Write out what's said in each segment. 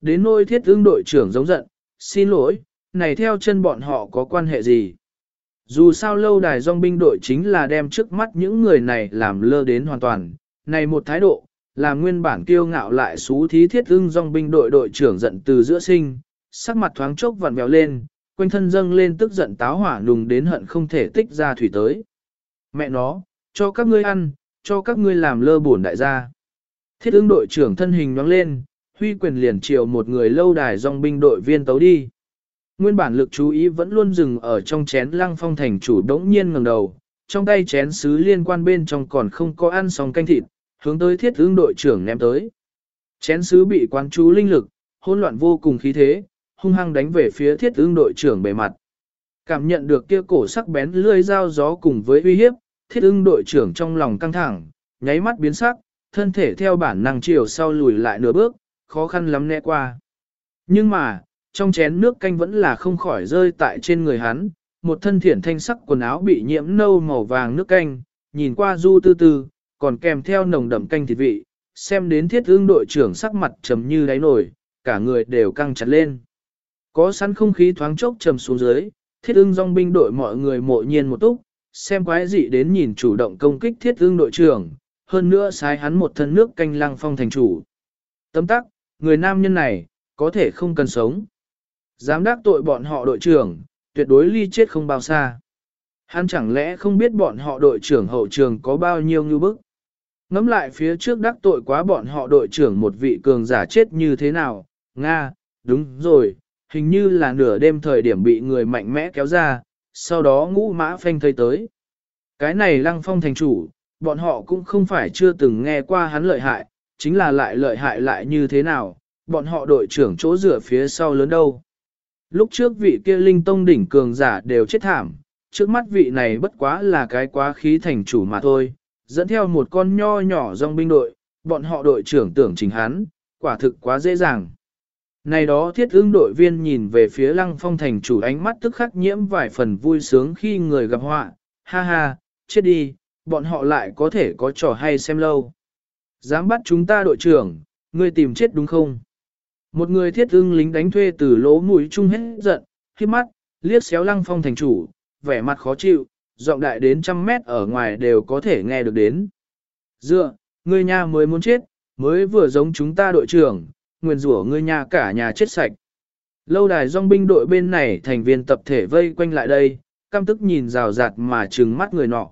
Đến nôi thiết ương đội trưởng giống giận, xin lỗi, này theo chân bọn họ có quan hệ gì? Dù sao lâu đài dòng binh đội chính là đem trước mắt những người này làm lơ đến hoàn toàn, này một thái độ, là nguyên bản kiêu ngạo lại xú thí thiết ưng dòng binh đội đội trưởng giận từ giữa sinh, sắc mặt thoáng chốc vặn vẹo lên, quanh thân dâng lên tức giận táo hỏa nùng đến hận không thể tích ra thủy tới. Mẹ nó, cho các ngươi ăn, cho các ngươi làm lơ bổn đại gia. Thiết ưng đội trưởng thân hình nhoáng lên, huy quyền liền chiều một người lâu đài dòng binh đội viên tấu đi. Nguyên bản lực chú ý vẫn luôn dừng ở trong chén lăng phong thành chủ đống nhiên ngẩng đầu, trong tay chén sứ liên quan bên trong còn không có ăn xong canh thịt, hướng tới thiết ương đội trưởng ném tới. Chén sứ bị quán chú linh lực, hỗn loạn vô cùng khí thế, hung hăng đánh về phía thiết ương đội trưởng bề mặt. Cảm nhận được kia cổ sắc bén lưỡi dao gió cùng với uy hiếp, thiết ưng đội trưởng trong lòng căng thẳng, nháy mắt biến sắc, thân thể theo bản năng chiều sau lùi lại nửa bước, khó khăn lắm né qua. Nhưng mà, trong chén nước canh vẫn là không khỏi rơi tại trên người hắn, một thân thiển thanh sắc quần áo bị nhiễm nâu màu vàng nước canh, nhìn qua du tư tư, còn kèm theo nồng đậm canh thịt vị, xem đến thiết ương đội trưởng sắc mặt trầm như đáy nổi, cả người đều căng chặt lên. Có sẵn không khí thoáng chốc trầm xuống dưới, thiết ương dòng binh đội mọi người mộ nhiên một túc, xem quái dị đến nhìn chủ động công kích thiết ương đội trưởng, hơn nữa sai hắn một thân nước canh lăng phong thành chủ. Tấm tắc, người nam nhân này, có thể không cần sống. Dám đắc tội bọn họ đội trưởng, tuyệt đối ly chết không bao xa. Hắn chẳng lẽ không biết bọn họ đội trưởng hậu trường có bao nhiêu như bức. Ngắm lại phía trước đắc tội quá bọn họ đội trưởng một vị cường giả chết như thế nào, Nga, đúng rồi, hình như là nửa đêm thời điểm bị người mạnh mẽ kéo ra, sau đó ngũ mã phanh thây tới. Cái này lăng phong thành chủ, bọn họ cũng không phải chưa từng nghe qua hắn lợi hại, chính là lại lợi hại lại như thế nào, bọn họ đội trưởng chỗ rửa phía sau lớn đâu. Lúc trước vị kia linh tông đỉnh cường giả đều chết thảm, trước mắt vị này bất quá là cái quá khí thành chủ mà thôi, dẫn theo một con nho nhỏ dòng binh đội, bọn họ đội trưởng tưởng chính hắn, quả thực quá dễ dàng. Này đó thiết ương đội viên nhìn về phía lăng phong thành chủ ánh mắt tức khắc nhiễm vài phần vui sướng khi người gặp họa, ha ha, chết đi, bọn họ lại có thể có trò hay xem lâu. Dám bắt chúng ta đội trưởng, ngươi tìm chết đúng không? Một người thiết ưng lính đánh thuê từ lỗ mũi chung hết giận, khi mắt, liếc xéo lăng phong thành chủ, vẻ mặt khó chịu, giọng đại đến trăm mét ở ngoài đều có thể nghe được đến. Dựa, ngươi nhà mới muốn chết, mới vừa giống chúng ta đội trưởng, nguyền rủa ngươi nhà cả nhà chết sạch. Lâu đài dòng binh đội bên này thành viên tập thể vây quanh lại đây, căm tức nhìn rào rạt mà trừng mắt người nọ.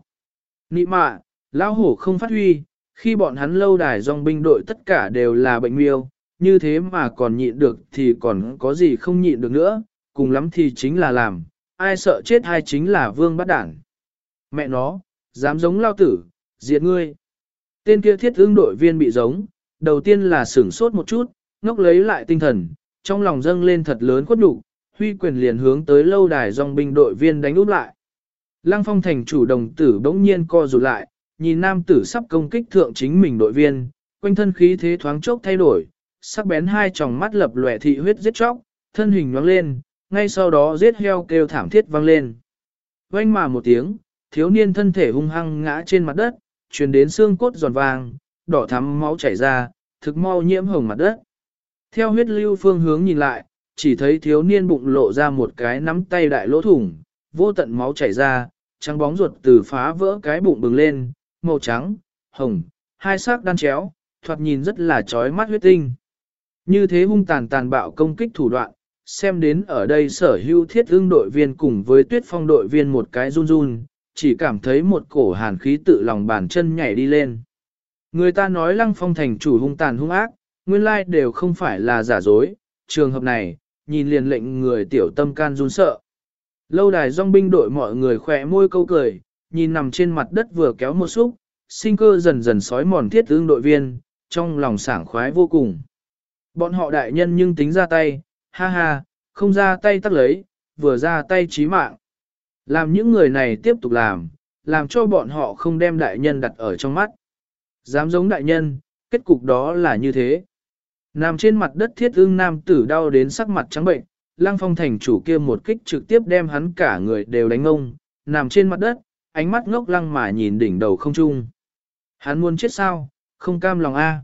Nị mạ, lão hổ không phát huy, khi bọn hắn lâu đài dòng binh đội tất cả đều là bệnh miêu, như thế mà còn nhịn được thì còn có gì không nhịn được nữa, cùng lắm thì chính là làm, ai sợ chết hay chính là vương bắt đảng. Mẹ nó, dám giống lao tử, diệt ngươi. Tên kia thiết ương đội viên bị giống, đầu tiên là sửng sốt một chút, ngốc lấy lại tinh thần, trong lòng dâng lên thật lớn khuất đủ, huy quyền liền hướng tới lâu đài dòng binh đội viên đánh úp lại. Lăng phong thành chủ đồng tử bỗng nhiên co rụt lại, nhìn nam tử sắp công kích thượng chính mình đội viên, quanh thân khí thế thoáng chốc thay đổi, sắc bén hai tròng mắt lập lòe thị huyết giết chóc, thân hình nhoáng lên, ngay sau đó giết heo kêu thảm thiết vang lên. Vang mà một tiếng, thiếu niên thân thể hung hăng ngã trên mặt đất, truyền đến xương cốt giòn vàng, đỏ thắm máu chảy ra, thực mau nhiễm hồng mặt đất. Theo huyết lưu phương hướng nhìn lại, chỉ thấy thiếu niên bụng lộ ra một cái nắm tay đại lỗ thủng, vô tận máu chảy ra, trắng bóng ruột từ phá vỡ cái bụng bừng lên, màu trắng, hồng, hai sắc đan chéo, thoạt nhìn rất là chói mắt huyết tinh. Như thế hung tàn tàn bạo công kích thủ đoạn, xem đến ở đây sở hữu thiết ương đội viên cùng với tuyết phong đội viên một cái run run, chỉ cảm thấy một cổ hàn khí tự lòng bàn chân nhảy đi lên. Người ta nói lăng phong thành chủ hung tàn hung ác, nguyên lai đều không phải là giả dối, trường hợp này, nhìn liền lệnh người tiểu tâm can run sợ. Lâu đài dòng binh đội mọi người khỏe môi câu cười, nhìn nằm trên mặt đất vừa kéo một xúc, sinh cơ dần dần sói mòn thiết tương đội viên, trong lòng sảng khoái vô cùng. Bọn họ đại nhân nhưng tính ra tay, ha ha, không ra tay tắt lấy, vừa ra tay chí mạng. Làm những người này tiếp tục làm, làm cho bọn họ không đem đại nhân đặt ở trong mắt. Dám giống đại nhân, kết cục đó là như thế. Nằm trên mặt đất thiết ương nam tử đau đến sắc mặt trắng bệnh, lang phong thành chủ kia một kích trực tiếp đem hắn cả người đều đánh ông, nằm trên mặt đất, ánh mắt ngốc lăng mà nhìn đỉnh đầu không trung. Hắn muốn chết sao, không cam lòng a.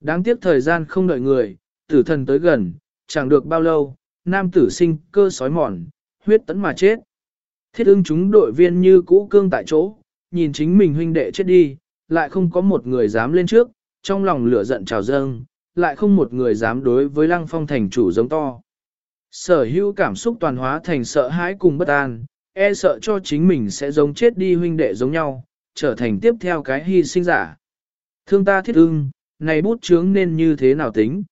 Đáng tiếc thời gian không đợi người, tử thần tới gần, chẳng được bao lâu, nam tử sinh cơ sói mòn, huyết tấn mà chết. Thiết ưng chúng đội viên như cũ cương tại chỗ, nhìn chính mình huynh đệ chết đi, lại không có một người dám lên trước, trong lòng lửa giận trào dâng, lại không một người dám đối với lăng phong thành chủ giống to. Sở hữu cảm xúc toàn hóa thành sợ hãi cùng bất an, e sợ cho chính mình sẽ giống chết đi huynh đệ giống nhau, trở thành tiếp theo cái hy sinh giả. Thương ta thiết ưng, này bút chướng nên như thế nào tính?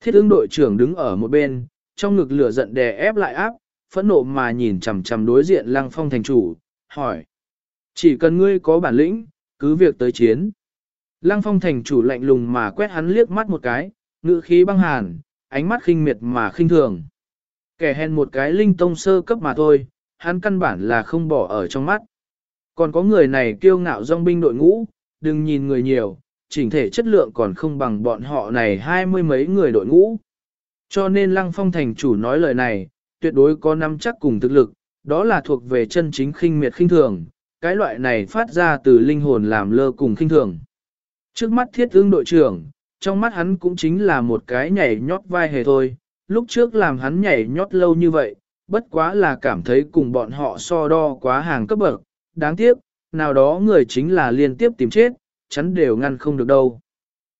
Thiết ưng đội trưởng đứng ở một bên, trong ngực lửa giận đè ép lại áp, phẫn nộ mà nhìn chằm chằm đối diện lăng phong thành chủ, hỏi. Chỉ cần ngươi có bản lĩnh, cứ việc tới chiến. Lăng phong thành chủ lạnh lùng mà quét hắn liếc mắt một cái, ngữ khí băng hàn, ánh mắt khinh miệt mà khinh thường. Kẻ hèn một cái linh tông sơ cấp mà thôi, hắn căn bản là không bỏ ở trong mắt. Còn có người này kiêu ngạo dòng binh đội ngũ, đừng nhìn người nhiều, chỉnh thể chất lượng còn không bằng bọn họ này hai mươi mấy người đội ngũ. Cho nên Lăng Phong thành chủ nói lời này, tuyệt đối có nắm chắc cùng thực lực, đó là thuộc về chân chính khinh miệt khinh thường, cái loại này phát ra từ linh hồn làm lơ cùng khinh thường. Trước mắt thiết ương đội trưởng, trong mắt hắn cũng chính là một cái nhảy nhót vai hề thôi, lúc trước làm hắn nhảy nhót lâu như vậy, bất quá là cảm thấy cùng bọn họ so đo quá hàng cấp bậc, đáng tiếc, nào đó người chính là liên tiếp tìm chết, chắn đều ngăn không được đâu.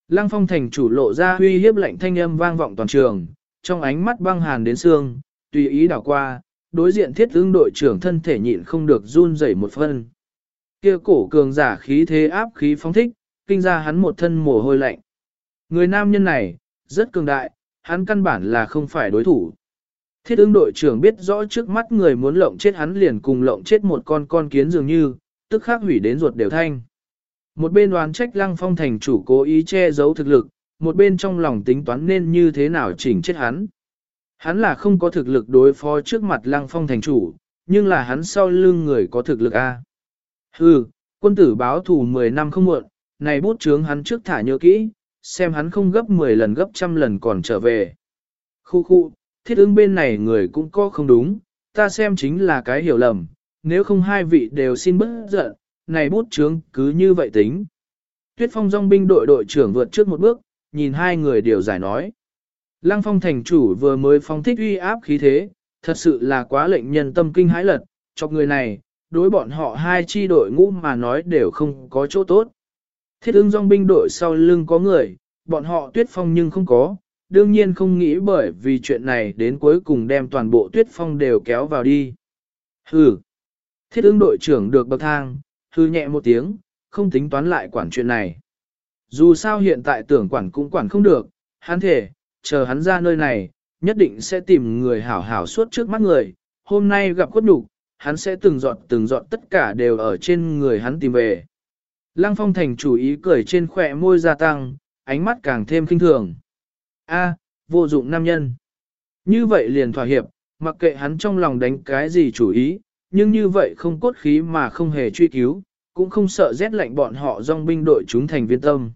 Lăng phong thành chủ lộ ra huy hiếp lạnh thanh âm vang vọng toàn trường, trong ánh mắt băng hàn đến xương, tùy ý đảo qua, đối diện thiết ứng đội trưởng thân thể nhịn không được run rẩy một phân. Kia cổ cường giả khí thế áp khí phong thích, kinh ra hắn một thân mồ hôi lạnh. Người nam nhân này, rất cường đại, hắn căn bản là không phải đối thủ. Thiết ứng đội trưởng biết rõ trước mắt người muốn lộng chết hắn liền cùng lộng chết một con con kiến dường như, tức khắc hủy đến ruột đều thanh. Một bên đoán trách lăng phong thành chủ cố ý che giấu thực lực, một bên trong lòng tính toán nên như thế nào chỉnh chết hắn. Hắn là không có thực lực đối phó trước mặt lăng phong thành chủ, nhưng là hắn sau lưng người có thực lực A. Hừ, quân tử báo thù 10 năm không muộn, này bút chướng hắn trước thả nhớ kỹ, xem hắn không gấp 10 lần gấp trăm lần còn trở về. Khu khu, thiết ứng bên này người cũng có không đúng, ta xem chính là cái hiểu lầm, nếu không hai vị đều xin bớt giận, này bút chướng cứ như vậy tính. Tuyết phong dòng binh đội đội trưởng vượt trước một bước, nhìn hai người đều giải nói. Lăng phong thành chủ vừa mới phong thích uy áp khí thế, thật sự là quá lệnh nhân tâm kinh hãi lật, cho người này, đối bọn họ hai chi đội ngũ mà nói đều không có chỗ tốt. Thiết ứng dòng binh đội sau lưng có người, bọn họ tuyết phong nhưng không có, đương nhiên không nghĩ bởi vì chuyện này đến cuối cùng đem toàn bộ tuyết phong đều kéo vào đi. Hừ, thiết ứng đội trưởng được bậc thang, hừ nhẹ một tiếng, không tính toán lại quản chuyện này. Dù sao hiện tại tưởng quản cũng quản không được, hắn thể, chờ hắn ra nơi này, nhất định sẽ tìm người hảo hảo suốt trước mắt người, hôm nay gặp khuất nhục, hắn sẽ từng dọn từng dọn tất cả đều ở trên người hắn tìm về. Lăng phong thành chủ ý cười trên khỏe môi gia tăng, ánh mắt càng thêm kinh thường. A, vô dụng nam nhân. Như vậy liền thỏa hiệp, mặc kệ hắn trong lòng đánh cái gì chủ ý, nhưng như vậy không cốt khí mà không hề truy cứu, cũng không sợ rét lạnh bọn họ dòng binh đội chúng thành viên tâm.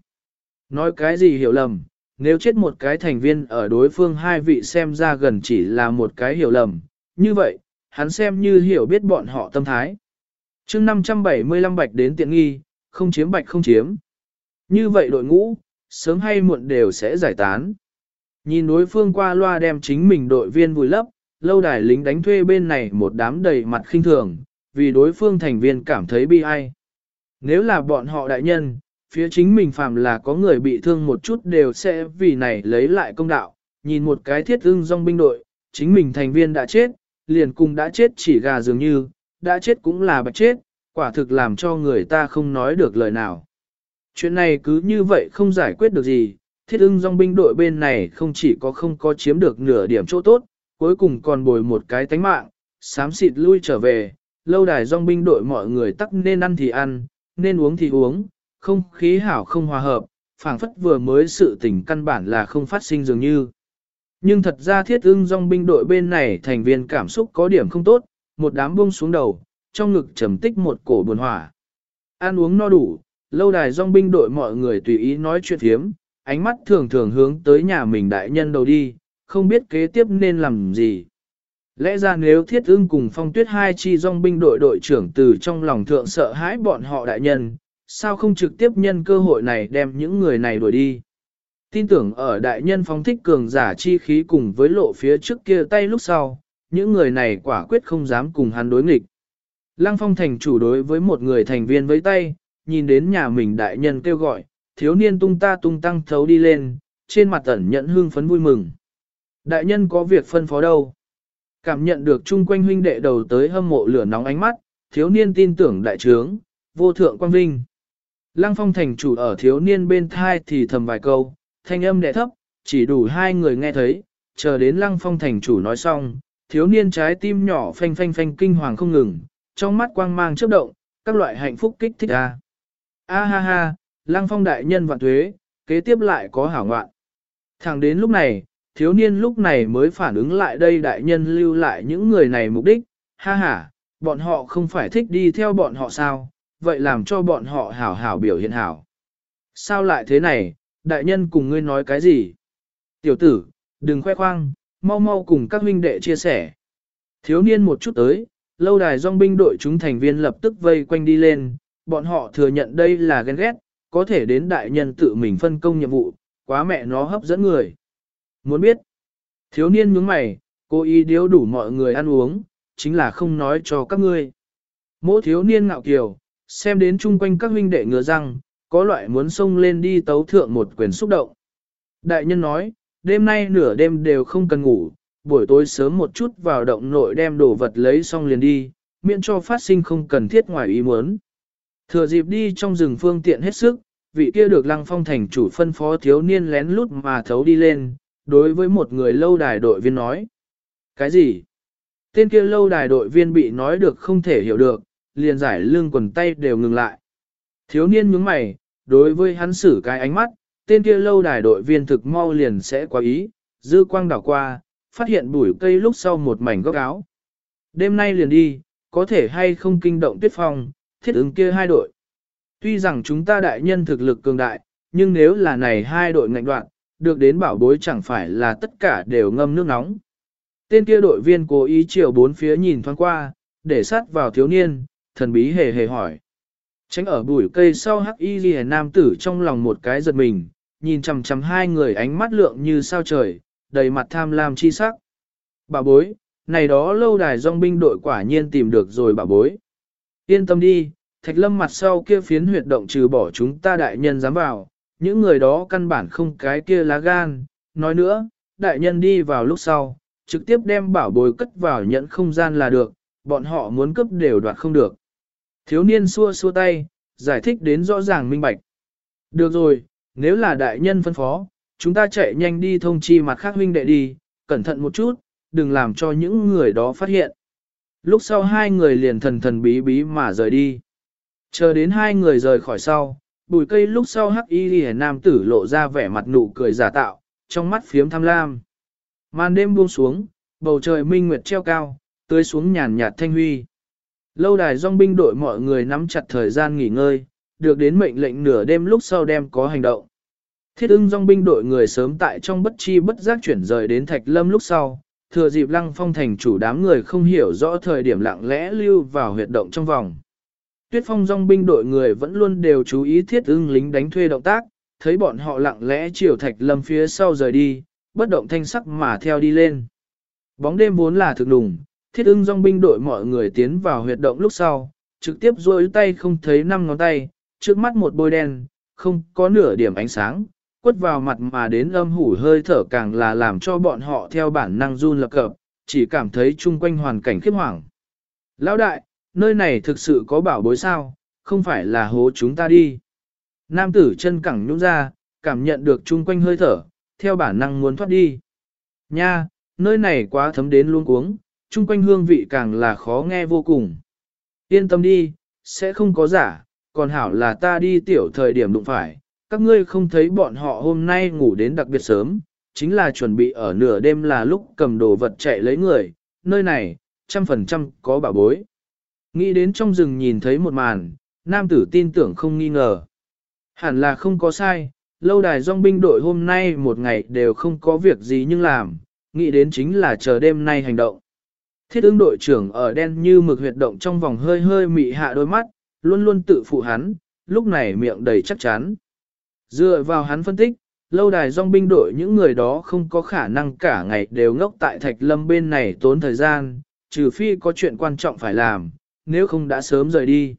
Nói cái gì hiểu lầm, nếu chết một cái thành viên ở đối phương hai vị xem ra gần chỉ là một cái hiểu lầm, như vậy, hắn xem như hiểu biết bọn họ tâm thái. chương 575 bạch đến tiện nghi, không chiếm bạch không chiếm. Như vậy đội ngũ, sớm hay muộn đều sẽ giải tán. Nhìn đối phương qua loa đem chính mình đội viên vùi lấp, lâu đài lính đánh thuê bên này một đám đầy mặt khinh thường, vì đối phương thành viên cảm thấy bi ai. Nếu là bọn họ đại nhân, phía chính mình phàm là có người bị thương một chút đều sẽ vì này lấy lại công đạo, nhìn một cái thiết ưng dòng binh đội, chính mình thành viên đã chết, liền cùng đã chết chỉ gà dường như, đã chết cũng là bạch chết, quả thực làm cho người ta không nói được lời nào. Chuyện này cứ như vậy không giải quyết được gì, thiết ưng dòng binh đội bên này không chỉ có không có chiếm được nửa điểm chỗ tốt, cuối cùng còn bồi một cái tánh mạng, sám xịt lui trở về, lâu đài dòng binh đội mọi người tắc nên ăn thì ăn, nên uống thì uống, không khí hảo không hòa hợp, phảng phất vừa mới sự tình căn bản là không phát sinh dường như. Nhưng thật ra thiết ưng dòng binh đội bên này thành viên cảm xúc có điểm không tốt, một đám buông xuống đầu, trong ngực trầm tích một cổ buồn hỏa. Ăn uống no đủ, lâu đài dòng binh đội mọi người tùy ý nói chuyện thiếm, ánh mắt thường thường hướng tới nhà mình đại nhân đầu đi, không biết kế tiếp nên làm gì. Lẽ ra nếu thiết ưng cùng phong tuyết hai chi dòng binh đội đội trưởng từ trong lòng thượng sợ hãi bọn họ đại nhân, sao không trực tiếp nhân cơ hội này đem những người này đuổi đi. tin tưởng ở đại nhân phong thích cường giả chi khí cùng với lộ phía trước kia tay lúc sau, những người này quả quyết không dám cùng hắn đối nghịch. Lăng phong thành chủ đối với một người thành viên với tay, nhìn đến nhà mình đại nhân kêu gọi, thiếu niên tung ta tung tăng thấu đi lên, trên mặt ẩn nhận hương phấn vui mừng. Đại nhân có việc phân phó đâu? Cảm nhận được chung quanh huynh đệ đầu tới hâm mộ lửa nóng ánh mắt, thiếu niên tin tưởng đại trướng, vô thượng quang vinh. Lăng phong thành chủ ở thiếu niên bên thai thì thầm vài câu, thanh âm đệ thấp, chỉ đủ hai người nghe thấy, chờ đến lăng phong thành chủ nói xong, thiếu niên trái tim nhỏ phanh phanh phanh kinh hoàng không ngừng, trong mắt quang mang chớp động, các loại hạnh phúc kích thích ra. A ha ha, lăng phong đại nhân vạn thuế, kế tiếp lại có hảo ngoạn. Thẳng đến lúc này, thiếu niên lúc này mới phản ứng lại đây đại nhân lưu lại những người này mục đích, ha ha, bọn họ không phải thích đi theo bọn họ sao, vậy làm cho bọn họ hảo hảo biểu hiện hảo. Sao lại thế này, đại nhân cùng ngươi nói cái gì? Tiểu tử, đừng khoe khoang, mau mau cùng các huynh đệ chia sẻ. Thiếu niên một chút tới, lâu đài dòng binh đội chúng thành viên lập tức vây quanh đi lên, bọn họ thừa nhận đây là ghen ghét, có thể đến đại nhân tự mình phân công nhiệm vụ, quá mẹ nó hấp dẫn người. Muốn biết, thiếu niên nhướng mày, cô ý điếu đủ mọi người ăn uống, chính là không nói cho các ngươi. Mỗi thiếu niên ngạo kiều, xem đến chung quanh các huynh đệ ngừa răng, có loại muốn xông lên đi tấu thượng một quyền xúc động. Đại nhân nói, đêm nay nửa đêm đều không cần ngủ, buổi tối sớm một chút vào động nội đem đồ vật lấy xong liền đi, miễn cho phát sinh không cần thiết ngoài ý muốn. Thừa dịp đi trong rừng phương tiện hết sức, vị kia được lăng phong thành chủ phân phó thiếu niên lén lút mà thấu đi lên, đối với một người lâu đài đội viên nói. Cái gì? Tên kia lâu đài đội viên bị nói được không thể hiểu được, liền giải lưng quần tay đều ngừng lại. Thiếu niên nhướng mày, đối với hắn xử cái ánh mắt, tên kia lâu đài đội viên thực mau liền sẽ quá ý, dư quang đảo qua, phát hiện bụi cây lúc sau một mảnh góc áo. Đêm nay liền đi, có thể hay không kinh động tuyết phong, thiết ứng kia hai đội. Tuy rằng chúng ta đại nhân thực lực cường đại, nhưng nếu là này hai đội ngạnh đoạn, được đến bảo bối chẳng phải là tất cả đều ngâm nước nóng. Tên kia đội viên cố ý chiều bốn phía nhìn thoáng qua, để sát vào thiếu niên, thần bí hề hề hỏi. Tránh ở bụi cây sau hắc y ghi nam tử trong lòng một cái giật mình, nhìn chằm chằm hai người ánh mắt lượng như sao trời, đầy mặt tham lam chi sắc. Bà bối, này đó lâu đài dòng binh đội quả nhiên tìm được rồi bà bối. Yên tâm đi, thạch lâm mặt sau kia phiến huyệt động trừ bỏ chúng ta đại nhân dám vào, những người đó căn bản không cái kia lá gan. Nói nữa, đại nhân đi vào lúc sau, trực tiếp đem bảo bối cất vào nhận không gian là được, bọn họ muốn cướp đều đoạt không được. Thiếu niên xua xua tay, giải thích đến rõ ràng minh bạch. Được rồi, nếu là đại nhân phân phó, chúng ta chạy nhanh đi thông chi mặt khác huynh đệ đi, cẩn thận một chút, đừng làm cho những người đó phát hiện. Lúc sau hai người liền thần thần bí bí mà rời đi. Chờ đến hai người rời khỏi sau, bùi cây lúc sau hắc y ghi nam tử lộ ra vẻ mặt nụ cười giả tạo, trong mắt phiếm tham lam. Màn đêm buông xuống, bầu trời minh nguyệt treo cao, tưới xuống nhàn nhạt thanh huy. Lâu đài dòng binh đội mọi người nắm chặt thời gian nghỉ ngơi, được đến mệnh lệnh nửa đêm lúc sau đem có hành động. Thiết ưng dòng binh đội người sớm tại trong bất chi bất giác chuyển rời đến Thạch Lâm lúc sau, thừa dịp lăng phong thành chủ đám người không hiểu rõ thời điểm lặng lẽ lưu vào huyệt động trong vòng. Tuyết phong dòng binh đội người vẫn luôn đều chú ý thiết ưng lính đánh thuê động tác, thấy bọn họ lặng lẽ chiều Thạch Lâm phía sau rời đi, bất động thanh sắc mà theo đi lên. Bóng đêm vốn là thực đùng, thiết ưng dòng binh đội mọi người tiến vào huyệt động lúc sau, trực tiếp rôi tay không thấy năm ngón tay, trước mắt một bôi đen, không có nửa điểm ánh sáng, quất vào mặt mà đến âm hủ hơi thở càng là làm cho bọn họ theo bản năng run lập cập, chỉ cảm thấy chung quanh hoàn cảnh khiếp hoảng. Lão đại, nơi này thực sự có bảo bối sao, không phải là hố chúng ta đi. Nam tử chân cẳng nhũng ra, cảm nhận được chung quanh hơi thở, theo bản năng muốn thoát đi. Nha, nơi này quá thấm đến luôn cuống, chung quanh hương vị càng là khó nghe vô cùng. Yên tâm đi, sẽ không có giả, còn hảo là ta đi tiểu thời điểm đụng phải, các ngươi không thấy bọn họ hôm nay ngủ đến đặc biệt sớm, chính là chuẩn bị ở nửa đêm là lúc cầm đồ vật chạy lấy người, nơi này, trăm phần trăm có bảo bối. Nghĩ đến trong rừng nhìn thấy một màn, nam tử tin tưởng không nghi ngờ. Hẳn là không có sai, lâu đài dòng binh đội hôm nay một ngày đều không có việc gì nhưng làm, nghĩ đến chính là chờ đêm nay hành động. Thiết ứng đội trưởng ở đen như mực huyệt động trong vòng hơi hơi mị hạ đôi mắt, luôn luôn tự phụ hắn, lúc này miệng đầy chắc chắn. Dựa vào hắn phân tích, lâu đài dòng binh đội những người đó không có khả năng cả ngày đều ngốc tại thạch lâm bên này tốn thời gian, trừ phi có chuyện quan trọng phải làm, nếu không đã sớm rời đi.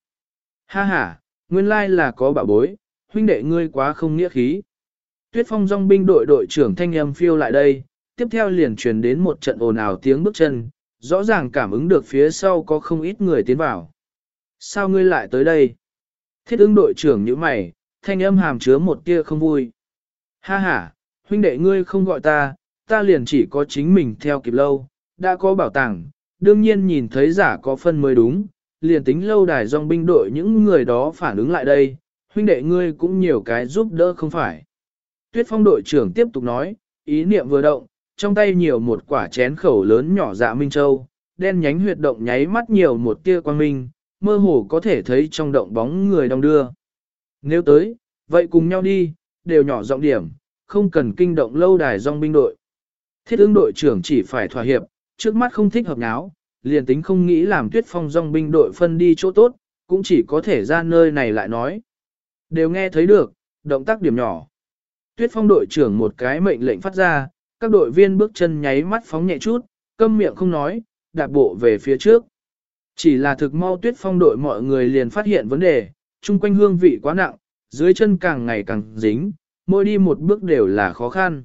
Ha ha, nguyên lai là có bảo bối, huynh đệ ngươi quá không nghĩa khí. Tuyết phong dòng binh đội đội trưởng thanh âm phiêu lại đây, tiếp theo liền truyền đến một trận ồn ào tiếng bước chân, rõ ràng cảm ứng được phía sau có không ít người tiến vào. Sao ngươi lại tới đây? Thiết ứng đội trưởng như mày, thanh âm hàm chứa một tia không vui. Ha ha, huynh đệ ngươi không gọi ta, ta liền chỉ có chính mình theo kịp lâu, đã có bảo tàng, đương nhiên nhìn thấy giả có phân mới đúng, liền tính lâu đài dòng binh đội những người đó phản ứng lại đây, huynh đệ ngươi cũng nhiều cái giúp đỡ không phải. Tuyết phong đội trưởng tiếp tục nói, ý niệm vừa động, trong tay nhiều một quả chén khẩu lớn nhỏ dạ minh châu, đen nhánh huyệt động nháy mắt nhiều một tia quang minh, mơ hồ có thể thấy trong động bóng người đông đưa. Nếu tới, vậy cùng nhau đi, đều nhỏ giọng điểm, không cần kinh động lâu đài dòng binh đội. Thiết ứng đội trưởng chỉ phải thỏa hiệp, trước mắt không thích hợp náo, liền tính không nghĩ làm tuyết phong dòng binh đội phân đi chỗ tốt, cũng chỉ có thể ra nơi này lại nói. Đều nghe thấy được, động tác điểm nhỏ. Tuyết phong đội trưởng một cái mệnh lệnh phát ra, các đội viên bước chân nháy mắt phóng nhẹ chút, câm miệng không nói, đạp bộ về phía trước. Chỉ là thực mau tuyết phong đội mọi người liền phát hiện vấn đề, chung quanh hương vị quá nặng, dưới chân càng ngày càng dính, mỗi đi một bước đều là khó khăn.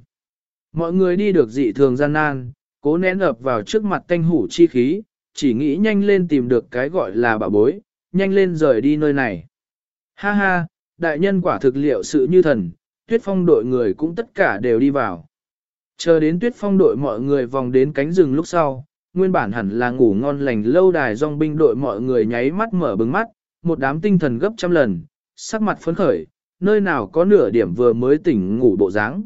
Mọi người đi được dị thường gian nan, cố nén ập vào trước mặt tanh hủ chi khí, chỉ nghĩ nhanh lên tìm được cái gọi là bà bối, nhanh lên rời đi nơi này. Ha ha, đại nhân quả thực liệu sự như thần, tuyết phong đội người cũng tất cả đều đi vào. Chờ đến tuyết phong đội mọi người vòng đến cánh rừng lúc sau, nguyên bản hẳn là ngủ ngon lành lâu đài dòng binh đội mọi người nháy mắt mở bừng mắt, một đám tinh thần gấp trăm lần, sắc mặt phấn khởi, nơi nào có nửa điểm vừa mới tỉnh ngủ bộ dáng.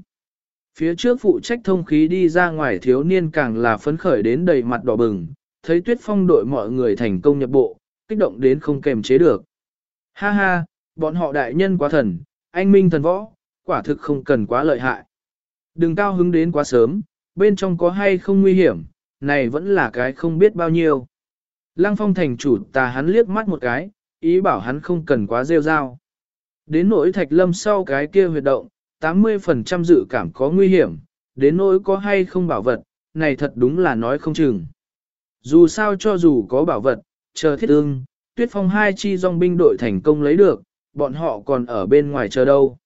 Phía trước phụ trách thông khí đi ra ngoài thiếu niên càng là phấn khởi đến đầy mặt đỏ bừng, thấy tuyết phong đội mọi người thành công nhập bộ, kích động đến không kềm chế được. Ha ha, bọn họ đại nhân quá thần, anh minh thần võ, quả thực không cần quá lợi hại. Đừng cao hứng đến quá sớm, bên trong có hay không nguy hiểm, này vẫn là cái không biết bao nhiêu. Lăng phong thành chủ tà hắn liếc mắt một cái, ý bảo hắn không cần quá rêu rao. Đến nỗi thạch lâm sau cái kia huyệt động, 80% dự cảm có nguy hiểm, đến nỗi có hay không bảo vật, này thật đúng là nói không chừng. Dù sao cho dù có bảo vật, chờ thiết ương, tuyết phong hai chi dòng binh đội thành công lấy được, bọn họ còn ở bên ngoài chờ đâu.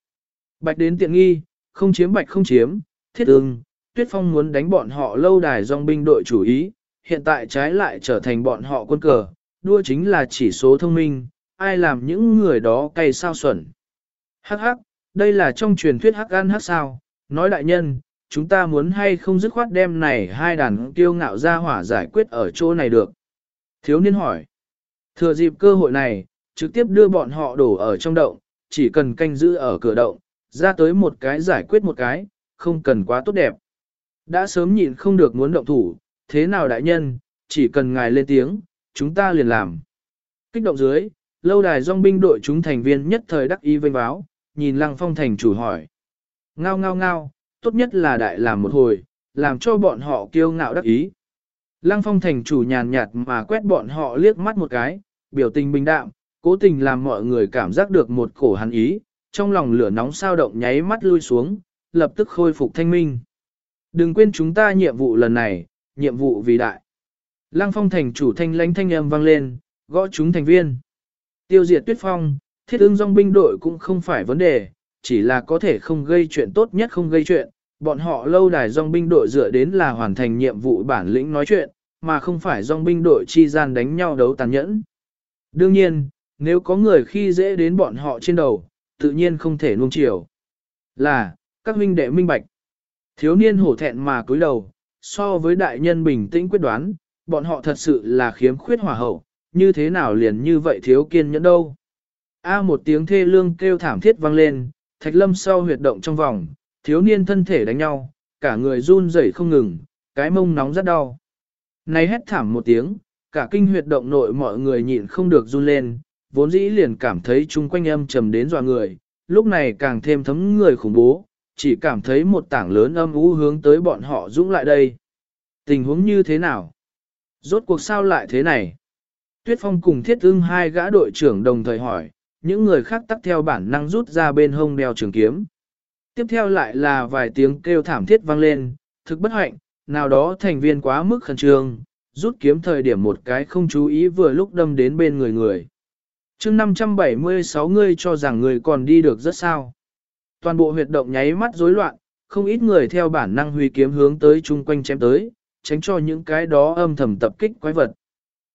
Bạch đến tiện nghi, không chiếm bạch không chiếm, thiết ương, tuyết phong muốn đánh bọn họ lâu đài dòng binh đội chủ ý, hiện tại trái lại trở thành bọn họ quân cờ, đua chính là chỉ số thông minh, ai làm những người đó cay sao xuẩn. Hắc hắc, đây là trong truyền thuyết hắc ăn hắc sao, nói đại nhân, chúng ta muốn hay không dứt khoát đem này hai đàn kiêu ngạo ra hỏa giải quyết ở chỗ này được. Thiếu niên hỏi, thừa dịp cơ hội này, trực tiếp đưa bọn họ đổ ở trong động, chỉ cần canh giữ ở cửa động, ra tới một cái giải quyết một cái, không cần quá tốt đẹp. Đã sớm nhịn không được muốn động thủ, thế nào đại nhân, chỉ cần ngài lên tiếng, chúng ta liền làm. Kích động dưới, lâu đài dòng binh đội chúng thành viên nhất thời đắc ý vênh báo, nhìn lăng phong thành chủ hỏi. Ngao ngao ngao, tốt nhất là đại làm một hồi, làm cho bọn họ kiêu ngạo đắc ý. Lăng phong thành chủ nhàn nhạt mà quét bọn họ liếc mắt một cái, biểu tình bình đạm, cố tình làm mọi người cảm giác được một cổ hắn ý, trong lòng lửa nóng sao động nháy mắt lui xuống, lập tức khôi phục thanh minh. Đừng quên chúng ta nhiệm vụ lần này, nhiệm vụ vì đại. Lăng phong thành chủ thanh lãnh thanh âm vang lên, gõ chúng thành viên. Tiêu diệt tuyết phong, thiết ưng dòng binh đội cũng không phải vấn đề, chỉ là có thể không gây chuyện tốt nhất không gây chuyện. Bọn họ lâu đài dòng binh đội dựa đến là hoàn thành nhiệm vụ bản lĩnh nói chuyện, mà không phải dòng binh đội chi gian đánh nhau đấu tàn nhẫn. Đương nhiên, nếu có người khi dễ đến bọn họ trên đầu, tự nhiên không thể nuông chiều. Là, các huynh đệ minh bạch. Thiếu niên hổ thẹn mà cúi đầu, so với đại nhân bình tĩnh quyết đoán, bọn họ thật sự là khiếm khuyết hỏa hậu, như thế nào liền như vậy thiếu kiên nhẫn đâu. A một tiếng thê lương kêu thảm thiết vang lên, thạch lâm sau huyệt động trong vòng, thiếu niên thân thể đánh nhau, cả người run rẩy không ngừng, cái mông nóng rất đau. Này hét thảm một tiếng, cả kinh huyệt động nội mọi người nhịn không được run lên, vốn dĩ liền cảm thấy chung quanh âm trầm đến dọa người, lúc này càng thêm thấm người khủng bố, chỉ cảm thấy một tảng lớn âm u hướng tới bọn họ dũng lại đây. Tình huống như thế nào? Rốt cuộc sao lại thế này? Tuyết Phong cùng Thiết ưng hai gã đội trưởng đồng thời hỏi, những người khác tắt theo bản năng rút ra bên hông đeo trường kiếm. Tiếp theo lại là vài tiếng kêu thảm thiết vang lên, thực bất hạnh, nào đó thành viên quá mức khẩn trương, rút kiếm thời điểm một cái không chú ý vừa lúc đâm đến bên người người. chương 576 ngươi cho rằng người còn đi được rất sao. Toàn bộ huyệt động nháy mắt rối loạn, không ít người theo bản năng huy kiếm hướng tới chung quanh chém tới, tránh cho những cái đó âm thầm tập kích quái vật.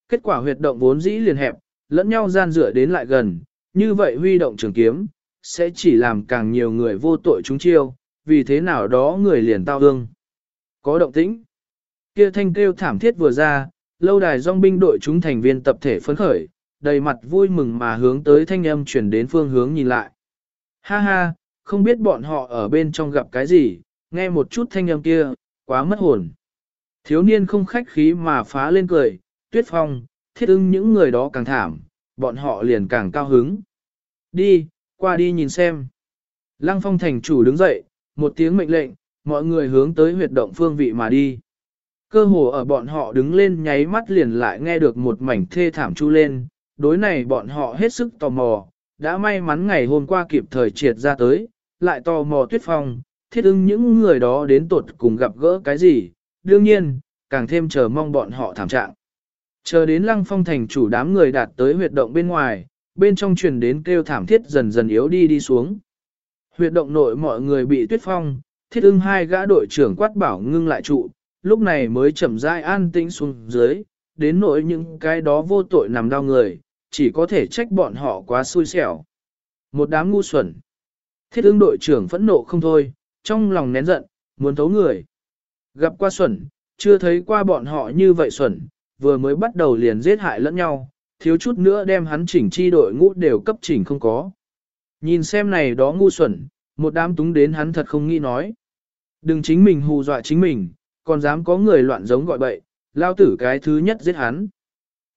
Kết quả huyệt động vốn dĩ liền hẹp, lẫn nhau gian dựa đến lại gần, như vậy huy động trường kiếm, sẽ chỉ làm càng nhiều người vô tội chúng chiêu, vì thế nào đó người liền tao hương. Có động tĩnh. Kia thanh kêu thảm thiết vừa ra, lâu đài dòng binh đội chúng thành viên tập thể phấn khởi, đầy mặt vui mừng mà hướng tới thanh âm chuyển đến phương hướng nhìn lại. Ha ha, không biết bọn họ ở bên trong gặp cái gì, nghe một chút thanh âm kia, quá mất hồn. Thiếu niên không khách khí mà phá lên cười, tuyết phong, thiết ưng những người đó càng thảm, bọn họ liền càng cao hứng. Đi, qua đi nhìn xem. Lăng phong thành chủ đứng dậy, một tiếng mệnh lệnh, mọi người hướng tới huyệt động phương vị mà đi. Cơ hồ ở bọn họ đứng lên nháy mắt liền lại nghe được một mảnh thê thảm chu lên, đối này bọn họ hết sức tò mò, đã may mắn ngày hôm qua kịp thời triệt ra tới, lại tò mò tuyết phong, thiết ưng những người đó đến tột cùng gặp gỡ cái gì, đương nhiên, càng thêm chờ mong bọn họ thảm trạng. Chờ đến lăng phong thành chủ đám người đạt tới huyệt động bên ngoài, bên trong truyền đến kêu thảm thiết dần dần yếu đi đi xuống. Huyệt động nội mọi người bị tuyết phong, thiết ưng hai gã đội trưởng quát bảo ngưng lại trụ, lúc này mới chậm rãi an tĩnh xuống dưới, đến nỗi những cái đó vô tội nằm đau người, chỉ có thể trách bọn họ quá xui xẻo. Một đám ngu xuẩn. Thiết ưng đội trưởng phẫn nộ không thôi, trong lòng nén giận, muốn thấu người. Gặp qua xuẩn, chưa thấy qua bọn họ như vậy xuẩn, vừa mới bắt đầu liền giết hại lẫn nhau, thiếu chút nữa đem hắn chỉnh chi đội ngũ đều cấp chỉnh không có. Nhìn xem này đó ngu xuẩn, một đám túng đến hắn thật không nghĩ nói. Đừng chính mình hù dọa chính mình, còn dám có người loạn giống gọi bậy, lao tử cái thứ nhất giết hắn.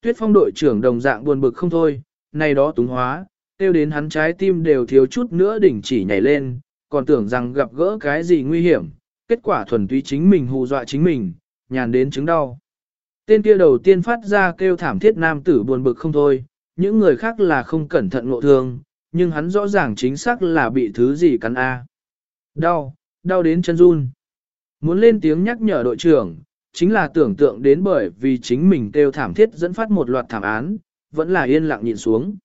Tuyết phong đội trưởng đồng dạng buồn bực không thôi, này đó túng hóa, tiêu đến hắn trái tim đều thiếu chút nữa đỉnh chỉ nhảy lên, còn tưởng rằng gặp gỡ cái gì nguy hiểm, kết quả thuần túy chính mình hù dọa chính mình, nhàn đến chứng đau. Tên kia đầu tiên phát ra kêu thảm thiết nam tử buồn bực không thôi, những người khác là không cẩn thận ngộ thương, nhưng hắn rõ ràng chính xác là bị thứ gì cắn A. Đau, đau đến chân run. Muốn lên tiếng nhắc nhở đội trưởng, chính là tưởng tượng đến bởi vì chính mình kêu thảm thiết dẫn phát một loạt thảm án, vẫn là yên lặng nhìn xuống.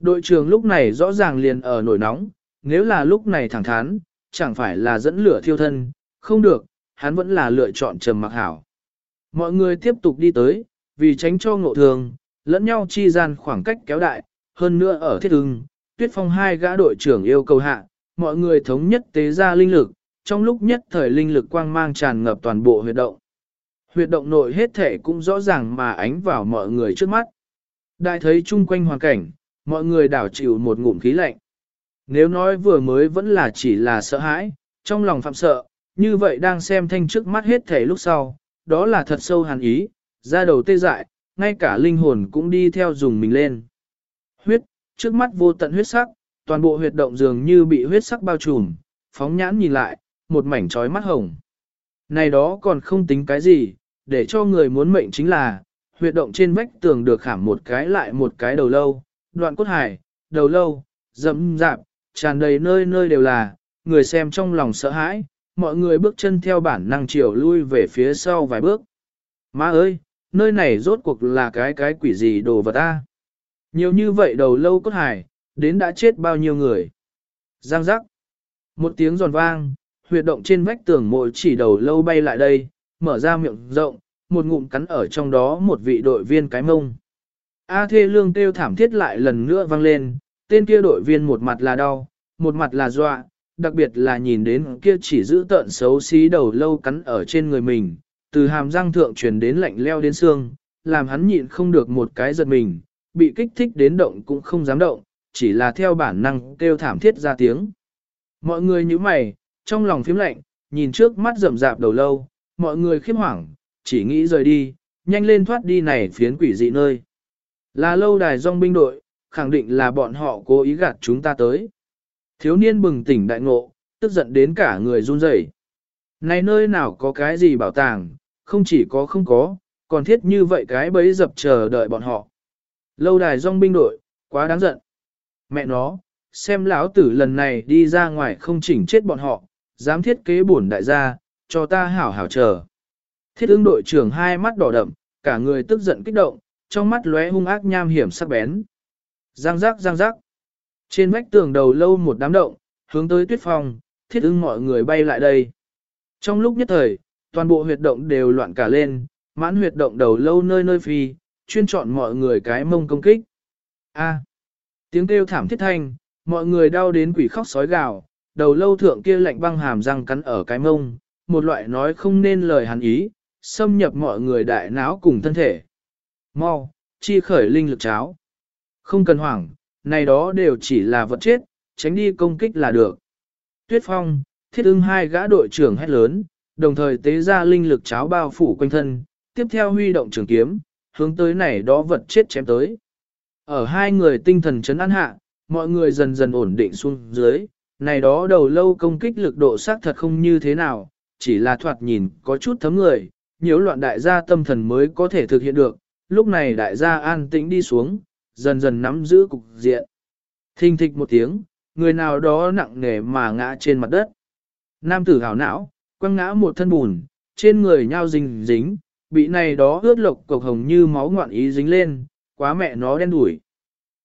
Đội trưởng lúc này rõ ràng liền ở nổi nóng, nếu là lúc này thẳng thắn, chẳng phải là dẫn lửa thiêu thân, không được, hắn vẫn là lựa chọn trầm mặc hảo. Mọi người tiếp tục đi tới, vì tránh cho ngộ thường, lẫn nhau chi gian khoảng cách kéo đại, hơn nữa ở thiết ưng, tuyết phong hai gã đội trưởng yêu cầu hạ, mọi người thống nhất tế ra linh lực, trong lúc nhất thời linh lực quang mang tràn ngập toàn bộ huyệt động. Huyệt động nội hết thể cũng rõ ràng mà ánh vào mọi người trước mắt. Đại thấy chung quanh hoàn cảnh, mọi người đảo chịu một ngụm khí lạnh. Nếu nói vừa mới vẫn là chỉ là sợ hãi, trong lòng phạm sợ, như vậy đang xem thanh trước mắt hết thể lúc sau, đó là thật sâu hàn ý, ra đầu tê dại, ngay cả linh hồn cũng đi theo dùng mình lên. Huyết, trước mắt vô tận huyết sắc, toàn bộ huyệt động dường như bị huyết sắc bao trùm, phóng nhãn nhìn lại, một mảnh trói mắt hồng. Này đó còn không tính cái gì, để cho người muốn mệnh chính là, huyệt động trên vách tường được khảm một cái lại một cái đầu lâu, đoạn cốt hải, đầu lâu, dẫm dạp, tràn đầy nơi nơi đều là, người xem trong lòng sợ hãi, mọi người bước chân theo bản năng chiều lui về phía sau vài bước. Má ơi, nơi này rốt cuộc là cái cái quỷ gì đồ vật ta? Nhiều như vậy đầu lâu cốt hải, đến đã chết bao nhiêu người. Giang giác. Một tiếng giòn vang, huyệt động trên vách tường mội chỉ đầu lâu bay lại đây, mở ra miệng rộng, một ngụm cắn ở trong đó một vị đội viên cái mông. A thê lương kêu thảm thiết lại lần nữa vang lên, tên kia đội viên một mặt là đau, một mặt là dọa, đặc biệt là nhìn đến kia chỉ giữ tợn xấu xí đầu lâu cắn ở trên người mình, từ hàm răng thượng truyền đến lạnh leo đến xương, làm hắn nhịn không được một cái giật mình, bị kích thích đến động cũng không dám động, chỉ là theo bản năng kêu thảm thiết ra tiếng. Mọi người như mày, trong lòng phím lạnh, nhìn trước mắt rậm rạp đầu lâu, mọi người khiếp hoảng, chỉ nghĩ rời đi, nhanh lên thoát đi này phiến quỷ dị nơi. Là lâu đài dòng binh đội, khẳng định là bọn họ cố ý gạt chúng ta tới. Thiếu niên bừng tỉnh đại ngộ, tức giận đến cả người run rẩy. Này nơi nào có cái gì bảo tàng, không chỉ có không có, còn thiết như vậy cái bấy dập chờ đợi bọn họ. Lâu đài dòng binh đội, quá đáng giận. Mẹ nó, xem lão tử lần này đi ra ngoài không chỉnh chết bọn họ, dám thiết kế bổn đại gia, cho ta hảo hảo chờ. Thiết ứng đội trưởng hai mắt đỏ đậm, cả người tức giận kích động, trong mắt lóe hung ác nham hiểm sắc bén. Giang giác giang giác. Trên vách tường đầu lâu một đám động, hướng tới tuyết phong, thiết ưng mọi người bay lại đây. Trong lúc nhất thời, toàn bộ huyệt động đều loạn cả lên, mãn huyệt động đầu lâu nơi nơi phi, chuyên chọn mọi người cái mông công kích. A. tiếng kêu thảm thiết thanh, mọi người đau đến quỷ khóc sói gào, đầu lâu thượng kia lạnh băng hàm răng cắn ở cái mông, một loại nói không nên lời hắn ý, xâm nhập mọi người đại não cùng thân thể. Mau, chi khởi linh lực cháo. Không cần hoảng, này đó đều chỉ là vật chết, tránh đi công kích là được. Tuyết Phong, thiết ưng hai gã đội trưởng hét lớn, đồng thời tế ra linh lực cháo bao phủ quanh thân, tiếp theo huy động trường kiếm, hướng tới này đó vật chết chém tới. Ở hai người tinh thần chấn an hạ, mọi người dần dần ổn định xuống dưới, này đó đầu lâu công kích lực độ xác thật không như thế nào, chỉ là thoạt nhìn có chút thấm người, nhiễu loạn đại gia tâm thần mới có thể thực hiện được, lúc này đại gia an tĩnh đi xuống, dần dần nắm giữ cục diện. Thình thịch một tiếng, người nào đó nặng nề mà ngã trên mặt đất. Nam tử hảo não, quăng ngã một thân bùn, trên người nhau dính dính, bị này đó ướt lộc cục hồng như máu ngoạn ý dính lên, quá mẹ nó đen đủi.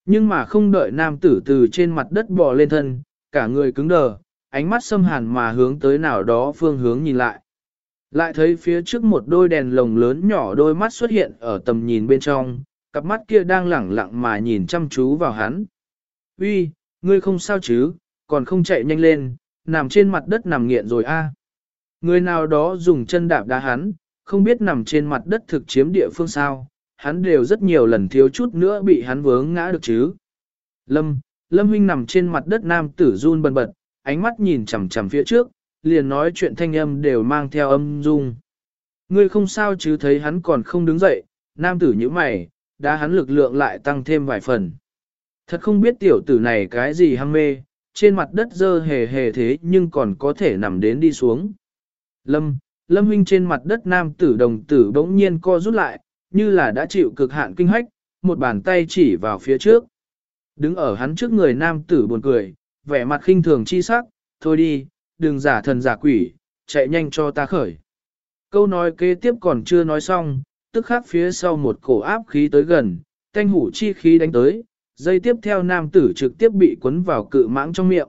Nhưng mà không đợi nam tử từ trên mặt đất bò lên thân, cả người cứng đờ, ánh mắt xâm hàn mà hướng tới nào đó phương hướng nhìn lại. Lại thấy phía trước một đôi đèn lồng lớn nhỏ đôi mắt xuất hiện ở tầm nhìn bên trong, cặp mắt kia đang lẳng lặng mà nhìn chăm chú vào hắn. Uy, ngươi không sao chứ, còn không chạy nhanh lên, nằm trên mặt đất nằm nghiện rồi a. Người nào đó dùng chân đạp đá hắn, không biết nằm trên mặt đất thực chiếm địa phương sao, hắn đều rất nhiều lần thiếu chút nữa bị hắn vướng ngã được chứ. Lâm, Lâm huynh nằm trên mặt đất nam tử run bần bật, ánh mắt nhìn chằm chằm phía trước, liền nói chuyện thanh âm đều mang theo âm dung. Ngươi không sao chứ thấy hắn còn không đứng dậy, nam tử như mày, đã hắn lực lượng lại tăng thêm vài phần. Thật không biết tiểu tử này cái gì ham mê, trên mặt đất dơ hề hề thế nhưng còn có thể nằm đến đi xuống. Lâm, lâm huynh trên mặt đất nam tử đồng tử bỗng nhiên co rút lại, như là đã chịu cực hạn kinh hách, một bàn tay chỉ vào phía trước. Đứng ở hắn trước người nam tử buồn cười, vẻ mặt khinh thường chi sắc, thôi đi, đừng giả thần giả quỷ, chạy nhanh cho ta khởi. Câu nói kế tiếp còn chưa nói xong, tức khắc phía sau một cổ áp khí tới gần, thanh hủ chi khí đánh tới, dây tiếp theo nam tử trực tiếp bị cuốn vào cự mãng trong miệng.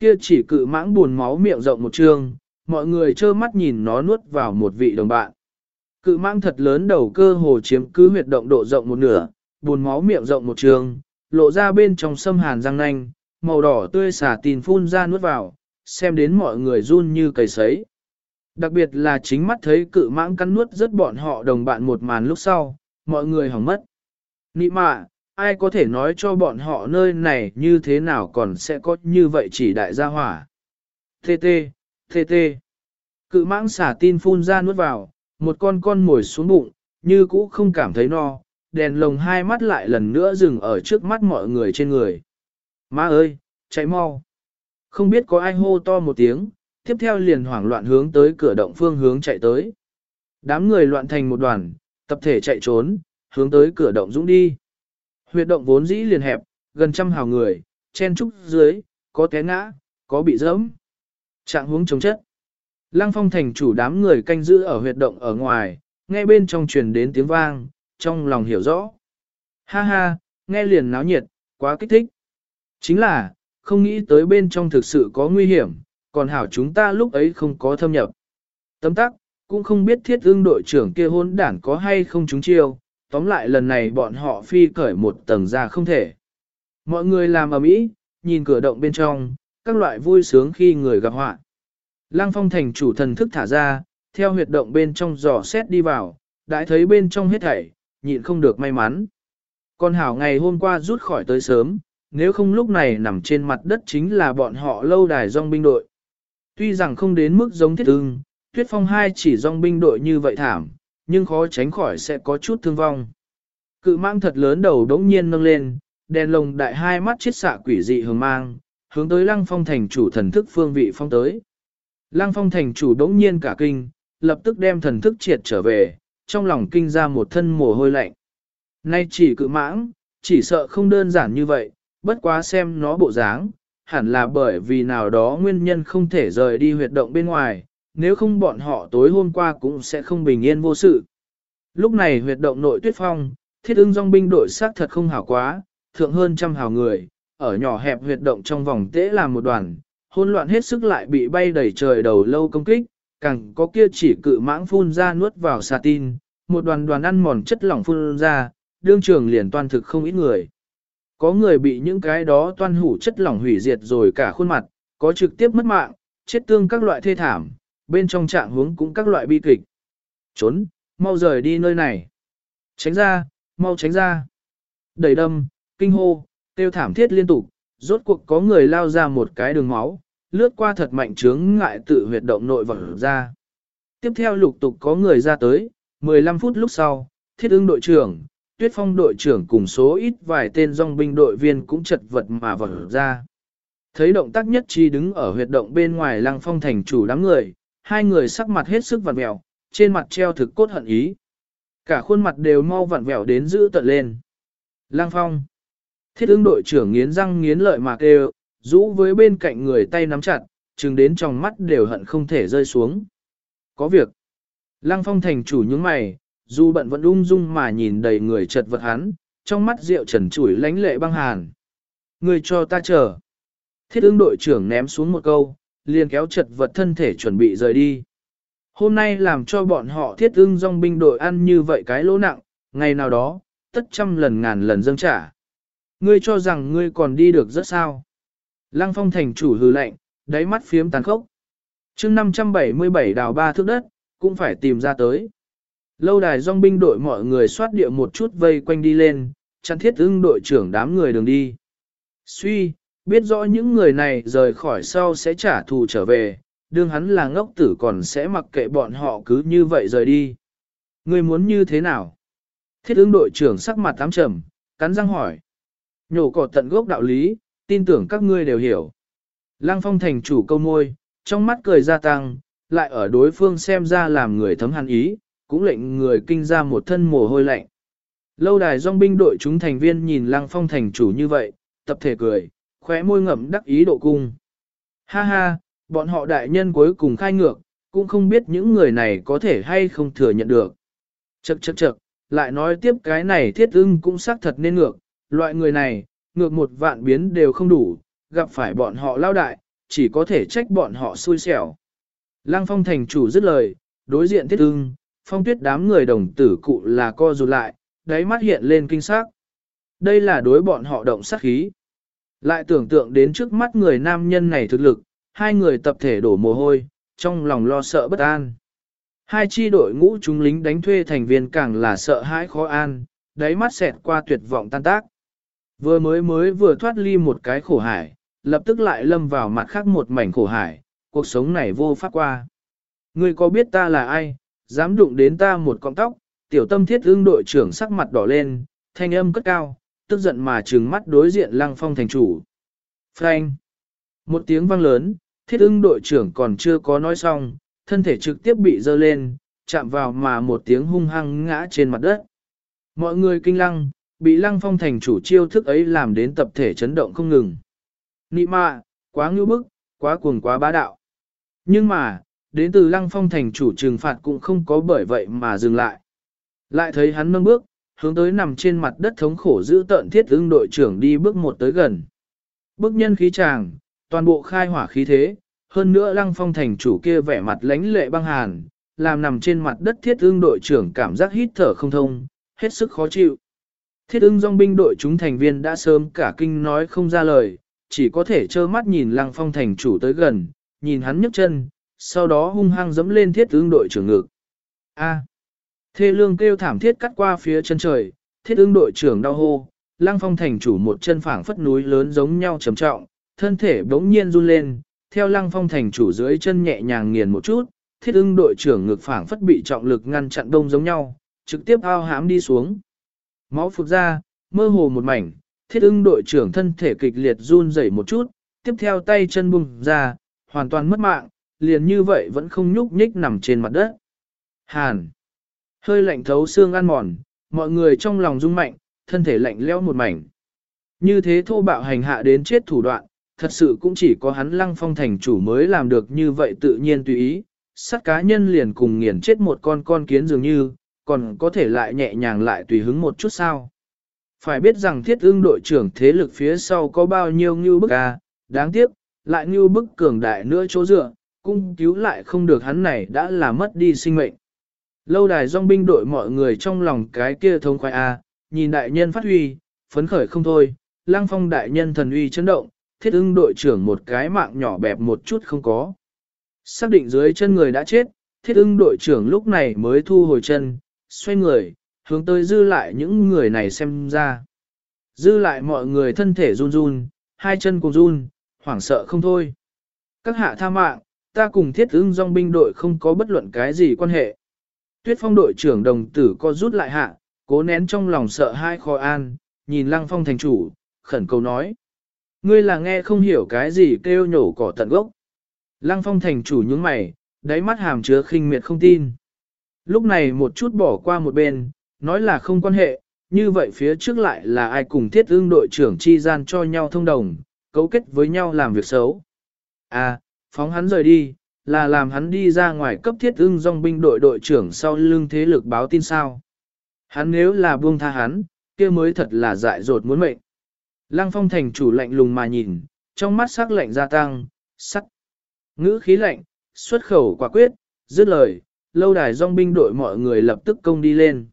Kia chỉ cự mãng buồn máu miệng rộng một trường, mọi người trơ mắt nhìn nó nuốt vào một vị đồng bạn. Cự mãng thật lớn đầu cơ hồ chiếm cứ huyệt động độ rộng một nửa, buồn máu miệng rộng một trường, lộ ra bên trong sâm hàn răng nanh, màu đỏ tươi xả tin phun ra nuốt vào, xem đến mọi người run như cầy sấy. Đặc biệt là chính mắt thấy cự mãng cắn nuốt rất bọn họ đồng bạn một màn lúc sau, mọi người hỏng mất. Nị mạ, ai có thể nói cho bọn họ nơi này như thế nào còn sẽ có như vậy chỉ đại gia hỏa. Tê tê, tê tê. Cự mãng xả tin phun ra nuốt vào, một con con mồi xuống bụng, như cũ không cảm thấy no, đèn lồng hai mắt lại lần nữa dừng ở trước mắt mọi người trên người. Má ơi, chạy mau. Không biết có ai hô to một tiếng, tiếp theo liền hoảng loạn hướng tới cửa động phương hướng chạy tới. Đám người loạn thành một đoàn, tập thể chạy trốn, hướng tới cửa động dũng đi. Huyệt động vốn dĩ liền hẹp, gần trăm hào người, chen trúc dưới, có té ngã, có bị dẫm. Trạng hướng chống chất. Lăng phong thành chủ đám người canh giữ ở huyệt động ở ngoài, nghe bên trong truyền đến tiếng vang, trong lòng hiểu rõ. Ha ha, nghe liền náo nhiệt, quá kích thích. Chính là, không nghĩ tới bên trong thực sự có nguy hiểm, còn hảo chúng ta lúc ấy không có thâm nhập. Tấm tắc, cũng không biết thiết ương đội trưởng kia hôn đảng có hay không chúng chiêu, tóm lại lần này bọn họ phi cởi một tầng ra không thể. Mọi người làm ở mỹ, nhìn cửa động bên trong, các loại vui sướng khi người gặp họa. Lăng phong thành chủ thần thức thả ra, theo huyệt động bên trong dò xét đi vào, đã thấy bên trong hết thảy, nhịn không được may mắn. Con hảo ngày hôm qua rút khỏi tới sớm, nếu không lúc này nằm trên mặt đất chính là bọn họ lâu đài dòng binh đội. Tuy rằng không đến mức giống thiết ưng, tuyết phong hai chỉ dòng binh đội như vậy thảm, nhưng khó tránh khỏi sẽ có chút thương vong. Cự mang thật lớn đầu đống nhiên nâng lên, đèn lồng đại hai mắt chiết xạ quỷ dị hướng mang, hướng tới lăng phong thành chủ thần thức phương vị phong tới. Lăng phong thành chủ đống nhiên cả kinh, lập tức đem thần thức triệt trở về, trong lòng kinh ra một thân mồ hôi lạnh. Nay chỉ cự mãng, chỉ sợ không đơn giản như vậy, bất quá xem nó bộ dáng, hẳn là bởi vì nào đó nguyên nhân không thể rời đi huyệt động bên ngoài, nếu không bọn họ tối hôm qua cũng sẽ không bình yên vô sự. Lúc này huyệt động nội tuyết phong, thiết ưng dòng binh đội sát thật không hảo quá, thượng hơn trăm hào người, ở nhỏ hẹp huyệt động trong vòng tễ làm một đoàn, hỗn loạn hết sức lại bị bay đẩy trời đầu lâu công kích, càng có kia chỉ cự mãng phun ra nuốt vào xà tin, một đoàn đoàn ăn mòn chất lỏng phun ra, đương trường liền toàn thực không ít người. Có người bị những cái đó toan hủ chất lỏng hủy diệt rồi cả khuôn mặt, có trực tiếp mất mạng, chết tương các loại thê thảm, bên trong trạng hướng cũng các loại bi kịch. Trốn, mau rời đi nơi này. Tránh ra, mau tránh ra. Đầy đâm, kinh hô, tiêu thảm thiết liên tục, rốt cuộc có người lao ra một cái đường máu, lướt qua thật mạnh chướng ngại tự huyệt động nội vật ra. Tiếp theo lục tục có người ra tới, 15 phút lúc sau, thiết ứng đội trưởng, tuyết phong đội trưởng cùng số ít vài tên dòng binh đội viên cũng chật vật mà vật ra. Thấy động tác nhất chi đứng ở huyệt động bên ngoài lăng phong thành chủ đám người, hai người sắc mặt hết sức vặn vẹo, trên mặt treo thực cốt hận ý. Cả khuôn mặt đều mau vặn vẹo đến giữ tận lên. Lăng phong. Thiết ứng đội trưởng nghiến răng nghiến lợi mà kêu, rũ với bên cạnh người tay nắm chặt, chừng đến trong mắt đều hận không thể rơi xuống. Có việc. Lăng phong thành chủ những mày, dù bận vẫn ung dung mà nhìn đầy người chật vật hắn, trong mắt rượu trần chủi lánh lệ băng hàn. Người cho ta chờ. Thiết ứng đội trưởng ném xuống một câu, liền kéo chật vật thân thể chuẩn bị rời đi. Hôm nay làm cho bọn họ thiết ưng dòng binh đội ăn như vậy cái lỗ nặng, ngày nào đó, tất trăm lần ngàn lần dâng trả. Ngươi cho rằng ngươi còn đi được rất sao. Lăng phong thành chủ hư lạnh, đáy mắt phiếm tàn khốc. mươi 577 đào ba thước đất, cũng phải tìm ra tới. Lâu đài dòng binh đội mọi người xoát địa một chút vây quanh đi lên, chặn thiết ưng đội trưởng đám người đường đi. Suy, biết rõ những người này rời khỏi sau sẽ trả thù trở về, đương hắn là ngốc tử còn sẽ mặc kệ bọn họ cứ như vậy rời đi. Người muốn như thế nào? Thiết ưng đội trưởng sắc mặt tám trầm, cắn răng hỏi. Nhổ cỏ tận gốc đạo lý, tin tưởng các ngươi đều hiểu. Lăng phong thành chủ câu môi, trong mắt cười gia tăng, lại ở đối phương xem ra làm người thấm hàn ý, cũng lệnh người kinh ra một thân mồ hôi lạnh. Lâu đài dòng binh đội chúng thành viên nhìn lăng phong thành chủ như vậy, tập thể cười, khóe môi ngậm đắc ý độ cung. Ha ha, bọn họ đại nhân cuối cùng khai ngược, cũng không biết những người này có thể hay không thừa nhận được. Chậc chậc chậc, lại nói tiếp cái này thiết ưng cũng xác thật nên ngược, loại người này, ngược một vạn biến đều không đủ, gặp phải bọn họ lao đại, chỉ có thể trách bọn họ xui xẻo. Lăng phong thành chủ dứt lời, đối diện thiết ưng, phong tuyết đám người đồng tử cụ là co rụt lại, đáy mắt hiện lên kinh sắc. Đây là đối bọn họ động sát khí. Lại tưởng tượng đến trước mắt người nam nhân này thực lực, hai người tập thể đổ mồ hôi, trong lòng lo sợ bất an. Hai chi đội ngũ chúng lính đánh thuê thành viên càng là sợ hãi khó an, đáy mắt xẹt qua tuyệt vọng tan tác. Vừa mới mới vừa thoát ly một cái khổ hải, lập tức lại lâm vào mặt khác một mảnh khổ hải, cuộc sống này vô pháp qua. Ngươi có biết ta là ai, dám đụng đến ta một con tóc, tiểu tâm thiết ương đội trưởng sắc mặt đỏ lên, thanh âm cất cao, tức giận mà trừng mắt đối diện lăng phong thành chủ. Frank! Một tiếng vang lớn, thiết ưng đội trưởng còn chưa có nói xong, thân thể trực tiếp bị dơ lên, chạm vào mà một tiếng hung hăng ngã trên mặt đất. Mọi người kinh lăng, bị lăng phong thành chủ chiêu thức ấy làm đến tập thể chấn động không ngừng. Nị mạ, quá ngưu bức, quá cuồng quá bá đạo. Nhưng mà, đến từ lăng phong thành chủ trừng phạt cũng không có bởi vậy mà dừng lại. Lại thấy hắn nâng bước, hướng tới nằm trên mặt đất thống khổ giữ tợn thiết ưng đội trưởng đi bước một tới gần. Bước nhân khí tràng, toàn bộ khai hỏa khí thế, hơn nữa lăng phong thành chủ kia vẻ mặt lánh lệ băng hàn, làm nằm trên mặt đất thiết ưng đội trưởng cảm giác hít thở không thông, hết sức khó chịu. Thiết ưng dòng binh đội chúng thành viên đã sớm cả kinh nói không ra lời, chỉ có thể trơ mắt nhìn lăng phong thành chủ tới gần, nhìn hắn nhấc chân, sau đó hung hăng dẫm lên thiết ứng đội trưởng ngực. A. Thê lương kêu thảm thiết cắt qua phía chân trời, thiết ứng đội trưởng đau hô, lăng phong thành chủ một chân phảng phất núi lớn giống nhau trầm trọng, thân thể bỗng nhiên run lên, theo lăng phong thành chủ dưới chân nhẹ nhàng nghiền một chút, thiết ứng đội trưởng ngực phảng phất bị trọng lực ngăn chặn đông giống nhau, trực tiếp ao hãm đi xuống. Máu phục ra, mơ hồ một mảnh, thiết ứng đội trưởng thân thể kịch liệt run rẩy một chút, tiếp theo tay chân bung ra, hoàn toàn mất mạng, liền như vậy vẫn không nhúc nhích nằm trên mặt đất. Hàn! Hơi lạnh thấu xương ăn mòn, mọi người trong lòng rung mạnh, thân thể lạnh leo một mảnh. Như thế thô bạo hành hạ đến chết thủ đoạn, thật sự cũng chỉ có hắn lăng phong thành chủ mới làm được như vậy tự nhiên tùy ý, sát cá nhân liền cùng nghiền chết một con con kiến dường như, còn có thể lại nhẹ nhàng lại tùy hứng một chút sao. Phải biết rằng thiết ương đội trưởng thế lực phía sau có bao nhiêu như bức à, đáng tiếc, lại như bức cường đại nữa chỗ dựa, cung cứu lại không được hắn này đã là mất đi sinh mệnh. Lâu đài dòng binh đội mọi người trong lòng cái kia thông khoái a, à, nhìn đại nhân phát huy, phấn khởi không thôi, lang phong đại nhân thần uy chấn động, thiết ưng đội trưởng một cái mạng nhỏ bẹp một chút không có. Xác định dưới chân người đã chết, thiết ưng đội trưởng lúc này mới thu hồi chân, xoay người, hướng tới dư lại những người này xem ra. Dư lại mọi người thân thể run run, hai chân cùng run, hoảng sợ không thôi. Các hạ tha mạng, ta cùng thiết ưng dòng binh đội không có bất luận cái gì quan hệ. Tuyết phong đội trưởng đồng tử co rút lại hạ, cố nén trong lòng sợ hai khó an, nhìn lăng phong thành chủ, khẩn cầu nói. Ngươi là nghe không hiểu cái gì kêu nhổ cỏ tận gốc. Lăng phong thành chủ nhướng mày, đáy mắt hàm chứa khinh miệt không tin. Lúc này một chút bỏ qua một bên, nói là không quan hệ, như vậy phía trước lại là ai cùng thiết ương đội trưởng chi gian cho nhau thông đồng, cấu kết với nhau làm việc xấu. À, phóng hắn rời đi, là làm hắn đi ra ngoài cấp thiết ưng dòng binh đội đội trưởng sau lưng thế lực báo tin sao. Hắn nếu là buông tha hắn, kia mới thật là dại dột muốn mệnh. Lăng phong thành chủ lạnh lùng mà nhìn, trong mắt sắc lạnh gia tăng, sắc. Ngữ khí lạnh, xuất khẩu quả quyết, dứt lời, lâu đài dòng binh đội mọi người lập tức công đi lên.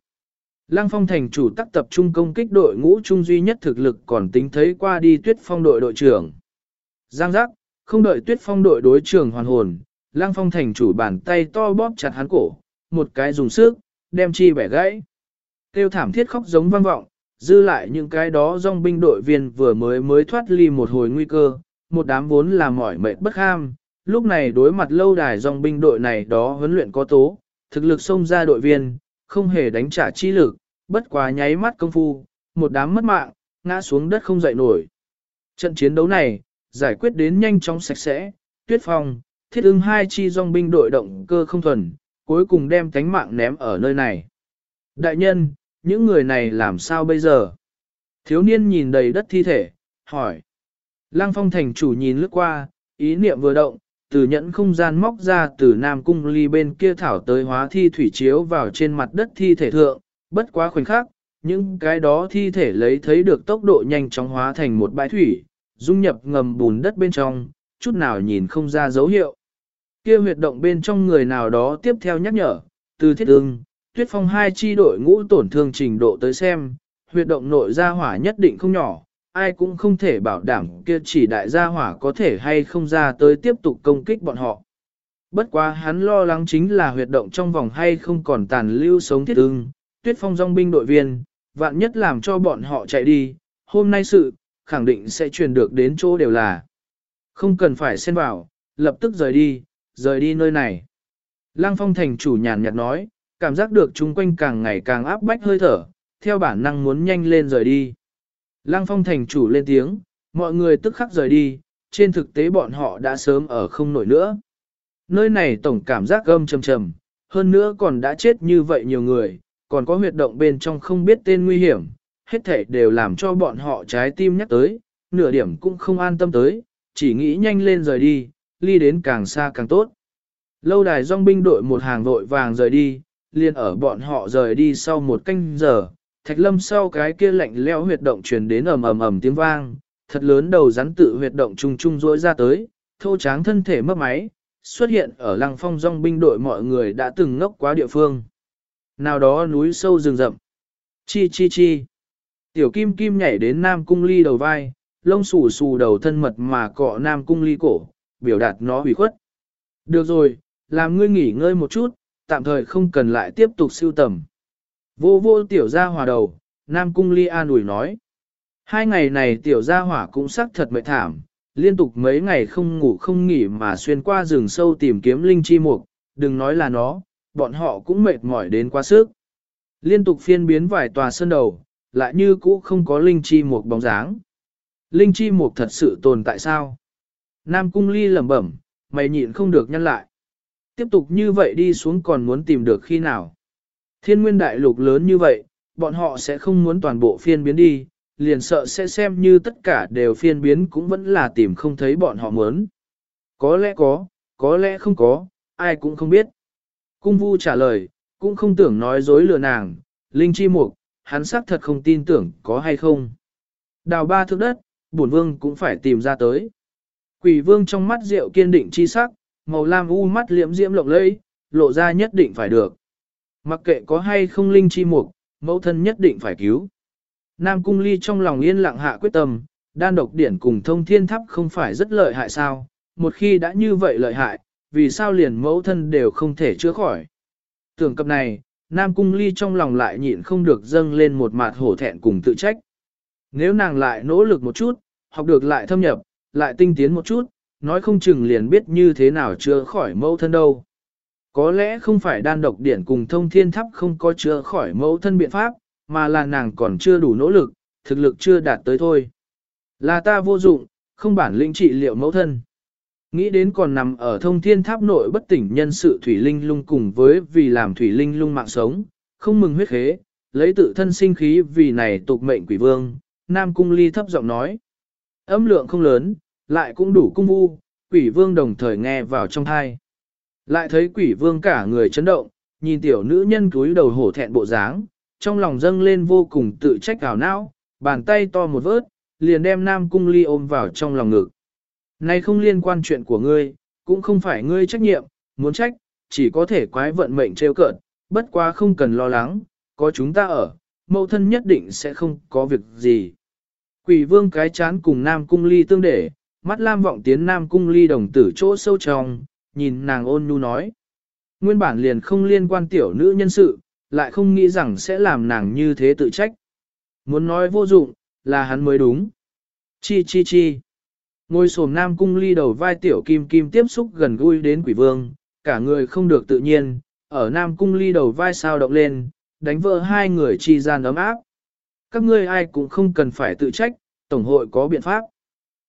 Lăng phong thành chủ tắc tập trung công kích đội ngũ trung duy nhất thực lực còn tính thấy qua đi tuyết phong đội đội trưởng. Giang giác, không đợi tuyết phong đội đối trường hoàn hồn, Lang phong thành chủ bàn tay to bóp chặt hắn cổ, một cái dùng sức, đem chi bẻ gãy. Tiêu thảm thiết khóc giống vang vọng, dư lại những cái đó dòng binh đội viên vừa mới mới thoát ly một hồi nguy cơ, một đám vốn là mỏi mệt bất ham, lúc này đối mặt lâu đài dòng binh đội này đó huấn luyện có tố, thực lực xông ra đội viên, không hề đánh trả chi lực, bất quá nháy mắt công phu, một đám mất mạng, ngã xuống đất không dậy nổi. Trận chiến đấu này, giải quyết đến nhanh chóng sạch sẽ, tuyết phong, thiết ưng hai chi dòng binh đội động cơ không thuần, cuối cùng đem cánh mạng ném ở nơi này. Đại nhân, những người này làm sao bây giờ? Thiếu niên nhìn đầy đất thi thể, hỏi. Lăng phong thành chủ nhìn lướt qua, ý niệm vừa động, từ nhẫn không gian móc ra từ Nam Cung ly bên kia thảo tới hóa thi thủy chiếu vào trên mặt đất thi thể thượng, bất quá khoảnh khắc, những cái đó thi thể lấy thấy được tốc độ nhanh chóng hóa thành một bãi thủy, dung nhập ngầm bùn đất bên trong, chút nào nhìn không ra dấu hiệu. Kia huyệt động bên trong người nào đó tiếp theo nhắc nhở, từ thiết ương, tuyết phong hai chi đội ngũ tổn thương trình độ tới xem, huyệt động nội gia hỏa nhất định không nhỏ, ai cũng không thể bảo đảm kia chỉ đại gia hỏa có thể hay không ra tới tiếp tục công kích bọn họ. Bất quá hắn lo lắng chính là huyệt động trong vòng hay không còn tàn lưu sống thiết ưng, tuyết phong dòng binh đội viên, vạn nhất làm cho bọn họ chạy đi, hôm nay sự, khẳng định sẽ truyền được đến chỗ đều là. Không cần phải xen vào, lập tức rời đi, rời đi nơi này. Lăng phong thành chủ nhàn nhạt nói, cảm giác được chung quanh càng ngày càng áp bách hơi thở, theo bản năng muốn nhanh lên rời đi. Lăng phong thành chủ lên tiếng, mọi người tức khắc rời đi, trên thực tế bọn họ đã sớm ở không nổi nữa. Nơi này tổng cảm giác gâm trầm trầm, hơn nữa còn đã chết như vậy nhiều người, còn có huyệt động bên trong không biết tên nguy hiểm, hết thể đều làm cho bọn họ trái tim nhắc tới, nửa điểm cũng không an tâm tới, chỉ nghĩ nhanh lên rời đi, ly đến càng xa càng tốt. Lâu đài dòng binh đội một hàng vội vàng rời đi, liền ở bọn họ rời đi sau một canh giờ, thạch lâm sau cái kia lạnh leo huyệt động truyền đến ầm ầm ầm tiếng vang, thật lớn đầu rắn tự huyệt động trung trung rỗi ra tới, thô tráng thân thể mất máy, xuất hiện ở lăng phong dòng binh đội mọi người đã từng ngốc quá địa phương. Nào đó núi sâu rừng rậm. Chi chi chi. Tiểu kim kim nhảy đến nam cung ly đầu vai, lông xù xù đầu thân mật mà cọ nam cung ly cổ, biểu đạt nó hủy khuất. Được rồi, làm ngươi nghỉ ngơi một chút, tạm thời không cần lại tiếp tục siêu tầm. Vô vô tiểu gia hòa đầu, Nam Cung Ly an ủi nói. Hai ngày này tiểu gia hỏa cũng sắc thật mệt thảm, liên tục mấy ngày không ngủ không nghỉ mà xuyên qua rừng sâu tìm kiếm linh chi mục, đừng nói là nó, bọn họ cũng mệt mỏi đến quá sức. Liên tục phiên biến vài tòa sơn đầu, lại như cũ không có linh chi mục bóng dáng. Linh chi mục thật sự tồn tại sao? Nam Cung Ly lẩm bẩm, mày nhịn không được nhăn lại. Tiếp tục như vậy đi xuống còn muốn tìm được khi nào. Thiên nguyên đại lục lớn như vậy, bọn họ sẽ không muốn toàn bộ phiên biến đi, liền sợ sẽ xem như tất cả đều phiên biến cũng vẫn là tìm không thấy bọn họ muốn. Có lẽ có, có lẽ không có, ai cũng không biết. Cung vu trả lời, cũng không tưởng nói dối lừa nàng, linh chi mục, hắn xác thật không tin tưởng có hay không. Đào ba thước đất, bổn vương cũng phải tìm ra tới. Quỷ vương trong mắt rượu kiên định chi sắc, màu lam u mắt liễm diễm lộng lẫy, lộ ra nhất định phải được. Mặc kệ có hay không linh chi mục, mẫu thân nhất định phải cứu. Nam cung ly trong lòng yên lặng hạ quyết tâm, đan độc điển cùng thông thiên tháp không phải rất lợi hại sao, một khi đã như vậy lợi hại, vì sao liền mẫu thân đều không thể chữa khỏi. Tưởng cập này, Nam cung ly trong lòng lại nhịn không được dâng lên một mặt hổ thẹn cùng tự trách. Nếu nàng lại nỗ lực một chút, học được lại thâm nhập, lại tinh tiến một chút, nói không chừng liền biết như thế nào chữa khỏi mẫu thân đâu. Có lẽ không phải đan độc điển cùng thông thiên thắp không có chữa khỏi mẫu thân biện pháp, mà là nàng còn chưa đủ nỗ lực, thực lực chưa đạt tới thôi. Là ta vô dụng, không bản lĩnh trị liệu mẫu thân. Nghĩ đến còn nằm ở thông thiên tháp nội bất tỉnh nhân sự thủy linh lung cùng với vì làm thủy linh lung mạng sống, không mừng huyết khế, lấy tự thân sinh khí vì này tục mệnh quỷ vương, Nam Cung Ly thấp giọng nói. Âm lượng không lớn, lại cũng đủ cung vu, quỷ vương đồng thời nghe vào trong thai. Lại thấy quỷ vương cả người chấn động, nhìn tiểu nữ nhân cúi đầu hổ thẹn bộ dáng, trong lòng dâng lên vô cùng tự trách ảo não, bàn tay to một vớt, liền đem Nam Cung Ly ôm vào trong lòng ngực. Này không liên quan chuyện của ngươi, cũng không phải ngươi trách nhiệm, muốn trách, chỉ có thể quái vận mệnh trêu cợt, bất quá không cần lo lắng, có chúng ta ở, mẫu thân nhất định sẽ không có việc gì. Quỷ vương cái chán cùng Nam Cung Ly tương để, mắt lam vọng tiến Nam Cung Ly đồng tử chỗ sâu trong, nhìn nàng ôn nhu nói. Nguyên bản liền không liên quan tiểu nữ nhân sự, lại không nghĩ rằng sẽ làm nàng như thế tự trách. Muốn nói vô dụng, là hắn mới đúng. Chi chi chi. Ngôi sồm Nam Cung Ly đầu vai tiểu kim kim tiếp xúc gần gũi đến quỷ vương, cả người không được tự nhiên, ở Nam Cung Ly đầu vai sao động lên, đánh vỡ hai người chi gian ấm áp các ngươi ai cũng không cần phải tự trách, Tổng hội có biện pháp.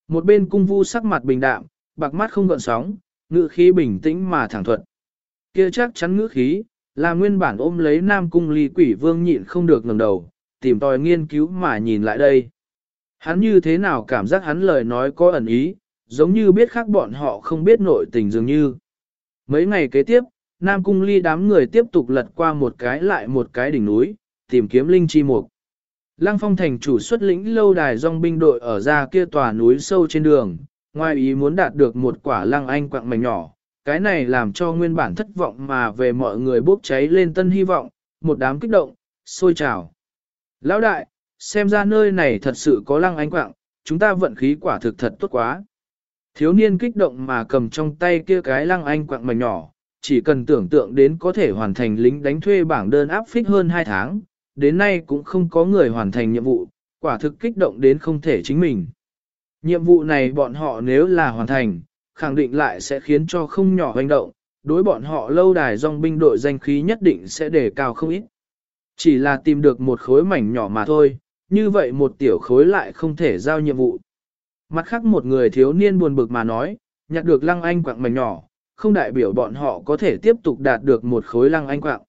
Một bên cung vu sắc mặt bình đạm, bạc mắt không gợn sóng, ngữ khí bình tĩnh mà thẳng thuận. Kia chắc chắn ngữ khí, là nguyên bản ôm lấy nam cung ly quỷ vương nhịn không được ngẩng đầu, tìm tòi nghiên cứu mà nhìn lại đây. Hắn như thế nào cảm giác hắn lời nói có ẩn ý, giống như biết khác bọn họ không biết nội tình dường như. Mấy ngày kế tiếp, Nam Cung Ly đám người tiếp tục lật qua một cái lại một cái đỉnh núi, tìm kiếm linh chi mục. Lăng phong thành chủ xuất lĩnh lâu đài dòng binh đội ở ra kia tòa núi sâu trên đường, ngoài ý muốn đạt được một quả lăng anh quạng mảnh nhỏ, cái này làm cho nguyên bản thất vọng mà về mọi người bốc cháy lên tân hy vọng, một đám kích động, sôi trào. Lão đại, xem ra nơi này thật sự có lăng anh quạng, chúng ta vận khí quả thực thật tốt quá. Thiếu niên kích động mà cầm trong tay kia cái lăng anh quạng mảnh nhỏ, chỉ cần tưởng tượng đến có thể hoàn thành lính đánh thuê bảng đơn áp phích hơn 2 tháng, đến nay cũng không có người hoàn thành nhiệm vụ, quả thực kích động đến không thể chính mình. Nhiệm vụ này bọn họ nếu là hoàn thành, khẳng định lại sẽ khiến cho không nhỏ hoành động, đối bọn họ lâu đài dòng binh đội danh khí nhất định sẽ đề cao không ít. Chỉ là tìm được một khối mảnh nhỏ mà thôi, như vậy một tiểu khối lại không thể giao nhiệm vụ. Mặt khác một người thiếu niên buồn bực mà nói, nhặt được lăng anh quạng mảnh nhỏ, không đại biểu bọn họ có thể tiếp tục đạt được một khối lăng anh quạng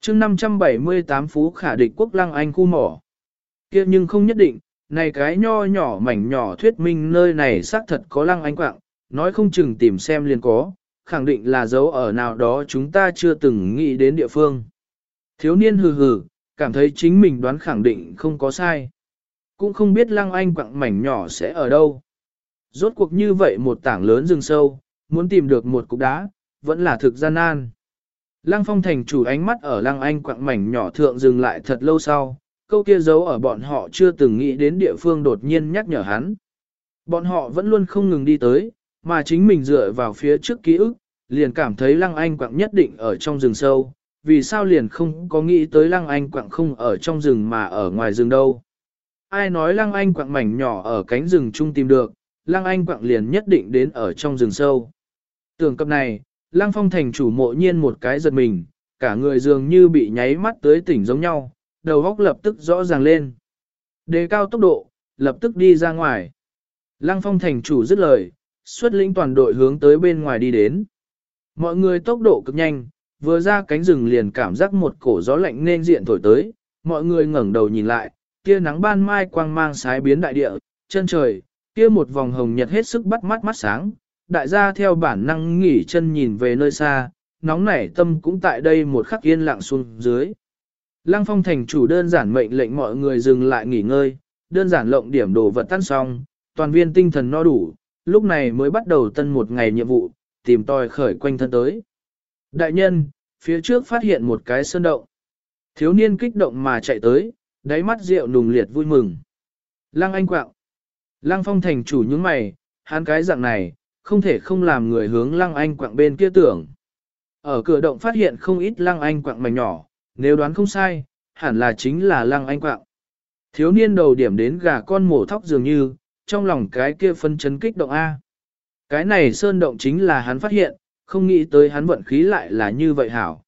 chương 578 phú khả địch quốc lăng anh khu mỏ. kia nhưng không nhất định, này cái nho nhỏ mảnh nhỏ thuyết minh nơi này xác thật có lăng anh quạng, nói không chừng tìm xem liền có, khẳng định là dấu ở nào đó chúng ta chưa từng nghĩ đến địa phương. Thiếu niên hừ hừ, cảm thấy chính mình đoán khẳng định không có sai. Cũng không biết lăng anh quạng mảnh nhỏ sẽ ở đâu. Rốt cuộc như vậy một tảng lớn rừng sâu, muốn tìm được một cục đá, vẫn là thực gian nan. Lăng phong thành chủ ánh mắt ở lăng anh quạng mảnh nhỏ thượng dừng lại thật lâu sau, câu kia giấu ở bọn họ chưa từng nghĩ đến địa phương đột nhiên nhắc nhở hắn. Bọn họ vẫn luôn không ngừng đi tới, mà chính mình dựa vào phía trước ký ức, liền cảm thấy lăng anh quạng nhất định ở trong rừng sâu, vì sao liền không có nghĩ tới lăng anh quạng không ở trong rừng mà ở ngoài rừng đâu. Ai nói lăng anh quạng mảnh nhỏ ở cánh rừng chung tìm được, lăng anh quạng liền nhất định đến ở trong rừng sâu. Tưởng cập này, Lăng phong thành chủ mộ nhiên một cái giật mình, cả người dường như bị nháy mắt tới tỉnh giống nhau, đầu góc lập tức rõ ràng lên. Đề cao tốc độ, lập tức đi ra ngoài. Lăng phong thành chủ dứt lời, xuất lĩnh toàn đội hướng tới bên ngoài đi đến. Mọi người tốc độ cực nhanh, vừa ra cánh rừng liền cảm giác một cổ gió lạnh nên diện thổi tới, mọi người ngẩng đầu nhìn lại, kia nắng ban mai quang mang sái biến đại địa, chân trời, kia một vòng hồng nhật hết sức bắt mắt mắt sáng, đại gia theo bản năng nghỉ chân nhìn về nơi xa, nóng nảy tâm cũng tại đây một khắc yên lặng xuống dưới. Lăng phong thành chủ đơn giản mệnh lệnh mọi người dừng lại nghỉ ngơi, đơn giản lộng điểm đồ vật tan xong, toàn viên tinh thần no đủ, lúc này mới bắt đầu tân một ngày nhiệm vụ, tìm tòi khởi quanh thân tới. Đại nhân, phía trước phát hiện một cái sơn động. Thiếu niên kích động mà chạy tới, đáy mắt rượu nùng liệt vui mừng. Lăng anh quạng. Lăng phong thành chủ những mày, hắn cái dạng này, không thể không làm người hướng lăng anh quạng bên kia tưởng. Ở cửa động phát hiện không ít lăng anh quạng mảnh nhỏ, nếu đoán không sai, hẳn là chính là lăng anh quạng. Thiếu niên đầu điểm đến gà con mổ thóc dường như, trong lòng cái kia phân chấn kích động A. Cái này sơn động chính là hắn phát hiện, không nghĩ tới hắn vận khí lại là như vậy hảo.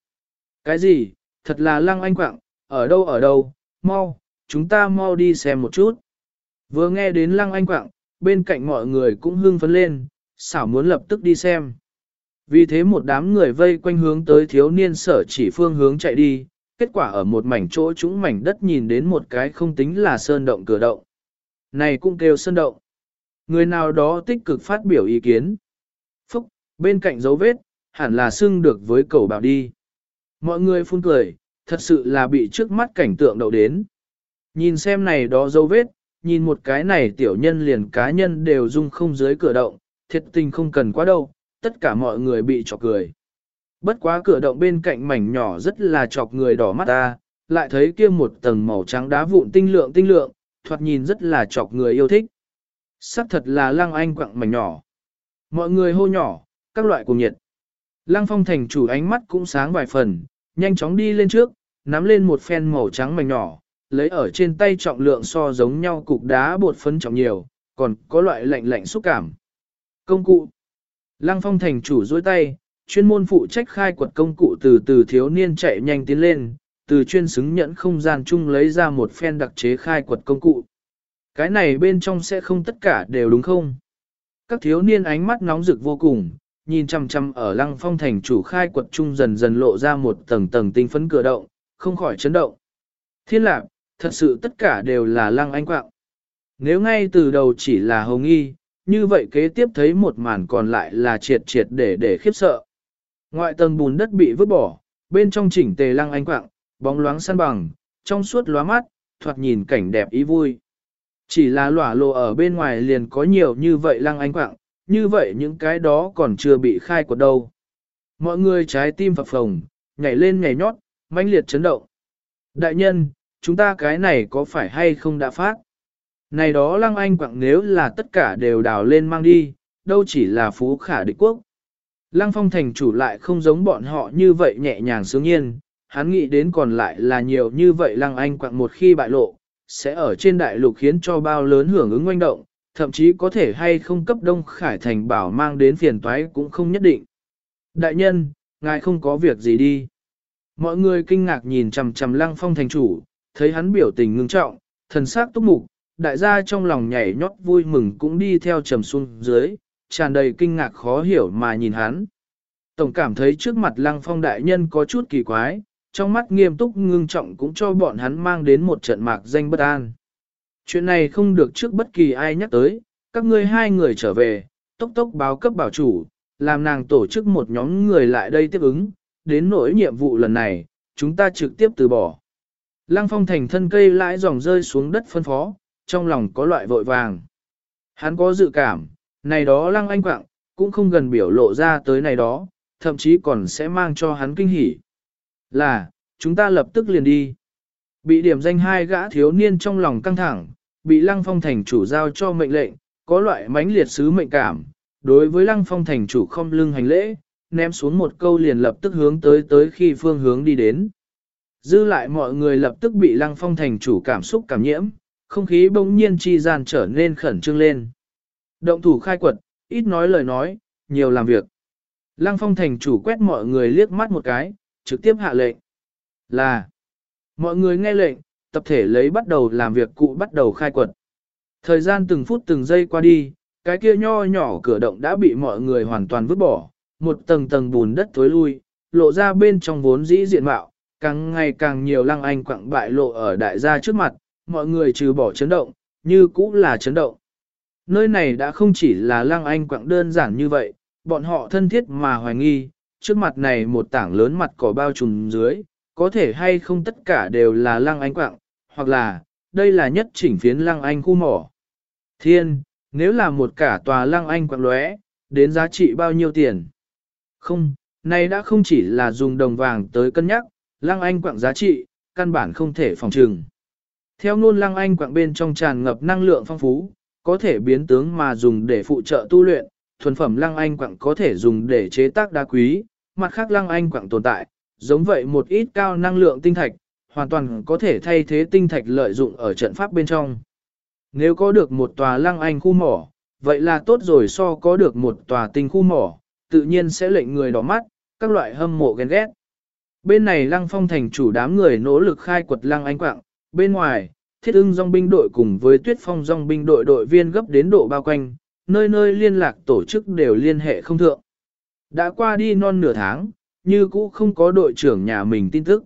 Cái gì, thật là lăng anh quạng, ở đâu ở đâu, mau, chúng ta mau đi xem một chút. Vừa nghe đến lăng anh quạng, bên cạnh mọi người cũng hưng phấn lên, xảo muốn lập tức đi xem. Vì thế một đám người vây quanh hướng tới thiếu niên sở chỉ phương hướng chạy đi, kết quả ở một mảnh chỗ chúng mảnh đất nhìn đến một cái không tính là sơn động cửa động. Này cũng kêu sơn động. Người nào đó tích cực phát biểu ý kiến. Bên cạnh dấu vết, hẳn là xưng được với cầu bảo đi. Mọi người phun cười, thật sự là bị trước mắt cảnh tượng đậu đến. Nhìn xem này đó dấu vết, nhìn một cái này tiểu nhân liền cá nhân đều rung không dưới cửa động, thiệt tình không cần quá đâu, tất cả mọi người bị chọc cười. Bất quá cửa động bên cạnh mảnh nhỏ rất là chọc người đỏ mắt ta, lại thấy kia một tầng màu trắng đá vụn tinh lượng tinh lượng, thoạt nhìn rất là chọc người yêu thích. Sắc thật là lăng anh quặng mảnh nhỏ. Mọi người hô nhỏ, các loại cùng nhiệt. Lăng phong thành chủ ánh mắt cũng sáng vài phần, nhanh chóng đi lên trước, nắm lên một phen màu trắng mảnh nhỏ, lấy ở trên tay trọng lượng so giống nhau cục đá bột phấn trọng nhiều, còn có loại lạnh lạnh xúc cảm. Công cụ Lăng phong thành chủ dối tay, chuyên môn phụ trách khai quật công cụ từ từ thiếu niên chạy nhanh tiến lên, từ chuyên xứng nhẫn không gian chung lấy ra một phen đặc chế khai quật công cụ. Cái này bên trong sẽ không tất cả đều đúng không? Các thiếu niên ánh mắt nóng rực vô cùng, nhìn chăm chăm ở lăng phong thành chủ khai quật trung dần dần lộ ra một tầng tầng tinh phấn cửa động, không khỏi chấn động. Thiên lạc, thật sự tất cả đều là lăng anh quạng. Nếu ngay từ đầu chỉ là hồng nghi, như vậy kế tiếp thấy một màn còn lại là triệt triệt để để khiếp sợ. Ngoại tầng bùn đất bị vứt bỏ, bên trong chỉnh tề lăng anh quạng, bóng loáng săn bằng, trong suốt lóa mắt, thoạt nhìn cảnh đẹp ý vui. Chỉ là lỏa lộ ở bên ngoài liền có nhiều như vậy lăng anh quạng, như vậy những cái đó còn chưa bị khai của đâu. Mọi người trái tim phập phồng, nhảy lên nhảy nhót, mãnh liệt chấn động. Đại nhân, chúng ta cái này có phải hay không đã phát? Này đó lăng anh quặng nếu là tất cả đều đào lên mang đi, đâu chỉ là phú khả địch quốc. Lăng phong thành chủ lại không giống bọn họ như vậy nhẹ nhàng sướng nhiên, hắn nghĩ đến còn lại là nhiều như vậy lăng anh quặng một khi bại lộ, sẽ ở trên đại lục khiến cho bao lớn hưởng ứng oanh động, thậm chí có thể hay không cấp Đông Khải Thành bảo mang đến phiền toái cũng không nhất định. Đại nhân, ngài không có việc gì đi. Mọi người kinh ngạc nhìn chằm chằm lăng phong thành chủ, thấy hắn biểu tình ngưng trọng, thần sắc túc mục, đại gia trong lòng nhảy nhót vui mừng cũng đi theo trầm xuống dưới, tràn đầy kinh ngạc khó hiểu mà nhìn hắn. Tổng cảm thấy trước mặt lăng phong đại nhân có chút kỳ quái, trong mắt nghiêm túc ngưng trọng cũng cho bọn hắn mang đến một trận mạc danh bất an. Chuyện này không được trước bất kỳ ai nhắc tới, các ngươi hai người trở về, tốc tốc báo cấp bảo chủ, làm nàng tổ chức một nhóm người lại đây tiếp ứng, đến nỗi nhiệm vụ lần này, chúng ta trực tiếp từ bỏ. Lăng phong thành thân cây lãi dòng rơi xuống đất phân phó, trong lòng có loại vội vàng. Hắn có dự cảm, này đó lăng anh quạng, cũng không gần biểu lộ ra tới này đó, thậm chí còn sẽ mang cho hắn kinh hỉ. Là, chúng ta lập tức liền đi. Bị điểm danh hai gã thiếu niên trong lòng căng thẳng, bị lăng phong thành chủ giao cho mệnh lệnh, có loại mãnh liệt sứ mệnh cảm. Đối với lăng phong thành chủ không lưng hành lễ, ném xuống một câu liền lập tức hướng tới tới khi phương hướng đi đến. Dư lại mọi người lập tức bị lăng phong thành chủ cảm xúc cảm nhiễm, không khí bỗng nhiên chi gian trở nên khẩn trương lên. Động thủ khai quật, ít nói lời nói, nhiều làm việc. Lăng phong thành chủ quét mọi người liếc mắt một cái, trực tiếp hạ lệnh. Là, mọi người nghe lệnh, tập thể lấy bắt đầu làm việc cụ bắt đầu khai quật. Thời gian từng phút từng giây qua đi, cái kia nho nhỏ cửa động đã bị mọi người hoàn toàn vứt bỏ, một tầng tầng bùn đất thối lui, lộ ra bên trong vốn dĩ diện mạo, càng ngày càng nhiều lăng anh quặng bại lộ ở đại gia trước mặt, mọi người trừ bỏ chấn động, như cũ là chấn động. Nơi này đã không chỉ là lăng anh quạng đơn giản như vậy, bọn họ thân thiết mà hoài nghi, trước mặt này một tảng lớn mặt cỏ bao trùm dưới, có thể hay không tất cả đều là lăng anh quạng, hoặc là, đây là nhất chỉnh phiến lăng anh khu mỏ. Thiên, nếu là một cả tòa lăng anh quạng lóe, đến giá trị bao nhiêu tiền? Không, này đã không chỉ là dùng đồng vàng tới cân nhắc, lăng anh quạng giá trị, căn bản không thể phòng trừng. Theo ngôn lăng anh quạng bên trong tràn ngập năng lượng phong phú, có thể biến tướng mà dùng để phụ trợ tu luyện, thuần phẩm lăng anh quạng có thể dùng để chế tác đá quý, mặt khác lăng anh quạng tồn tại, giống vậy một ít cao năng lượng tinh thạch, hoàn toàn có thể thay thế tinh thạch lợi dụng ở trận pháp bên trong. Nếu có được một tòa lăng anh khu mỏ, vậy là tốt rồi so có được một tòa tinh khu mỏ, tự nhiên sẽ lệnh người đỏ mắt, các loại hâm mộ ghen ghét. Bên này lăng phong thành chủ đám người nỗ lực khai quật lăng anh quạng, bên ngoài, thiết ưng dòng binh đội cùng với tuyết phong dòng binh đội đội viên gấp đến độ bao quanh, nơi nơi liên lạc tổ chức đều liên hệ không thượng. Đã qua đi non nửa tháng, như cũ không có đội trưởng nhà mình tin tức.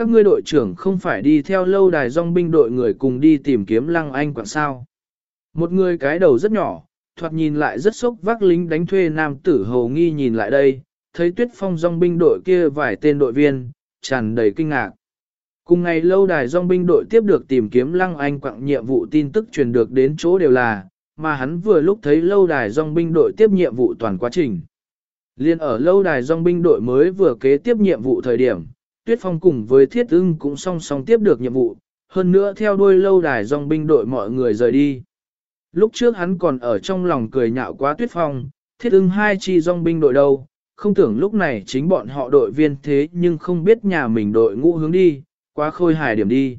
Các ngươi đội trưởng không phải đi theo lâu đài dòng binh đội người cùng đi tìm kiếm lăng anh quạng sao. Một người cái đầu rất nhỏ, thoạt nhìn lại rất sốc vác lính đánh thuê nam tử hầu nghi nhìn lại đây, thấy tuyết phong dòng binh đội kia vài tên đội viên, tràn đầy kinh ngạc. Cùng ngày lâu đài dòng binh đội tiếp được tìm kiếm lăng anh quặng nhiệm vụ tin tức truyền được đến chỗ đều là, mà hắn vừa lúc thấy lâu đài dòng binh đội tiếp nhiệm vụ toàn quá trình. Liên ở lâu đài dòng binh đội mới vừa kế tiếp nhiệm vụ thời điểm, Tuyết Phong cùng với Thiết ưng cũng song song tiếp được nhiệm vụ, hơn nữa theo đuôi lâu đài dòng binh đội mọi người rời đi. Lúc trước hắn còn ở trong lòng cười nhạo quá Tuyết Phong, Thiết ưng hai chi dòng binh đội đâu, không tưởng lúc này chính bọn họ đội viên thế nhưng không biết nhà mình đội ngũ hướng đi, quá khôi hài điểm đi.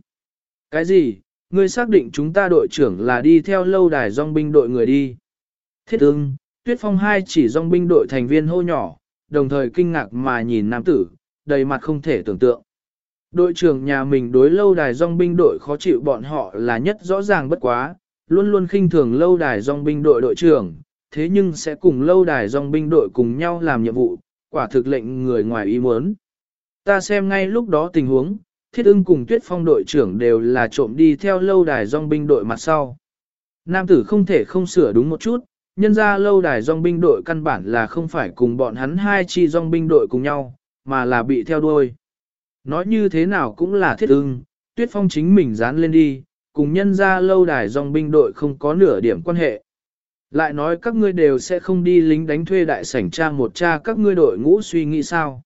Cái gì, ngươi xác định chúng ta đội trưởng là đi theo lâu đài dòng binh đội người đi. Thiết ưng, tuyết phong hai chỉ dòng binh đội thành viên hô nhỏ, đồng thời kinh ngạc mà nhìn nam tử, đầy mặt không thể tưởng tượng. Đội trưởng nhà mình đối lâu đài dòng binh đội khó chịu bọn họ là nhất rõ ràng bất quá, luôn luôn khinh thường lâu đài dòng binh đội đội trưởng, thế nhưng sẽ cùng lâu đài dòng binh đội cùng nhau làm nhiệm vụ, quả thực lệnh người ngoài ý muốn. Ta xem ngay lúc đó tình huống, thiết ưng cùng tuyết phong đội trưởng đều là trộm đi theo lâu đài dòng binh đội mặt sau. Nam tử không thể không sửa đúng một chút, nhân ra lâu đài dòng binh đội căn bản là không phải cùng bọn hắn hai chi dòng binh đội cùng nhau, mà là bị theo đuôi. Nói như thế nào cũng là thiết ưng, tuyết phong chính mình dán lên đi, cùng nhân ra lâu đài dòng binh đội không có nửa điểm quan hệ. Lại nói các ngươi đều sẽ không đi lính đánh thuê đại sảnh tra một cha các ngươi đội ngũ suy nghĩ sao.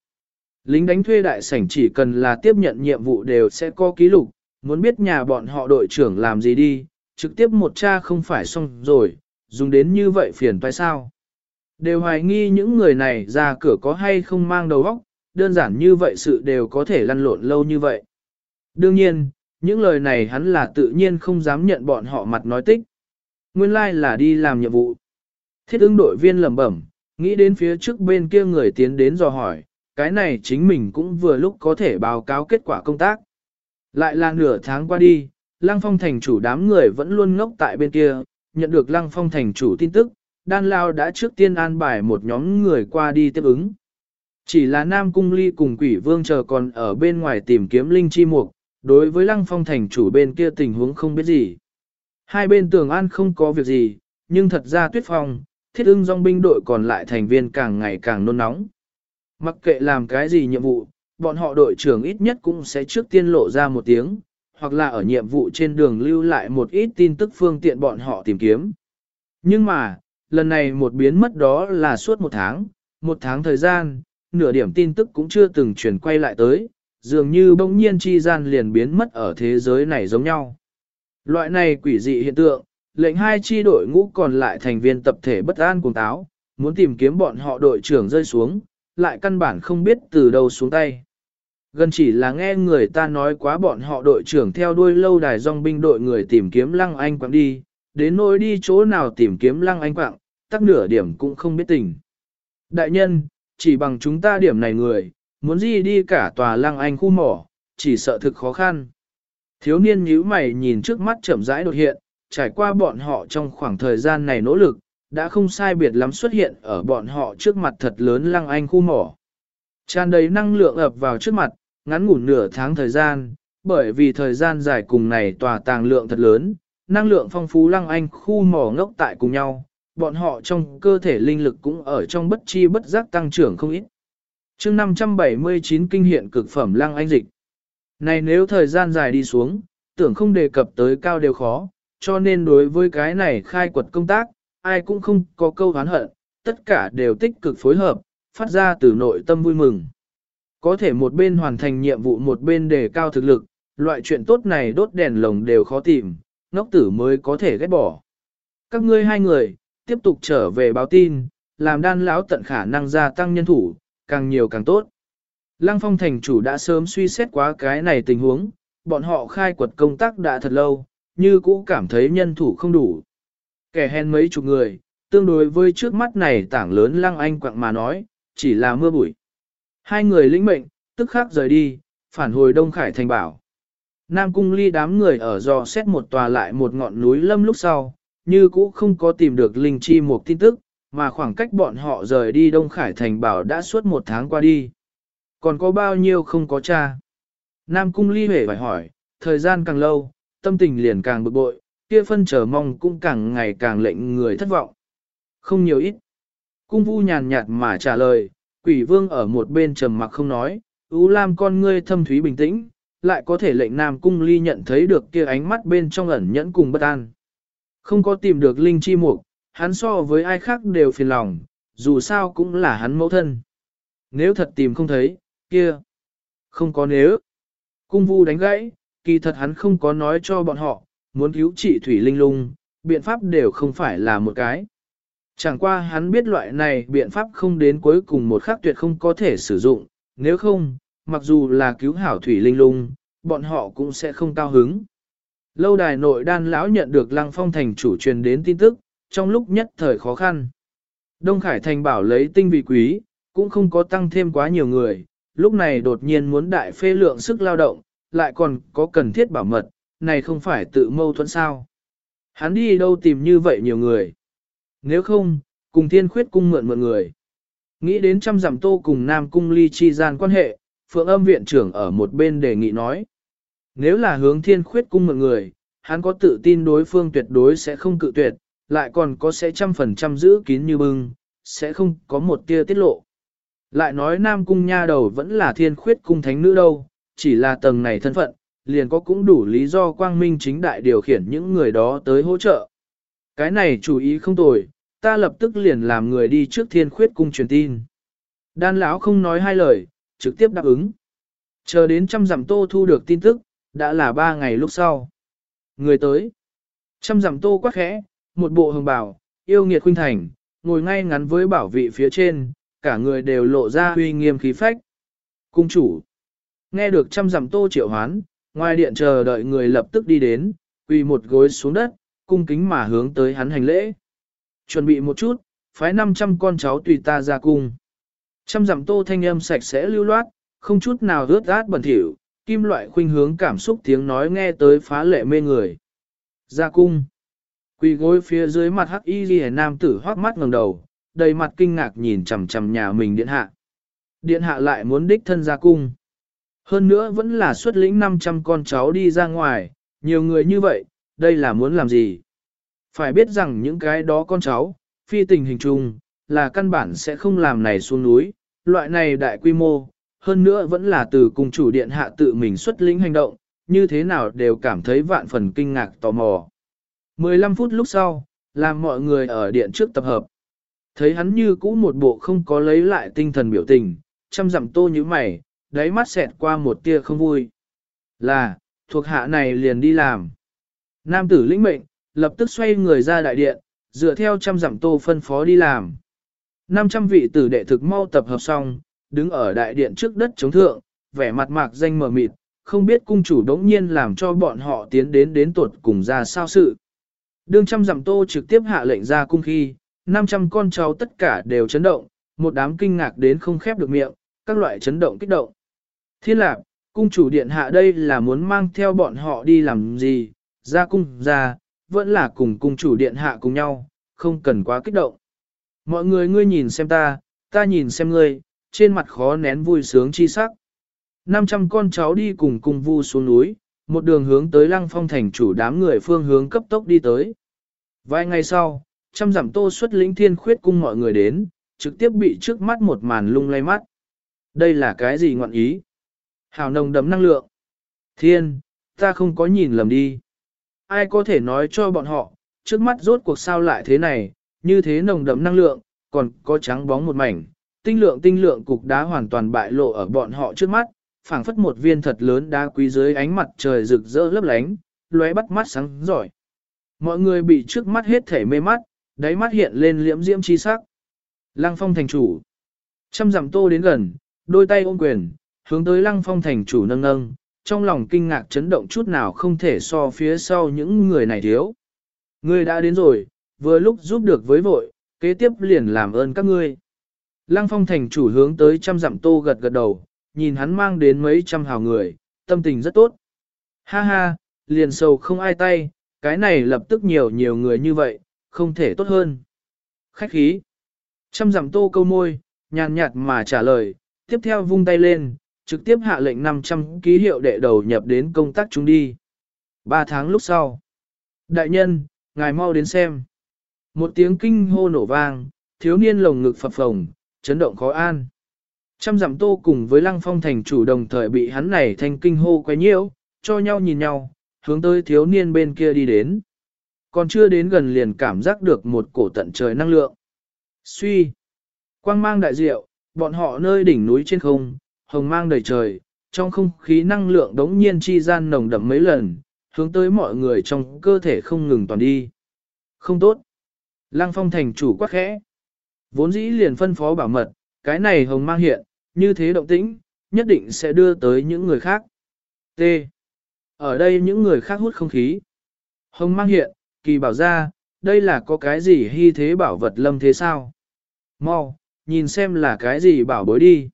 Lính đánh thuê đại sảnh chỉ cần là tiếp nhận nhiệm vụ đều sẽ có ký lục, muốn biết nhà bọn họ đội trưởng làm gì đi, trực tiếp một cha không phải xong rồi, dùng đến như vậy phiền phải sao. Đều hoài nghi những người này ra cửa có hay không mang đầu óc, đơn giản như vậy sự đều có thể lăn lộn lâu như vậy. Đương nhiên, những lời này hắn là tự nhiên không dám nhận bọn họ mặt nói tích. Nguyên lai like là đi làm nhiệm vụ. Thiết ứng đội viên lẩm bẩm, nghĩ đến phía trước bên kia người tiến đến dò hỏi, cái này chính mình cũng vừa lúc có thể báo cáo kết quả công tác. Lại là nửa tháng qua đi, Lăng Phong thành chủ đám người vẫn luôn ngốc tại bên kia, nhận được Lăng Phong thành chủ tin tức, Đan Lao đã trước tiên an bài một nhóm người qua đi tiếp ứng. Chỉ là Nam Cung Ly cùng quỷ vương chờ còn ở bên ngoài tìm kiếm Linh Chi Mục, đối với Lăng Phong thành chủ bên kia tình huống không biết gì. Hai bên tường an không có việc gì, nhưng thật ra tuyết phong, thiết ưng dòng binh đội còn lại thành viên càng ngày càng nôn nóng. Mặc kệ làm cái gì nhiệm vụ, bọn họ đội trưởng ít nhất cũng sẽ trước tiên lộ ra một tiếng, hoặc là ở nhiệm vụ trên đường lưu lại một ít tin tức phương tiện bọn họ tìm kiếm. Nhưng mà, lần này một biến mất đó là suốt một tháng, một tháng thời gian, nửa điểm tin tức cũng chưa từng chuyển quay lại tới, dường như bỗng nhiên chi gian liền biến mất ở thế giới này giống nhau. Loại này quỷ dị hiện tượng, lệnh hai chi đội ngũ còn lại thành viên tập thể bất an cùng táo, muốn tìm kiếm bọn họ đội trưởng rơi xuống, lại căn bản không biết từ đâu xuống tay. Gần chỉ là nghe người ta nói quá bọn họ đội trưởng theo đuôi lâu đài dòng binh đội người tìm kiếm lăng anh quạng đi, đến nỗi đi chỗ nào tìm kiếm lăng anh quạng, tắc nửa điểm cũng không biết tình. Đại nhân, chỉ bằng chúng ta điểm này người, muốn gì đi cả tòa lăng anh khu mỏ, chỉ sợ thực khó khăn. Thiếu niên nhíu mày nhìn trước mắt chậm rãi đột hiện, trải qua bọn họ trong khoảng thời gian này nỗ lực, đã không sai biệt lắm xuất hiện ở bọn họ trước mặt thật lớn lăng anh khu mỏ. Tràn đầy năng lượng ập vào trước mặt, ngắn ngủn nửa tháng thời gian, bởi vì thời gian dài cùng này tòa tàng lượng thật lớn, năng lượng phong phú lăng anh khu mỏ ngốc tại cùng nhau, bọn họ trong cơ thể linh lực cũng ở trong bất chi bất giác tăng trưởng không ít. chương 579 kinh hiện cực phẩm lăng anh dịch. Này nếu thời gian dài đi xuống, tưởng không đề cập tới cao đều khó, cho nên đối với cái này khai quật công tác, ai cũng không có câu hán hận, tất cả đều tích cực phối hợp, phát ra từ nội tâm vui mừng. Có thể một bên hoàn thành nhiệm vụ một bên đề cao thực lực, loại chuyện tốt này đốt đèn lồng đều khó tìm, ngốc tử mới có thể ghét bỏ. Các ngươi hai người, tiếp tục trở về báo tin, làm đan lão tận khả năng gia tăng nhân thủ, càng nhiều càng tốt. Lăng phong thành chủ đã sớm suy xét quá cái này tình huống, bọn họ khai quật công tác đã thật lâu, như cũ cảm thấy nhân thủ không đủ. Kẻ hèn mấy chục người, tương đối với trước mắt này tảng lớn lăng anh quặng mà nói, chỉ là mưa bụi. Hai người lĩnh mệnh, tức khắc rời đi, phản hồi Đông Khải thành bảo. Nam cung ly đám người ở dò xét một tòa lại một ngọn núi lâm lúc sau, như cũ không có tìm được linh chi một tin tức, mà khoảng cách bọn họ rời đi Đông Khải thành bảo đã suốt một tháng qua đi. Còn có bao nhiêu không có cha? Nam cung ly hề phải hỏi, thời gian càng lâu, tâm tình liền càng bực bội, kia phân chờ mong cũng càng ngày càng lệnh người thất vọng. Không nhiều ít. Cung vu nhàn nhạt mà trả lời, quỷ vương ở một bên trầm mặc không nói, ú lam con ngươi thâm thúy bình tĩnh, lại có thể lệnh Nam Cung Ly nhận thấy được kia ánh mắt bên trong ẩn nhẫn cùng bất an. Không có tìm được Linh Chi Mục, hắn so với ai khác đều phiền lòng, dù sao cũng là hắn mẫu thân. Nếu thật tìm không thấy, kia, không có nếu. Cung vu đánh gãy, kỳ thật hắn không có nói cho bọn họ, muốn cứu trị Thủy Linh Lung, biện pháp đều không phải là một cái. Chẳng qua hắn biết loại này biện pháp không đến cuối cùng một khắc tuyệt không có thể sử dụng, nếu không, mặc dù là cứu hảo Thủy Linh Lung, bọn họ cũng sẽ không cao hứng. Lâu đài nội đan lão nhận được Lăng Phong thành chủ truyền đến tin tức, trong lúc nhất thời khó khăn. Đông Khải thành bảo lấy tinh vị quý, cũng không có tăng thêm quá nhiều người, lúc này đột nhiên muốn đại phê lượng sức lao động, lại còn có cần thiết bảo mật, này không phải tự mâu thuẫn sao. Hắn đi đâu tìm như vậy nhiều người. Nếu không, cùng thiên khuyết cung mượn mượn người. Nghĩ đến trăm giảm tô cùng Nam Cung ly chi gian quan hệ, Phượng âm viện trưởng ở một bên đề nghị nói. Nếu là hướng thiên khuyết cung mượn người, hắn có tự tin đối phương tuyệt đối sẽ không cự tuyệt, lại còn có sẽ trăm phần trăm giữ kín như bưng, sẽ không có một tia tiết lộ. Lại nói Nam Cung nha đầu vẫn là thiên khuyết cung thánh nữ đâu, chỉ là tầng này thân phận, liền có cũng đủ lý do quang minh chính đại điều khiển những người đó tới hỗ trợ. Cái này chủ ý không tồi, ta lập tức liền làm người đi trước thiên khuyết cung truyền tin. Đan lão không nói hai lời, trực tiếp đáp ứng. Chờ đến trăm dặm tô thu được tin tức, đã là ba ngày lúc sau. Người tới. Trăm dặm tô quắc khẽ, một bộ hồng bảo, yêu nghiệt khuynh thành, ngồi ngay ngắn với bảo vị phía trên, cả người đều lộ ra uy nghiêm khí phách. Cung chủ. Nghe được trăm dặm tô triệu hoán, ngoài điện chờ đợi người lập tức đi đến, quỳ một gối xuống đất, cung kính mà hướng tới hắn hành lễ. Chuẩn bị một chút, phái 500 con cháu tùy ta ra cung. Trăm dặm tô thanh âm sạch sẽ lưu loát, không chút nào rớt át bẩn thỉu, kim loại khuynh hướng cảm xúc tiếng nói nghe tới phá lệ mê người. Ra cung. Quỳ gối phía dưới mặt hắc y ghi nam tử hoác mắt ngẩng đầu, đầy mặt kinh ngạc nhìn chằm chằm nhà mình điện hạ. Điện hạ lại muốn đích thân ra cung. Hơn nữa vẫn là xuất lĩnh 500 con cháu đi ra ngoài, nhiều người như vậy, đây là muốn làm gì? Phải biết rằng những cái đó con cháu, phi tình hình chung, là căn bản sẽ không làm này xuống núi, loại này đại quy mô, hơn nữa vẫn là từ cung chủ điện hạ tự mình xuất lĩnh hành động, như thế nào đều cảm thấy vạn phần kinh ngạc tò mò. 15 phút lúc sau, làm mọi người ở điện trước tập hợp. Thấy hắn như cũ một bộ không có lấy lại tinh thần biểu tình, chăm dặm tô như mày, đáy mắt xẹt qua một tia không vui. Là, thuộc hạ này liền đi làm. Nam tử lĩnh mệnh, lập tức xoay người ra đại điện, dựa theo trăm dặm tô phân phó đi làm. 500 vị tử đệ thực mau tập hợp xong, đứng ở đại điện trước đất chống thượng, vẻ mặt mạc danh mờ mịt, không biết cung chủ đống nhiên làm cho bọn họ tiến đến đến tuột cùng ra sao sự. Đương trăm dặm tô trực tiếp hạ lệnh ra cung khi, 500 con cháu tất cả đều chấn động, một đám kinh ngạc đến không khép được miệng, các loại chấn động kích động. Thiên lạc, cung chủ điện hạ đây là muốn mang theo bọn họ đi làm gì, ra cung ra, vẫn là cùng cung chủ điện hạ cùng nhau, không cần quá kích động. Mọi người ngươi nhìn xem ta, ta nhìn xem ngươi, trên mặt khó nén vui sướng chi sắc. 500 con cháu đi cùng cùng vu xuống núi, một đường hướng tới lăng phong thành chủ đám người phương hướng cấp tốc đi tới. Vài ngày sau, trăm giảm tô xuất lĩnh thiên khuyết cung mọi người đến, trực tiếp bị trước mắt một màn lung lay mắt. Đây là cái gì ngọn ý? Hào nồng đấm năng lượng. Thiên, ta không có nhìn lầm đi. Ai có thể nói cho bọn họ, trước mắt rốt cuộc sao lại thế này, như thế nồng đậm năng lượng, còn có trắng bóng một mảnh, tinh lượng tinh lượng cục đá hoàn toàn bại lộ ở bọn họ trước mắt, phảng phất một viên thật lớn đá quý dưới ánh mặt trời rực rỡ lấp lánh, lóe bắt mắt sáng giỏi. Mọi người bị trước mắt hết thể mê mắt, đáy mắt hiện lên liễm diễm chi sắc. Lăng phong thành chủ. Trăm dặm tô đến gần, đôi tay ôm quyền, hướng tới lăng phong thành chủ nâng nâng, trong lòng kinh ngạc chấn động chút nào không thể so phía sau những người này thiếu. Ngươi đã đến rồi, vừa lúc giúp được với vội, kế tiếp liền làm ơn các ngươi. Lăng phong thành chủ hướng tới trăm dặm tô gật gật đầu, nhìn hắn mang đến mấy trăm hào người, tâm tình rất tốt. Ha ha, liền sầu không ai tay, cái này lập tức nhiều nhiều người như vậy, không thể tốt hơn. Khách khí. Trăm dặm tô câu môi, nhàn nhạt mà trả lời, tiếp theo vung tay lên, trực tiếp hạ lệnh 500 ký hiệu đệ đầu nhập đến công tác chúng đi. Ba tháng lúc sau. Đại nhân, ngài mau đến xem. Một tiếng kinh hô nổ vang, thiếu niên lồng ngực phập phồng, chấn động khó an. Trăm dặm tô cùng với lăng phong thành chủ đồng thời bị hắn này thanh kinh hô quay nhiễu, cho nhau nhìn nhau, hướng tới thiếu niên bên kia đi đến. Còn chưa đến gần liền cảm giác được một cổ tận trời năng lượng. Suy. Quang mang đại diệu, bọn họ nơi đỉnh núi trên không, hồng mang đầy trời, trong không khí năng lượng đống nhiên chi gian nồng đậm mấy lần, hướng tới mọi người trong cơ thể không ngừng toàn đi. Không tốt. Lăng phong thành chủ quá khẽ. Vốn dĩ liền phân phó bảo mật, cái này hồng mang hiện, như thế động tĩnh, nhất định sẽ đưa tới những người khác. T. Ở đây những người khác hút không khí. Hồng mang hiện, kỳ bảo ra, đây là có cái gì hy thế bảo vật lâm thế sao? Mau, nhìn xem là cái gì bảo bối đi.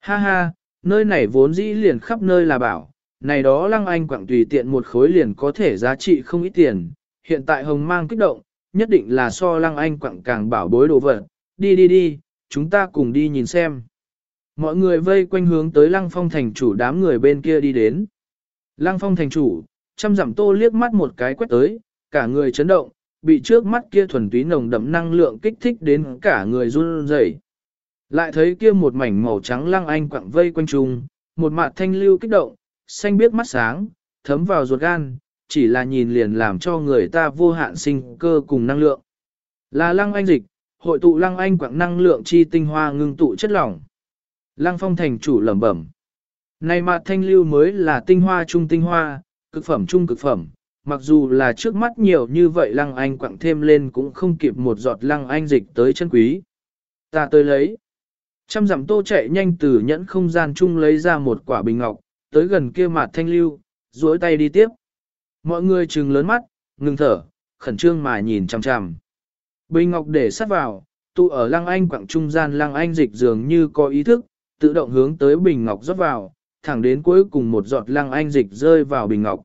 Ha ha, nơi này vốn dĩ liền khắp nơi là bảo, này đó lăng anh quặng tùy tiện một khối liền có thể giá trị không ít tiền, hiện tại hồng mang kích động, nhất định là so lăng anh quặng càng bảo bối đồ vật, đi đi đi, chúng ta cùng đi nhìn xem. Mọi người vây quanh hướng tới lăng phong thành chủ đám người bên kia đi đến. Lăng phong thành chủ, chăm dặm tô liếc mắt một cái quét tới, cả người chấn động, bị trước mắt kia thuần túy nồng đậm năng lượng kích thích đến cả người run rẩy. Lại thấy kia một mảnh màu trắng lăng anh quặng vây quanh trùng, một mạt thanh lưu kích động, xanh biếc mắt sáng, thấm vào ruột gan, chỉ là nhìn liền làm cho người ta vô hạn sinh cơ cùng năng lượng. Là lăng anh dịch, hội tụ lăng anh quặng năng lượng chi tinh hoa ngưng tụ chất lỏng. Lăng phong thành chủ lẩm bẩm. Này mà thanh lưu mới là tinh hoa trung tinh hoa, cực phẩm trung cực phẩm, mặc dù là trước mắt nhiều như vậy lăng anh quặng thêm lên cũng không kịp một giọt lăng anh dịch tới chân quý. Ta tới lấy. Trăm dặm tô chạy nhanh từ nhẫn không gian chung lấy ra một quả bình ngọc, tới gần kia mặt thanh lưu, duỗi tay đi tiếp. Mọi người trừng lớn mắt, ngừng thở, khẩn trương mà nhìn chằm chằm. Bình ngọc để sát vào, tụ ở lăng anh quặng trung gian lăng anh dịch dường như có ý thức, tự động hướng tới bình ngọc rót vào, thẳng đến cuối cùng một giọt lăng anh dịch rơi vào bình ngọc.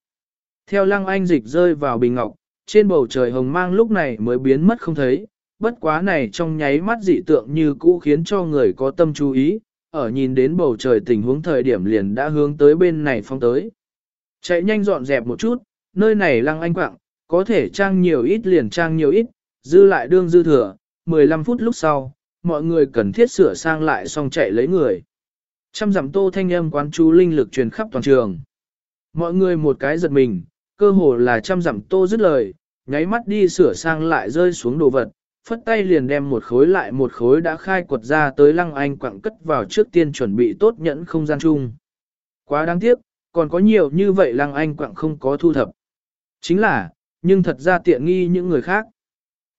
Theo lăng anh dịch rơi vào bình ngọc, trên bầu trời hồng mang lúc này mới biến mất không thấy, bất quá này trong nháy mắt dị tượng như cũ khiến cho người có tâm chú ý, ở nhìn đến bầu trời tình huống thời điểm liền đã hướng tới bên này phong tới. Chạy nhanh dọn dẹp một chút, nơi này lăng anh quạng, có thể trang nhiều ít liền trang nhiều ít, dư lại đương dư thừa, 15 phút lúc sau, mọi người cần thiết sửa sang lại xong chạy lấy người. Trăm dặm tô thanh âm quán chú linh lực truyền khắp toàn trường. Mọi người một cái giật mình, cơ hồ là trăm dặm tô dứt lời, nháy mắt đi sửa sang lại rơi xuống đồ vật, phất tay liền đem một khối lại một khối đã khai quật ra tới lăng anh quặng cất vào trước tiên chuẩn bị tốt nhẫn không gian chung. Quá đáng tiếc, còn có nhiều như vậy lăng anh quặng không có thu thập. Chính là, nhưng thật ra tiện nghi những người khác.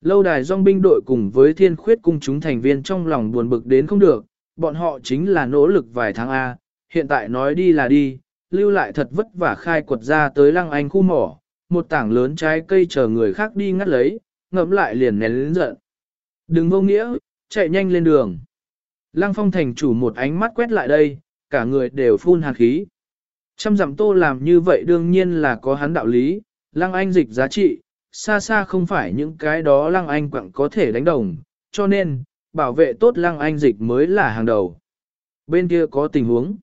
Lâu đài dòng binh đội cùng với thiên khuyết cung chúng thành viên trong lòng buồn bực đến không được, bọn họ chính là nỗ lực vài tháng A, hiện tại nói đi là đi, lưu lại thật vất vả khai quật ra tới lăng anh khu mỏ, một tảng lớn trái cây chờ người khác đi ngắt lấy, ngậm lại liền nén lên giận. Đừng vô nghĩa, chạy nhanh lên đường. Lăng phong thành chủ một ánh mắt quét lại đây, cả người đều phun hàn khí. Trăm dặm tô làm như vậy đương nhiên là có hắn đạo lý, lăng anh dịch giá trị, xa xa không phải những cái đó lăng anh quặng có thể đánh đồng, cho nên, bảo vệ tốt lăng anh dịch mới là hàng đầu. Bên kia có tình huống.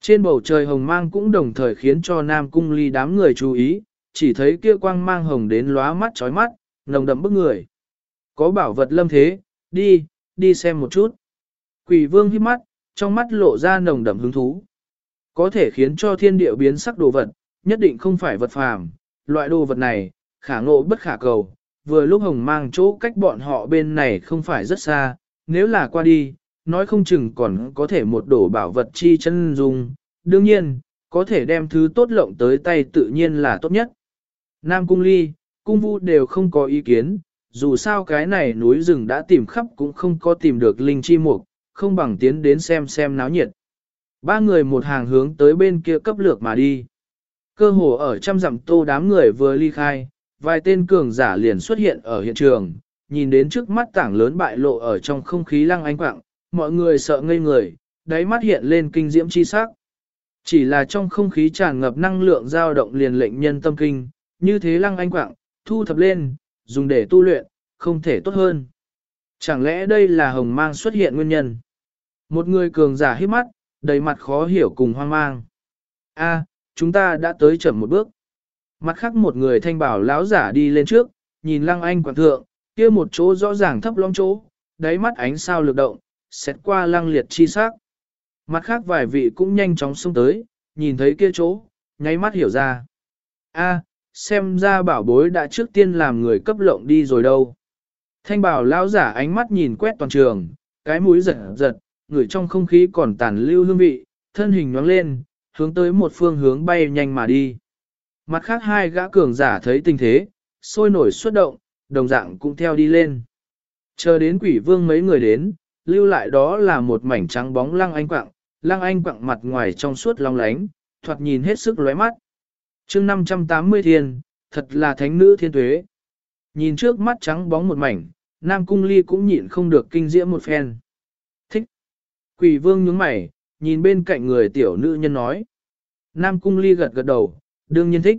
Trên bầu trời hồng mang cũng đồng thời khiến cho Nam Cung Ly đám người chú ý, chỉ thấy kia quang mang hồng đến lóa mắt chói mắt, nồng đậm bức người. Có bảo vật lâm thế, đi, đi xem một chút. Quỷ vương hít mắt, trong mắt lộ ra nồng đậm hứng thú. Có thể khiến cho thiên địa biến sắc đồ vật, nhất định không phải vật phàm, loại đồ vật này, khả ngộ bất khả cầu. Vừa lúc hồng mang chỗ cách bọn họ bên này không phải rất xa, nếu là qua đi, nói không chừng còn có thể một đổ bảo vật chi chân dung. Đương nhiên, có thể đem thứ tốt lộng tới tay tự nhiên là tốt nhất. Nam Cung Ly, Cung Vu đều không có ý kiến, dù sao cái này núi rừng đã tìm khắp cũng không có tìm được linh chi mục, không bằng tiến đến xem xem náo nhiệt. Ba người một hàng hướng tới bên kia cấp lược mà đi. Cơ hồ ở trăm dặm tô đám người vừa ly khai, vài tên cường giả liền xuất hiện ở hiện trường, nhìn đến trước mắt tảng lớn bại lộ ở trong không khí lăng ánh quạng, mọi người sợ ngây người, đáy mắt hiện lên kinh diễm chi sắc. Chỉ là trong không khí tràn ngập năng lượng dao động liền lệnh nhân tâm kinh, như thế lăng anh quạng, thu thập lên, dùng để tu luyện, không thể tốt hơn. Chẳng lẽ đây là hồng mang xuất hiện nguyên nhân? Một người cường giả hít mắt, đầy mặt khó hiểu cùng hoang mang. A, chúng ta đã tới chậm một bước. Mặt khác một người thanh bảo lão giả đi lên trước, nhìn lăng anh quảng thượng, kia một chỗ rõ ràng thấp long chỗ, đáy mắt ánh sao lực động, xét qua lăng liệt chi sắc. Mặt khác vài vị cũng nhanh chóng xông tới, nhìn thấy kia chỗ, nháy mắt hiểu ra. A, xem ra bảo bối đã trước tiên làm người cấp lộng đi rồi đâu. Thanh bảo lão giả ánh mắt nhìn quét toàn trường, cái mũi giật giật, người trong không khí còn tàn lưu hương vị, thân hình nhoáng lên, hướng tới một phương hướng bay nhanh mà đi. Mặt khác hai gã cường giả thấy tình thế, sôi nổi xuất động, đồng dạng cũng theo đi lên. Chờ đến quỷ vương mấy người đến, lưu lại đó là một mảnh trắng bóng lăng anh quạng, lăng anh quạng mặt ngoài trong suốt long lánh, thoạt nhìn hết sức lóe mắt. chương 580 thiên, thật là thánh nữ thiên tuế. Nhìn trước mắt trắng bóng một mảnh, Nam Cung Ly cũng nhịn không được kinh diễm một phen. Thích. Quỷ vương nhướng mày, nhìn bên cạnh người tiểu nữ nhân nói. Nam Cung Ly gật gật đầu, đương nhiên thích.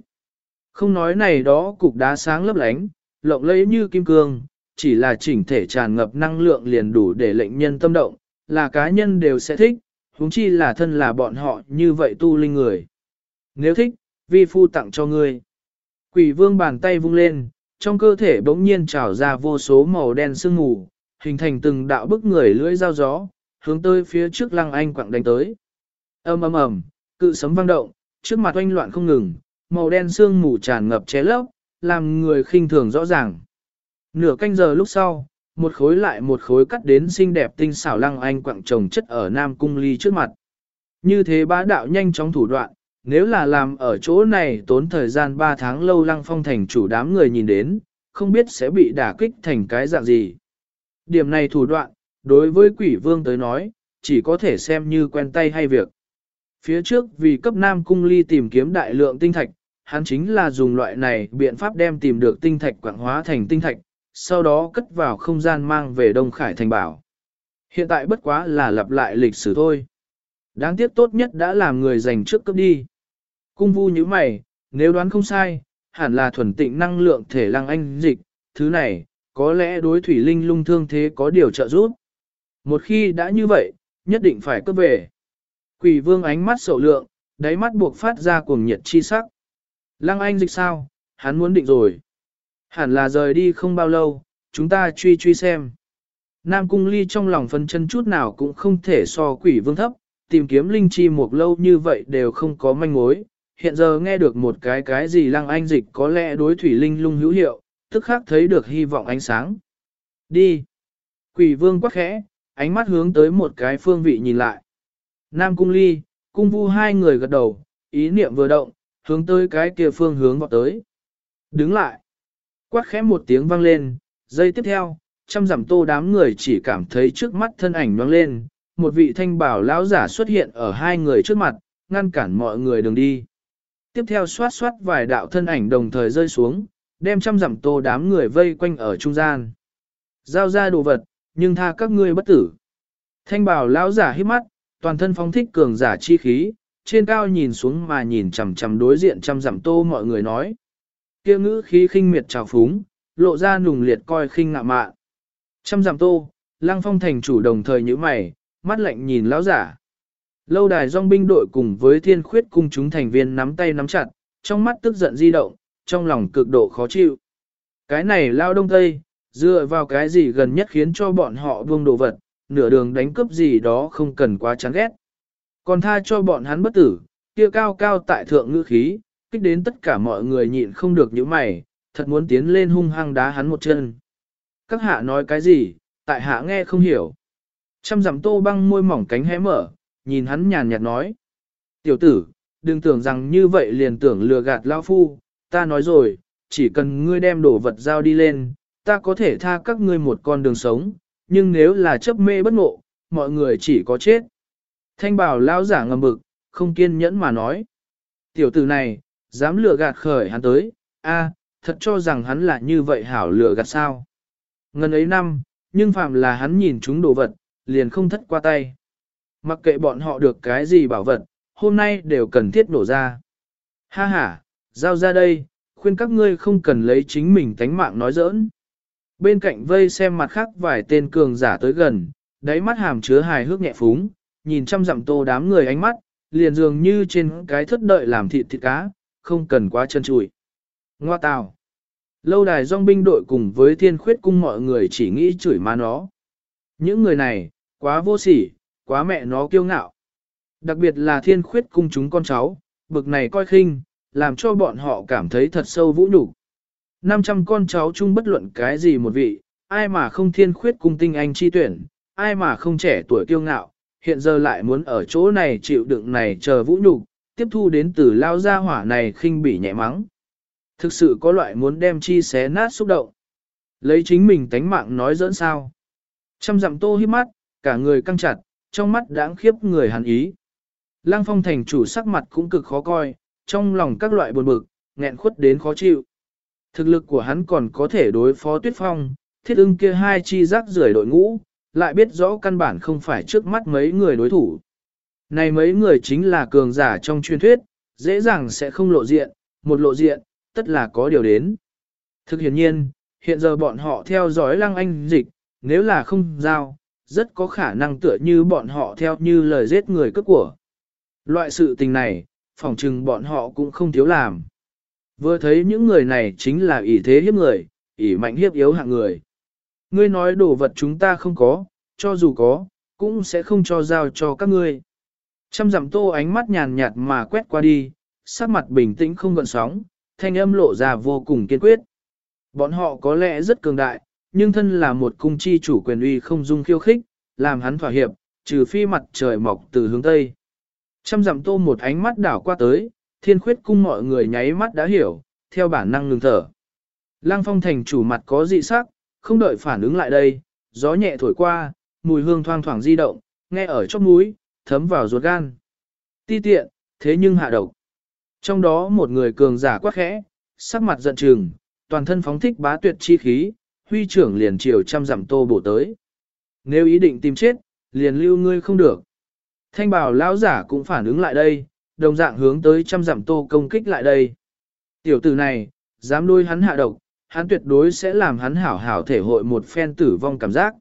Không nói này đó cục đá sáng lấp lánh, lộng lẫy như kim cương, chỉ là chỉnh thể tràn ngập năng lượng liền đủ để lệnh nhân tâm động, là cá nhân đều sẽ thích, huống chi là thân là bọn họ như vậy tu linh người. Nếu thích, vi phu tặng cho ngươi. Quỷ vương bàn tay vung lên, trong cơ thể bỗng nhiên trào ra vô số màu đen sương mù, hình thành từng đạo bức người lưỡi dao gió, hướng tới phía trước lăng anh quặng đánh tới. ầm ầm ầm, cự sấm vang động, trước mặt oanh loạn không ngừng, màu đen sương mù tràn ngập ché lấp, làm người khinh thường rõ ràng. Nửa canh giờ lúc sau, một khối lại một khối cắt đến xinh đẹp tinh xảo lăng anh quặng trồng chất ở Nam Cung Ly trước mặt. Như thế bá đạo nhanh chóng thủ đoạn, nếu là làm ở chỗ này tốn thời gian 3 tháng lâu lăng phong thành chủ đám người nhìn đến, không biết sẽ bị đả kích thành cái dạng gì. Điểm này thủ đoạn, đối với quỷ vương tới nói, chỉ có thể xem như quen tay hay việc. Phía trước vì cấp nam cung ly tìm kiếm đại lượng tinh thạch, hắn chính là dùng loại này biện pháp đem tìm được tinh thạch quảng hóa thành tinh thạch, sau đó cất vào không gian mang về Đông Khải thành bảo. Hiện tại bất quá là lặp lại lịch sử thôi. Đáng tiếc tốt nhất đã làm người giành trước cấp đi. Cung vu như mày, nếu đoán không sai, hẳn là thuần tịnh năng lượng thể lăng anh dịch, thứ này, có lẽ đối thủy linh lung thương thế có điều trợ giúp. Một khi đã như vậy, nhất định phải cấp về. Quỷ vương ánh mắt sầu lượng, đáy mắt buộc phát ra cuồng nhiệt chi sắc. Lăng anh dịch sao, hắn muốn định rồi. Hẳn là rời đi không bao lâu, chúng ta truy truy xem. Nam cung ly trong lòng phân chân chút nào cũng không thể so quỷ vương thấp, tìm kiếm linh chi một lâu như vậy đều không có manh mối. Hiện giờ nghe được một cái cái gì lăng anh dịch có lẽ đối thủy linh lung hữu hiệu, tức khắc thấy được hy vọng ánh sáng. Đi! Quỷ vương quắc khẽ, ánh mắt hướng tới một cái phương vị nhìn lại. Nam cung ly, cung vu hai người gật đầu, ý niệm vừa động, hướng tới cái kia phương hướng vọt tới. Đứng lại. Quát khẽ một tiếng vang lên, giây tiếp theo, trăm dặm tô đám người chỉ cảm thấy trước mắt thân ảnh vang lên, một vị thanh bảo lão giả xuất hiện ở hai người trước mặt, ngăn cản mọi người đường đi. Tiếp theo xoát xoát vài đạo thân ảnh đồng thời rơi xuống, đem trăm dặm tô đám người vây quanh ở trung gian. Giao ra đồ vật, nhưng tha các ngươi bất tử. Thanh bảo lão giả hít mắt, toàn thân phong thích cường giả chi khí, trên cao nhìn xuống mà nhìn chằm chằm đối diện trăm dặm tô mọi người nói. kia ngữ khí khinh miệt trào phúng, lộ ra nùng liệt coi khinh ngạ mạ. Chăm dặm tô, lăng phong thành chủ đồng thời như mày, mắt lạnh nhìn lão giả. Lâu đài dòng binh đội cùng với thiên khuyết cung chúng thành viên nắm tay nắm chặt, trong mắt tức giận di động, trong lòng cực độ khó chịu. Cái này lao đông tây, dựa vào cái gì gần nhất khiến cho bọn họ buông đồ vật, nửa đường đánh cướp gì đó không cần quá chán ghét. Còn tha cho bọn hắn bất tử, kia cao cao tại thượng ngữ khí, kích đến tất cả mọi người nhịn không được những mày, thật muốn tiến lên hung hăng đá hắn một chân. Các hạ nói cái gì, tại hạ nghe không hiểu. Trăm dặm tô băng môi mỏng cánh hé mở, nhìn hắn nhàn nhạt nói. Tiểu tử, đừng tưởng rằng như vậy liền tưởng lừa gạt lao phu, ta nói rồi, chỉ cần ngươi đem đồ vật giao đi lên, ta có thể tha các ngươi một con đường sống, nhưng nếu là chấp mê bất ngộ, mọi người chỉ có chết. Thanh bảo lao giả ngầm bực, không kiên nhẫn mà nói. Tiểu tử này, dám lừa gạt khởi hắn tới, a, thật cho rằng hắn là như vậy hảo lừa gạt sao. Ngân ấy năm, nhưng phạm là hắn nhìn chúng đồ vật, liền không thất qua tay. Mặc kệ bọn họ được cái gì bảo vật, hôm nay đều cần thiết nổ ra. Ha ha, giao ra đây, khuyên các ngươi không cần lấy chính mình tánh mạng nói giỡn. Bên cạnh vây xem mặt khác vài tên cường giả tới gần, đáy mắt hàm chứa hài hước nhẹ phúng, nhìn chăm dặm tô đám người ánh mắt, liền dường như trên cái thất đợi làm thịt thịt cá, không cần quá chân trụi. Ngoa tào. Lâu đài dòng binh đội cùng với thiên khuyết cung mọi người chỉ nghĩ chửi má nó. Những người này, quá vô sỉ, quá mẹ nó kiêu ngạo. Đặc biệt là thiên khuyết cung chúng con cháu, bực này coi khinh, làm cho bọn họ cảm thấy thật sâu vũ nhục. 500 con cháu chung bất luận cái gì một vị, ai mà không thiên khuyết cung tinh anh chi tuyển, ai mà không trẻ tuổi kiêu ngạo, hiện giờ lại muốn ở chỗ này chịu đựng này chờ vũ nhục, tiếp thu đến từ lao gia hỏa này khinh bỉ nhẹ mắng. Thực sự có loại muốn đem chi xé nát xúc động. Lấy chính mình tánh mạng nói dẫn sao. Trăm dặm tô hiếp mắt, cả người căng chặt, trong mắt đáng khiếp người hàn ý. Lăng phong thành chủ sắc mặt cũng cực khó coi, trong lòng các loại buồn bực, nghẹn khuất đến khó chịu. Thực lực của hắn còn có thể đối phó tuyết phong, thiết ưng kia hai chi rác rưởi đội ngũ, lại biết rõ căn bản không phải trước mắt mấy người đối thủ. Này mấy người chính là cường giả trong truyền thuyết, dễ dàng sẽ không lộ diện, một lộ diện, tất là có điều đến. Thực hiện nhiên, hiện giờ bọn họ theo dõi lăng anh dịch, nếu là không giao, rất có khả năng tựa như bọn họ theo như lời giết người cướp của. Loại sự tình này, phỏng chừng bọn họ cũng không thiếu làm. Vừa thấy những người này chính là ỷ thế hiếp người, ỷ mạnh hiếp yếu hạng người. Ngươi nói đồ vật chúng ta không có, cho dù có, cũng sẽ không cho giao cho các ngươi. Trăm dặm tô ánh mắt nhàn nhạt mà quét qua đi, sắc mặt bình tĩnh không gợn sóng, thanh âm lộ ra vô cùng kiên quyết. Bọn họ có lẽ rất cường đại, nhưng thân là một cung chi chủ quyền uy không dung khiêu khích, làm hắn thỏa hiệp, trừ phi mặt trời mọc từ hướng Tây. Trăm dặm tô một ánh mắt đảo qua tới, thiên khuyết cung mọi người nháy mắt đã hiểu, theo bản năng ngừng thở. Lăng phong thành chủ mặt có dị sắc, không đợi phản ứng lại đây, gió nhẹ thổi qua, mùi hương thoang thoảng di động, nghe ở chóp mũi, thấm vào ruột gan. Ti tiện, thế nhưng hạ độc. Trong đó một người cường giả quát khẽ, sắc mặt giận trừng, toàn thân phóng thích bá tuyệt chi khí, huy trưởng liền chiều trăm dặm tô bổ tới. Nếu ý định tìm chết, liền lưu ngươi không được. Thanh bảo lão giả cũng phản ứng lại đây, đồng dạng hướng tới trăm dặm tô công kích lại đây. Tiểu tử này, dám nuôi hắn hạ độc, hắn tuyệt đối sẽ làm hắn hảo hảo thể hội một phen tử vong cảm giác.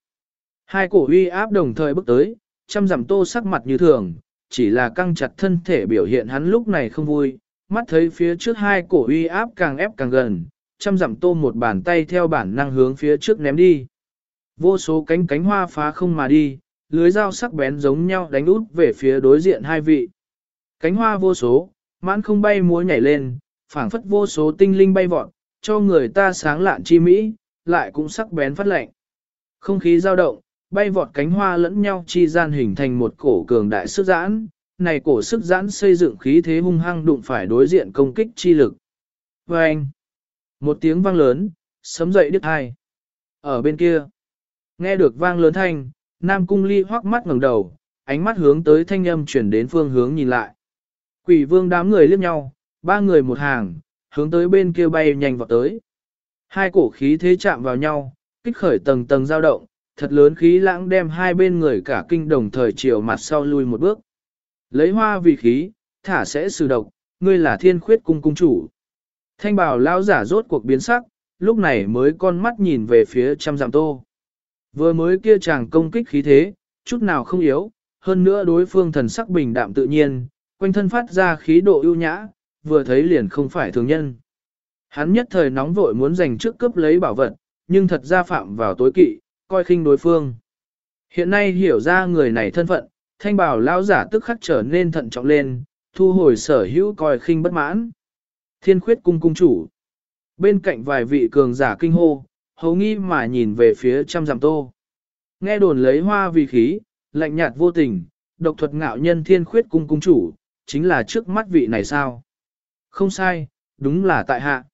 Hai cổ uy áp đồng thời bước tới, trăm dặm tô sắc mặt như thường, chỉ là căng chặt thân thể biểu hiện hắn lúc này không vui, mắt thấy phía trước hai cổ uy áp càng ép càng gần, trăm dặm tô một bàn tay theo bản năng hướng phía trước ném đi. Vô số cánh cánh hoa phá không mà đi, lưới dao sắc bén giống nhau đánh út về phía đối diện hai vị. Cánh hoa vô số, mãn không bay múa nhảy lên, phảng phất vô số tinh linh bay vọt, cho người ta sáng lạn chi mỹ, lại cũng sắc bén phát lạnh. Không khí dao động, bay vọt cánh hoa lẫn nhau chi gian hình thành một cổ cường đại sức giãn, này cổ sức giãn xây dựng khí thế hung hăng đụng phải đối diện công kích chi lực. Và anh, một tiếng vang lớn, sấm dậy đứt hai. Ở bên kia, nghe được vang lớn thanh, Nam Cung Ly hoắc mắt ngẩng đầu, ánh mắt hướng tới thanh âm chuyển đến phương hướng nhìn lại. Quỷ vương đám người liếc nhau, ba người một hàng, hướng tới bên kia bay nhanh vào tới. Hai cổ khí thế chạm vào nhau, kích khởi tầng tầng dao động, thật lớn khí lãng đem hai bên người cả kinh đồng thời chiều mặt sau lui một bước. Lấy hoa vì khí, thả sẽ sử độc, ngươi là thiên khuyết cung cung chủ. Thanh bảo lao giả rốt cuộc biến sắc, lúc này mới con mắt nhìn về phía trăm giảm tô. Vừa mới kia chàng công kích khí thế, chút nào không yếu, hơn nữa đối phương thần sắc bình đạm tự nhiên, quanh thân phát ra khí độ ưu nhã, vừa thấy liền không phải thường nhân. Hắn nhất thời nóng vội muốn giành trước cướp lấy bảo vật, nhưng thật ra phạm vào tối kỵ, coi khinh đối phương. Hiện nay hiểu ra người này thân phận, thanh bảo lão giả tức khắc trở nên thận trọng lên, thu hồi sở hữu coi khinh bất mãn. Thiên khuyết cung cung chủ. Bên cạnh vài vị cường giả kinh hô, hầu nghi mà nhìn về phía trăm dặm tô. Nghe đồn lấy hoa vì khí, lạnh nhạt vô tình, độc thuật ngạo nhân thiên khuyết cung cung chủ, chính là trước mắt vị này sao? Không sai, đúng là tại hạ.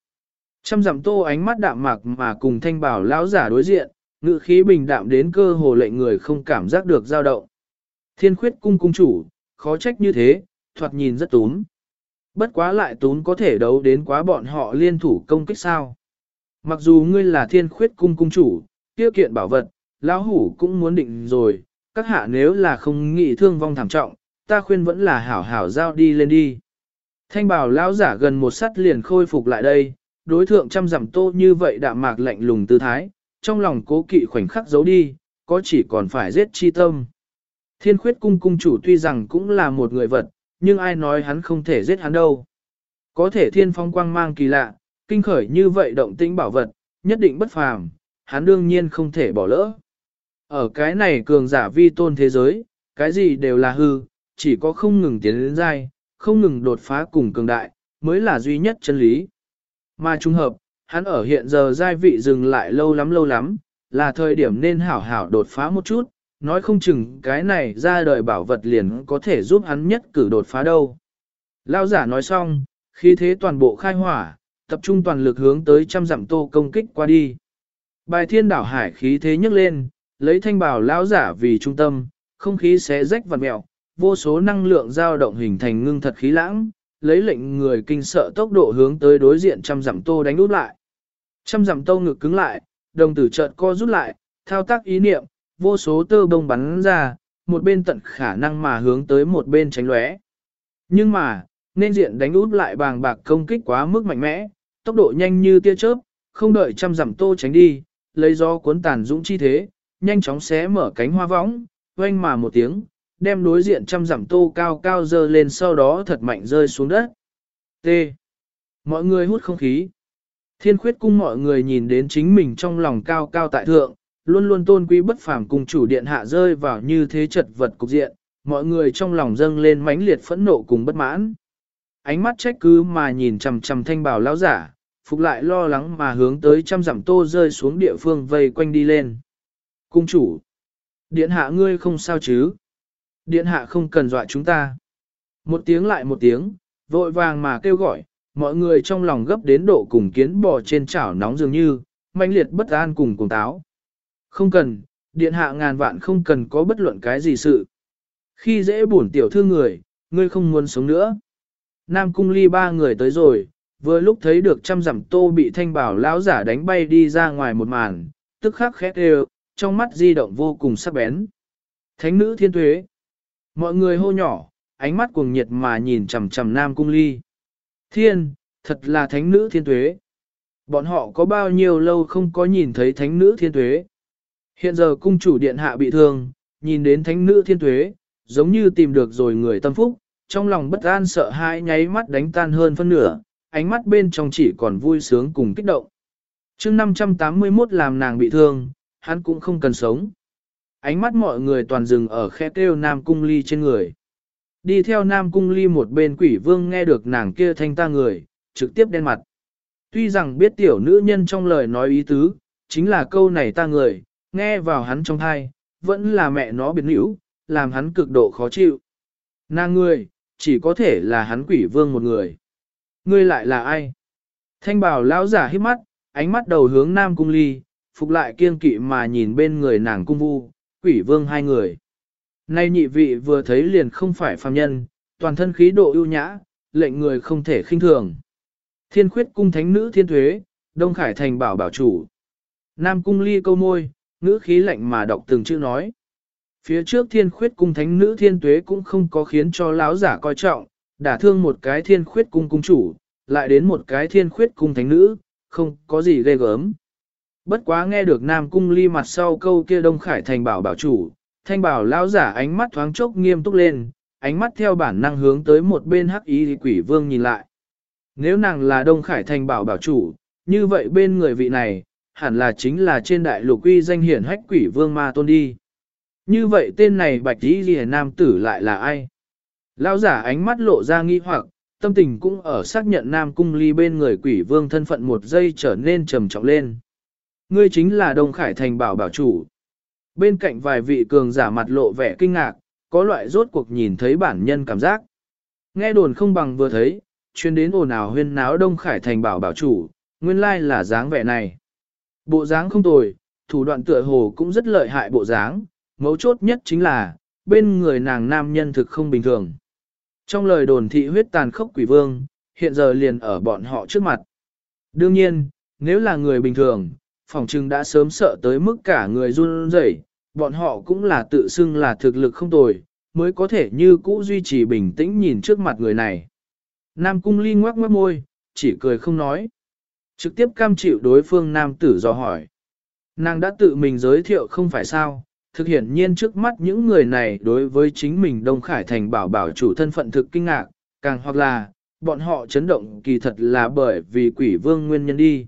Trăm dặm tô ánh mắt đạm mạc mà cùng thanh bảo lão giả đối diện, ngự khí bình đạm đến cơ hồ lệnh người không cảm giác được dao động. Thiên khuyết cung cung chủ, khó trách như thế, thoạt nhìn rất tún. Bất quá lại tún có thể đấu đến quá bọn họ liên thủ công kích sao. Mặc dù ngươi là thiên khuyết cung cung chủ, tiêu kiện bảo vật, lão hủ cũng muốn định rồi, các hạ nếu là không nghĩ thương vong thảm trọng, ta khuyên vẫn là hảo hảo giao đi lên đi. Thanh bảo lão giả gần một sắt liền khôi phục lại đây, đối thượng trăm dặm tô như vậy đạm mạc lạnh lùng tư thái, trong lòng cố kỵ khoảnh khắc giấu đi, có chỉ còn phải giết chi tâm. Thiên khuyết cung cung chủ tuy rằng cũng là một người vật, nhưng ai nói hắn không thể giết hắn đâu. Có thể thiên phong quang mang kỳ lạ, kinh khởi như vậy động tĩnh bảo vật, nhất định bất phàm, hắn đương nhiên không thể bỏ lỡ. Ở cái này cường giả vi tôn thế giới, cái gì đều là hư, chỉ có không ngừng tiến đến dai, không ngừng đột phá cùng cường đại, mới là duy nhất chân lý. Mà trung hợp, hắn ở hiện giờ giai vị dừng lại lâu lắm lâu lắm, là thời điểm nên hảo hảo đột phá một chút, nói không chừng cái này ra đời bảo vật liền có thể giúp hắn nhất cử đột phá đâu. Lao giả nói xong, khi thế toàn bộ khai hỏa, tập trung toàn lực hướng tới trăm dặm tô công kích qua đi. Bài thiên đảo hải khí thế nhấc lên, lấy thanh bảo lão giả vì trung tâm, không khí xé rách vặn mẹo, vô số năng lượng dao động hình thành ngưng thật khí lãng, lấy lệnh người kinh sợ tốc độ hướng tới đối diện trăm dặm tô đánh út lại. Trăm dặm tô ngực cứng lại, đồng tử chợt co rút lại, thao tác ý niệm, vô số tơ bông bắn ra, một bên tận khả năng mà hướng tới một bên tránh lóe. Nhưng mà, nên diện đánh út lại bàng bạc công kích quá mức mạnh mẽ, tốc độ nhanh như tia chớp, không đợi trăm dặm tô tránh đi, lấy do cuốn tàn dũng chi thế, nhanh chóng xé mở cánh hoa võng, oanh mà một tiếng, đem đối diện trăm dặm tô cao cao dơ lên sau đó thật mạnh rơi xuống đất. T. Mọi người hút không khí. Thiên khuyết cung mọi người nhìn đến chính mình trong lòng cao cao tại thượng, luôn luôn tôn quý bất phàm cùng chủ điện hạ rơi vào như thế chật vật cục diện, mọi người trong lòng dâng lên mãnh liệt phẫn nộ cùng bất mãn. Ánh mắt trách cứ mà nhìn chằm chằm thanh bảo lão giả, phục lại lo lắng mà hướng tới trăm dặm tô rơi xuống địa phương vây quanh đi lên. Cung chủ, điện hạ ngươi không sao chứ? Điện hạ không cần dọa chúng ta. Một tiếng lại một tiếng, vội vàng mà kêu gọi, mọi người trong lòng gấp đến độ cùng kiến bò trên chảo nóng dường như, mãnh liệt bất an cùng cùng táo. Không cần, điện hạ ngàn vạn không cần có bất luận cái gì sự. Khi dễ bổn tiểu thư người, ngươi không muốn sống nữa. Nam cung ly ba người tới rồi, vừa lúc thấy được trăm dặm tô bị thanh bảo lão giả đánh bay đi ra ngoài một màn, tức khắc khét đều, trong mắt di động vô cùng sắc bén. Thánh nữ thiên tuế. Mọi người hô nhỏ, ánh mắt cuồng nhiệt mà nhìn chằm chằm Nam cung ly. Thiên, thật là thánh nữ thiên tuế. Bọn họ có bao nhiêu lâu không có nhìn thấy thánh nữ thiên tuế. Hiện giờ cung chủ điện hạ bị thương, nhìn đến thánh nữ thiên tuế, giống như tìm được rồi người tâm phúc, trong lòng bất an sợ hãi nháy mắt đánh tan hơn phân nửa, ánh mắt bên trong chỉ còn vui sướng cùng kích động. chương 581 làm nàng bị thương, hắn cũng không cần sống. Ánh mắt mọi người toàn dừng ở khe kêu Nam Cung Ly trên người. Đi theo Nam Cung Ly một bên quỷ vương nghe được nàng kia thanh ta người, trực tiếp đen mặt. Tuy rằng biết tiểu nữ nhân trong lời nói ý tứ, chính là câu này ta người, nghe vào hắn trong thai, vẫn là mẹ nó biến hữu, làm hắn cực độ khó chịu. Nàng người, chỉ có thể là hắn quỷ vương một người. Ngươi lại là ai? Thanh bảo lão giả hít mắt, ánh mắt đầu hướng Nam Cung Ly, phục lại kiên kỵ mà nhìn bên người nàng cung vu, quỷ vương hai người. Nay nhị vị vừa thấy liền không phải phàm nhân, toàn thân khí độ ưu nhã, lệnh người không thể khinh thường. Thiên khuyết cung thánh nữ thiên thuế, Đông Khải thành bảo bảo chủ. Nam cung ly câu môi, ngữ khí lạnh mà đọc từng chữ nói. Phía trước thiên khuyết cung thánh nữ thiên tuế cũng không có khiến cho lão giả coi trọng, đả thương một cái thiên khuyết cung cung chủ, lại đến một cái thiên khuyết cung thánh nữ, không có gì ghê gớm. Bất quá nghe được Nam cung ly mặt sau câu kia Đông Khải thành bảo bảo chủ, thanh bảo lão giả ánh mắt thoáng chốc nghiêm túc lên, ánh mắt theo bản năng hướng tới một bên hắc ý quỷ vương nhìn lại. Nếu nàng là Đông Khải Thành bảo bảo chủ, như vậy bên người vị này, hẳn là chính là trên đại lục uy danh hiển hách quỷ vương ma tôn đi. Như vậy tên này bạch ý ghi nam tử lại là ai? Lão giả ánh mắt lộ ra nghi hoặc, tâm tình cũng ở xác nhận nam cung ly bên người quỷ vương thân phận một giây trở nên trầm trọng lên. Ngươi chính là Đông Khải Thành bảo bảo chủ. Bên cạnh vài vị cường giả mặt lộ vẻ kinh ngạc, có loại rốt cuộc nhìn thấy bản nhân cảm giác. Nghe đồn không bằng vừa thấy, chuyên đến ồn ào huyên náo Đông Khải Thành bảo bảo chủ, nguyên lai là dáng vẻ này. Bộ dáng không tồi, thủ đoạn tựa hồ cũng rất lợi hại bộ dáng, mấu chốt nhất chính là, bên người nàng nam nhân thực không bình thường. Trong lời đồn thị huyết tàn khốc quỷ vương, hiện giờ liền ở bọn họ trước mặt. Đương nhiên, nếu là người bình thường, phòng trừng đã sớm sợ tới mức cả người run rẩy, bọn họ cũng là tự xưng là thực lực không tồi, mới có thể như cũ duy trì bình tĩnh nhìn trước mặt người này. Nam cung ly ngoác mất môi, chỉ cười không nói. Trực tiếp cam chịu đối phương nam tử do hỏi. Nàng đã tự mình giới thiệu không phải sao, thực hiện nhiên trước mắt những người này đối với chính mình Đông Khải Thành bảo bảo chủ thân phận thực kinh ngạc, càng hoặc là, bọn họ chấn động kỳ thật là bởi vì quỷ vương nguyên nhân đi.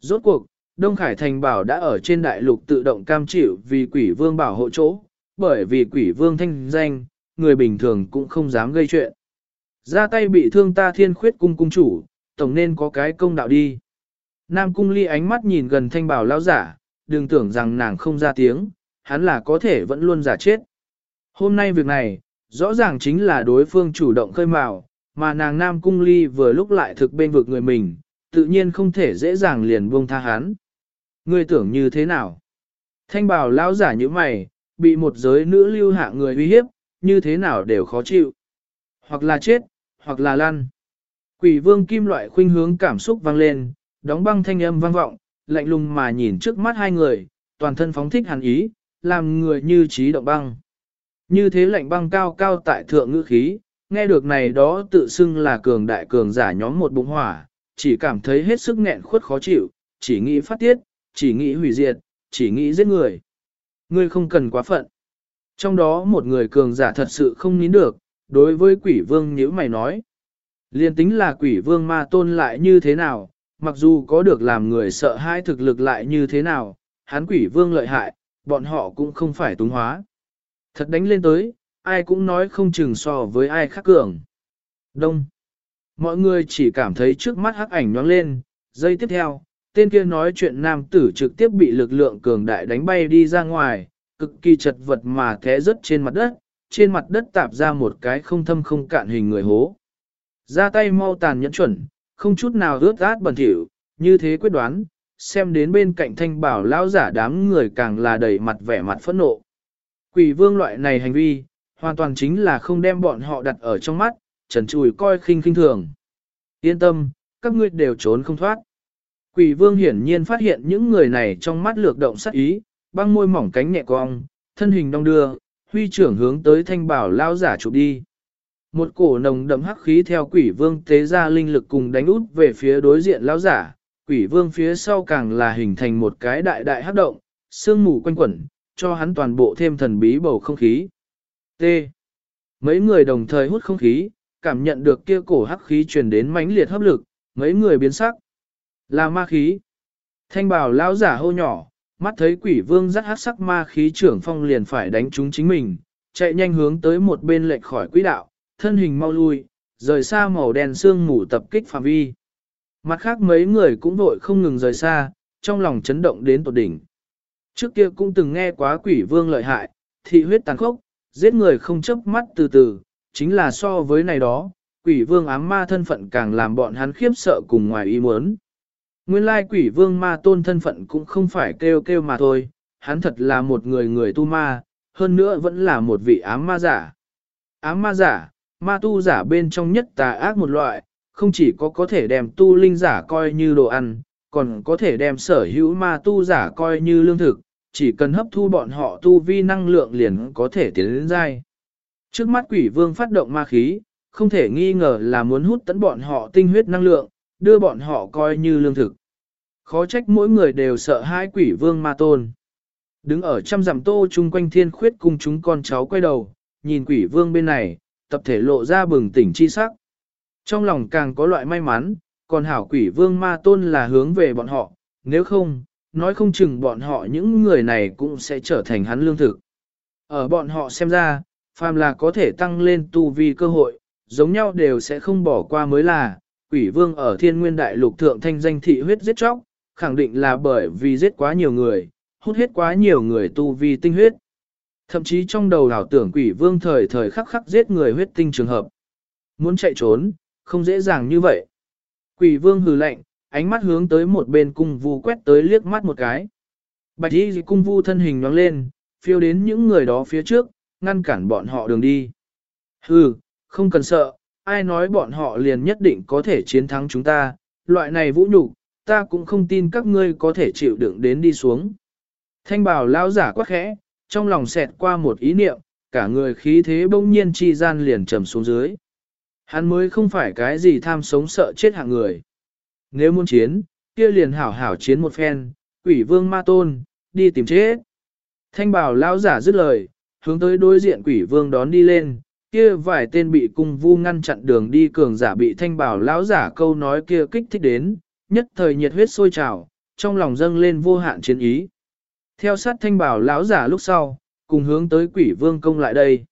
Rốt cuộc, Đông Khải Thành bảo đã ở trên đại lục tự động cam chịu vì quỷ vương bảo hộ chỗ, bởi vì quỷ vương thanh danh, người bình thường cũng không dám gây chuyện. Ra tay bị thương ta thiên khuyết cung cung chủ, tổng nên có cái công đạo đi. Nam cung ly ánh mắt nhìn gần thanh bảo lao giả, đừng tưởng rằng nàng không ra tiếng, hắn là có thể vẫn luôn giả chết. Hôm nay việc này, rõ ràng chính là đối phương chủ động khơi mào, mà nàng Nam cung ly vừa lúc lại thực bên vực người mình, tự nhiên không thể dễ dàng liền buông tha hắn. Ngươi tưởng như thế nào? Thanh bảo lão giả như mày, bị một giới nữ lưu hạ người uy hiếp, như thế nào đều khó chịu. Hoặc là chết, hoặc là lăn. Quỷ vương kim loại khuynh hướng cảm xúc vang lên, đóng băng thanh âm vang vọng, lạnh lùng mà nhìn trước mắt hai người, toàn thân phóng thích hàn ý, làm người như trí động băng. Như thế lạnh băng cao cao tại thượng ngữ khí, nghe được này đó tự xưng là cường đại cường giả nhóm một bụng hỏa, chỉ cảm thấy hết sức nghẹn khuất khó chịu, chỉ nghĩ phát tiết, chỉ nghĩ hủy diệt, chỉ nghĩ giết người. Ngươi không cần quá phận. Trong đó một người cường giả thật sự không nín được, đối với quỷ vương nhíu mày nói. Liên tính là quỷ vương ma tôn lại như thế nào, mặc dù có được làm người sợ hãi thực lực lại như thế nào, hắn quỷ vương lợi hại, bọn họ cũng không phải túng hóa. Thật đánh lên tới, ai cũng nói không chừng so với ai khác cường. Đông. Mọi người chỉ cảm thấy trước mắt hắc ảnh nhoáng lên, giây tiếp theo, tên kia nói chuyện nam tử trực tiếp bị lực lượng cường đại đánh bay đi ra ngoài, cực kỳ chật vật mà té rớt trên mặt đất, trên mặt đất tạp ra một cái không thâm không cạn hình người hố. Ra tay mau tàn nhẫn chuẩn, không chút nào ướt át bẩn thỉu, như thế quyết đoán, xem đến bên cạnh thanh bảo lão giả đám người càng là đầy mặt vẻ mặt phẫn nộ. Quỷ vương loại này hành vi, hoàn toàn chính là không đem bọn họ đặt ở trong mắt, trần trùi coi khinh khinh thường. Yên tâm, các ngươi đều trốn không thoát. Quỷ vương hiển nhiên phát hiện những người này trong mắt lược động sắc ý, băng môi mỏng cánh nhẹ cong, thân hình đong đưa, huy trưởng hướng tới thanh bảo lao giả chụp đi. Một cổ nồng đậm hắc khí theo quỷ vương tế ra linh lực cùng đánh út về phía đối diện lao giả, quỷ vương phía sau càng là hình thành một cái đại đại hắc động, sương mù quanh quẩn, cho hắn toàn bộ thêm thần bí bầu không khí. T. Mấy người đồng thời hút không khí, cảm nhận được kia cổ hắc khí truyền đến mãnh liệt hấp lực, mấy người biến sắc. Là ma khí. Thanh bảo lão giả hô nhỏ, mắt thấy quỷ vương dắt hắc sắc ma khí trưởng phong liền phải đánh trúng chính mình, chạy nhanh hướng tới một bên lệch khỏi quỹ đạo, thân hình mau lui, rời xa màu đen xương mù tập kích phạm vi. Mặt khác mấy người cũng vội không ngừng rời xa, trong lòng chấn động đến tột đỉnh. Trước kia cũng từng nghe quá quỷ vương lợi hại, thị huyết tàn khốc, giết người không chấp mắt từ từ, chính là so với này đó, quỷ vương ám ma thân phận càng làm bọn hắn khiếp sợ cùng ngoài ý muốn. Nguyên lai quỷ vương ma tôn thân phận cũng không phải kêu kêu mà thôi, hắn thật là một người người tu ma, hơn nữa vẫn là một vị ám ma giả. Ám ma giả, ma tu giả bên trong nhất tà ác một loại, không chỉ có có thể đem tu linh giả coi như đồ ăn, còn có thể đem sở hữu ma tu giả coi như lương thực, chỉ cần hấp thu bọn họ tu vi năng lượng liền có thể tiến đến dai. Trước mắt quỷ vương phát động ma khí, không thể nghi ngờ là muốn hút tấn bọn họ tinh huyết năng lượng, đưa bọn họ coi như lương thực. Khó trách mỗi người đều sợ hai quỷ vương ma tôn. Đứng ở trăm dặm tô chung quanh thiên khuyết cùng chúng con cháu quay đầu, nhìn quỷ vương bên này, tập thể lộ ra bừng tỉnh chi sắc. Trong lòng càng có loại may mắn, còn hảo quỷ vương ma tôn là hướng về bọn họ, nếu không, nói không chừng bọn họ những người này cũng sẽ trở thành hắn lương thực. Ở bọn họ xem ra, phàm là có thể tăng lên tu vi cơ hội, giống nhau đều sẽ không bỏ qua mới là, quỷ vương ở thiên nguyên đại lục thượng thanh danh thị huyết giết chóc, khẳng định là bởi vì giết quá nhiều người, hút hết quá nhiều người tu vi tinh huyết. Thậm chí trong đầu đảo tưởng quỷ vương thời thời khắc khắc giết người huyết tinh trường hợp. Muốn chạy trốn, không dễ dàng như vậy. Quỷ vương hừ lạnh, ánh mắt hướng tới một bên cung vu quét tới liếc mắt một cái. Bạch y cung vu thân hình nhoáng lên, phiêu đến những người đó phía trước, ngăn cản bọn họ đường đi. Hừ, không cần sợ, ai nói bọn họ liền nhất định có thể chiến thắng chúng ta, loại này vũ nhục, ta cũng không tin các ngươi có thể chịu đựng đến đi xuống. Thanh bảo lão giả quá khẽ, trong lòng xẹt qua một ý niệm, cả người khí thế bỗng nhiên chi gian liền trầm xuống dưới. Hắn mới không phải cái gì tham sống sợ chết hạng người. Nếu muốn chiến, kia liền hảo hảo chiến một phen, quỷ vương ma tôn, đi tìm chết. Thanh bảo lão giả dứt lời, hướng tới đối diện quỷ vương đón đi lên, kia vài tên bị cung vu ngăn chặn đường đi cường giả bị thanh bảo lão giả câu nói kia kích thích đến, nhất thời nhiệt huyết sôi trào, trong lòng dâng lên vô hạn chiến ý. Theo sát thanh bảo lão giả lúc sau, cùng hướng tới quỷ vương công lại đây.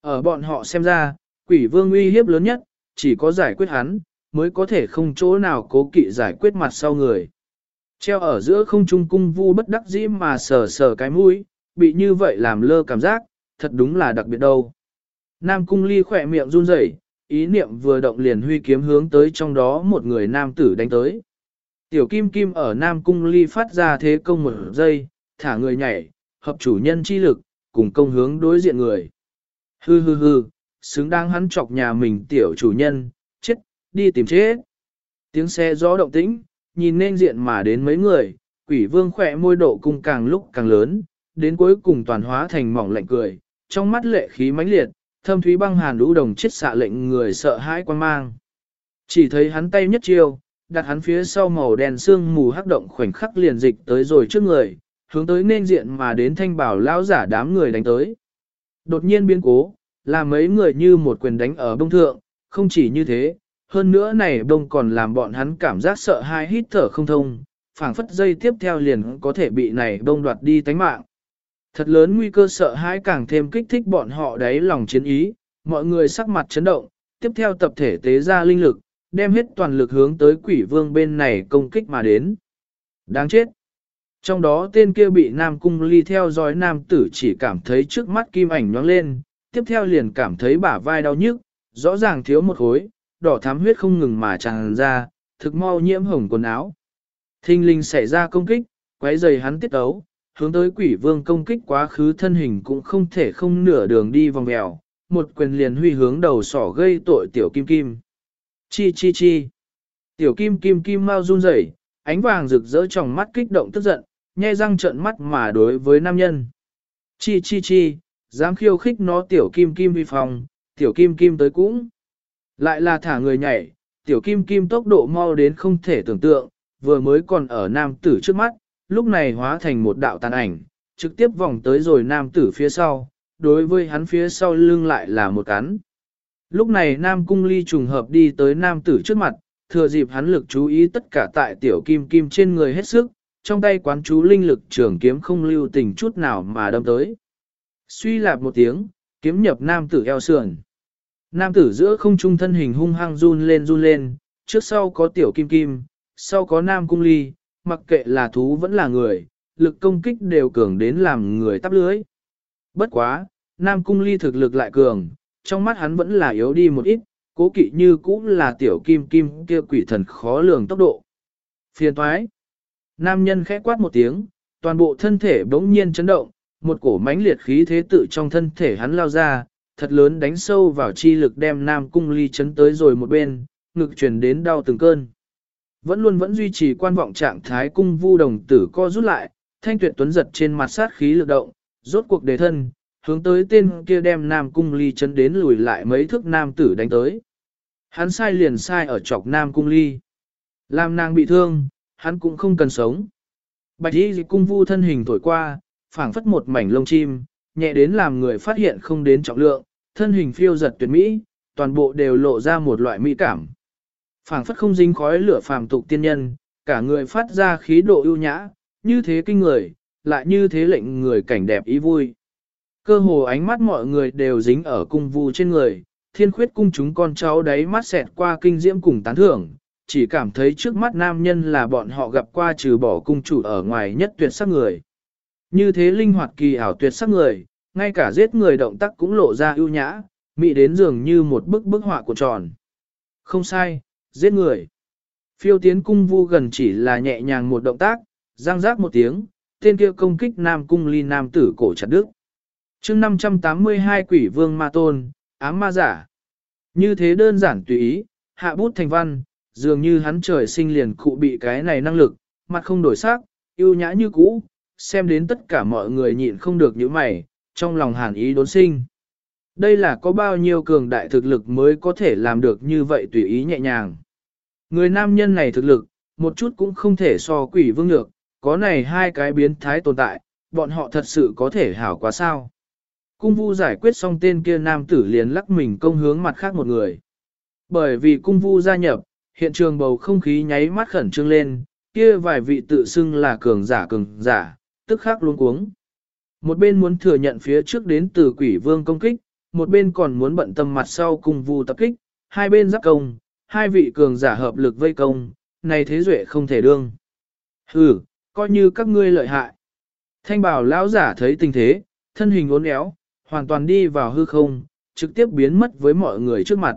Ở bọn họ xem ra, quỷ vương uy hiếp lớn nhất, chỉ có giải quyết hắn, mới có thể không chỗ nào cố kỵ giải quyết mặt sau người. Treo ở giữa không trung cung vu bất đắc dĩ mà sờ sờ cái mũi, bị như vậy làm lơ cảm giác, thật đúng là đặc biệt đâu. Nam cung ly khỏe miệng run rẩy, ý niệm vừa động liền huy kiếm hướng tới trong đó một người nam tử đánh tới. Tiểu kim kim ở Nam cung ly phát ra thế công một giây, thả người nhảy, hợp chủ nhân chi lực, cùng công hướng đối diện người. Hư hư hư, xứng đáng hắn chọc nhà mình tiểu chủ nhân, chết, đi tìm chết. Tiếng xe gió động tĩnh, nhìn nên diện mà đến mấy người, quỷ vương khỏe môi độ cung càng lúc càng lớn, đến cuối cùng toàn hóa thành mỏng lạnh cười, trong mắt lệ khí mãnh liệt, thâm thúy băng hàn lũ đồng chết xạ lệnh người sợ hãi quan mang. Chỉ thấy hắn tay nhất chiêu, đặt hắn phía sau màu đen xương mù hắc động khoảnh khắc liền dịch tới rồi trước người, hướng tới nên diện mà đến thanh bảo lão giả đám người đánh tới. Đột nhiên biến cố, là mấy người như một quyền đánh ở bông thượng, không chỉ như thế, hơn nữa này bông còn làm bọn hắn cảm giác sợ hãi hít thở không thông, phảng phất dây tiếp theo liền có thể bị này bông đoạt đi tánh mạng. Thật lớn nguy cơ sợ hãi càng thêm kích thích bọn họ đáy lòng chiến ý, mọi người sắc mặt chấn động, tiếp theo tập thể tế ra linh lực, đem hết toàn lực hướng tới quỷ vương bên này công kích mà đến. Đáng chết! Trong đó tên kia bị Nam Cung Ly theo dõi Nam tử chỉ cảm thấy trước mắt kim ảnh nhoáng lên, tiếp theo liền cảm thấy bả vai đau nhức, rõ ràng thiếu một khối, đỏ thám huyết không ngừng mà tràn ra, thực mau nhiễm hồng quần áo. Thinh linh xảy ra công kích, quấy giày hắn tiết ấu, hướng tới quỷ vương công kích quá khứ thân hình cũng không thể không nửa đường đi vòng mèo, một quyền liền huy hướng đầu sỏ gây tội tiểu kim kim. Chi chi chi. Tiểu kim kim kim mau run rẩy, ánh vàng rực rỡ trong mắt kích động tức giận, nhe răng trợn mắt mà đối với nam nhân. Chi chi chi, dám khiêu khích nó tiểu kim kim vi phòng, tiểu kim kim tới cũng. Lại là thả người nhảy, tiểu kim kim tốc độ mau đến không thể tưởng tượng, vừa mới còn ở nam tử trước mắt, lúc này hóa thành một đạo tàn ảnh, trực tiếp vòng tới rồi nam tử phía sau, đối với hắn phía sau lưng lại là một cắn. Lúc này nam cung ly trùng hợp đi tới nam tử trước mặt, thừa dịp hắn lực chú ý tất cả tại tiểu kim kim trên người hết sức, trong tay quán chú linh lực trường kiếm không lưu tình chút nào mà đâm tới. Suy lạp một tiếng, kiếm nhập nam tử eo sườn. Nam tử giữa không trung thân hình hung hăng run lên run lên, trước sau có tiểu kim kim, sau có nam cung ly, mặc kệ là thú vẫn là người, lực công kích đều cường đến làm người tắp lưới. Bất quá, nam cung ly thực lực lại cường, trong mắt hắn vẫn là yếu đi một ít, cố kỵ như cũng là tiểu kim kim kia quỷ thần khó lường tốc độ. Phiền toái. Nam nhân khẽ quát một tiếng, toàn bộ thân thể bỗng nhiên chấn động, một cổ mãnh liệt khí thế tự trong thân thể hắn lao ra, thật lớn đánh sâu vào chi lực đem Nam Cung Ly chấn tới rồi một bên, ngực truyền đến đau từng cơn. Vẫn luôn vẫn duy trì quan vọng trạng thái cung vu đồng tử co rút lại, thanh tuyệt tuấn giật trên mặt sát khí lực động, rốt cuộc đề thân, hướng tới tên kia đem Nam Cung Ly chấn đến lùi lại mấy thước nam tử đánh tới. Hắn sai liền sai ở chọc Nam Cung Ly. Làm nàng bị thương, hắn cũng không cần sống. Bạch y cung vu thân hình thổi qua, phảng phất một mảnh lông chim, nhẹ đến làm người phát hiện không đến trọng lượng, thân hình phiêu giật tuyệt mỹ, toàn bộ đều lộ ra một loại mỹ cảm phảng phất không dính khói lửa phàm tục tiên nhân, cả người phát ra khí độ ưu nhã, như thế kinh người, lại như thế lệnh người cảnh đẹp ý vui. Cơ hồ ánh mắt mọi người đều dính ở cung vu trên người, thiên khuyết cung chúng con cháu đấy mắt xẹt qua kinh diễm cùng tán thưởng, chỉ cảm thấy trước mắt nam nhân là bọn họ gặp qua trừ bỏ cung chủ ở ngoài nhất tuyệt sắc người. Như thế linh hoạt kỳ ảo tuyệt sắc người, ngay cả giết người động tác cũng lộ ra ưu nhã, mị đến dường như một bức bức họa của tròn. Không sai, giết người. Phiêu tiến cung vu gần chỉ là nhẹ nhàng một động tác, giang giác một tiếng, tên kia công kích nam cung ly nam tử cổ chặt đức. chương 582 quỷ vương ma tôn, ám ma giả. Như thế đơn giản tùy ý, hạ bút thành văn, dường như hắn trời sinh liền cụ bị cái này năng lực, mặt không đổi sắc, yêu nhã như cũ, xem đến tất cả mọi người nhịn không được những mày, trong lòng hàn ý đốn sinh. Đây là có bao nhiêu cường đại thực lực mới có thể làm được như vậy tùy ý nhẹ nhàng. Người nam nhân này thực lực, một chút cũng không thể so quỷ vương được, có này hai cái biến thái tồn tại, bọn họ thật sự có thể hảo quá sao. Cung vu giải quyết xong tên kia nam tử liền lắc mình công hướng mặt khác một người. Bởi vì cung vu gia nhập, hiện trường bầu không khí nháy mắt khẩn trương lên, kia vài vị tự xưng là cường giả cường giả, tức khắc luống cuống. Một bên muốn thừa nhận phía trước đến từ quỷ vương công kích, một bên còn muốn bận tâm mặt sau cùng vu tập kích, hai bên giáp công, hai vị cường giả hợp lực vây công, này thế duệ không thể đương. Hừ, coi như các ngươi lợi hại. Thanh bảo lão giả thấy tình thế, thân hình uốn éo, hoàn toàn đi vào hư không, trực tiếp biến mất với mọi người trước mặt.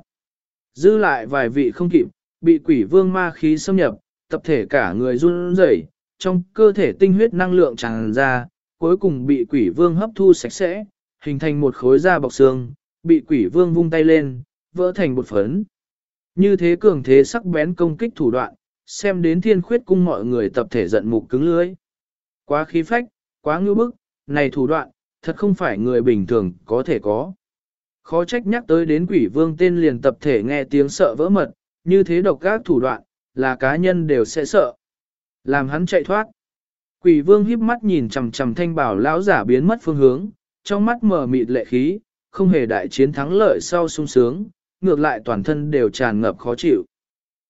Dư lại vài vị không kịp, bị quỷ vương ma khí xâm nhập, tập thể cả người run rẩy, trong cơ thể tinh huyết năng lượng tràn ra, cuối cùng bị quỷ vương hấp thu sạch sẽ, hình thành một khối da bọc xương, bị quỷ vương vung tay lên, vỡ thành một phấn. Như thế cường thế sắc bén công kích thủ đoạn, xem đến thiên khuyết cung mọi người tập thể giận mục cứng lưới. Quá khí phách, quá ngưu bức, này thủ đoạn, thật không phải người bình thường có thể có. Khó trách nhắc tới đến quỷ vương tên liền tập thể nghe tiếng sợ vỡ mật, như thế độc các thủ đoạn, là cá nhân đều sẽ sợ. Làm hắn chạy thoát. Quỷ vương híp mắt nhìn chằm chằm thanh bảo lão giả biến mất phương hướng, trong mắt mở mịt lệ khí, không hề đại chiến thắng lợi sau sung sướng, ngược lại toàn thân đều tràn ngập khó chịu.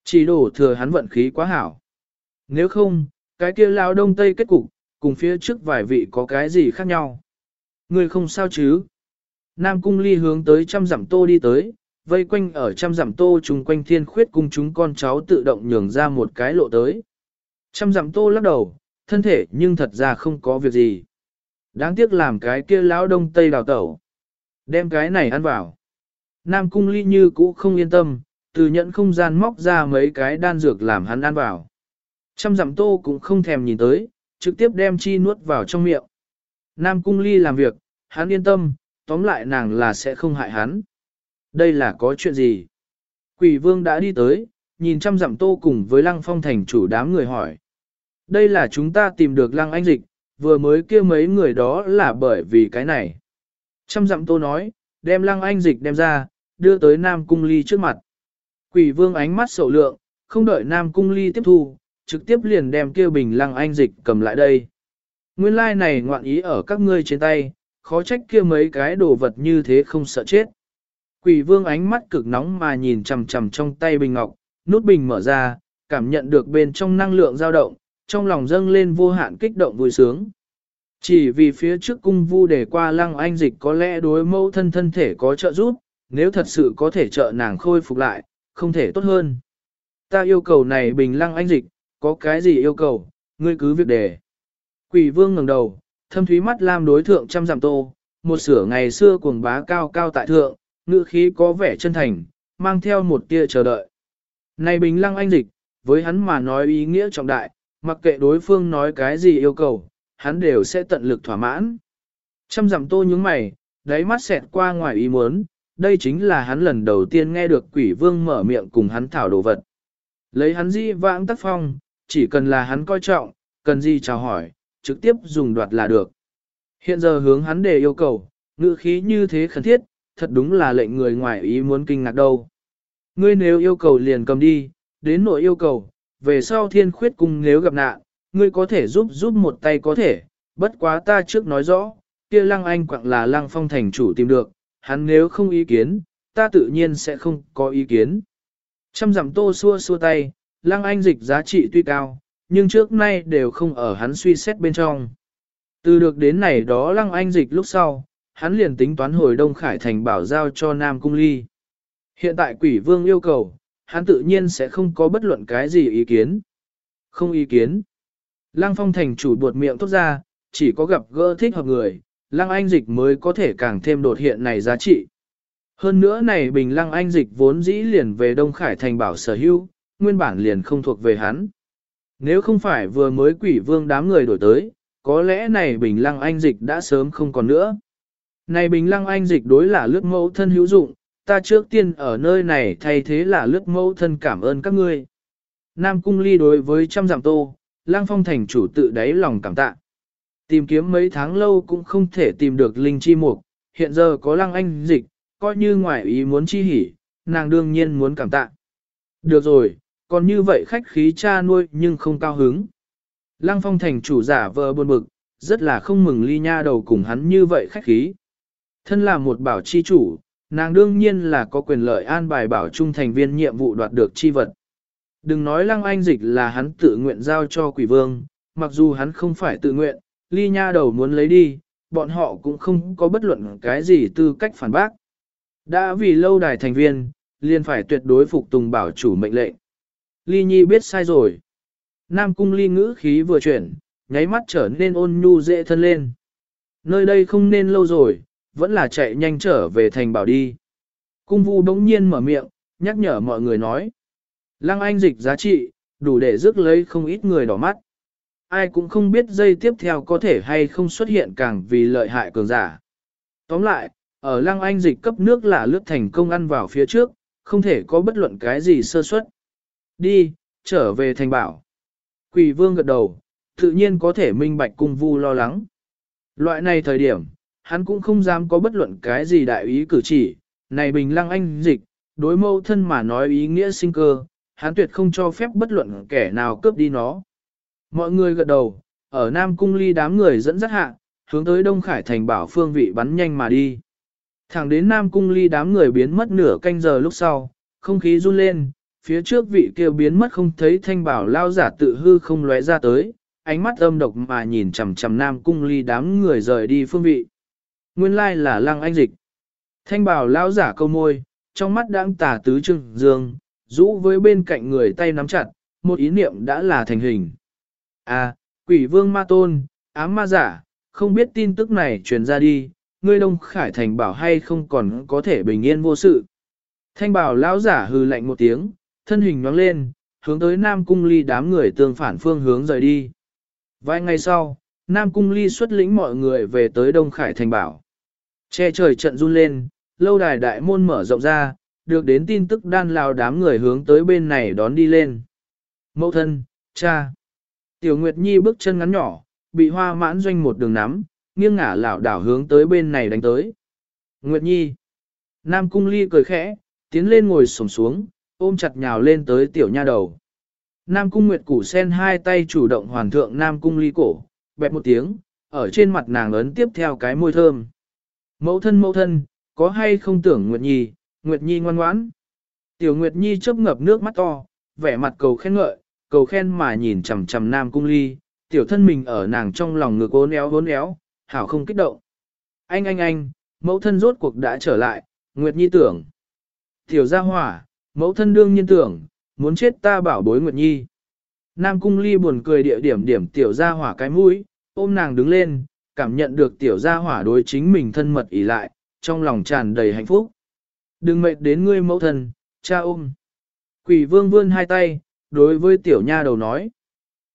Chỉ đổ thừa hắn vận khí quá hảo. Nếu không, cái kia lao đông tây kết cục, cùng phía trước vài vị có cái gì khác nhau. Người không sao chứ? Nam cung ly hướng tới trăm giảm tô đi tới, vây quanh ở trăm giảm tô chung quanh thiên khuyết cung chúng con cháu tự động nhường ra một cái lộ tới. Trăm giảm tô lắc đầu, thân thể nhưng thật ra không có việc gì. Đáng tiếc làm cái kia lão đông tây đào tẩu. Đem cái này ăn vào. Nam cung ly như cũ không yên tâm, từ nhận không gian móc ra mấy cái đan dược làm hắn ăn vào. Trăm dặm tô cũng không thèm nhìn tới, trực tiếp đem chi nuốt vào trong miệng. Nam cung ly làm việc, hắn yên tâm, tóm lại nàng là sẽ không hại hắn. Đây là có chuyện gì? Quỷ vương đã đi tới, nhìn trăm dặm tô cùng với lăng phong thành chủ đám người hỏi. Đây là chúng ta tìm được lăng anh dịch, vừa mới kia mấy người đó là bởi vì cái này. Trăm dặm tô nói, đem lăng anh dịch đem ra, đưa tới Nam Cung Ly trước mặt. Quỷ vương ánh mắt sầu lượng, không đợi Nam Cung Ly tiếp thu, trực tiếp liền đem kia bình lăng anh dịch cầm lại đây. Nguyên lai like này ngoạn ý ở các ngươi trên tay, khó trách kia mấy cái đồ vật như thế không sợ chết. Quỷ vương ánh mắt cực nóng mà nhìn chầm chầm trong tay bình ngọc, nút bình mở ra, cảm nhận được bên trong năng lượng dao động, trong lòng dâng lên vô hạn kích động vui sướng. Chỉ vì phía trước cung vu để qua lăng anh dịch có lẽ đối mẫu thân thân thể có trợ giúp, nếu thật sự có thể trợ nàng khôi phục lại, không thể tốt hơn. Ta yêu cầu này bình lăng anh dịch, có cái gì yêu cầu, ngươi cứ việc đề. Quỷ vương ngẩng đầu, thâm thúy mắt lam đối thượng trăm dặm tô, một sửa ngày xưa cuồng bá cao cao tại thượng, ngữ khí có vẻ chân thành, mang theo một tia chờ đợi. Này bình lăng anh dịch, với hắn mà nói ý nghĩa trọng đại, mặc kệ đối phương nói cái gì yêu cầu, hắn đều sẽ tận lực thỏa mãn. Trăm dặm tô nhướng mày, đáy mắt xẹt qua ngoài ý muốn, đây chính là hắn lần đầu tiên nghe được quỷ vương mở miệng cùng hắn thảo đồ vật. Lấy hắn di vãng tác phong, chỉ cần là hắn coi trọng, cần gì chào hỏi, trực tiếp dùng đoạt là được. Hiện giờ hướng hắn để yêu cầu, ngữ khí như thế khẩn thiết, thật đúng là lệnh người ngoài ý muốn kinh ngạc đâu. Ngươi nếu yêu cầu liền cầm đi, đến nội yêu cầu, về sau thiên khuyết cung nếu gặp nạn, ngươi có thể giúp giúp một tay có thể, bất quá ta trước nói rõ, kia lăng anh quặng là lăng phong thành chủ tìm được, hắn nếu không ý kiến, ta tự nhiên sẽ không có ý kiến. Trăm dặm tô xua xua tay, lăng anh dịch giá trị tuy cao, nhưng trước nay đều không ở hắn suy xét bên trong. Từ được đến này đó lăng anh dịch lúc sau, hắn liền tính toán hồi Đông Khải thành bảo giao cho Nam Cung Ly. Hiện tại quỷ vương yêu cầu, hắn tự nhiên sẽ không có bất luận cái gì ý kiến. Không ý kiến. Lăng phong thành chủ buột miệng tốt ra, chỉ có gặp gỡ thích hợp người, lăng anh dịch mới có thể càng thêm đột hiện này giá trị. Hơn nữa này bình lăng anh dịch vốn dĩ liền về Đông Khải thành bảo sở hữu, nguyên bản liền không thuộc về hắn. Nếu không phải vừa mới quỷ vương đám người đổi tới, có lẽ này bình lăng anh dịch đã sớm không còn nữa. Này bình lăng anh dịch đối là lướt mẫu thân hữu dụng, ta trước tiên ở nơi này thay thế là lướt mẫu thân cảm ơn các ngươi. Nam cung ly đối với trăm giảm tô, lang phong thành chủ tự đáy lòng cảm tạ. Tìm kiếm mấy tháng lâu cũng không thể tìm được linh chi mục, hiện giờ có lăng anh dịch, coi như ngoại ý muốn chi hỉ, nàng đương nhiên muốn cảm tạ. Được rồi, còn như vậy khách khí cha nuôi nhưng không cao hứng. Lăng phong thành chủ giả vờ buồn bực, rất là không mừng ly nha đầu cùng hắn như vậy khách khí. Thân là một bảo chi chủ, nàng đương nhiên là có quyền lợi an bài bảo trung thành viên nhiệm vụ đoạt được chi vật. Đừng nói lăng anh dịch là hắn tự nguyện giao cho quỷ vương, mặc dù hắn không phải tự nguyện, ly nha đầu muốn lấy đi, bọn họ cũng không có bất luận cái gì tư cách phản bác. Đã vì lâu đài thành viên, liền phải tuyệt đối phục tùng bảo chủ mệnh lệnh. Ly Nhi biết sai rồi. Nam cung ly ngữ khí vừa chuyển, nháy mắt trở nên ôn nhu dễ thân lên. Nơi đây không nên lâu rồi, vẫn là chạy nhanh trở về thành bảo đi. Cung vu đống nhiên mở miệng, nhắc nhở mọi người nói. Lăng anh dịch giá trị, đủ để rước lấy không ít người đỏ mắt. Ai cũng không biết dây tiếp theo có thể hay không xuất hiện càng vì lợi hại cường giả. Tóm lại, ở lăng anh dịch cấp nước là lướt thành công ăn vào phía trước, không thể có bất luận cái gì sơ suất. Đi, trở về thành bảo. Quỷ vương gật đầu, tự nhiên có thể minh bạch cung vu lo lắng. Loại này thời điểm, hắn cũng không dám có bất luận cái gì đại ý cử chỉ, này bình lăng anh dịch, đối mâu thân mà nói ý nghĩa sinh cơ, hắn tuyệt không cho phép bất luận kẻ nào cướp đi nó. Mọi người gật đầu, ở Nam Cung ly đám người dẫn dắt hạ, hướng tới Đông Khải thành bảo phương vị bắn nhanh mà đi. Thẳng đến Nam Cung ly đám người biến mất nửa canh giờ lúc sau, không khí run lên, phía trước vị kêu biến mất không thấy thanh bảo lao giả tự hư không lóe ra tới, ánh mắt âm độc mà nhìn chằm chằm Nam Cung ly đám người rời đi phương vị. Nguyên lai là lăng anh dịch. Thanh bảo lão giả câu môi, trong mắt đang tả tứ trưng dương, rũ với bên cạnh người tay nắm chặt, một ý niệm đã là thành hình. À, quỷ vương ma tôn, ám ma giả, không biết tin tức này truyền ra đi, ngươi đông khải thành bảo hay không còn có thể bình yên vô sự. Thanh bảo lão giả hừ lạnh một tiếng, thân hình nhoáng lên, hướng tới Nam Cung Ly đám người tương phản phương hướng rời đi. Vài ngày sau, Nam Cung Ly xuất lĩnh mọi người về tới Đông Khải Thành Bảo. Che trời trận run lên, lâu đài đại môn mở rộng ra, được đến tin tức đan lao đám người hướng tới bên này đón đi lên. Mẫu thân, cha. Tiểu Nguyệt Nhi bước chân ngắn nhỏ, bị hoa mãn doanh một đường nắm, nghiêng ngả lảo đảo hướng tới bên này đánh tới. Nguyệt Nhi. Nam Cung Ly cười khẽ, tiến lên ngồi sổng xuống, ôm chặt nhào lên tới tiểu nha đầu. Nam Cung Nguyệt Củ sen hai tay chủ động hoàn thượng Nam Cung Ly cổ, bẹp một tiếng, ở trên mặt nàng ấn tiếp theo cái môi thơm. Mẫu thân mẫu thân, có hay không tưởng Nguyệt Nhi, Nguyệt Nhi ngoan ngoãn. Tiểu Nguyệt Nhi chớp ngập nước mắt to, vẻ mặt cầu khen ngợi, cầu khen mà nhìn chằm chằm Nam Cung Ly, tiểu thân mình ở nàng trong lòng ngực ốn éo ốn éo, hảo không kích động. Anh anh anh, mẫu thân rốt cuộc đã trở lại, Nguyệt Nhi tưởng. Tiểu gia hỏa, mẫu thân đương nhiên tưởng, muốn chết ta bảo bối Nguyệt Nhi. Nam Cung Ly buồn cười địa điểm điểm tiểu gia hỏa cái mũi, ôm nàng đứng lên, cảm nhận được tiểu gia hỏa đối chính mình thân mật ỉ lại, trong lòng tràn đầy hạnh phúc. Đừng mệt đến ngươi mẫu thân, cha ôm. Quỷ vương vươn hai tay, đối với tiểu nha đầu nói.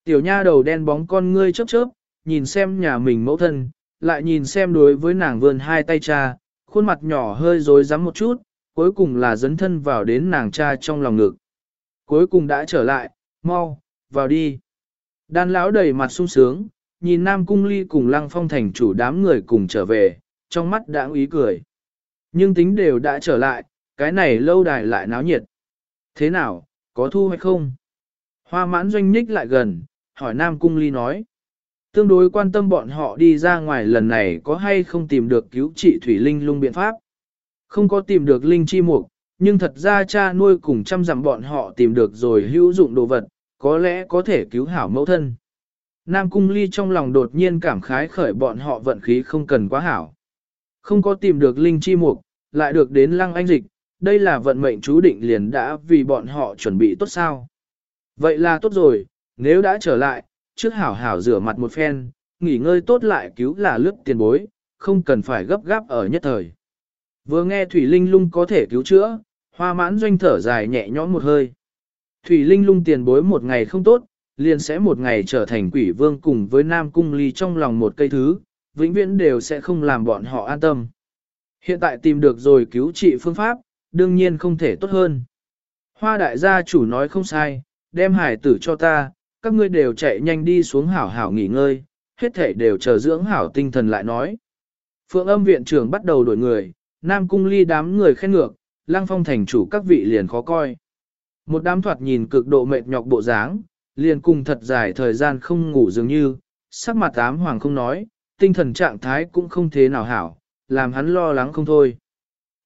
Tiểu nha đầu đen bóng con ngươi chớp chớp, nhìn xem nhà mình mẫu thân, lại nhìn xem đối với nàng vươn hai tay cha, khuôn mặt nhỏ hơi rối rắm một chút, cuối cùng là dấn thân vào đến nàng cha trong lòng ngực. Cuối cùng đã trở lại, mau, vào đi. Đan lão đầy mặt sung sướng, nhìn Nam Cung Ly cùng Lăng Phong thành chủ đám người cùng trở về, trong mắt đã ý cười. Nhưng tính đều đã trở lại, cái này lâu đài lại náo nhiệt. Thế nào, có thu hay không? Hoa mãn doanh nhích lại gần, hỏi Nam Cung Ly nói. Tương đối quan tâm bọn họ đi ra ngoài lần này có hay không tìm được cứu trị thủy linh lung biện pháp. Không có tìm được linh chi mục, nhưng thật ra cha nuôi cùng chăm dặm bọn họ tìm được rồi hữu dụng đồ vật, có lẽ có thể cứu hảo mẫu thân. Nam Cung Ly trong lòng đột nhiên cảm khái khởi bọn họ vận khí không cần quá hảo. Không có tìm được linh chi mục, lại được đến lăng anh dịch, đây là vận mệnh chú định liền đã vì bọn họ chuẩn bị tốt sao. Vậy là tốt rồi, nếu đã trở lại, trước hảo hảo rửa mặt một phen, nghỉ ngơi tốt lại cứu là lướt tiền bối, không cần phải gấp gáp ở nhất thời. Vừa nghe Thủy Linh lung có thể cứu chữa, hoa mãn doanh thở dài nhẹ nhõm một hơi. Thủy Linh lung tiền bối một ngày không tốt, liền sẽ một ngày trở thành quỷ vương cùng với Nam Cung Ly trong lòng một cây thứ, vĩnh viễn đều sẽ không làm bọn họ an tâm. Hiện tại tìm được rồi cứu trị phương pháp, đương nhiên không thể tốt hơn. Hoa đại gia chủ nói không sai, đem hải tử cho ta, các ngươi đều chạy nhanh đi xuống hảo hảo nghỉ ngơi, hết thể đều chờ dưỡng hảo tinh thần lại nói. Phượng âm viện trưởng bắt đầu đổi người, Nam Cung Ly đám người khen ngược, Lăng Phong thành chủ các vị liền khó coi. Một đám thoạt nhìn cực độ mệt nhọc bộ dáng, liền cùng thật dài thời gian không ngủ dường như, sắc mặt ám hoàng không nói, tinh thần trạng thái cũng không thế nào hảo, làm hắn lo lắng không thôi.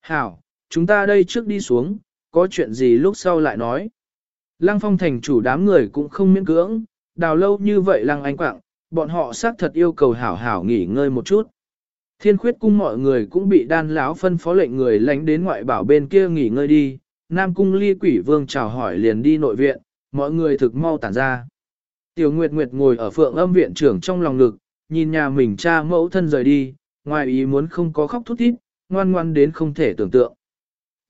Hảo, chúng ta đây trước đi xuống, có chuyện gì lúc sau lại nói. Lăng phong thành chủ đám người cũng không miễn cưỡng, đào lâu như vậy lăng anh quạng, bọn họ xác thật yêu cầu hảo hảo nghỉ ngơi một chút. Thiên khuyết cung mọi người cũng bị đan lão phân phó lệnh người lánh đến ngoại bảo bên kia nghỉ ngơi đi, Nam cung ly quỷ vương chào hỏi liền đi nội viện, mọi người thực mau tản ra. Tiểu Nguyệt Nguyệt ngồi ở phượng âm viện trưởng trong lòng ngực, nhìn nhà mình cha mẫu thân rời đi, ngoài ý muốn không có khóc thút thít, ngoan ngoan đến không thể tưởng tượng.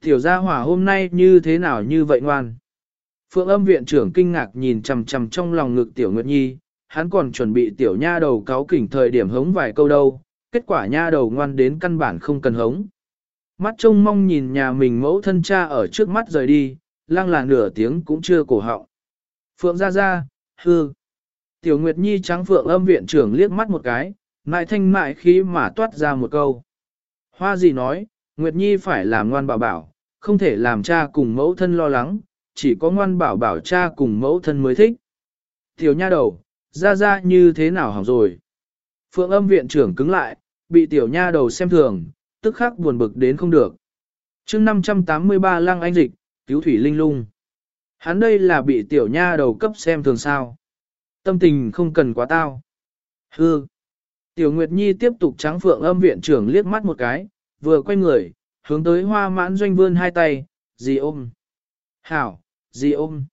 Tiểu gia hỏa hôm nay như thế nào như vậy ngoan? Phượng âm viện trưởng kinh ngạc nhìn chằm chằm trong lòng ngực Tiểu Nguyệt Nhi, hắn còn chuẩn bị Tiểu Nha đầu cáo kỉnh thời điểm hống vài câu đâu, kết quả Nha đầu ngoan đến căn bản không cần hống. Mắt trông mong nhìn nhà mình mẫu thân cha ở trước mắt rời đi, lang là nửa tiếng cũng chưa cổ họng. Phượng ra ra, hư. Tiểu Nguyệt Nhi trắng phượng âm viện trưởng liếc mắt một cái, mại thanh mại khí mà toát ra một câu. Hoa gì nói, Nguyệt Nhi phải làm ngoan bảo bảo, không thể làm cha cùng mẫu thân lo lắng, chỉ có ngoan bảo bảo cha cùng mẫu thân mới thích. Tiểu nha đầu, ra ra như thế nào hỏng rồi. Phượng âm viện trưởng cứng lại, bị tiểu nha đầu xem thường, tức khắc buồn bực đến không được. chương 583 lăng anh dịch, cứu thủy linh lung. Hắn đây là bị tiểu nha đầu cấp xem thường sao. Tâm tình không cần quá tao. Hư. Tiểu Nguyệt Nhi tiếp tục trắng phượng âm viện trưởng liếc mắt một cái, vừa quay người, hướng tới hoa mãn doanh vươn hai tay, gì ôm. Hảo, gì ôm.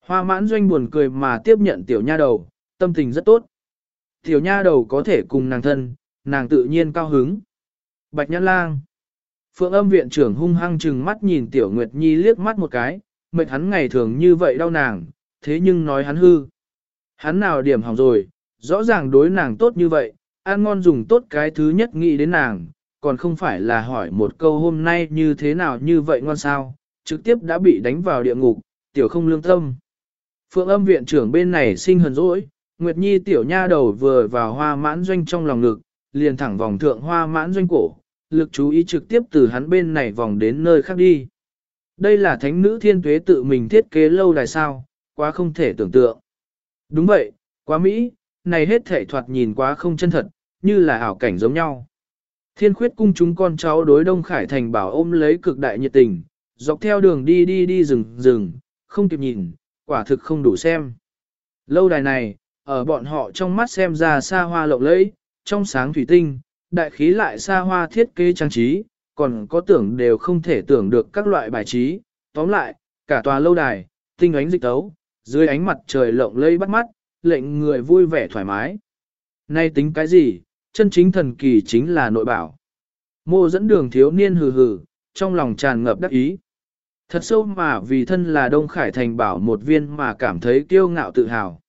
Hoa mãn doanh buồn cười mà tiếp nhận tiểu nha đầu, tâm tình rất tốt. Tiểu nha đầu có thể cùng nàng thân, nàng tự nhiên cao hứng. Bạch nhãn lang. Phượng âm viện trưởng hung hăng chừng mắt nhìn tiểu Nguyệt Nhi liếc mắt một cái, mệt hắn ngày thường như vậy đau nàng, thế nhưng nói hắn hư. Hắn nào điểm hỏng rồi, rõ ràng đối nàng tốt như vậy, ăn ngon dùng tốt cái thứ nhất nghĩ đến nàng, còn không phải là hỏi một câu hôm nay như thế nào như vậy ngon sao, trực tiếp đã bị đánh vào địa ngục, tiểu không lương tâm. Phượng âm viện trưởng bên này sinh hờn dỗi, Nguyệt Nhi tiểu nha đầu vừa vào hoa mãn doanh trong lòng ngực, liền thẳng vòng thượng hoa mãn doanh cổ, lực chú ý trực tiếp từ hắn bên này vòng đến nơi khác đi. Đây là thánh nữ thiên tuế tự mình thiết kế lâu đài sao, quá không thể tưởng tượng. Đúng vậy, quá Mỹ, này hết thể thoạt nhìn quá không chân thật, như là ảo cảnh giống nhau. Thiên khuyết cung chúng con cháu đối Đông Khải Thành bảo ôm lấy cực đại nhiệt tình, dọc theo đường đi đi đi rừng rừng, không kịp nhìn, quả thực không đủ xem. Lâu đài này, ở bọn họ trong mắt xem ra xa hoa lộng lẫy, trong sáng thủy tinh, đại khí lại xa hoa thiết kế trang trí, còn có tưởng đều không thể tưởng được các loại bài trí. Tóm lại, cả tòa lâu đài, tinh ánh dịch tấu, dưới ánh mặt trời lộng lẫy bắt mắt, lệnh người vui vẻ thoải mái. Nay tính cái gì, chân chính thần kỳ chính là nội bảo. Mô dẫn đường thiếu niên hừ hừ, trong lòng tràn ngập đắc ý. Thật sâu mà vì thân là Đông Khải Thành bảo một viên mà cảm thấy kiêu ngạo tự hào.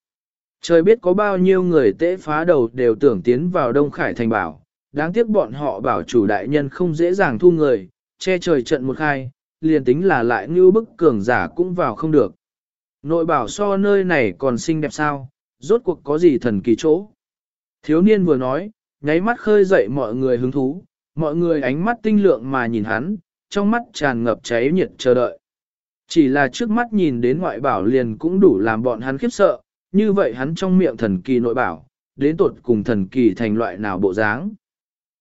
Trời biết có bao nhiêu người tễ phá đầu đều tưởng tiến vào Đông Khải Thành bảo, đáng tiếc bọn họ bảo chủ đại nhân không dễ dàng thu người, che trời trận một khai, liền tính là lại như bức cường giả cũng vào không được. Nội bảo so nơi này còn xinh đẹp sao, rốt cuộc có gì thần kỳ chỗ. Thiếu niên vừa nói, nháy mắt khơi dậy mọi người hứng thú, mọi người ánh mắt tinh lượng mà nhìn hắn, trong mắt tràn ngập cháy nhiệt chờ đợi. Chỉ là trước mắt nhìn đến ngoại bảo liền cũng đủ làm bọn hắn khiếp sợ, như vậy hắn trong miệng thần kỳ nội bảo, đến tột cùng thần kỳ thành loại nào bộ dáng.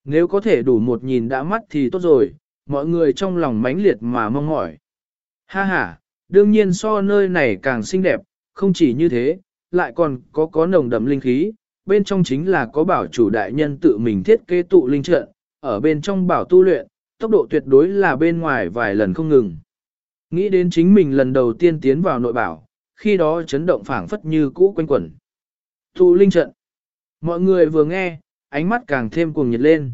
Nếu có thể đủ một nhìn đã mắt thì tốt rồi, mọi người trong lòng mãnh liệt mà mong mỏi. Ha ha, đương nhiên so nơi này càng xinh đẹp, không chỉ như thế, lại còn có có nồng đậm linh khí, bên trong chính là có bảo chủ đại nhân tự mình thiết kế tụ linh trận, ở bên trong bảo tu luyện, tốc độ tuyệt đối là bên ngoài vài lần không ngừng. Nghĩ đến chính mình lần đầu tiên tiến vào nội bảo, khi đó chấn động phảng phất như cũ quanh quẩn. Tụ linh trận. Mọi người vừa nghe, ánh mắt càng thêm cuồng nhiệt lên.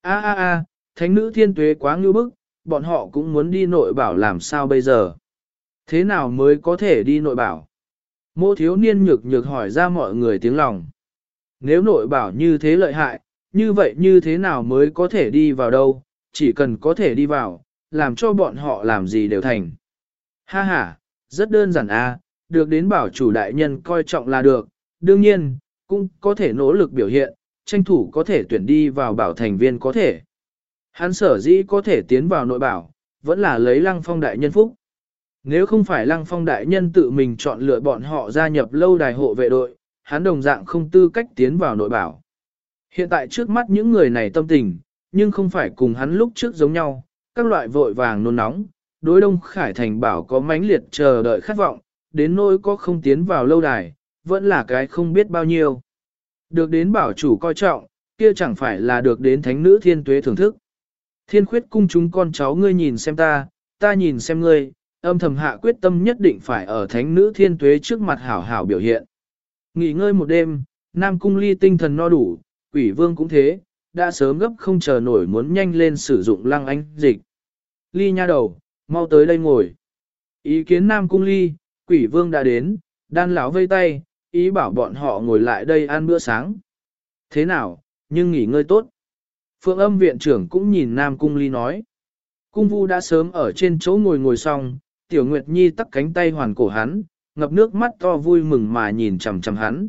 A a a, thánh nữ thiên tuế quá ngưu bức, bọn họ cũng muốn đi nội bảo làm sao bây giờ. Thế nào mới có thể đi nội bảo? Mô thiếu niên nhược nhược hỏi ra mọi người tiếng lòng. Nếu nội bảo như thế lợi hại, như vậy như thế nào mới có thể đi vào đâu, chỉ cần có thể đi vào, làm cho bọn họ làm gì đều thành. Ha ha, rất đơn giản a, được đến bảo chủ đại nhân coi trọng là được, đương nhiên, cũng có thể nỗ lực biểu hiện, tranh thủ có thể tuyển đi vào bảo thành viên có thể. Hắn sở dĩ có thể tiến vào nội bảo, vẫn là lấy lăng phong đại nhân phúc. Nếu không phải lăng phong đại nhân tự mình chọn lựa bọn họ gia nhập lâu đài hộ vệ đội, hắn đồng dạng không tư cách tiến vào nội bảo. Hiện tại trước mắt những người này tâm tình, nhưng không phải cùng hắn lúc trước giống nhau, các loại vội vàng nôn nóng, đối đông khải thành bảo có mãnh liệt chờ đợi khát vọng, đến nỗi có không tiến vào lâu đài, vẫn là cái không biết bao nhiêu. Được đến bảo chủ coi trọng, kia chẳng phải là được đến thánh nữ thiên tuế thưởng thức. Thiên khuyết cung chúng con cháu ngươi nhìn xem ta, ta nhìn xem ngươi, âm thầm hạ quyết tâm nhất định phải ở thánh nữ thiên tuế trước mặt hảo hảo biểu hiện. Nghỉ ngơi một đêm, Nam Cung ly tinh thần no đủ, quỷ vương cũng thế, đã sớm gấp không chờ nổi muốn nhanh lên sử dụng lăng anh dịch. Ly nha đầu, mau tới đây ngồi. Ý kiến Nam Cung ly, quỷ vương đã đến, đan lão vây tay, ý bảo bọn họ ngồi lại đây ăn bữa sáng. Thế nào, nhưng nghỉ ngơi tốt. Phượng âm viện trưởng cũng nhìn Nam Cung ly nói. Cung vu đã sớm ở trên chỗ ngồi ngồi xong, Tiểu Nguyệt Nhi tắt cánh tay hoàn cổ hắn, ngập nước mắt to vui mừng mà nhìn chằm chằm hắn.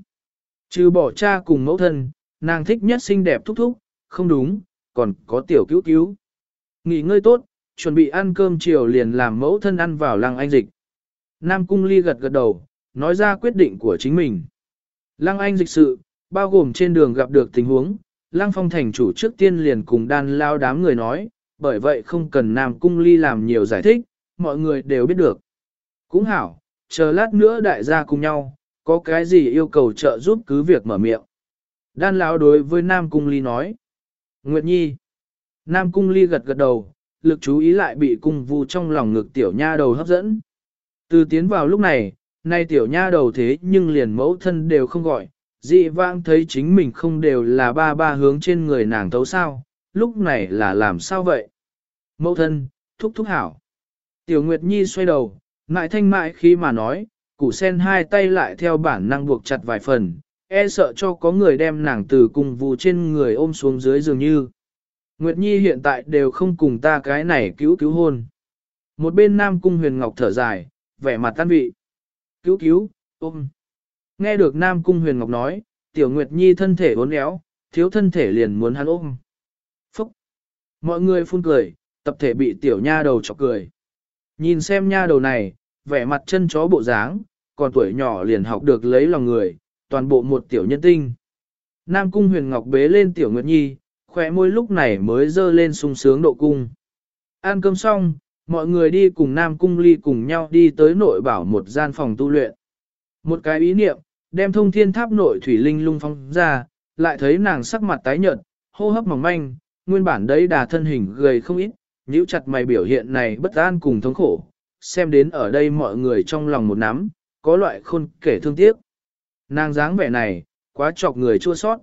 Trừ bỏ cha cùng mẫu thân, nàng thích nhất xinh đẹp thúc thúc, không đúng, còn có tiểu cứu cứu. Nghỉ ngơi tốt, chuẩn bị ăn cơm chiều liền làm mẫu thân ăn vào lăng anh dịch. Nam Cung Ly gật gật đầu, nói ra quyết định của chính mình. Lăng anh dịch sự, bao gồm trên đường gặp được tình huống, Lăng Phong thành chủ trước tiên liền cùng đan lao đám người nói, bởi vậy không cần Nam Cung Ly làm nhiều giải thích, mọi người đều biết được. Cũng hảo, chờ lát nữa đại gia cùng nhau, có cái gì yêu cầu trợ giúp cứ việc mở miệng. Đan lão đối với Nam Cung Ly nói. Nguyệt Nhi. Nam Cung Ly gật gật đầu, lực chú ý lại bị cung vu trong lòng ngực tiểu nha đầu hấp dẫn. Từ tiến vào lúc này, nay tiểu nha đầu thế nhưng liền mẫu thân đều không gọi, dị vãng thấy chính mình không đều là ba ba hướng trên người nàng tấu sao, lúc này là làm sao vậy? Mẫu thân, thúc thúc hảo. Tiểu Nguyệt Nhi xoay đầu, ngại thanh mại khi mà nói, củ sen hai tay lại theo bản năng buộc chặt vài phần, e sợ cho có người đem nàng từ cùng vụ trên người ôm xuống dưới dường như. Nguyệt Nhi hiện tại đều không cùng ta cái này cứu cứu hôn. Một bên Nam Cung Huyền Ngọc thở dài, vẻ mặt tan vị. Cứu cứu, ôm. Nghe được Nam Cung Huyền Ngọc nói, Tiểu Nguyệt Nhi thân thể uốn éo, thiếu thân thể liền muốn hắn ôm. Phúc! Mọi người phun cười, tập thể bị Tiểu Nha đầu chọc cười. Nhìn xem Nha đầu này, vẻ mặt chân chó bộ dáng, còn tuổi nhỏ liền học được lấy lòng người, toàn bộ một tiểu nhân tinh. Nam Cung Huyền Ngọc bế lên Tiểu Nguyệt Nhi, khỏe môi lúc này mới dơ lên sung sướng độ cung. Ăn cơm xong, mọi người đi cùng Nam Cung Ly cùng nhau đi tới nội bảo một gian phòng tu luyện. Một cái ý niệm, đem thông thiên tháp nội thủy linh lung phong ra, lại thấy nàng sắc mặt tái nhợt, hô hấp mỏng manh, nguyên bản đấy đà thân hình gầy không ít, nhíu chặt mày biểu hiện này bất an cùng thống khổ, xem đến ở đây mọi người trong lòng một nắm, có loại khôn kể thương tiếc. Nàng dáng vẻ này, quá chọc người chua sót.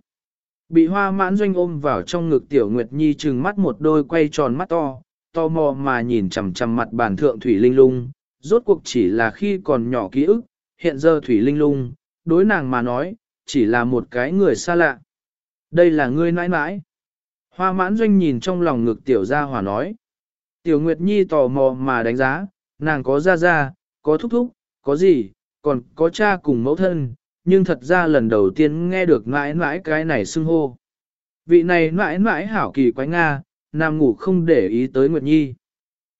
Bị hoa mãn doanh ôm vào trong ngực tiểu nguyệt nhi trừng mắt một đôi quay tròn mắt to, tò mò mà nhìn chằm chằm mặt bản thượng thủy linh lung, rốt cuộc chỉ là khi còn nhỏ ký ức, hiện giờ thủy linh lung, đối nàng mà nói, chỉ là một cái người xa lạ. Đây là ngươi nãi nãi. Hoa mãn doanh nhìn trong lòng ngực tiểu gia hòa nói. Tiểu Nguyệt Nhi tò mò mà đánh giá, nàng có ra ra, có thúc thúc, có gì, còn có cha cùng mẫu thân, nhưng thật ra lần đầu tiên nghe được nãi nãi cái này xưng hô. Vị này nãi nãi hảo kỳ quái Nga, Nam ngủ không để ý tới Nguyệt Nhi.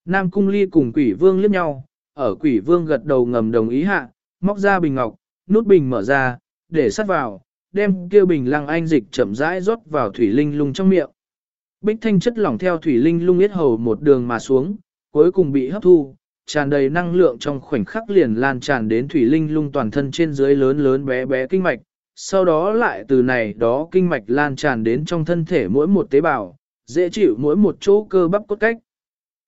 Nam cung ly cùng quỷ vương liếc nhau, ở quỷ vương gật đầu ngầm đồng ý hạ, móc ra bình ngọc, nút bình mở ra, để sắt vào, đem kia bình lăng anh dịch chậm rãi rót vào thủy linh lung trong miệng. Bích thanh chất lỏng theo thủy linh lung yết hầu một đường mà xuống, cuối cùng bị hấp thu, tràn đầy năng lượng trong khoảnh khắc liền lan tràn đến thủy linh lung toàn thân trên dưới lớn lớn bé bé kinh mạch, sau đó lại từ này đó kinh mạch lan tràn đến trong thân thể mỗi một tế bào, dễ chịu mỗi một chỗ cơ bắp cốt cách.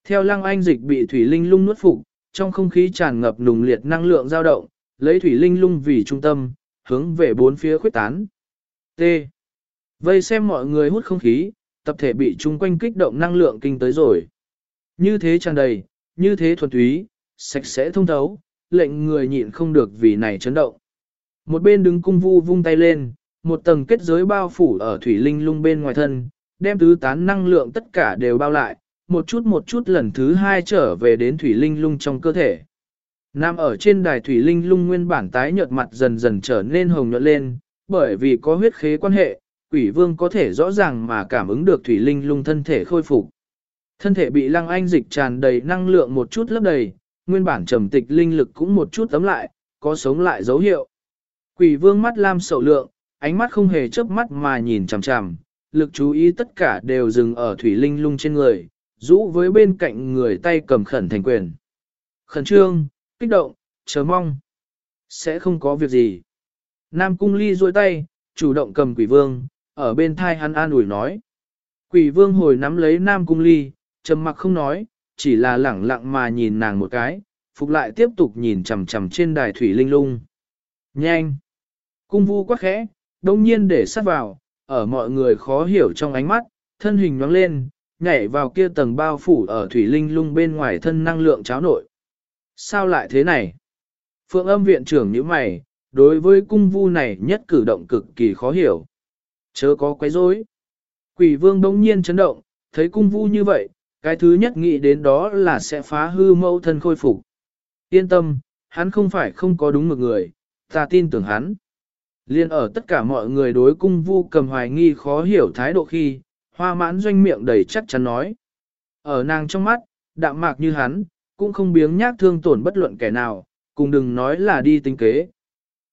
Theo lăng anh dịch bị thủy linh lung nuốt phục, trong không khí tràn ngập nùng liệt năng lượng dao động, lấy thủy linh lung vì trung tâm, hướng về bốn phía khuyết tán. T. Vây xem mọi người hút không khí, tập thể bị chung quanh kích động năng lượng kinh tới rồi. Như thế tràn đầy, như thế thuần túy, sạch sẽ thông thấu, lệnh người nhịn không được vì này chấn động. Một bên đứng cung vu vung tay lên, một tầng kết giới bao phủ ở thủy linh lung bên ngoài thân, đem tứ tán năng lượng tất cả đều bao lại, một chút một chút lần thứ hai trở về đến thủy linh lung trong cơ thể. Nam ở trên đài thủy linh lung nguyên bản tái nhợt mặt dần dần trở nên hồng nhuận lên, bởi vì có huyết khế quan hệ, quỷ vương có thể rõ ràng mà cảm ứng được thủy linh lung thân thể khôi phục. Thân thể bị lăng anh dịch tràn đầy năng lượng một chút lấp đầy, nguyên bản trầm tịch linh lực cũng một chút tấm lại, có sống lại dấu hiệu. Quỷ vương mắt lam sầu lượng, ánh mắt không hề chớp mắt mà nhìn chằm chằm, lực chú ý tất cả đều dừng ở thủy linh lung trên người, rũ với bên cạnh người tay cầm khẩn thành quyền. Khẩn trương, kích động, chờ mong. Sẽ không có việc gì. Nam cung ly duỗi tay, chủ động cầm quỷ vương, ở bên thai hắn an ủi nói. Quỷ vương hồi nắm lấy Nam cung ly, trầm mặc không nói, chỉ là lẳng lặng mà nhìn nàng một cái, phục lại tiếp tục nhìn chầm chầm trên đài thủy linh lung. Nhanh! Cung vu quá khẽ, đông nhiên để sát vào, ở mọi người khó hiểu trong ánh mắt, thân hình nhoáng lên, nhảy vào kia tầng bao phủ ở thủy linh lung bên ngoài thân năng lượng cháo nội. Sao lại thế này? Phượng âm viện trưởng như mày, đối với cung vu này nhất cử động cực kỳ khó hiểu. Chớ có quấy rối. Quỷ vương đông nhiên chấn động, thấy cung vu như vậy, cái thứ nhất nghĩ đến đó là sẽ phá hư mẫu thân khôi phục. Yên tâm, hắn không phải không có đúng một người, ta tin tưởng hắn. Liên ở tất cả mọi người đối cung vu cầm hoài nghi khó hiểu thái độ khi, hoa mãn doanh miệng đầy chắc chắn nói. Ở nàng trong mắt, đạm mạc như hắn, cũng không biếng nhác thương tổn bất luận kẻ nào, cùng đừng nói là đi tính kế.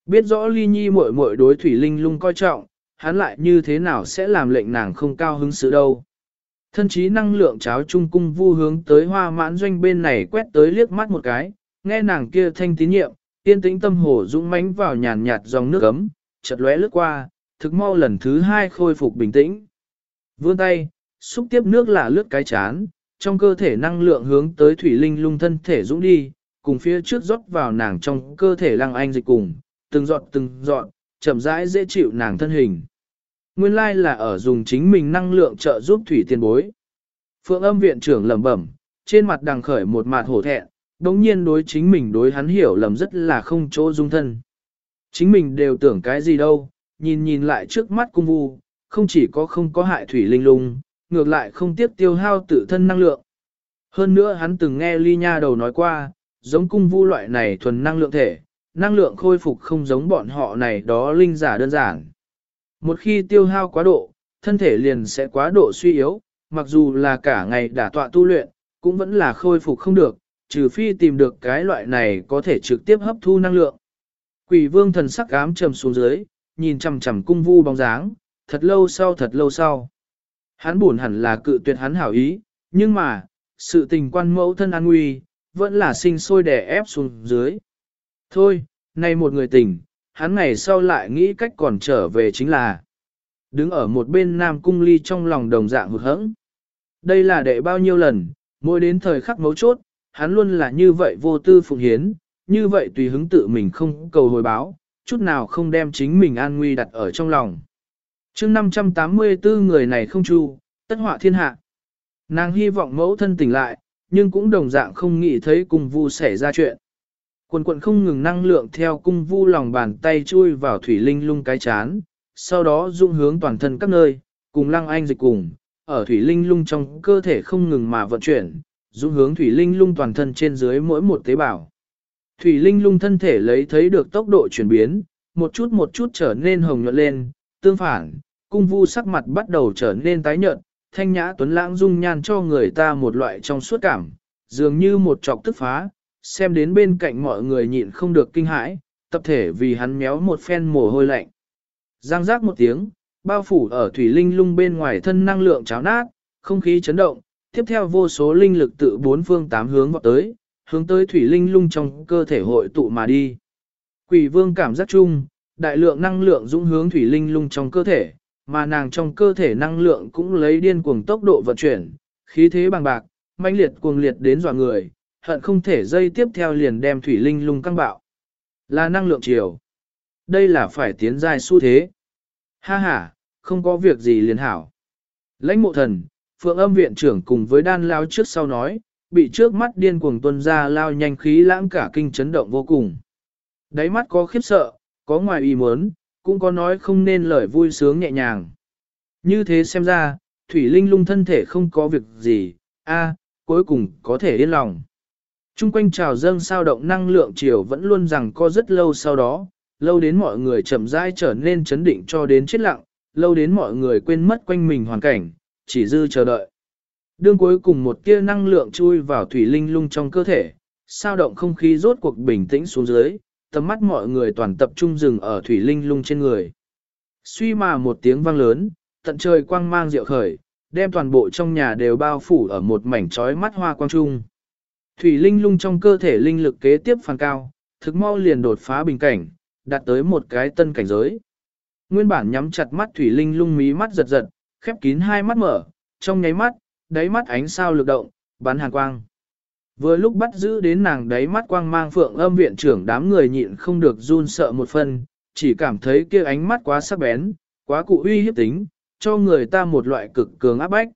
Biết rõ ly nhi muội muội đối thủy linh lung coi trọng, hắn lại như thế nào sẽ làm lệnh nàng không cao hứng sự đâu. Thân trí năng lượng cháo trung cung vu hướng tới hoa mãn doanh bên này quét tới liếc mắt một cái, nghe nàng kia thanh tín nhiệm, yên tĩnh tâm hồ dũng mãnh vào nhàn nhạt dòng nước ấm, chợt lóe lướt qua, thực mau lần thứ hai khôi phục bình tĩnh. Vươn tay, xúc tiếp nước là lướt cái chán, trong cơ thể năng lượng hướng tới thủy linh lung thân thể dũng đi, cùng phía trước rót vào nàng trong cơ thể lăng anh dịch cùng, từng giọt từng giọt, chậm rãi dễ chịu nàng thân hình. Nguyên lai là ở dùng chính mình năng lượng trợ giúp thủy tiền bối. Phượng âm viện trưởng lẩm bẩm, trên mặt đằng khởi một mặt hổ thẹn, đống nhiên đối chính mình đối hắn hiểu lầm rất là không chỗ dung thân. Chính mình đều tưởng cái gì đâu, nhìn nhìn lại trước mắt cung vu, không chỉ có không có hại thủy linh lung, ngược lại không tiếp tiêu hao tự thân năng lượng. Hơn nữa hắn từng nghe ly nha đầu nói qua, giống cung vu loại này thuần năng lượng thể, năng lượng khôi phục không giống bọn họ này đó linh giả đơn giản. Một khi tiêu hao quá độ, thân thể liền sẽ quá độ suy yếu, mặc dù là cả ngày đả tọa tu luyện, cũng vẫn là khôi phục không được, trừ phi tìm được cái loại này có thể trực tiếp hấp thu năng lượng. Quỷ vương thần sắc ám trầm xuống dưới, nhìn chằm chằm cung vu bóng dáng, thật lâu sau thật lâu sau. Hắn buồn hẳn là cự tuyệt hắn hảo ý, nhưng mà, sự tình quan mẫu thân an nguy, vẫn là sinh sôi đè ép xuống dưới. Thôi, nay một người tình, hắn ngày sau lại nghĩ cách còn trở về chính là đứng ở một bên Nam Cung Ly trong lòng đồng dạng hụt hẫng. Đây là đệ bao nhiêu lần, mỗi đến thời khắc mấu chốt, hắn luôn là như vậy vô tư phụng hiến, như vậy tùy hứng tự mình không cầu hồi báo, chút nào không đem chính mình an nguy đặt ở trong lòng. chương 584 người này không chu, tất họa thiên hạ. Nàng hy vọng mẫu thân tỉnh lại, nhưng cũng đồng dạng không nghĩ thấy cùng vu xảy ra chuyện. Quần quận không ngừng năng lượng theo cung vu lòng bàn tay chui vào thủy linh lung cái chán, sau đó dung hướng toàn thân các nơi, cùng lăng anh dịch cùng, ở thủy linh lung trong cơ thể không ngừng mà vận chuyển, dung hướng thủy linh lung toàn thân trên dưới mỗi một tế bào. Thủy linh lung thân thể lấy thấy được tốc độ chuyển biến, một chút một chút trở nên hồng nhuận lên, tương phản, cung vu sắc mặt bắt đầu trở nên tái nhợt, thanh nhã tuấn lãng dung nhan cho người ta một loại trong suốt cảm, dường như một trọc tức phá, xem đến bên cạnh mọi người nhịn không được kinh hãi, tập thể vì hắn méo một phen mồ hôi lạnh. Giang giác một tiếng, bao phủ ở thủy linh lung bên ngoài thân năng lượng cháo nát, không khí chấn động, tiếp theo vô số linh lực tự bốn phương tám hướng vọt tới, hướng tới thủy linh lung trong cơ thể hội tụ mà đi. Quỷ vương cảm giác chung, đại lượng năng lượng dũng hướng thủy linh lung trong cơ thể, mà nàng trong cơ thể năng lượng cũng lấy điên cuồng tốc độ vận chuyển, khí thế bằng bạc, mãnh liệt cuồng liệt đến dọa người, hận không thể dây tiếp theo liền đem thủy linh lung căng bạo. Là năng lượng chiều. Đây là phải tiến giai xu thế. Ha ha, không có việc gì liền hảo. Lãnh mộ thần, phượng âm viện trưởng cùng với đan lao trước sau nói, bị trước mắt điên cuồng tuân ra lao nhanh khí lãng cả kinh chấn động vô cùng. Đáy mắt có khiếp sợ, có ngoài ý muốn, cũng có nói không nên lời vui sướng nhẹ nhàng. Như thế xem ra, Thủy Linh lung thân thể không có việc gì, a, cuối cùng có thể yên lòng. Trung quanh trào dâng sao động năng lượng chiều vẫn luôn rằng có rất lâu sau đó, lâu đến mọi người chậm rãi trở nên chấn định cho đến chết lặng, lâu đến mọi người quên mất quanh mình hoàn cảnh, chỉ dư chờ đợi. Đương cuối cùng một tia năng lượng chui vào thủy linh lung trong cơ thể, sao động không khí rốt cuộc bình tĩnh xuống dưới, tầm mắt mọi người toàn tập trung dừng ở thủy linh lung trên người. Suy mà một tiếng vang lớn, tận trời quang mang rượu khởi, đem toàn bộ trong nhà đều bao phủ ở một mảnh trói mắt hoa quang trung. Thủy linh lung trong cơ thể linh lực kế tiếp phản cao, thực mau liền đột phá bình cảnh, đạt tới một cái tân cảnh giới. Nguyên bản nhắm chặt mắt thủy linh lung mí mắt giật giật, khép kín hai mắt mở, trong nháy mắt, đáy mắt ánh sao lực động, bắn hàn quang. Vừa lúc bắt giữ đến nàng đáy mắt quang mang phượng âm viện trưởng đám người nhịn không được run sợ một phần, chỉ cảm thấy kia ánh mắt quá sắc bén, quá cụ uy hiếp tính, cho người ta một loại cực cường áp bách.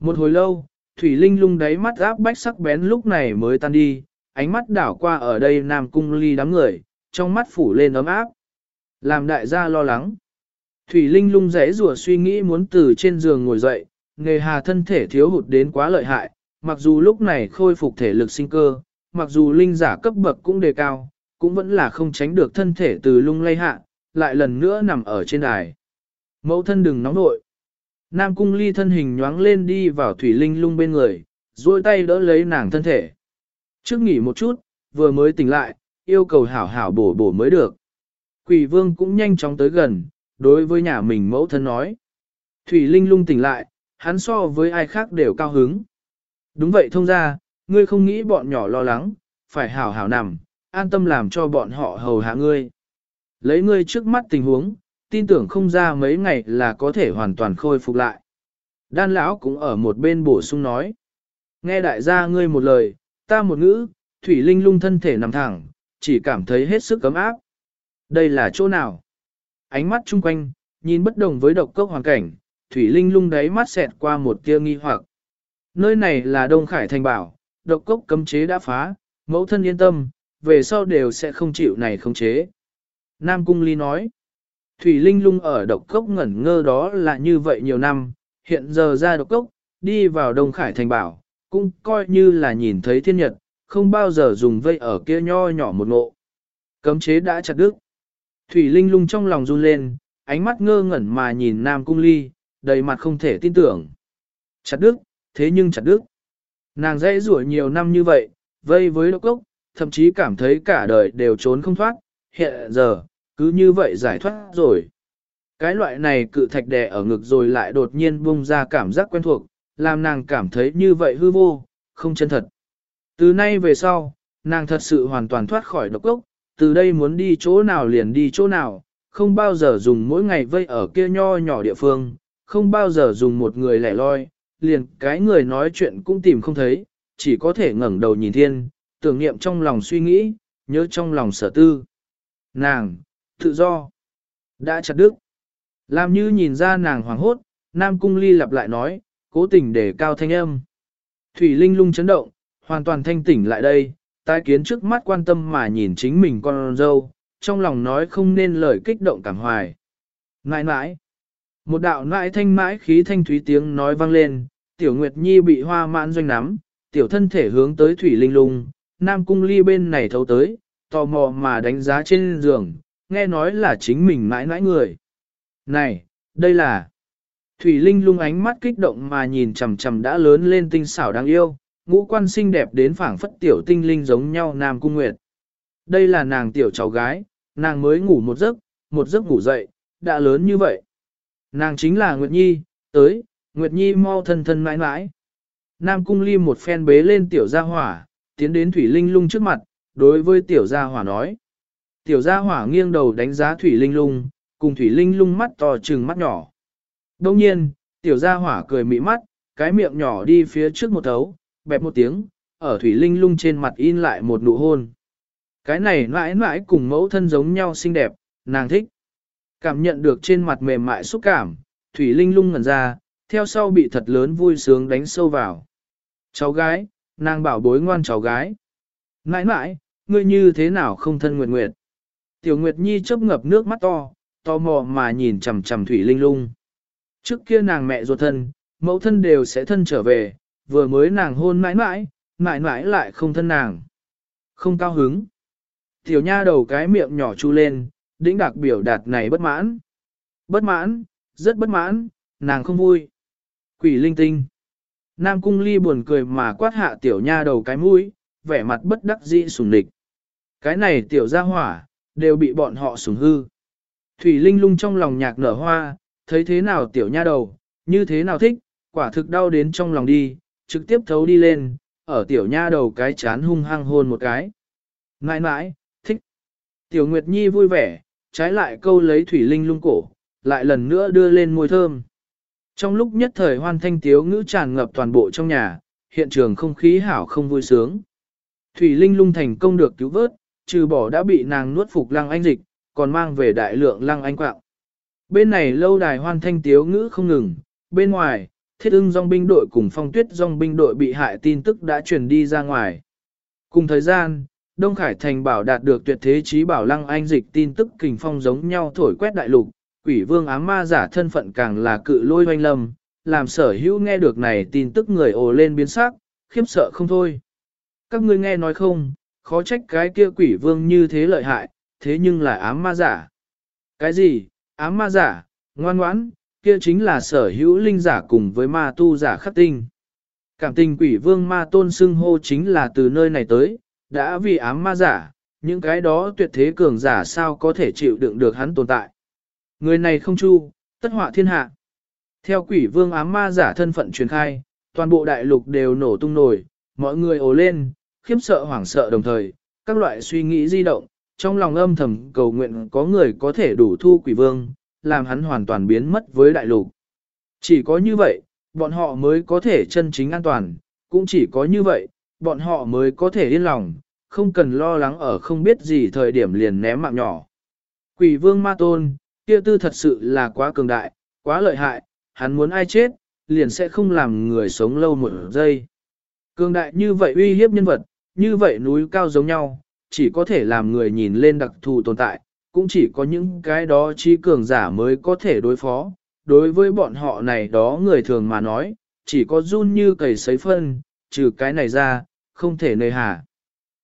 Một hồi lâu, Thủy Linh lung đáy mắt áp bách sắc bén lúc này mới tan đi, ánh mắt đảo qua ở đây Nam Cung Ly đám người, trong mắt phủ lên ấm áp. Làm đại gia lo lắng. Thủy Linh lung rẽ rùa suy nghĩ muốn từ trên giường ngồi dậy, nghề hà thân thể thiếu hụt đến quá lợi hại, mặc dù lúc này khôi phục thể lực sinh cơ, mặc dù linh giả cấp bậc cũng đề cao, cũng vẫn là không tránh được thân thể từ lung lay hạ, lại lần nữa nằm ở trên đài. Mẫu thân đừng nóng nội. Nam cung ly thân hình nhoáng lên đi vào thủy linh lung bên người, duỗi tay đỡ lấy nàng thân thể. Trước nghỉ một chút, vừa mới tỉnh lại, yêu cầu hảo hảo bổ bổ mới được. Quỷ vương cũng nhanh chóng tới gần, đối với nhà mình mẫu thân nói. Thủy linh lung tỉnh lại, hắn so với ai khác đều cao hứng. Đúng vậy thông ra, ngươi không nghĩ bọn nhỏ lo lắng, phải hảo hảo nằm, an tâm làm cho bọn họ hầu hạ ngươi. Lấy ngươi trước mắt tình huống, tin tưởng không ra mấy ngày là có thể hoàn toàn khôi phục lại. Đan lão cũng ở một bên bổ sung nói. Nghe đại gia ngươi một lời, ta một ngữ, thủy linh lung thân thể nằm thẳng, chỉ cảm thấy hết sức cấm áp. Đây là chỗ nào? Ánh mắt chung quanh, nhìn bất đồng với độc cốc hoàn cảnh, thủy linh lung đáy mắt xẹt qua một tia nghi hoặc. Nơi này là Đông Khải Thành Bảo, độc cốc cấm chế đã phá, mẫu thân yên tâm, về sau đều sẽ không chịu này không chế. Nam Cung Ly nói, Thủy Linh lung ở độc cốc ngẩn ngơ đó là như vậy nhiều năm, hiện giờ ra độc cốc, đi vào Đông Khải Thành Bảo, cũng coi như là nhìn thấy thiên nhật, không bao giờ dùng vây ở kia nho nhỏ một ngộ. Cấm chế đã chặt đứt. Thủy Linh lung trong lòng run lên, ánh mắt ngơ ngẩn mà nhìn Nam Cung Ly, đầy mặt không thể tin tưởng. Chặt đứt, thế nhưng chặt đứt. Nàng dễ rủa nhiều năm như vậy, vây với độc cốc, thậm chí cảm thấy cả đời đều trốn không thoát, hiện giờ, cứ như vậy giải thoát rồi. Cái loại này cự thạch đè ở ngực rồi lại đột nhiên bung ra cảm giác quen thuộc, làm nàng cảm thấy như vậy hư vô, không chân thật. Từ nay về sau, nàng thật sự hoàn toàn thoát khỏi độc cốc, từ đây muốn đi chỗ nào liền đi chỗ nào, không bao giờ dùng mỗi ngày vây ở kia nho nhỏ địa phương, không bao giờ dùng một người lẻ loi, liền cái người nói chuyện cũng tìm không thấy, chỉ có thể ngẩng đầu nhìn thiên, tưởng niệm trong lòng suy nghĩ, nhớ trong lòng sở tư. Nàng, tự do, đã chặt đứt. Làm như nhìn ra nàng hoảng hốt, Nam Cung Ly lặp lại nói, cố tình để cao thanh âm. Thủy Linh lung chấn động, hoàn toàn thanh tỉnh lại đây, tai kiến trước mắt quan tâm mà nhìn chính mình con dâu, trong lòng nói không nên lời kích động cảm hoài. Ngại mãi, một đạo nãi thanh mãi khí thanh thúy tiếng nói vang lên, tiểu Nguyệt Nhi bị hoa mãn doanh nắm, tiểu thân thể hướng tới thủy linh lung, nam cung ly bên này thấu tới, tò mò mà đánh giá trên giường, nghe nói là chính mình mãi mãi người. Này, đây là... Thủy Linh lung ánh mắt kích động mà nhìn chằm chằm đã lớn lên tinh xảo đáng yêu, ngũ quan xinh đẹp đến phảng phất tiểu tinh linh giống nhau Nam Cung Nguyệt. Đây là nàng tiểu cháu gái, nàng mới ngủ một giấc, một giấc ngủ dậy, đã lớn như vậy. Nàng chính là Nguyệt Nhi, tới, Nguyệt Nhi mau thân thân mãi mãi. Nam Cung Ly một phen bế lên tiểu gia hỏa, tiến đến Thủy Linh lung trước mặt, đối với tiểu gia hỏa nói. Tiểu gia hỏa nghiêng đầu đánh giá Thủy Linh lung, cùng Thủy Linh lung mắt to trừng mắt nhỏ. Đông nhiên, tiểu gia hỏa cười mị mắt, cái miệng nhỏ đi phía trước một thấu, bẹp một tiếng, ở Thủy Linh lung trên mặt in lại một nụ hôn. Cái này mãi mãi cùng mẫu thân giống nhau xinh đẹp, nàng thích. Cảm nhận được trên mặt mềm mại xúc cảm, Thủy Linh lung ngẩn ra, theo sau bị thật lớn vui sướng đánh sâu vào. Cháu gái, nàng bảo bối ngoan cháu gái. Mãi mãi, ngươi như thế nào không thân Nguyệt Nguyệt? Tiểu Nguyệt Nhi chớp ngập nước mắt to, to mò mà nhìn chằm chằm Thủy Linh lung. Trước kia nàng mẹ ruột thân, mẫu thân đều sẽ thân trở về, vừa mới nàng hôn mãi mãi, mãi mãi lại không thân nàng. Không cao hứng. Tiểu nha đầu cái miệng nhỏ chu lên, đĩnh đặc biểu đạt này bất mãn. Bất mãn, rất bất mãn, nàng không vui. Quỷ linh tinh. Nam cung ly buồn cười mà quát hạ tiểu nha đầu cái mũi, vẻ mặt bất đắc dĩ sùng địch. Cái này tiểu gia hỏa, đều bị bọn họ sùng hư. Thủy linh lung trong lòng nhạc nở hoa, thấy thế nào tiểu nha đầu, như thế nào thích, quả thực đau đến trong lòng đi, trực tiếp thấu đi lên, ở tiểu nha đầu cái chán hung hăng hôn một cái. Nãi nãi, thích. Tiểu Nguyệt Nhi vui vẻ, trái lại câu lấy thủy linh lung cổ, lại lần nữa đưa lên môi thơm. Trong lúc nhất thời hoan thanh tiếu ngữ tràn ngập toàn bộ trong nhà, hiện trường không khí hảo không vui sướng. Thủy linh lung thành công được cứu vớt, trừ bỏ đã bị nàng nuốt phục lăng anh dịch, còn mang về đại lượng lăng anh quạng. Bên này lâu đài hoan thanh tiếu ngữ không ngừng, bên ngoài, thiết ưng dòng binh đội cùng phong tuyết dòng binh đội bị hại tin tức đã truyền đi ra ngoài. Cùng thời gian, Đông Khải Thành bảo đạt được tuyệt thế trí bảo lăng anh dịch tin tức kình phong giống nhau thổi quét đại lục, quỷ vương ám ma giả thân phận càng là cự lôi hoanh lâm, làm sở hữu nghe được này tin tức người ồ lên biến sắc, khiếp sợ không thôi. Các ngươi nghe nói không, khó trách cái kia quỷ vương như thế lợi hại, thế nhưng là ám ma giả. Cái gì, ám ma giả, ngoan ngoãn, kia chính là sở hữu linh giả cùng với ma tu giả khắc tinh. Cảm tình quỷ vương ma tôn xưng hô chính là từ nơi này tới, đã vì ám ma giả, những cái đó tuyệt thế cường giả sao có thể chịu đựng được hắn tồn tại. Người này không chu, tất họa thiên hạ. Theo quỷ vương ám ma giả thân phận truyền khai, toàn bộ đại lục đều nổ tung nổi, mọi người ồ lên, khiếp sợ hoảng sợ đồng thời, các loại suy nghĩ di động, trong lòng âm thầm cầu nguyện có người có thể đủ thu quỷ vương, làm hắn hoàn toàn biến mất với đại lục. Chỉ có như vậy, bọn họ mới có thể chân chính an toàn, cũng chỉ có như vậy, bọn họ mới có thể yên lòng, không cần lo lắng ở không biết gì thời điểm liền ném mạng nhỏ. Quỷ vương ma tôn, kia tư thật sự là quá cường đại, quá lợi hại, hắn muốn ai chết, liền sẽ không làm người sống lâu một giây. Cường đại như vậy uy hiếp nhân vật, như vậy núi cao giống nhau, chỉ có thể làm người nhìn lên đặc thù tồn tại, cũng chỉ có những cái đó trí cường giả mới có thể đối phó. Đối với bọn họ này đó người thường mà nói, chỉ có run như cầy sấy phân, trừ cái này ra, không thể nơi hà.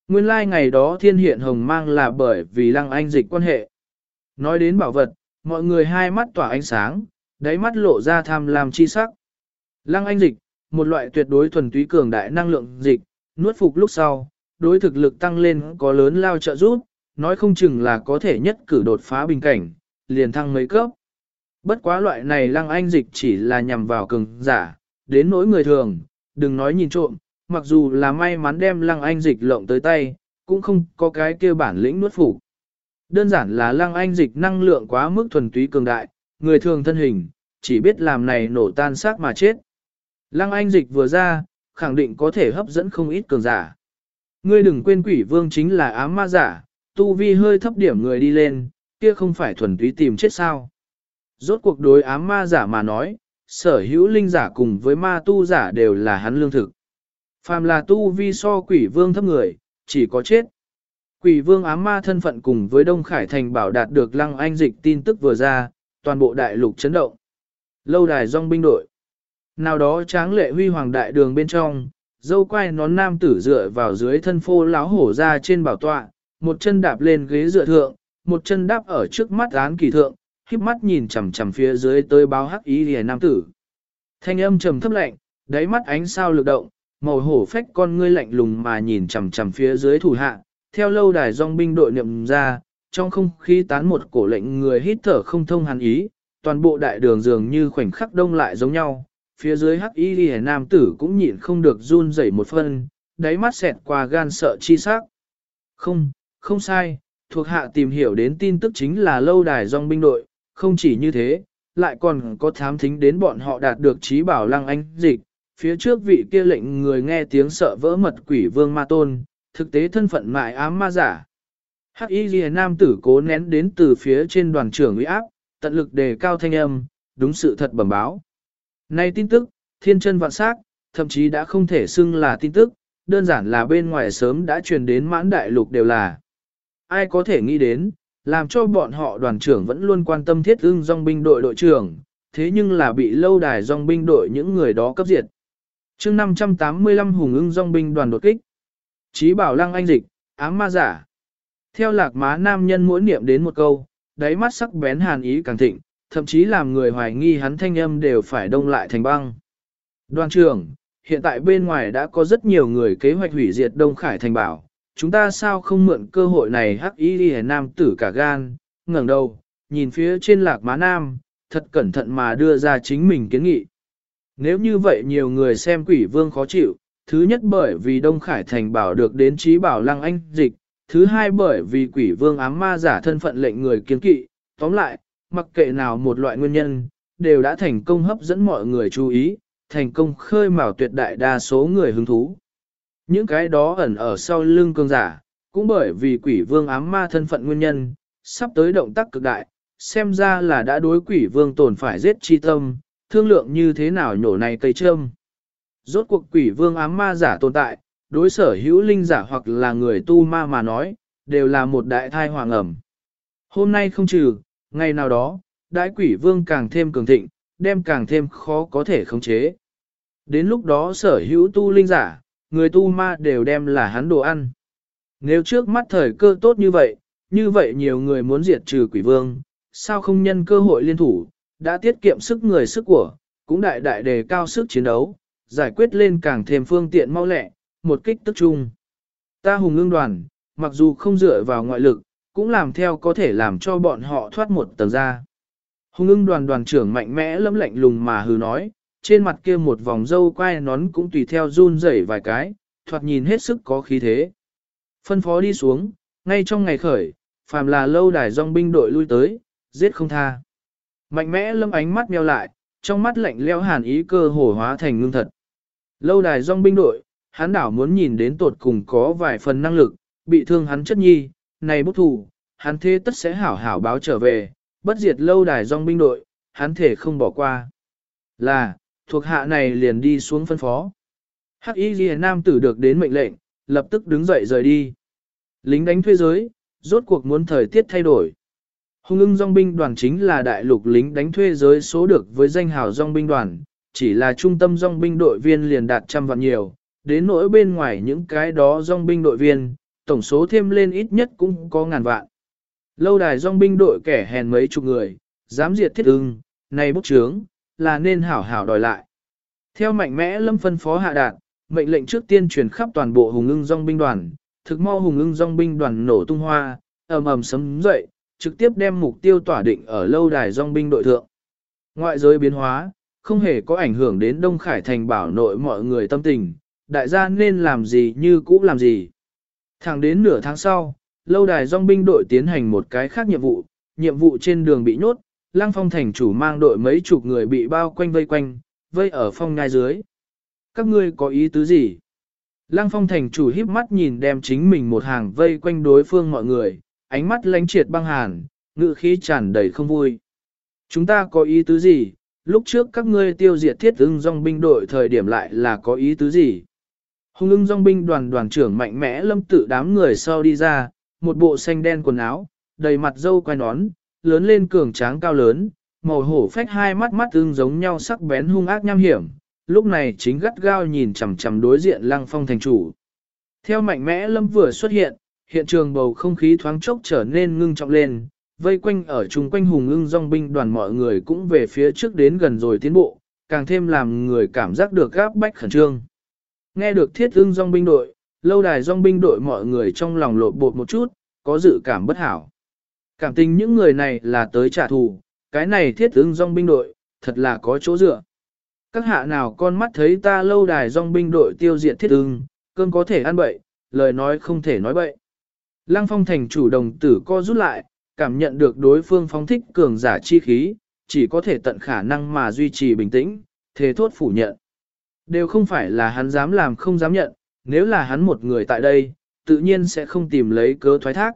Nguyên lai like ngày đó thiên hiện hồng mang là bởi vì lăng anh dịch quan hệ. Nói đến bảo vật, mọi người hai mắt tỏa ánh sáng, đáy mắt lộ ra tham lam chi sắc. Lăng anh dịch, một loại tuyệt đối thuần túy cường đại năng lượng dịch, nuốt phục lúc sau, đối thực lực tăng lên có lớn lao trợ giúp, nói không chừng là có thể nhất cử đột phá bình cảnh, liền thăng mấy cấp. Bất quá loại này lăng anh dịch chỉ là nhằm vào cường giả, đến nỗi người thường, đừng nói nhìn trộm, mặc dù là may mắn đem lăng anh dịch lộng tới tay, cũng không có cái kia bản lĩnh nuốt phục. Đơn giản là lăng anh dịch năng lượng quá mức thuần túy cường đại, người thường thân hình, chỉ biết làm này nổ tan xác mà chết. Lăng anh dịch vừa ra, khẳng định có thể hấp dẫn không ít cường giả. Ngươi đừng quên quỷ vương chính là ám ma giả, tu vi hơi thấp điểm người đi lên, kia không phải thuần túy tìm chết sao. Rốt cuộc đối ám ma giả mà nói, sở hữu linh giả cùng với ma tu giả đều là hắn lương thực. Phàm là tu vi so quỷ vương thấp người, chỉ có chết. Quỷ vương ám ma thân phận cùng với Đông Khải Thành bảo đạt được lăng anh dịch tin tức vừa ra, toàn bộ đại lục chấn động. Lâu đài dòng binh đội. Nào đó tráng lệ huy hoàng đại đường bên trong, dâu quay nón nam tử dựa vào dưới thân phô láo hổ ra trên bảo tọa, một chân đạp lên ghế dựa thượng, một chân đáp ở trước mắt án kỳ thượng, khiếp mắt nhìn chằm chằm phía dưới tới báo hắc ý lìa nam tử. Thanh âm trầm thấp lạnh, đáy mắt ánh sao lực động, màu hổ phách con ngươi lạnh lùng mà nhìn chằm chằm phía dưới thủ hạ, theo lâu đài dòng binh đội niệm ra, trong không khí tán một cổ lệnh người hít thở không thông hàn ý, toàn bộ đại đường dường như khoảnh khắc đông lại giống nhau, phía dưới hắc y ghi nam tử cũng nhịn không được run rẩy một phân, đáy mắt xẹt qua gan sợ chi sắc. Không, không sai, thuộc hạ tìm hiểu đến tin tức chính là lâu đài dòng binh đội, không chỉ như thế, lại còn có thám thính đến bọn họ đạt được trí bảo lăng anh dịch, phía trước vị kia lệnh người nghe tiếng sợ vỡ mật quỷ vương ma tôn, thực tế thân phận mại ám ma giả. Hắc y Liễu nam tử cố nén đến từ phía trên đoàn trưởng uy áp, tận lực đề cao thanh âm, đúng sự thật bẩm báo. Nay tin tức, thiên chân vạn sắc, thậm chí đã không thể xưng là tin tức, đơn giản là bên ngoài sớm đã truyền đến mãn đại lục đều là. Ai có thể nghĩ đến, làm cho bọn họ đoàn trưởng vẫn luôn quan tâm thiết ưng dòng binh đội đội trưởng, thế nhưng là bị lâu đài dòng binh đội những người đó cấp diệt chương 585 hùng ưng dòng binh đoàn đột kích. Chí bảo lăng anh dịch, ám ma giả. Theo lạc má nam nhân mỗi niệm đến một câu, đáy mắt sắc bén hàn ý càng thịnh, thậm chí làm người hoài nghi hắn thanh âm đều phải đông lại thành băng. Đoàn trưởng, hiện tại bên ngoài đã có rất nhiều người kế hoạch hủy diệt Đông Khải Thành bảo, chúng ta sao không mượn cơ hội này hắc y đi nam tử cả gan, ngẩng đầu, nhìn phía trên lạc má nam, thật cẩn thận mà đưa ra chính mình kiến nghị. Nếu như vậy nhiều người xem quỷ vương khó chịu, thứ nhất bởi vì Đông Khải Thành bảo được đến trí bảo lăng anh dịch, thứ hai bởi vì quỷ vương ám ma giả thân phận lệnh người kiến kỵ, tóm lại, mặc kệ nào một loại nguyên nhân, đều đã thành công hấp dẫn mọi người chú ý, thành công khơi mào tuyệt đại đa số người hứng thú. Những cái đó ẩn ở sau lưng cương giả, cũng bởi vì quỷ vương ám ma thân phận nguyên nhân, sắp tới động tác cực đại, xem ra là đã đối quỷ vương tồn phải giết chi tâm, thương lượng như thế nào nhổ này cây trâm. Rốt cuộc quỷ vương ám ma giả tồn tại, đối sở hữu linh giả hoặc là người tu ma mà nói, đều là một đại thai hoàng ẩm. Hôm nay không trừ, ngày nào đó, đại quỷ vương càng thêm cường thịnh, đem càng thêm khó có thể khống chế. Đến lúc đó sở hữu tu linh giả, người tu ma đều đem là hắn đồ ăn. Nếu trước mắt thời cơ tốt như vậy, như vậy nhiều người muốn diệt trừ quỷ vương, sao không nhân cơ hội liên thủ, đã tiết kiệm sức người sức của, cũng đại đại đề cao sức chiến đấu, giải quyết lên càng thêm phương tiện mau lẹ, một kích tức chung. Ta hùng ương đoàn, mặc dù không dựa vào ngoại lực, cũng làm theo có thể làm cho bọn họ thoát một tầng ra. Hùng ưng đoàn đoàn trưởng mạnh mẽ lấm lạnh lùng mà hừ nói, trên mặt kia một vòng dâu quai nón cũng tùy theo run rẩy vài cái, thoạt nhìn hết sức có khí thế. Phân phó đi xuống, ngay trong ngày khởi, phàm là lâu đài dòng binh đội lui tới, giết không tha. Mạnh mẽ lâm ánh mắt meo lại, trong mắt lạnh leo hàn ý cơ hồ hóa thành ngưng thật. Lâu đài dòng binh đội, hắn đảo muốn nhìn đến tột cùng có vài phần năng lực, bị thương hắn chất nhi, này bút thủ, hắn thế tất sẽ hảo hảo báo trở về, bất diệt lâu đài dòng binh đội, hắn thể không bỏ qua. Là, thuộc hạ này liền đi xuống phân phó. Hắc y ghi nam tử được đến mệnh lệnh, lập tức đứng dậy rời đi. Lính đánh thuê giới, rốt cuộc muốn thời tiết thay đổi. Hùng ưng dòng binh đoàn chính là đại lục lính đánh thuê giới số được với danh hào dòng binh đoàn, chỉ là trung tâm dòng binh đội viên liền đạt trăm vạn nhiều, đến nỗi bên ngoài những cái đó dòng binh đội viên, tổng số thêm lên ít nhất cũng có ngàn vạn. Lâu đài dòng binh đội kẻ hèn mấy chục người, dám diệt thiết ưng, này bốc trướng, là nên hảo hảo đòi lại. Theo mạnh mẽ lâm phân phó hạ đạt, mệnh lệnh trước tiên truyền khắp toàn bộ hùng ưng dòng binh đoàn, thực mau hùng ưng dòng binh đoàn nổ tung hoa, ầm ầm sấm dậy, trực tiếp đem mục tiêu tỏa định ở lâu đài dòng binh đội thượng. Ngoại giới biến hóa, không hề có ảnh hưởng đến Đông Khải thành bảo nội mọi người tâm tình, đại gia nên làm gì như cũ làm gì. Thẳng đến nửa tháng sau, lâu đài dòng binh đội tiến hành một cái khác nhiệm vụ, nhiệm vụ trên đường bị nhốt, lang Phong thành chủ mang đội mấy chục người bị bao quanh vây quanh, vây ở phong ngai dưới. Các ngươi có ý tứ gì? Lăng Phong thành chủ híp mắt nhìn đem chính mình một hàng vây quanh đối phương mọi người, ánh mắt lánh triệt băng hàn, ngự khí tràn đầy không vui. Chúng ta có ý tứ gì? Lúc trước các ngươi tiêu diệt thiết ưng dòng binh đội thời điểm lại là có ý tứ gì? Hùng ưng dòng binh đoàn đoàn trưởng mạnh mẽ lâm tự đám người sau đi ra, một bộ xanh đen quần áo, đầy mặt dâu quai nón, lớn lên cường tráng cao lớn, màu hổ phách hai mắt mắt ưng giống nhau sắc bén hung ác nham hiểm, lúc này chính gắt gao nhìn chằm chằm đối diện lăng phong thành chủ. Theo mạnh mẽ lâm vừa xuất hiện, hiện trường bầu không khí thoáng chốc trở nên ngưng trọng lên, vây quanh ở chung quanh hùng ưng dòng binh đoàn mọi người cũng về phía trước đến gần rồi tiến bộ, càng thêm làm người cảm giác được gáp bách khẩn trương. Nghe được thiết ưng dòng binh đội, lâu đài dòng binh đội mọi người trong lòng lột bột một chút, có dự cảm bất hảo. Cảm tình những người này là tới trả thù, cái này thiết ưng dòng binh đội, thật là có chỗ dựa. Các hạ nào con mắt thấy ta lâu đài dòng binh đội tiêu diệt thiết ưng, cơn có thể ăn bậy, lời nói không thể nói bậy. Lăng phong thành chủ đồng tử co rút lại, cảm nhận được đối phương phóng thích cường giả chi khí, chỉ có thể tận khả năng mà duy trì bình tĩnh, thế thốt phủ nhận. Đều không phải là hắn dám làm không dám nhận, nếu là hắn một người tại đây, tự nhiên sẽ không tìm lấy cớ thoái thác.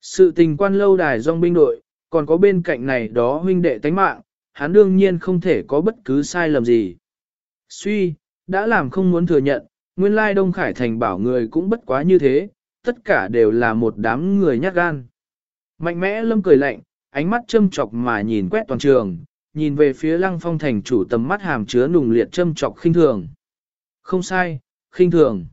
Sự tình quan lâu đài dòng binh đội, còn có bên cạnh này đó huynh đệ tánh mạng, hắn đương nhiên không thể có bất cứ sai lầm gì. Suy, đã làm không muốn thừa nhận, nguyên lai Đông Khải Thành bảo người cũng bất quá như thế, tất cả đều là một đám người nhát gan. Mạnh mẽ lâm cười lạnh, ánh mắt châm chọc mà nhìn quét toàn trường, nhìn về phía lăng phong thành chủ tầm mắt hàm chứa nùng liệt châm chọc khinh thường. Không sai, khinh thường.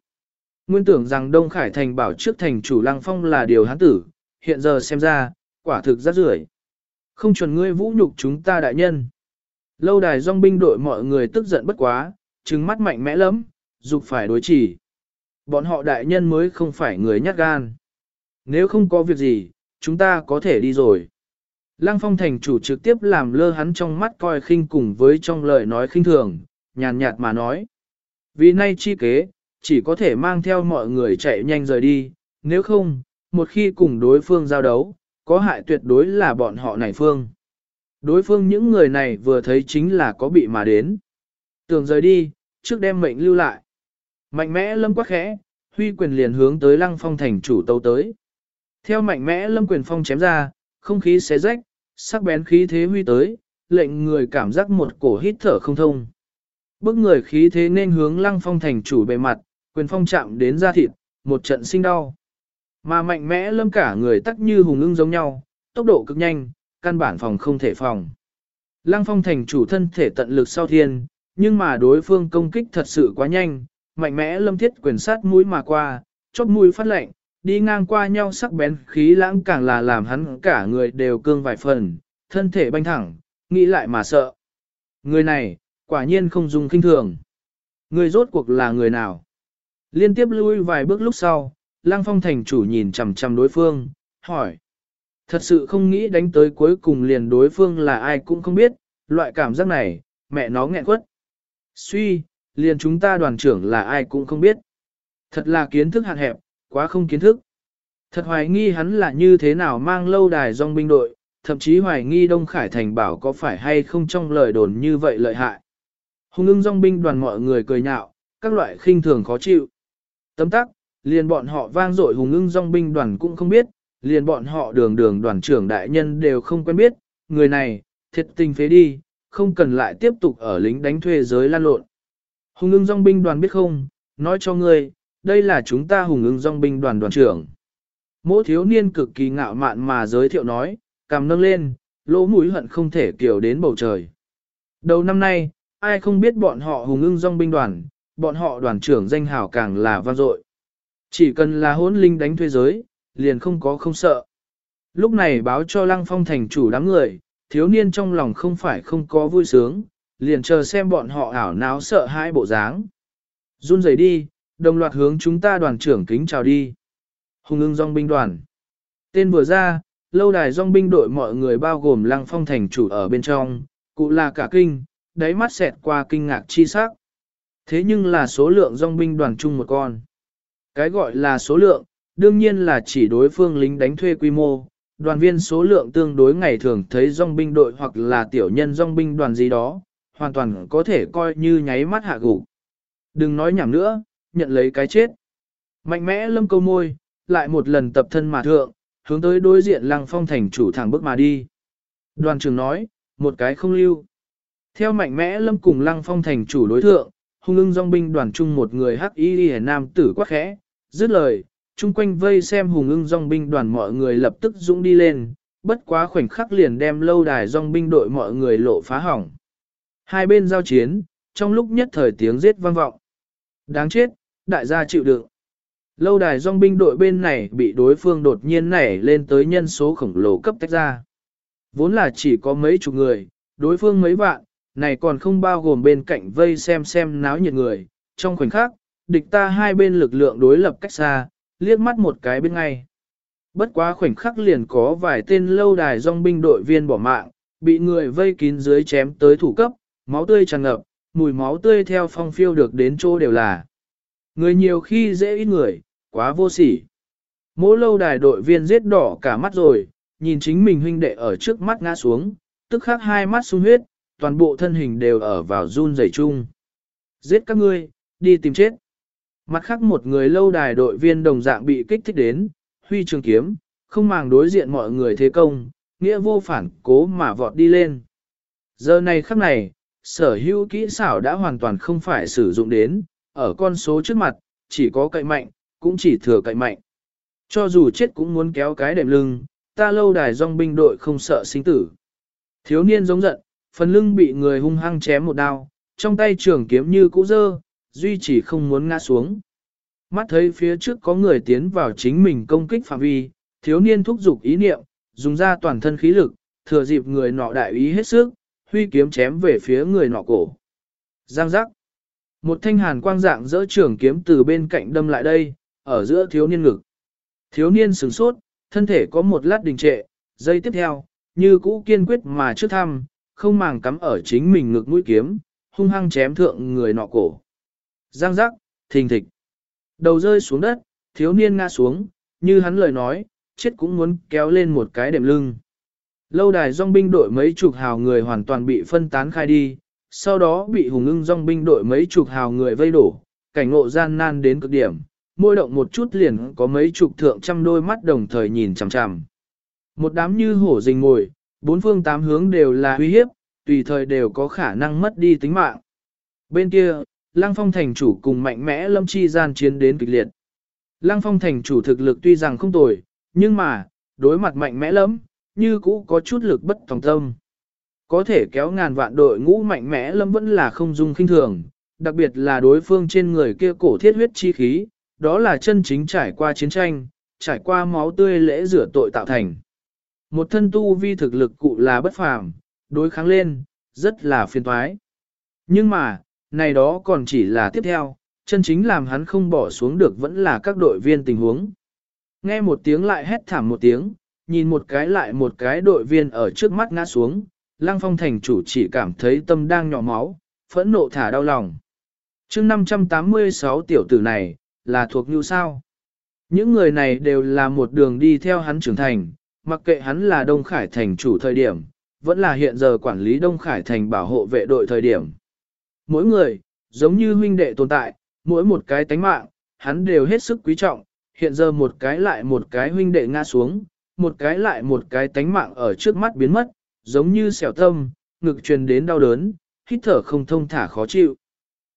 Nguyên tưởng rằng Đông Khải Thành bảo trước thành chủ lăng phong là điều hắn tử, hiện giờ xem ra, quả thực rất rưởi. Không chuẩn ngươi vũ nhục chúng ta đại nhân. Lâu đài dòng binh đội mọi người tức giận bất quá, trừng mắt mạnh mẽ lắm, dục phải đối chỉ. Bọn họ đại nhân mới không phải người nhát gan. Nếu không có việc gì, chúng ta có thể đi rồi. Lăng phong thành chủ trực tiếp làm lơ hắn trong mắt coi khinh cùng với trong lời nói khinh thường, nhàn nhạt mà nói. Vì nay chi kế, chỉ có thể mang theo mọi người chạy nhanh rời đi, nếu không, một khi cùng đối phương giao đấu, có hại tuyệt đối là bọn họ này phương. Đối phương những người này vừa thấy chính là có bị mà đến. Tưởng rời đi, trước đem mệnh lưu lại. Mạnh mẽ lâm quắc khẽ, huy quyền liền hướng tới lăng phong thành chủ tâu tới. Theo mạnh mẽ lâm quyền phong chém ra, không khí xé rách, sắc bén khí thế huy tới, lệnh người cảm giác một cổ hít thở không thông. Bước người khí thế nên hướng lăng phong thành chủ bề mặt, quyền phong chạm đến da thịt, một trận sinh đau. Mà mạnh mẽ lâm cả người tắc như hùng ưng giống nhau, tốc độ cực nhanh, căn bản phòng không thể phòng. Lăng phong thành chủ thân thể tận lực sau thiên, nhưng mà đối phương công kích thật sự quá nhanh, mạnh mẽ lâm thiết quyền sát mũi mà qua, chóp mũi phát lệnh, đi ngang qua nhau sắc bén khí lãng càng là làm hắn cả người đều cương vài phần, thân thể banh thẳng, nghĩ lại mà sợ. Người này, quả nhiên không dùng kinh thường. Người rốt cuộc là người nào? Liên tiếp lui vài bước lúc sau, Lăng Phong thành chủ nhìn chằm chằm đối phương, hỏi. Thật sự không nghĩ đánh tới cuối cùng liền đối phương là ai cũng không biết, loại cảm giác này, mẹ nó nghẹn quất. Suy, liền chúng ta đoàn trưởng là ai cũng không biết. Thật là kiến thức hạn hẹp, quá không kiến thức. Thật hoài nghi hắn là như thế nào mang lâu đài dòng binh đội, thậm chí hoài nghi Đông Khải Thành bảo có phải hay không trong lời đồn như vậy lợi hại. Hùng ưng dòng binh đoàn mọi người cười nhạo, các loại khinh thường khó chịu. Tấm tắc, liền bọn họ vang dội hùng ưng dòng binh đoàn cũng không biết, liền bọn họ đường đường đoàn trưởng đại nhân đều không quen biết, người này, thiệt tình phế đi, không cần lại tiếp tục ở lính đánh thuê giới lan lộn. Hùng ưng dòng binh đoàn biết không, nói cho ngươi, đây là chúng ta hùng ưng dòng binh đoàn đoàn trưởng. Mỗi thiếu niên cực kỳ ngạo mạn mà giới thiệu nói, cầm nâng lên, lỗ mũi hận không thể kiểu đến bầu trời. Đầu năm nay, ai không biết bọn họ hùng ưng dòng binh đoàn, bọn họ đoàn trưởng danh hào càng là vang dội. Chỉ cần là hỗn linh đánh thuê giới, liền không có không sợ. Lúc này báo cho Lăng Phong thành chủ đám người, thiếu niên trong lòng không phải không có vui sướng, liền chờ xem bọn họ ảo náo sợ hãi bộ dáng. Run rẩy đi, đồng loạt hướng chúng ta đoàn trưởng kính chào đi. Hùng ưng dòng binh đoàn. Tên vừa ra, lâu đài dòng binh đội mọi người bao gồm Lăng Phong thành chủ ở bên trong, cụ là cả kinh, đáy mắt xẹt qua kinh ngạc chi sắc. Thế nhưng là số lượng dòng binh đoàn chung một con. Cái gọi là số lượng, đương nhiên là chỉ đối phương lính đánh thuê quy mô, đoàn viên số lượng tương đối ngày thường thấy dòng binh đội hoặc là tiểu nhân dòng binh đoàn gì đó, hoàn toàn có thể coi như nháy mắt hạ gục. Đừng nói nhảm nữa, nhận lấy cái chết. Mạnh mẽ lâm câu môi, lại một lần tập thân mà thượng, hướng tới đối diện lăng phong thành chủ thẳng bước mà đi. Đoàn trưởng nói, một cái không lưu. Theo mạnh mẽ lâm cùng lăng phong thành chủ đối thượng, hung ưng dòng binh đoàn chung một người hắc y hề nam tử quá khẽ, dứt lời, chung quanh vây xem hùng ưng dòng binh đoàn mọi người lập tức dũng đi lên, bất quá khoảnh khắc liền đem lâu đài dòng binh đội mọi người lộ phá hỏng. Hai bên giao chiến, trong lúc nhất thời tiếng giết vang vọng. Đáng chết, đại gia chịu đựng. Lâu đài dòng binh đội bên này bị đối phương đột nhiên nảy lên tới nhân số khổng lồ cấp tách ra. Vốn là chỉ có mấy chục người, đối phương mấy vạn, này còn không bao gồm bên cạnh vây xem xem náo nhiệt người. Trong khoảnh khắc, địch ta hai bên lực lượng đối lập cách xa, liếc mắt một cái bên ngay. Bất quá khoảnh khắc liền có vài tên lâu đài dòng binh đội viên bỏ mạng, bị người vây kín dưới chém tới thủ cấp, máu tươi tràn ngập, mùi máu tươi theo phong phiêu được đến chỗ đều là. Người nhiều khi dễ ít người, quá vô sỉ. Mỗi lâu đài đội viên giết đỏ cả mắt rồi, nhìn chính mình huynh đệ ở trước mắt ngã xuống, tức khắc hai mắt sung huyết, toàn bộ thân hình đều ở vào run rẩy chung. Giết các ngươi, đi tìm chết. Mặt khác một người lâu đài đội viên đồng dạng bị kích thích đến, huy trường kiếm, không màng đối diện mọi người thế công, nghĩa vô phản cố mà vọt đi lên. Giờ này khắc này, sở hữu kỹ xảo đã hoàn toàn không phải sử dụng đến, ở con số trước mặt, chỉ có cậy mạnh, cũng chỉ thừa cậy mạnh. Cho dù chết cũng muốn kéo cái đệm lưng, ta lâu đài dòng binh đội không sợ sinh tử. Thiếu niên giống giận, phần lưng bị người hung hăng chém một đao, trong tay trường kiếm như cũ dơ, duy chỉ không muốn ngã xuống. Mắt thấy phía trước có người tiến vào chính mình công kích phạm vi, thiếu niên thúc giục ý niệm, dùng ra toàn thân khí lực, thừa dịp người nọ đại ý hết sức, huy kiếm chém về phía người nọ cổ. Giang giác. Một thanh hàn quang dạng dỡ trường kiếm từ bên cạnh đâm lại đây, ở giữa thiếu niên ngực. Thiếu niên sửng sốt, thân thể có một lát đình trệ, giây tiếp theo, như cũ kiên quyết mà trước thăm, không màng cắm ở chính mình ngực mũi kiếm, hung hăng chém thượng người nọ cổ. Giang giác, thình thịch. Đầu rơi xuống đất, thiếu niên ngã xuống, như hắn lời nói, chết cũng muốn kéo lên một cái đệm lưng. Lâu đài dòng binh đội mấy chục hào người hoàn toàn bị phân tán khai đi, sau đó bị hùng ưng dòng binh đội mấy chục hào người vây đổ, cảnh ngộ gian nan đến cực điểm, môi động một chút liền có mấy chục thượng trăm đôi mắt đồng thời nhìn chằm chằm. Một đám như hổ rình ngồi, bốn phương tám hướng đều là uy hiếp, tùy thời đều có khả năng mất đi tính mạng. Bên kia, Lăng Phong thành chủ cùng mạnh mẽ Lâm Chi gian chiến đến kịch liệt. Lăng Phong thành chủ thực lực tuy rằng không tồi, nhưng mà, đối mặt mạnh mẽ lắm, như cũ có chút lực bất tòng tâm. Có thể kéo ngàn vạn đội ngũ mạnh mẽ lâm vẫn là không dung khinh thường, đặc biệt là đối phương trên người kia cổ thiết huyết chi khí, đó là chân chính trải qua chiến tranh, trải qua máu tươi lễ rửa tội tạo thành. Một thân tu vi thực lực cụ là bất phàm, đối kháng lên, rất là phiền toái. Nhưng mà, này đó còn chỉ là tiếp theo, chân chính làm hắn không bỏ xuống được vẫn là các đội viên tình huống. Nghe một tiếng lại hét thảm một tiếng, nhìn một cái lại một cái đội viên ở trước mắt ngã xuống, Lăng Phong thành chủ chỉ cảm thấy tâm đang nhỏ máu, phẫn nộ thả đau lòng. chương 586 tiểu tử này, là thuộc như sao? Những người này đều là một đường đi theo hắn trưởng thành, mặc kệ hắn là Đông Khải thành chủ thời điểm, vẫn là hiện giờ quản lý Đông Khải thành bảo hộ vệ đội thời điểm. Mỗi người, giống như huynh đệ tồn tại, mỗi một cái tánh mạng, hắn đều hết sức quý trọng, hiện giờ một cái lại một cái huynh đệ ngã xuống, một cái lại một cái tánh mạng ở trước mắt biến mất, giống như xẻo tâm, ngực truyền đến đau đớn, hít thở không thông thả khó chịu.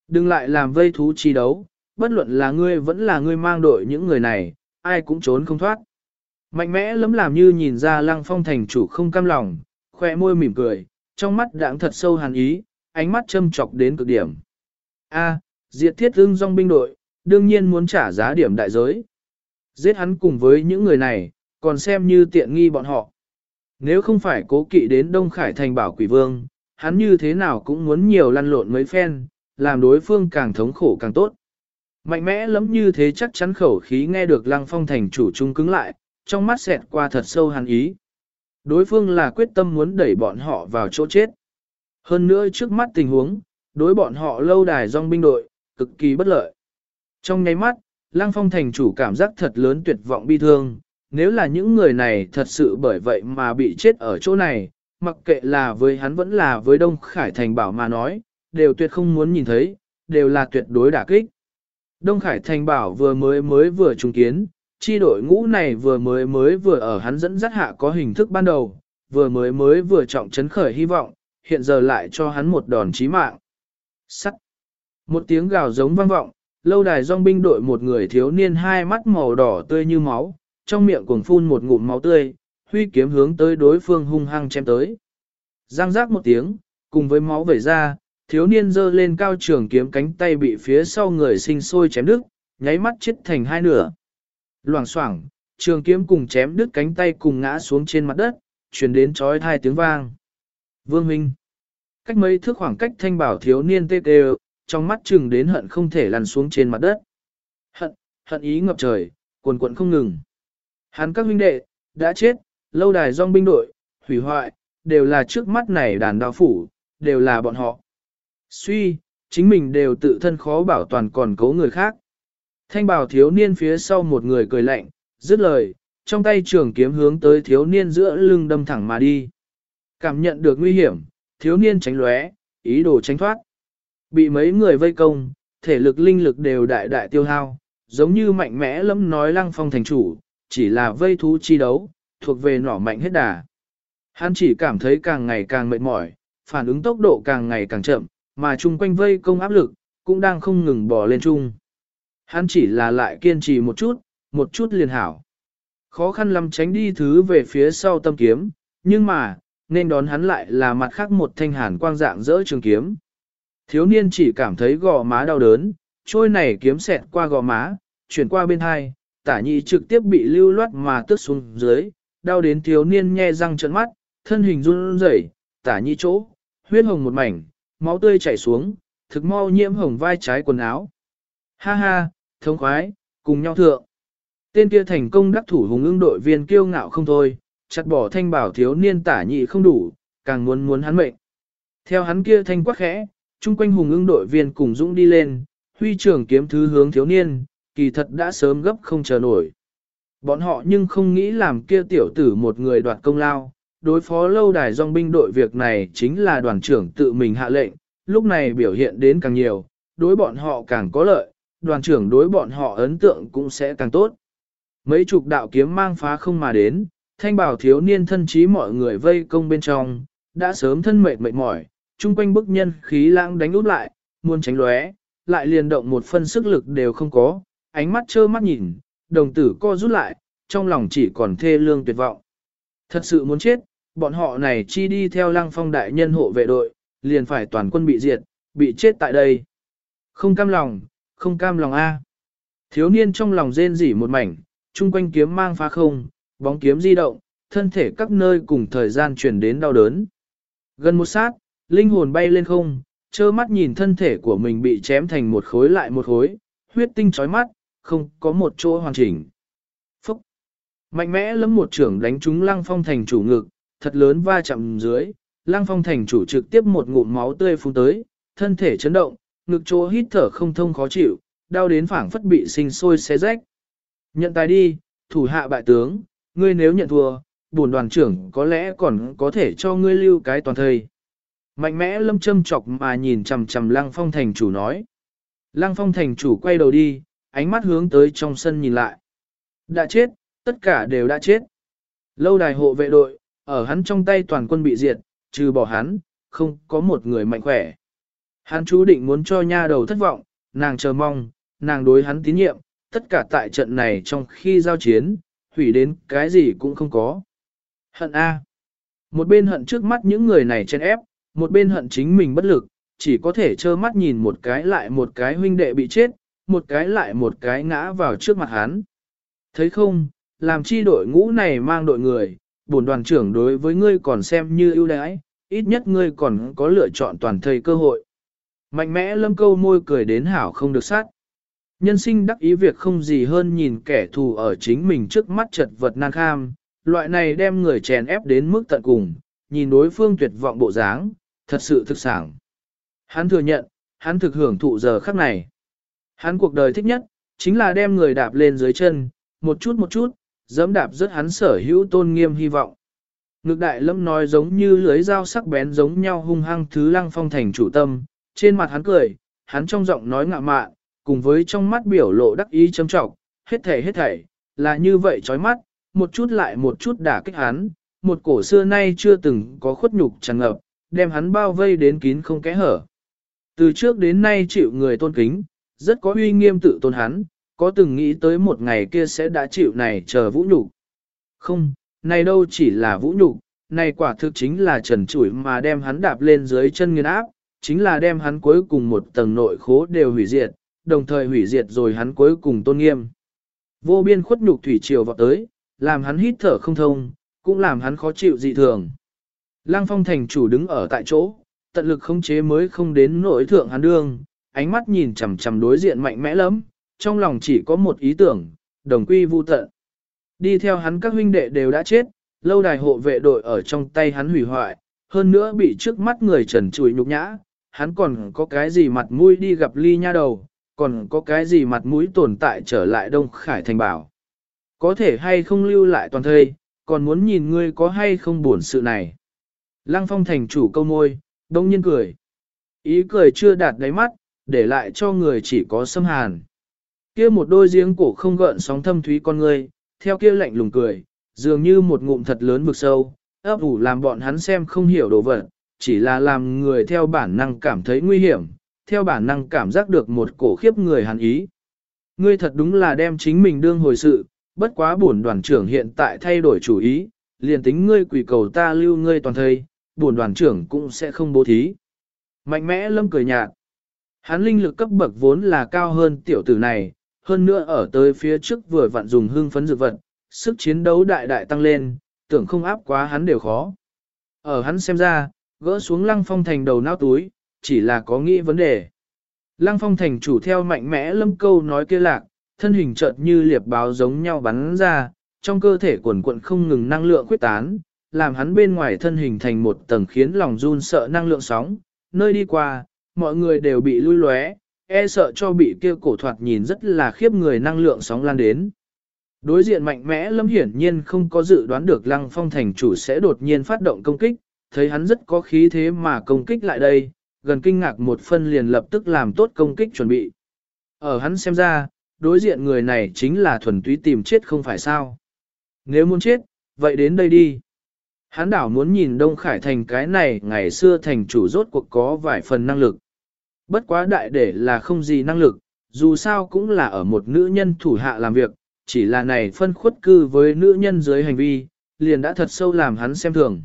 Đừng lại làm vây thú chi đấu, bất luận là ngươi vẫn là ngươi mang đội những người này, ai cũng trốn không thoát. Mạnh mẽ lắm làm như nhìn ra lăng phong thành chủ không cam lòng, khoe môi mỉm cười, trong mắt đãng thật sâu hàn ý, ánh mắt châm chọc đến cực điểm. A, diệt thiết ưng dòng binh đội, đương nhiên muốn trả giá điểm đại giới. Giết hắn cùng với những người này, còn xem như tiện nghi bọn họ. Nếu không phải cố kỵ đến Đông Khải thành bảo quỷ vương, hắn như thế nào cũng muốn nhiều lăn lộn mấy phen, làm đối phương càng thống khổ càng tốt. Mạnh mẽ lắm như thế chắc chắn khẩu khí nghe được lăng phong thành chủ trung cứng lại, trong mắt xẹt qua thật sâu hàn ý. Đối phương là quyết tâm muốn đẩy bọn họ vào chỗ chết. Hơn nữa trước mắt tình huống, đối bọn họ lâu đài dòng binh đội, cực kỳ bất lợi. Trong nháy mắt, Lăng Phong thành chủ cảm giác thật lớn tuyệt vọng bi thương, nếu là những người này thật sự bởi vậy mà bị chết ở chỗ này, mặc kệ là với hắn vẫn là với Đông Khải Thành bảo mà nói, đều tuyệt không muốn nhìn thấy, đều là tuyệt đối đả kích. Đông Khải Thành bảo vừa mới mới vừa trùng kiến, chi đội ngũ này vừa mới mới vừa ở hắn dẫn dắt hạ có hình thức ban đầu, vừa mới mới vừa trọng chấn khởi hy vọng, hiện giờ lại cho hắn một đòn chí mạng. Sắt. Một tiếng gào giống vang vọng, lâu đài dòng binh đội một người thiếu niên hai mắt màu đỏ tươi như máu, trong miệng cuồng phun một ngụm máu tươi, huy kiếm hướng tới đối phương hung hăng chém tới. Giang giác một tiếng, cùng với máu vẩy ra, thiếu niên giơ lên cao trường kiếm cánh tay bị phía sau người sinh sôi chém đứt, nháy mắt chết thành hai nửa. Loảng xoảng, trường kiếm cùng chém đứt cánh tay cùng ngã xuống trên mặt đất, truyền đến chói tai tiếng vang. Vương Minh. Cách mấy thước khoảng cách thanh bảo thiếu niên tê tê, trong mắt chừng đến hận không thể lăn xuống trên mặt đất. Hận, hận ý ngập trời, cuồn cuộn không ngừng. Hắn các huynh đệ, đã chết, lâu đài dòng binh đội, hủy hoại, đều là trước mắt này đàn đạo phủ, đều là bọn họ. Suy, chính mình đều tự thân khó bảo toàn còn cố người khác. Thanh bảo thiếu niên phía sau một người cười lạnh, dứt lời, trong tay trường kiếm hướng tới thiếu niên giữa lưng đâm thẳng mà đi. Cảm nhận được nguy hiểm, thiếu niên tránh lóe, ý đồ tránh thoát. Bị mấy người vây công, thể lực linh lực đều đại đại tiêu hao, giống như mạnh mẽ lắm nói lăng phong thành chủ, chỉ là vây thú chi đấu, thuộc về nỏ mạnh hết đà. Hắn chỉ cảm thấy càng ngày càng mệt mỏi, phản ứng tốc độ càng ngày càng chậm, mà chung quanh vây công áp lực, cũng đang không ngừng bò lên chung. Hắn chỉ là lại kiên trì một chút, một chút liền hảo. Khó khăn lắm tránh đi thứ về phía sau tâm kiếm, nhưng mà, nên đón hắn lại là mặt khác một thanh hàn quang dạng dỡ trường kiếm. Thiếu niên chỉ cảm thấy gò má đau đớn, trôi này kiếm xẹt qua gò má, chuyển qua bên hai, tả nhị trực tiếp bị lưu loát mà tước xuống dưới, đau đến thiếu niên nhe răng trợn mắt, thân hình run rẩy, tả nhị chỗ, huyết hồng một mảnh, máu tươi chảy xuống, thực mau nhiễm hồng vai trái quần áo. Ha ha, thống khoái, cùng nhau thượng. Tên kia thành công đắc thủ hùng ưng đội viên kiêu ngạo không thôi, chặt bỏ thanh bảo thiếu niên tả nhị không đủ, càng muốn muốn hắn mệnh. Theo hắn kia thanh quắc khẽ, chung quanh hùng ưng đội viên cùng dũng đi lên, huy trưởng kiếm thứ hướng thiếu niên, kỳ thật đã sớm gấp không chờ nổi. Bọn họ nhưng không nghĩ làm kia tiểu tử một người đoạt công lao, đối phó lâu đài dòng binh đội việc này chính là đoàn trưởng tự mình hạ lệnh, lúc này biểu hiện đến càng nhiều, đối bọn họ càng có lợi, đoàn trưởng đối bọn họ ấn tượng cũng sẽ càng tốt. Mấy chục đạo kiếm mang phá không mà đến, thanh bảo thiếu niên thân trí mọi người vây công bên trong, đã sớm thân mệt mệt mỏi, chung quanh bức nhân khí lãng đánh út lại, muốn tránh lóe, lại liền động một phân sức lực đều không có, ánh mắt trơ mắt nhìn, đồng tử co rút lại, trong lòng chỉ còn thê lương tuyệt vọng. Thật sự muốn chết, bọn họ này chi đi theo lăng phong đại nhân hộ vệ đội, liền phải toàn quân bị diệt, bị chết tại đây. Không cam lòng, không cam lòng A. Thiếu niên trong lòng rên rỉ một mảnh, chung quanh kiếm mang phá không, bóng kiếm di động, thân thể các nơi cùng thời gian chuyển đến đau đớn. Gần một sát, linh hồn bay lên không, trơ mắt nhìn thân thể của mình bị chém thành một khối lại một khối, huyết tinh chói mắt, không có một chỗ hoàn chỉnh. Phúc! Mạnh mẽ lấm một trưởng đánh trúng lăng phong thành chủ ngực, thật lớn va chạm dưới, lăng phong thành chủ trực tiếp một ngụm máu tươi phun tới, thân thể chấn động, ngực chỗ hít thở không thông khó chịu, đau đến phảng phất bị sinh sôi xé rách. Nhận tài đi, thủ hạ bại tướng, ngươi nếu nhận thua, bổn đoàn trưởng có lẽ còn có thể cho ngươi lưu cái toàn thời. Mạnh mẽ lâm châm chọc mà nhìn chằm chằm lăng phong thành chủ nói. Lăng phong thành chủ quay đầu đi, ánh mắt hướng tới trong sân nhìn lại. Đã chết, tất cả đều đã chết. Lâu đài hộ vệ đội, ở hắn trong tay toàn quân bị diệt, trừ bỏ hắn, không có một người mạnh khỏe. Hắn chú định muốn cho nha đầu thất vọng, nàng chờ mong, nàng đối hắn tín nhiệm, tất cả tại trận này trong khi giao chiến, hủy đến cái gì cũng không có. Hận A. Một bên hận trước mắt những người này chen ép, một bên hận chính mình bất lực, chỉ có thể trơ mắt nhìn một cái lại một cái huynh đệ bị chết, một cái lại một cái ngã vào trước mặt hắn. Thấy không, làm chi đội ngũ này mang đội người, bổn đoàn trưởng đối với ngươi còn xem như ưu đãi, ít nhất ngươi còn có lựa chọn toàn thời cơ hội. Mạnh mẽ lâm câu môi cười đến hảo không được sát. Nhân sinh đắc ý việc không gì hơn nhìn kẻ thù ở chính mình trước mắt chật vật nan kham, loại này đem người chèn ép đến mức tận cùng, nhìn đối phương tuyệt vọng bộ dáng, thật sự thực sản. Hắn thừa nhận, hắn thực hưởng thụ giờ khắc này. Hắn cuộc đời thích nhất, chính là đem người đạp lên dưới chân, một chút một chút, dẫm đạp rất hắn sở hữu tôn nghiêm hy vọng. Ngực đại lâm nói giống như lưới dao sắc bén giống nhau hung hăng thứ lăng phong thành chủ tâm, trên mặt hắn cười, hắn trong giọng nói ngạ mạn, cùng với trong mắt biểu lộ đắc ý châm trọng, hết thảy hết thảy, là như vậy chói mắt, một chút lại một chút đả kích hắn, một cổ xưa nay chưa từng có khuất nhục tràn ngập, đem hắn bao vây đến kín không kẽ hở. Từ trước đến nay chịu người tôn kính, rất có uy nghiêm tự tôn hắn, có từng nghĩ tới một ngày kia sẽ đã chịu này chờ vũ nhục. Không, này đâu chỉ là vũ nhục, này quả thực chính là trần chủi mà đem hắn đạp lên dưới chân nghiền áp, chính là đem hắn cuối cùng một tầng nội khố đều hủy diệt, đồng thời hủy diệt rồi hắn cuối cùng tôn nghiêm. Vô biên khuất nhục thủy triều vào tới, làm hắn hít thở không thông, cũng làm hắn khó chịu dị thường. Lăng phong thành chủ đứng ở tại chỗ, tận lực khống chế mới không đến nỗi thượng hắn đương, ánh mắt nhìn chằm chằm đối diện mạnh mẽ lắm, trong lòng chỉ có một ý tưởng, đồng quy vu tận. Đi theo hắn các huynh đệ đều đã chết, lâu đài hộ vệ đội ở trong tay hắn hủy hoại, hơn nữa bị trước mắt người trần trùi nhục nhã, hắn còn có cái gì mặt mũi đi gặp ly nha đầu, còn có cái gì mặt mũi tồn tại trở lại Đông Khải Thành bảo. Có thể hay không lưu lại toàn thây, còn muốn nhìn ngươi có hay không buồn sự này. Lăng phong thành chủ câu môi, đông nhiên cười. Ý cười chưa đạt đáy mắt, để lại cho người chỉ có xâm hàn. Kia một đôi giếng cổ không gợn sóng thâm thúy con người theo kia lạnh lùng cười, dường như một ngụm thật lớn vực sâu, ấp ủ làm bọn hắn xem không hiểu đồ vật, chỉ là làm người theo bản năng cảm thấy nguy hiểm, theo bản năng cảm giác được một cổ khiếp người hắn ý. Ngươi thật đúng là đem chính mình đương hồi sự, bất quá bổn đoàn trưởng hiện tại thay đổi chủ ý, liền tính ngươi quỷ cầu ta lưu ngươi toàn thây, bổn đoàn trưởng cũng sẽ không bố thí. Mạnh mẽ lâm cười nhạt. Hắn linh lực cấp bậc vốn là cao hơn tiểu tử này, hơn nữa ở tới phía trước vừa vặn dùng hương phấn dược vật, sức chiến đấu đại đại tăng lên, tưởng không áp quá hắn đều khó. Ở hắn xem ra, gỡ xuống lăng phong thành đầu nao túi, chỉ là có nghĩ vấn đề. Lăng phong thành chủ theo mạnh mẽ lâm câu nói kia lạc, thân hình chợt như liệp báo giống nhau bắn ra, trong cơ thể quần quận không ngừng năng lượng khuyết tán, làm hắn bên ngoài thân hình thành một tầng khiến lòng run sợ năng lượng sóng, nơi đi qua, mọi người đều bị lui lóe, e sợ cho bị kia cổ thoạt nhìn rất là khiếp người năng lượng sóng lan đến. Đối diện mạnh mẽ lâm hiển nhiên không có dự đoán được lăng phong thành chủ sẽ đột nhiên phát động công kích, thấy hắn rất có khí thế mà công kích lại đây, gần kinh ngạc một phân liền lập tức làm tốt công kích chuẩn bị. Ở hắn xem ra, đối diện người này chính là thuần túy tìm chết không phải sao. Nếu muốn chết, vậy đến đây đi. Hắn đảo muốn nhìn Đông Khải Thành cái này ngày xưa thành chủ rốt cuộc có vài phần năng lực. Bất quá đại để là không gì năng lực, dù sao cũng là ở một nữ nhân thủ hạ làm việc, chỉ là này phân khuất cư với nữ nhân dưới hành vi, liền đã thật sâu làm hắn xem thường.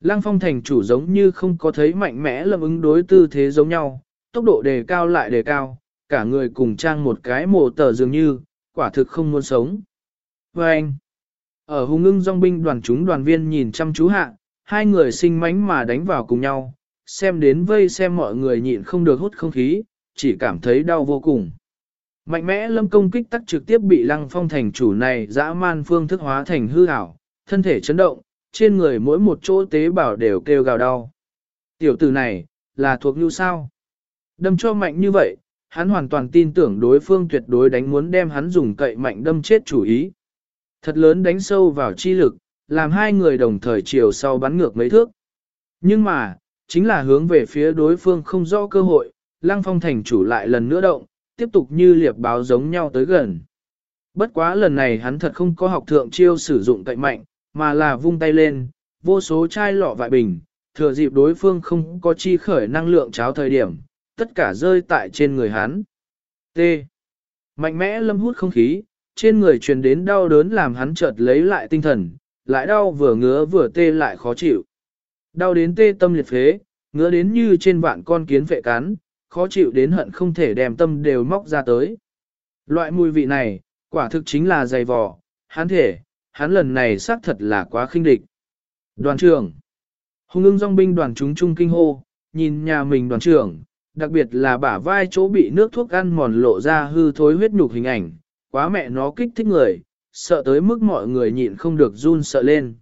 Lăng phong thành chủ giống như không có thấy mạnh mẽ lâm ứng đối tư thế giống nhau, tốc độ đề cao lại đề cao, cả người cùng trang một cái mồ tờ dường như, quả thực không muốn sống. Và anh, ở hùng ưng dòng binh đoàn chúng đoàn viên nhìn chăm chú hạ, hai người sinh mánh mà đánh vào cùng nhau, xem đến vây xem mọi người nhịn không được hút không khí, chỉ cảm thấy đau vô cùng. Mạnh mẽ lâm công kích tắc trực tiếp bị lăng phong thành chủ này dã man phương thức hóa thành hư ảo, thân thể chấn động, trên người mỗi một chỗ tế bào đều kêu gào đau. Tiểu tử này, là thuộc như sao? Đâm cho mạnh như vậy, hắn hoàn toàn tin tưởng đối phương tuyệt đối đánh muốn đem hắn dùng cậy mạnh đâm chết chủ ý. Thật lớn đánh sâu vào chi lực, làm hai người đồng thời chiều sau bắn ngược mấy thước. Nhưng mà, chính là hướng về phía đối phương không rõ cơ hội, lăng phong thành chủ lại lần nữa động, tiếp tục như liệp báo giống nhau tới gần. Bất quá lần này hắn thật không có học thượng chiêu sử dụng cậy mạnh, mà là vung tay lên, vô số chai lọ vại bình, thừa dịp đối phương không có chi khởi năng lượng cháo thời điểm, tất cả rơi tại trên người hắn. T. Mạnh mẽ lâm hút không khí, trên người truyền đến đau đớn làm hắn chợt lấy lại tinh thần, lại đau vừa ngứa vừa tê lại khó chịu. Đau đến tê tâm liệt phế, ngứa đến như trên vạn con kiến vệ cắn, khó chịu đến hận không thể đem tâm đều móc ra tới. Loại mùi vị này, quả thực chính là dày vò, hắn thể, hắn lần này xác thật là quá khinh địch. Đoàn trưởng, hùng ưng dòng binh đoàn chúng trung kinh hô, nhìn nhà mình đoàn trưởng, đặc biệt là bả vai chỗ bị nước thuốc ăn mòn lộ ra hư thối huyết nhục hình ảnh, quá mẹ nó kích thích người, sợ tới mức mọi người nhịn không được run sợ lên.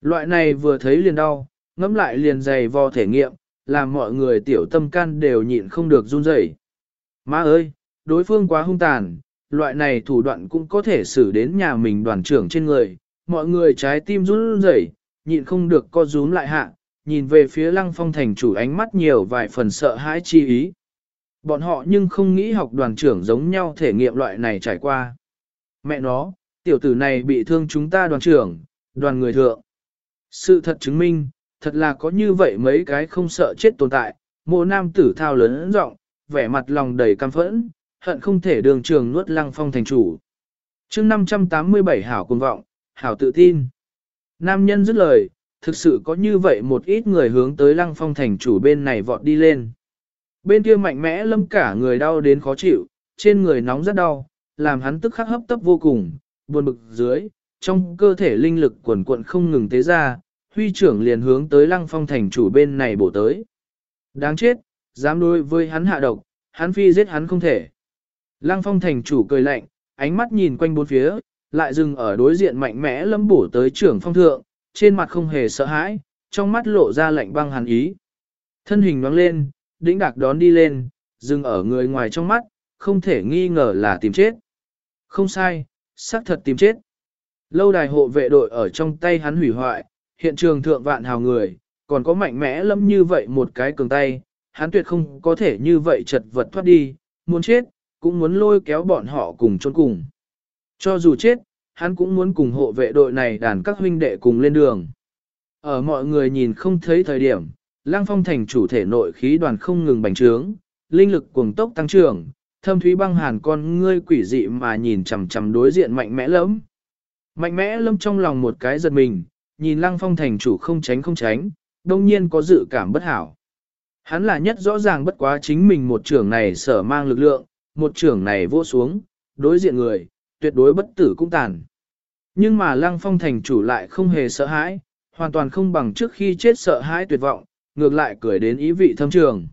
Loại này vừa thấy liền đau, ngẫm lại liền dày vò thể nghiệm, làm mọi người tiểu tâm can đều nhịn không được run rẩy. Má ơi, đối phương quá hung tàn, loại này thủ đoạn cũng có thể xử đến nhà mình đoàn trưởng trên người, mọi người trái tim run rẩy, nhịn không được co rúm lại hạ, nhìn về phía lăng phong thành chủ ánh mắt nhiều vài phần sợ hãi chi ý. Bọn họ nhưng không nghĩ học đoàn trưởng giống nhau thể nghiệm loại này trải qua. Mẹ nó, tiểu tử này bị thương chúng ta đoàn trưởng, đoàn người thượng. Sự thật chứng minh, thật là có như vậy mấy cái không sợ chết tồn tại, mộ nam tử thao lớn rộng, vẻ mặt lòng đầy căm phẫn, hận không thể đường trường nuốt lăng phong thành chủ. chương 587 hảo cùng vọng, hảo tự tin. Nam nhân dứt lời, thực sự có như vậy một ít người hướng tới lăng phong thành chủ bên này vọt đi lên. Bên kia mạnh mẽ lâm cả người đau đến khó chịu, trên người nóng rất đau, làm hắn tức khắc hấp tấp vô cùng, buồn bực dưới, trong cơ thể linh lực quần cuộn không ngừng tế ra, huy trưởng liền hướng tới lăng phong thành chủ bên này bổ tới. Đáng chết, dám đối với hắn hạ độc, hắn phi giết hắn không thể. Lăng phong thành chủ cười lạnh, ánh mắt nhìn quanh bốn phía, lại dừng ở đối diện mạnh mẽ lâm bổ tới trưởng phong thượng, trên mặt không hề sợ hãi, trong mắt lộ ra lạnh băng hàn ý. Thân hình nhoáng lên, đĩnh đạc đón đi lên, dừng ở người ngoài trong mắt, không thể nghi ngờ là tìm chết. Không sai, xác thật tìm chết. Lâu đài hộ vệ đội ở trong tay hắn hủy hoại, hiện trường thượng vạn hào người, còn có mạnh mẽ lắm như vậy một cái cường tay, hắn tuyệt không có thể như vậy chật vật thoát đi, muốn chết, cũng muốn lôi kéo bọn họ cùng chôn cùng. Cho dù chết, hắn cũng muốn cùng hộ vệ đội này đàn các huynh đệ cùng lên đường. Ở mọi người nhìn không thấy thời điểm, Lang Phong thành chủ thể nội khí đoàn không ngừng bành trướng, linh lực cuồng tốc tăng trưởng, thâm thúy băng hàn con ngươi quỷ dị mà nhìn chằm chằm đối diện mạnh mẽ lắm. Mạnh mẽ lâm trong lòng một cái giật mình, nhìn Lăng Phong thành chủ không tránh không tránh, đông nhiên có dự cảm bất hảo. Hắn là nhất rõ ràng bất quá chính mình một trưởng này sở mang lực lượng, một trưởng này vô xuống, đối diện người, tuyệt đối bất tử cũng tàn. Nhưng mà Lăng Phong thành chủ lại không hề sợ hãi, hoàn toàn không bằng trước khi chết sợ hãi tuyệt vọng, ngược lại cười đến ý vị thâm trường.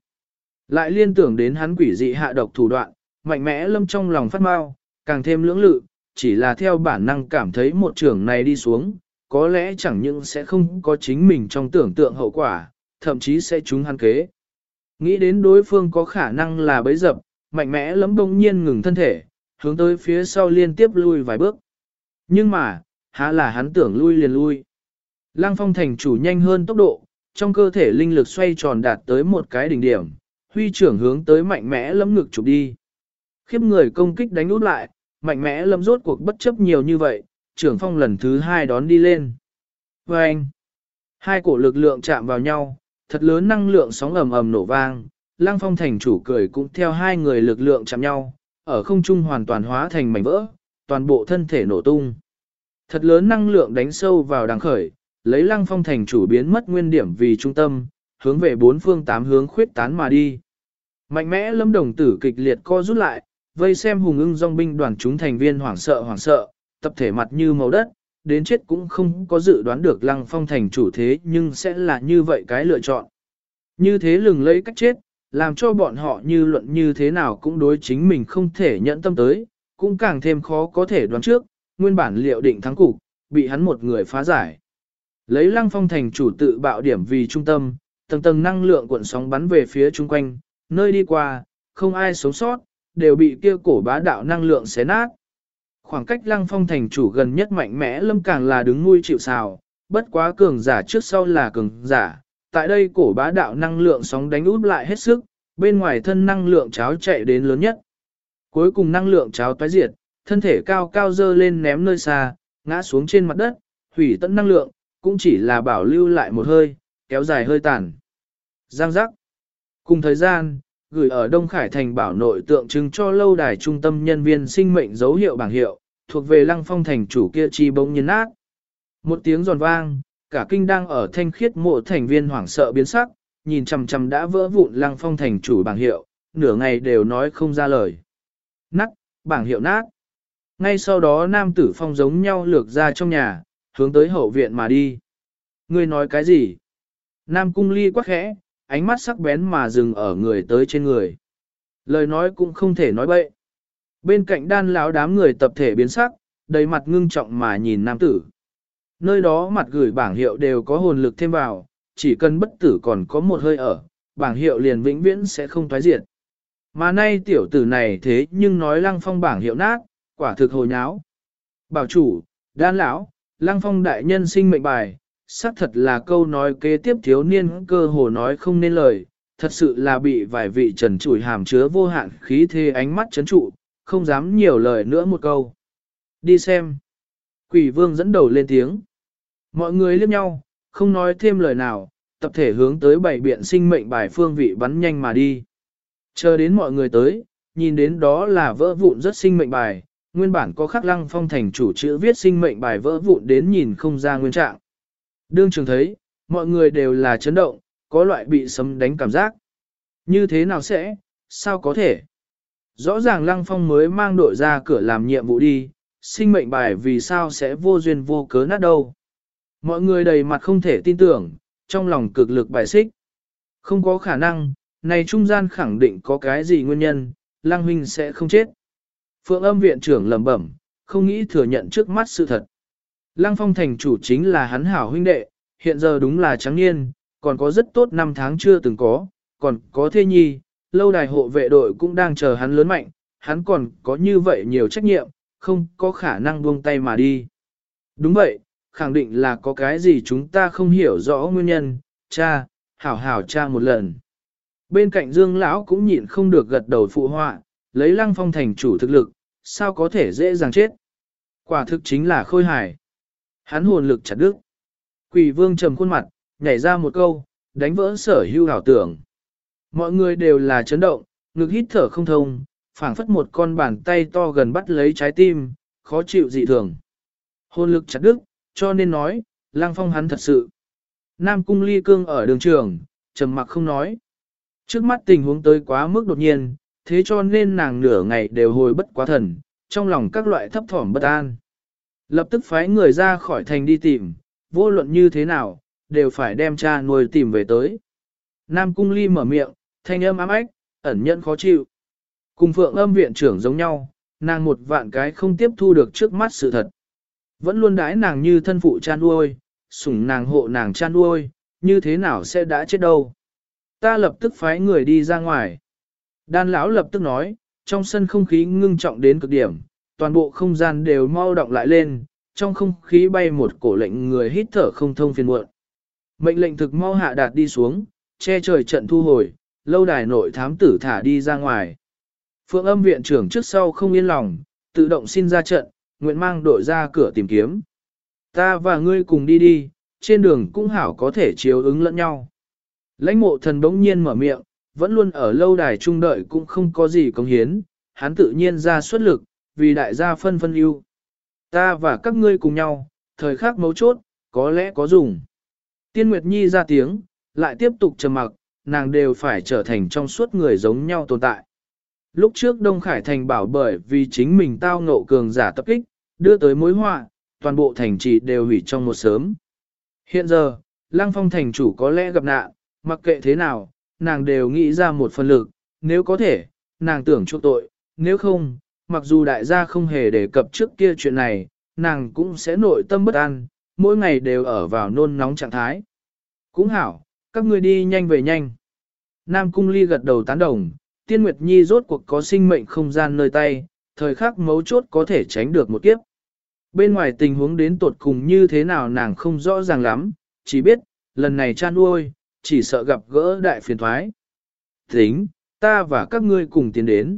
Lại liên tưởng đến hắn quỷ dị hạ độc thủ đoạn, mạnh mẽ lâm trong lòng phát mau, càng thêm lưỡng lự, chỉ là theo bản năng cảm thấy một trưởng này đi xuống, có lẽ chẳng những sẽ không có chính mình trong tưởng tượng hậu quả, thậm chí sẽ trúng hắn kế. Nghĩ đến đối phương có khả năng là bấy dập, mạnh mẽ lấm đông nhiên ngừng thân thể, hướng tới phía sau liên tiếp lui vài bước. Nhưng mà, há là hắn tưởng lui liền lui. Lăng phong thành chủ nhanh hơn tốc độ, trong cơ thể linh lực xoay tròn đạt tới một cái đỉnh điểm, huy trưởng hướng tới mạnh mẽ lấm ngực chụp đi. Khiếp người công kích đánh út lại, mạnh mẽ lấm rốt cuộc bất chấp nhiều như vậy, trưởng phong lần thứ hai đón đi lên. Và anh, hai cổ lực lượng chạm vào nhau, thật lớn năng lượng sóng ầm ầm nổ vang, lăng phong thành chủ cười cũng theo hai người lực lượng chạm nhau, ở không trung hoàn toàn hóa thành mảnh vỡ, toàn bộ thân thể nổ tung. Thật lớn năng lượng đánh sâu vào đằng khởi, lấy lăng phong thành chủ biến mất nguyên điểm vì trung tâm, hướng về bốn phương tám hướng khuyết tán mà đi. Mạnh mẽ lâm đồng tử kịch liệt co rút lại, vây xem hùng ưng dòng binh đoàn chúng thành viên hoảng sợ hoảng sợ, tập thể mặt như màu đất, đến chết cũng không có dự đoán được lăng phong thành chủ thế nhưng sẽ là như vậy cái lựa chọn. Như thế lừng lấy cách chết, làm cho bọn họ như luận như thế nào cũng đối chính mình không thể nhận tâm tới, cũng càng thêm khó có thể đoán trước, nguyên bản liệu định thắng cục, bị hắn một người phá giải. Lấy lăng phong thành chủ tự bạo điểm vì trung tâm, tầng tầng năng lượng cuộn sóng bắn về phía chung quanh, nơi đi qua, không ai sống sót, đều bị kia cổ bá đạo năng lượng xé nát. Khoảng cách lăng phong thành chủ gần nhất mạnh mẽ lâm càng là đứng nuôi chịu xào, bất quá cường giả trước sau là cường giả. Tại đây cổ bá đạo năng lượng sóng đánh út lại hết sức, bên ngoài thân năng lượng cháo chạy đến lớn nhất. Cuối cùng năng lượng cháo toái diệt, thân thể cao cao dơ lên ném nơi xa, ngã xuống trên mặt đất, hủy tận năng lượng, cũng chỉ là bảo lưu lại một hơi, kéo dài hơi tàn. Giang giác. Cùng thời gian, gửi ở Đông Khải thành bảo nội tượng trưng cho lâu đài trung tâm nhân viên sinh mệnh dấu hiệu bảng hiệu, thuộc về lăng phong thành chủ kia chi bỗng nhiên nát. Một tiếng giòn vang, cả kinh đang ở thanh khiết mộ thành viên hoảng sợ biến sắc, nhìn chằm chằm đã vỡ vụn lăng phong thành chủ bảng hiệu, nửa ngày đều nói không ra lời. Nát, bảng hiệu nát. Ngay sau đó nam tử phong giống nhau lược ra trong nhà, hướng tới hậu viện mà đi. Ngươi nói cái gì? Nam cung ly quá khẽ, ánh mắt sắc bén mà dừng ở người tới trên người. Lời nói cũng không thể nói bậy. Bên cạnh đan lão đám người tập thể biến sắc, đầy mặt ngưng trọng mà nhìn nam tử. Nơi đó mặt gửi bảng hiệu đều có hồn lực thêm vào, chỉ cần bất tử còn có một hơi ở, bảng hiệu liền vĩnh viễn sẽ không thoái diệt. Mà nay tiểu tử này thế nhưng nói lăng phong bảng hiệu nát, quả thực hồi nháo. Bảo chủ, đan lão, lăng phong đại nhân sinh mệnh bài, xác thật là câu nói kế tiếp thiếu niên cơ hồ nói không nên lời, thật sự là bị vài vị trần trụi hàm chứa vô hạn khí thế ánh mắt chấn trụ, không dám nhiều lời nữa một câu. Đi xem. Quỷ vương dẫn đầu lên tiếng. Mọi người liếc nhau, không nói thêm lời nào, tập thể hướng tới bảy biện sinh mệnh bài phương vị bắn nhanh mà đi. Chờ đến mọi người tới, nhìn đến đó là vỡ vụn rất sinh mệnh bài, nguyên bản có khắc lăng phong thành chủ chữ viết sinh mệnh bài vỡ vụn đến nhìn không ra nguyên trạng. Đương trường thấy, mọi người đều là chấn động, có loại bị sấm đánh cảm giác. Như thế nào sẽ, sao có thể? Rõ ràng Lăng Phong mới mang đội ra cửa làm nhiệm vụ đi, sinh mệnh bài vì sao sẽ vô duyên vô cớ nát đâu. Mọi người đầy mặt không thể tin tưởng, trong lòng cực lực bài xích. Không có khả năng, này trung gian khẳng định có cái gì nguyên nhân, Lăng Huynh sẽ không chết. Phượng âm viện trưởng lẩm bẩm, không nghĩ thừa nhận trước mắt sự thật. Lăng phong thành chủ chính là hắn hảo huynh đệ, hiện giờ đúng là trắng niên, còn có rất tốt năm tháng chưa từng có, còn có thê nhi, lâu đài hộ vệ đội cũng đang chờ hắn lớn mạnh, hắn còn có như vậy nhiều trách nhiệm, không có khả năng buông tay mà đi. Đúng vậy, khẳng định là có cái gì chúng ta không hiểu rõ nguyên nhân, cha, hảo hảo cha một lần. Bên cạnh Dương lão cũng nhịn không được gật đầu phụ họa, lấy Lăng Phong thành chủ thực lực, sao có thể dễ dàng chết. Quả thực chính là khôi hài. Hắn hồn lực chặt đứt. Quỷ vương trầm khuôn mặt, nhảy ra một câu, đánh vỡ sở hưu hảo tưởng. Mọi người đều là chấn động, ngực hít thở không thông, phảng phất một con bàn tay to gần bắt lấy trái tim, khó chịu dị thường. Hồn lực chặt đứt, cho nên nói, lang phong hắn thật sự. Nam cung ly cương ở đường trường, trầm mặc không nói. Trước mắt tình huống tới quá mức đột nhiên, thế cho nên nàng nửa ngày đều hồi bất quá thần, trong lòng các loại thấp thỏm bất an. Lập tức phái người ra khỏi thành đi tìm, vô luận như thế nào, đều phải đem cha nuôi tìm về tới. Nam cung ly mở miệng, thanh âm ám ách, ẩn nhẫn khó chịu. Cùng phượng âm viện trưởng giống nhau, nàng một vạn cái không tiếp thu được trước mắt sự thật. Vẫn luôn đái nàng như thân phụ cha nuôi, sủng nàng hộ nàng cha nuôi, như thế nào sẽ đã chết đâu. Ta lập tức phái người đi ra ngoài. Đan lão lập tức nói, trong sân không khí ngưng trọng đến cực điểm, toàn bộ không gian đều mau động lại lên, trong không khí bay một cổ lệnh người hít thở không thông phiền muộn. Mệnh lệnh thực mau hạ đạt đi xuống, che trời trận thu hồi, lâu đài nội thám tử thả đi ra ngoài. Phượng âm viện trưởng trước sau không yên lòng, tự động xin ra trận, nguyện mang đội ra cửa tìm kiếm. Ta và ngươi cùng đi đi, trên đường cũng hảo có thể chiếu ứng lẫn nhau. Lãnh mộ thần bỗng nhiên mở miệng, vẫn luôn ở lâu đài trung đợi cũng không có gì công hiến, hắn tự nhiên ra xuất lực, vì đại gia phân phân ưu. Ta và các ngươi cùng nhau, thời khắc mấu chốt, có lẽ có dùng. Tiên Nguyệt Nhi ra tiếng, lại tiếp tục trầm mặc, nàng đều phải trở thành trong suốt người giống nhau tồn tại. Lúc trước Đông Khải Thành bảo bởi vì chính mình tao ngộ cường giả tập kích, đưa tới mối họa, toàn bộ thành trì đều hủy trong một sớm. Hiện giờ, Lăng Phong thành chủ có lẽ gặp nạn, mặc kệ thế nào, nàng đều nghĩ ra một phần lực, nếu có thể, nàng tưởng chuộc tội, nếu không, mặc dù đại gia không hề đề cập trước kia chuyện này, nàng cũng sẽ nội tâm bất an, mỗi ngày đều ở vào nôn nóng trạng thái. Cũng hảo, các ngươi đi nhanh về nhanh. Nam Cung Ly gật đầu tán đồng, Tiên Nguyệt Nhi rốt cuộc có sinh mệnh không gian nơi tay, thời khắc mấu chốt có thể tránh được một kiếp. Bên ngoài tình huống đến tột cùng như thế nào nàng không rõ ràng lắm, chỉ biết, lần này cha nuôi, chỉ sợ gặp gỡ đại phiền thoái. Tính, ta và các ngươi cùng tiến đến.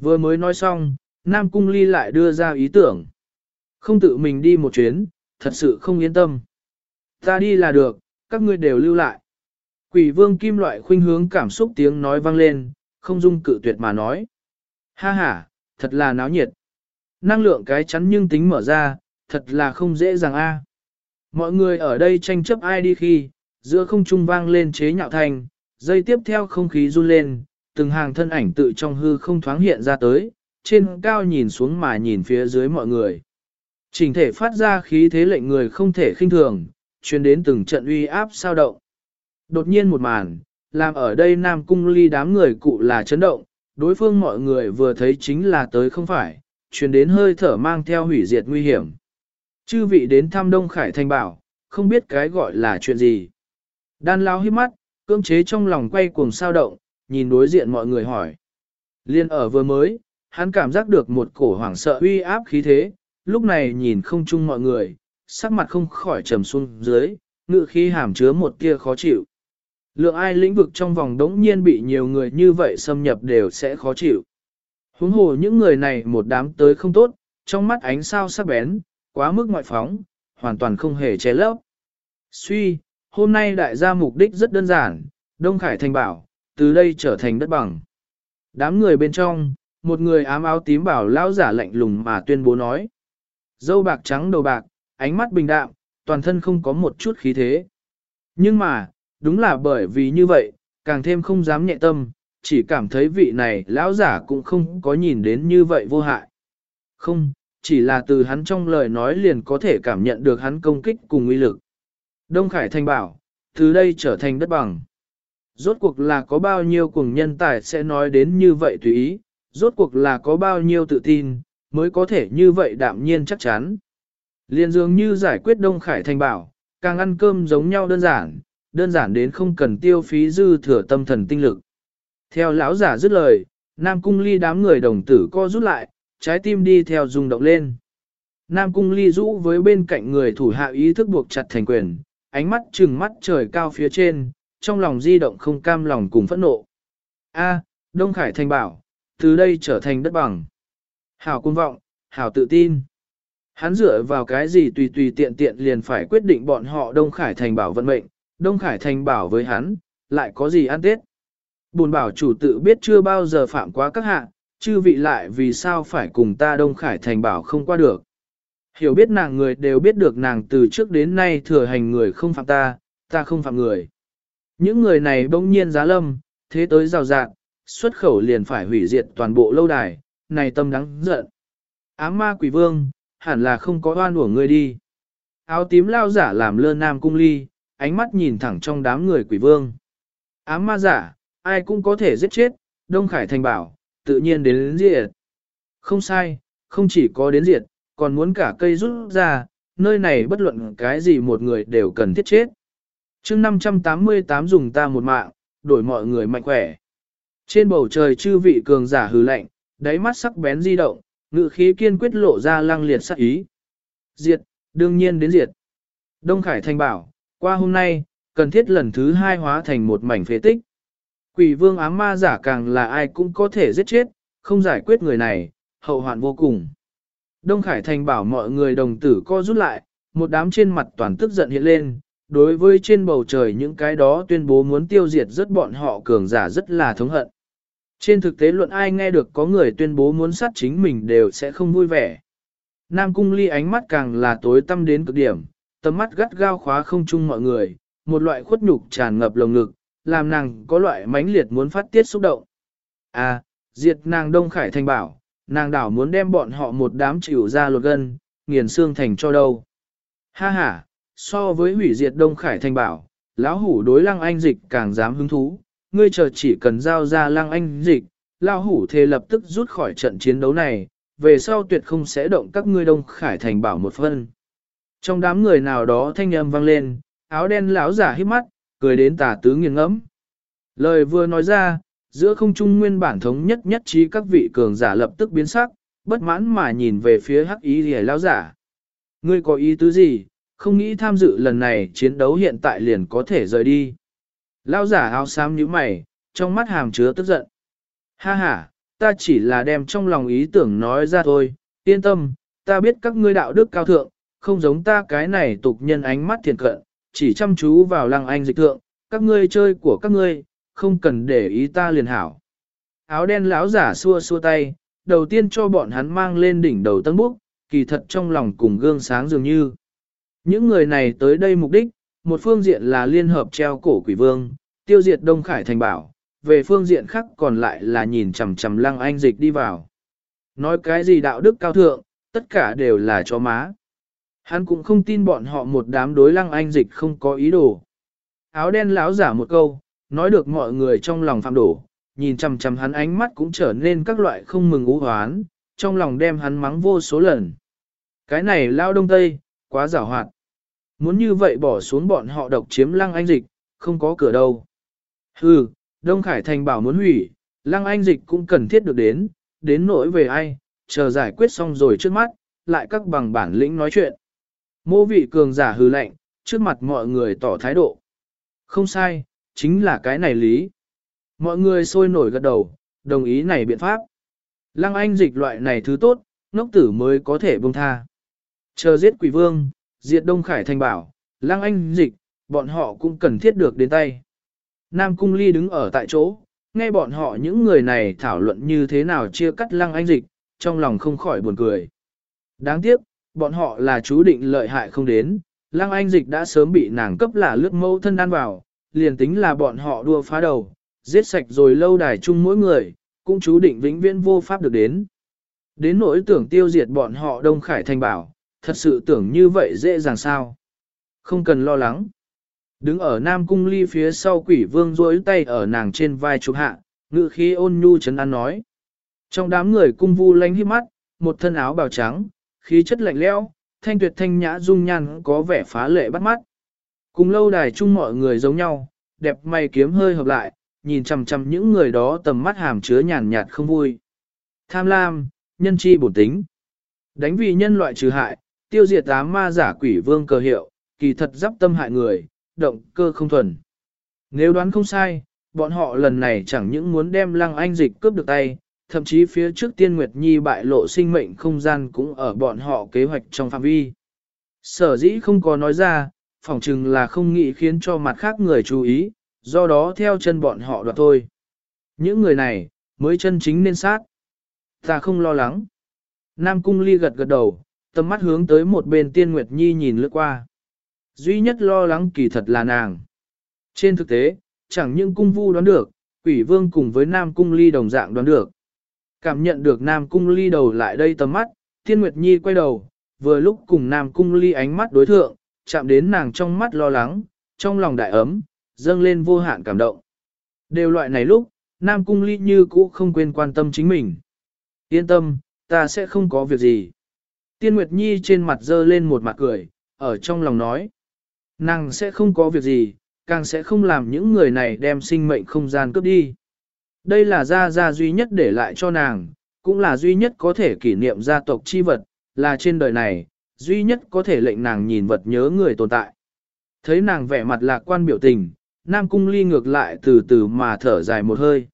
Vừa mới nói xong, Nam Cung Ly lại đưa ra ý tưởng. Không tự mình đi một chuyến, thật sự không yên tâm. Ta đi là được, các ngươi đều lưu lại. Quỷ vương kim loại khuynh hướng cảm xúc tiếng nói vang lên, không dung cự tuyệt mà nói. Ha ha, thật là náo nhiệt. Năng lượng cái chắn nhưng tính mở ra, thật là không dễ dàng a. Mọi người ở đây tranh chấp ai đi khi, giữa không trung vang lên chế nhạo thành, dây tiếp theo không khí run lên, từng hàng thân ảnh tự trong hư không thoáng hiện ra tới, trên cao nhìn xuống mà nhìn phía dưới mọi người. Trình thể phát ra khí thế lệnh người không thể khinh thường, truyền đến từng trận uy áp sao động. Đột nhiên một màn, làm ở đây Nam Cung ly đám người cụ là chấn động, đối phương mọi người vừa thấy chính là tới không phải, truyền đến hơi thở mang theo hủy diệt nguy hiểm. Chư vị đến thăm Đông Khải Thành bảo, không biết cái gọi là chuyện gì. Đan lao hít mắt, cưỡng chế trong lòng quay cuồng sao động, nhìn đối diện mọi người hỏi. Liên ở vừa mới, hắn cảm giác được một cổ hoảng sợ uy áp khí thế, lúc này nhìn không chung mọi người, sắc mặt không khỏi trầm xuống dưới, ngự khí hàm chứa một tia khó chịu. Lượng ai lĩnh vực trong vòng đống nhiên bị nhiều người như vậy xâm nhập đều sẽ khó chịu. Huống hồ những người này một đám tới không tốt, trong mắt ánh sao sắc bén, quá mức ngoại phóng, hoàn toàn không hề che lấp. Suy, hôm nay đại gia mục đích rất đơn giản, Đông Khải Thành bảo, từ đây trở thành đất bằng. Đám người bên trong, một người ám áo tím bảo lão giả lạnh lùng mà tuyên bố nói. Dâu bạc trắng đầu bạc, ánh mắt bình đạm, toàn thân không có một chút khí thế. Nhưng mà, đúng là bởi vì như vậy, càng thêm không dám nhẹ tâm, chỉ cảm thấy vị này lão giả cũng không có nhìn đến như vậy vô hại. Không, chỉ là từ hắn trong lời nói liền có thể cảm nhận được hắn công kích cùng uy lực. Đông Khải Thanh bảo, từ đây trở thành đất bằng. Rốt cuộc là có bao nhiêu cùng nhân tài sẽ nói đến như vậy tùy ý, rốt cuộc là có bao nhiêu tự tin, mới có thể như vậy đạm nhiên chắc chắn. Liên dường như giải quyết Đông Khải thành bảo, càng ăn cơm giống nhau đơn giản, đơn giản đến không cần tiêu phí dư thừa tâm thần tinh lực. Theo lão giả dứt lời, Nam Cung Ly đám người đồng tử co rút lại, trái tim đi theo rung động lên. Nam Cung Ly rũ với bên cạnh người thủ hạ ý thức buộc chặt thành quyền, ánh mắt trừng mắt trời cao phía trên, trong lòng di động không cam lòng cùng phẫn nộ. A, Đông Khải Thành bảo, từ đây trở thành đất bằng. Hảo cung vọng, hảo tự tin. Hắn dựa vào cái gì tùy tùy tiện tiện liền phải quyết định bọn họ Đông Khải Thành bảo vận mệnh, Đông Khải Thành bảo với hắn, lại có gì ăn tết. Bùn bảo chủ tự biết chưa bao giờ phạm quá các hạ, chư vị lại vì sao phải cùng ta Đông Khải Thành bảo không qua được. Hiểu biết nàng người đều biết được nàng từ trước đến nay thừa hành người không phạm ta, ta không phạm người. Những người này bỗng nhiên giá lâm, thế tới rào rạng, xuất khẩu liền phải hủy diệt toàn bộ lâu đài, này tâm đắng giận. Ám ma quỷ vương, hẳn là không có oan của ngươi đi. Áo tím lao giả làm lơ nam cung ly, ánh mắt nhìn thẳng trong đám người quỷ vương. Ám ma giả, ai cũng có thể giết chết, Đông Khải Thành bảo, tự nhiên đến, đến diệt. Không sai, không chỉ có đến diệt, còn muốn cả cây rút ra, nơi này bất luận cái gì một người đều cần thiết chết chương 588 dùng ta một mạng, đổi mọi người mạnh khỏe. Trên bầu trời chư vị cường giả hừ lạnh, đáy mắt sắc bén di động, ngự khí kiên quyết lộ ra lăng liệt sắc ý. Diệt, đương nhiên đến diệt. Đông Khải Thanh bảo, qua hôm nay, cần thiết lần thứ hai hóa thành một mảnh phế tích. Quỷ vương ám ma giả càng là ai cũng có thể giết chết, không giải quyết người này, hậu hoạn vô cùng. Đông Khải Thành bảo mọi người đồng tử co rút lại, một đám trên mặt toàn tức giận hiện lên, đối với trên bầu trời những cái đó tuyên bố muốn tiêu diệt rất bọn họ cường giả rất là thống hận. Trên thực tế luận ai nghe được có người tuyên bố muốn sát chính mình đều sẽ không vui vẻ. Nam cung ly ánh mắt càng là tối tâm đến cực điểm, tầm mắt gắt gao khóa không chung mọi người, một loại khuất nhục tràn ngập lồng ngực, làm nàng có loại mãnh liệt muốn phát tiết xúc động. À, diệt nàng Đông Khải Thành bảo, nàng đảo muốn đem bọn họ một đám chịu ra lột gân, nghiền xương thành cho đâu. Ha ha, so với hủy diệt Đông Khải Thành bảo, lão hủ đối lăng anh dịch càng dám hứng thú, ngươi chờ chỉ cần giao ra lăng anh dịch, lão hủ thề lập tức rút khỏi trận chiến đấu này, về sau tuyệt không sẽ động các ngươi Đông Khải Thành bảo một phân. Trong đám người nào đó thanh âm vang lên, áo đen lão giả hít mắt, cười đến tà tứ nghiêng ngẫm. Lời vừa nói ra, giữa không trung nguyên bản thống nhất nhất trí các vị cường giả lập tức biến sắc, bất mãn mà nhìn về phía hắc ý rìa lão giả. Ngươi có ý tứ gì, không nghĩ tham dự lần này chiến đấu hiện tại liền có thể rời đi. Lão giả áo xám như mày, trong mắt hàm chứa tức giận. Ha ha, ta chỉ là đem trong lòng ý tưởng nói ra thôi, yên tâm, ta biết các ngươi đạo đức cao thượng, không giống ta cái này tục nhân ánh mắt thiền cận, chỉ chăm chú vào lăng anh dịch thượng, các ngươi chơi của các ngươi, không cần để ý ta liền hảo. Áo đen lão giả xua xua tay, đầu tiên cho bọn hắn mang lên đỉnh đầu tân búc, kỳ thật trong lòng cùng gương sáng dường như. Những người này tới đây mục đích, một phương diện là liên hợp treo cổ quỷ vương, tiêu diệt Đông Khải thành bảo, về phương diện khác còn lại là nhìn chằm chằm lăng anh dịch đi vào. Nói cái gì đạo đức cao thượng, tất cả đều là cho má. Hắn cũng không tin bọn họ một đám đối lăng anh dịch không có ý đồ. Áo đen láo giả một câu, nói được mọi người trong lòng phạm đổ, nhìn chằm chằm hắn ánh mắt cũng trở nên các loại không mừng ú hoán, trong lòng đem hắn mắng vô số lần. Cái này lao đông tây, quá giảo hoạt. Muốn như vậy bỏ xuống bọn họ độc chiếm lăng anh dịch, không có cửa đâu. Hừ, Đông Khải Thành bảo muốn hủy, lăng anh dịch cũng cần thiết được đến, đến nỗi về ai, chờ giải quyết xong rồi trước mắt, lại các bằng bản lĩnh nói chuyện. Mô vị cường giả hư lạnh trước mặt mọi người tỏ thái độ. Không sai, chính là cái này lý. Mọi người sôi nổi gật đầu, đồng ý này biện pháp. Lăng anh dịch loại này thứ tốt, ngốc tử mới có thể buông tha. Chờ giết quỷ vương, diệt Đông Khải thành bảo, lăng anh dịch, bọn họ cũng cần thiết được đến tay. Nam Cung Ly đứng ở tại chỗ, nghe bọn họ những người này thảo luận như thế nào chia cắt lăng anh dịch, trong lòng không khỏi buồn cười. Đáng tiếc, bọn họ là chú định lợi hại không đến, lăng anh dịch đã sớm bị nàng cấp là lướt mâu thân ăn vào, liền tính là bọn họ đua phá đầu, giết sạch rồi lâu đài chung mỗi người, cũng chú định vĩnh viễn vô pháp được đến. Đến nỗi tưởng tiêu diệt bọn họ Đông Khải Thành bảo, thật sự tưởng như vậy dễ dàng sao. Không cần lo lắng. Đứng ở Nam Cung Ly phía sau quỷ vương rối tay ở nàng trên vai chụp hạ, ngự khí ôn nhu chấn an nói. Trong đám người cung vu lánh hiếp mắt, một thân áo bào trắng, khí chất lạnh lẽo, thanh tuyệt thanh nhã dung nhan có vẻ phá lệ bắt mắt. Cùng lâu đài chung mọi người giống nhau, đẹp mày kiếm hơi hợp lại, nhìn chằm chằm những người đó tầm mắt hàm chứa nhàn nhạt không vui. Tham lam, nhân chi bổn tính. Đánh vì nhân loại trừ hại, tiêu diệt ám ma giả quỷ vương cơ hiệu, kỳ thật giáp tâm hại người, động cơ không thuần. Nếu đoán không sai, bọn họ lần này chẳng những muốn đem lăng anh dịch cướp được tay, thậm chí phía trước tiên Nguyệt Nhi bại lộ sinh mệnh không gian cũng ở bọn họ kế hoạch trong phạm vi. Sở dĩ không có nói ra, phỏng chừng là không nghĩ khiến cho mặt khác người chú ý, do đó theo chân bọn họ đoạt thôi. Những người này, mới chân chính nên sát. Ta không lo lắng. Nam Cung Ly gật gật đầu, tầm mắt hướng tới một bên Tiên Nguyệt Nhi nhìn lướt qua. Duy nhất lo lắng kỳ thật là nàng. Trên thực tế, chẳng những cung vu đoán được, quỷ vương cùng với Nam Cung Ly đồng dạng đoán được. Cảm nhận được Nam Cung Ly đầu lại đây tầm mắt, Tiên Nguyệt Nhi quay đầu, vừa lúc cùng Nam Cung Ly ánh mắt đối thượng, chạm đến nàng trong mắt lo lắng, trong lòng đại ấm, dâng lên vô hạn cảm động. Đều loại này lúc, Nam Cung Ly như cũ không quên quan tâm chính mình. Yên tâm, ta sẽ không có việc gì. Tiên Nguyệt Nhi trên mặt dơ lên một mặt cười, ở trong lòng nói. Nàng sẽ không có việc gì, càng sẽ không làm những người này đem sinh mệnh không gian cướp đi. Đây là gia gia duy nhất để lại cho nàng, cũng là duy nhất có thể kỷ niệm gia tộc chi vật, là trên đời này, duy nhất có thể lệnh nàng nhìn vật nhớ người tồn tại. Thấy nàng vẻ mặt lạc quan biểu tình, Nam Cung Ly ngược lại từ từ mà thở dài một hơi.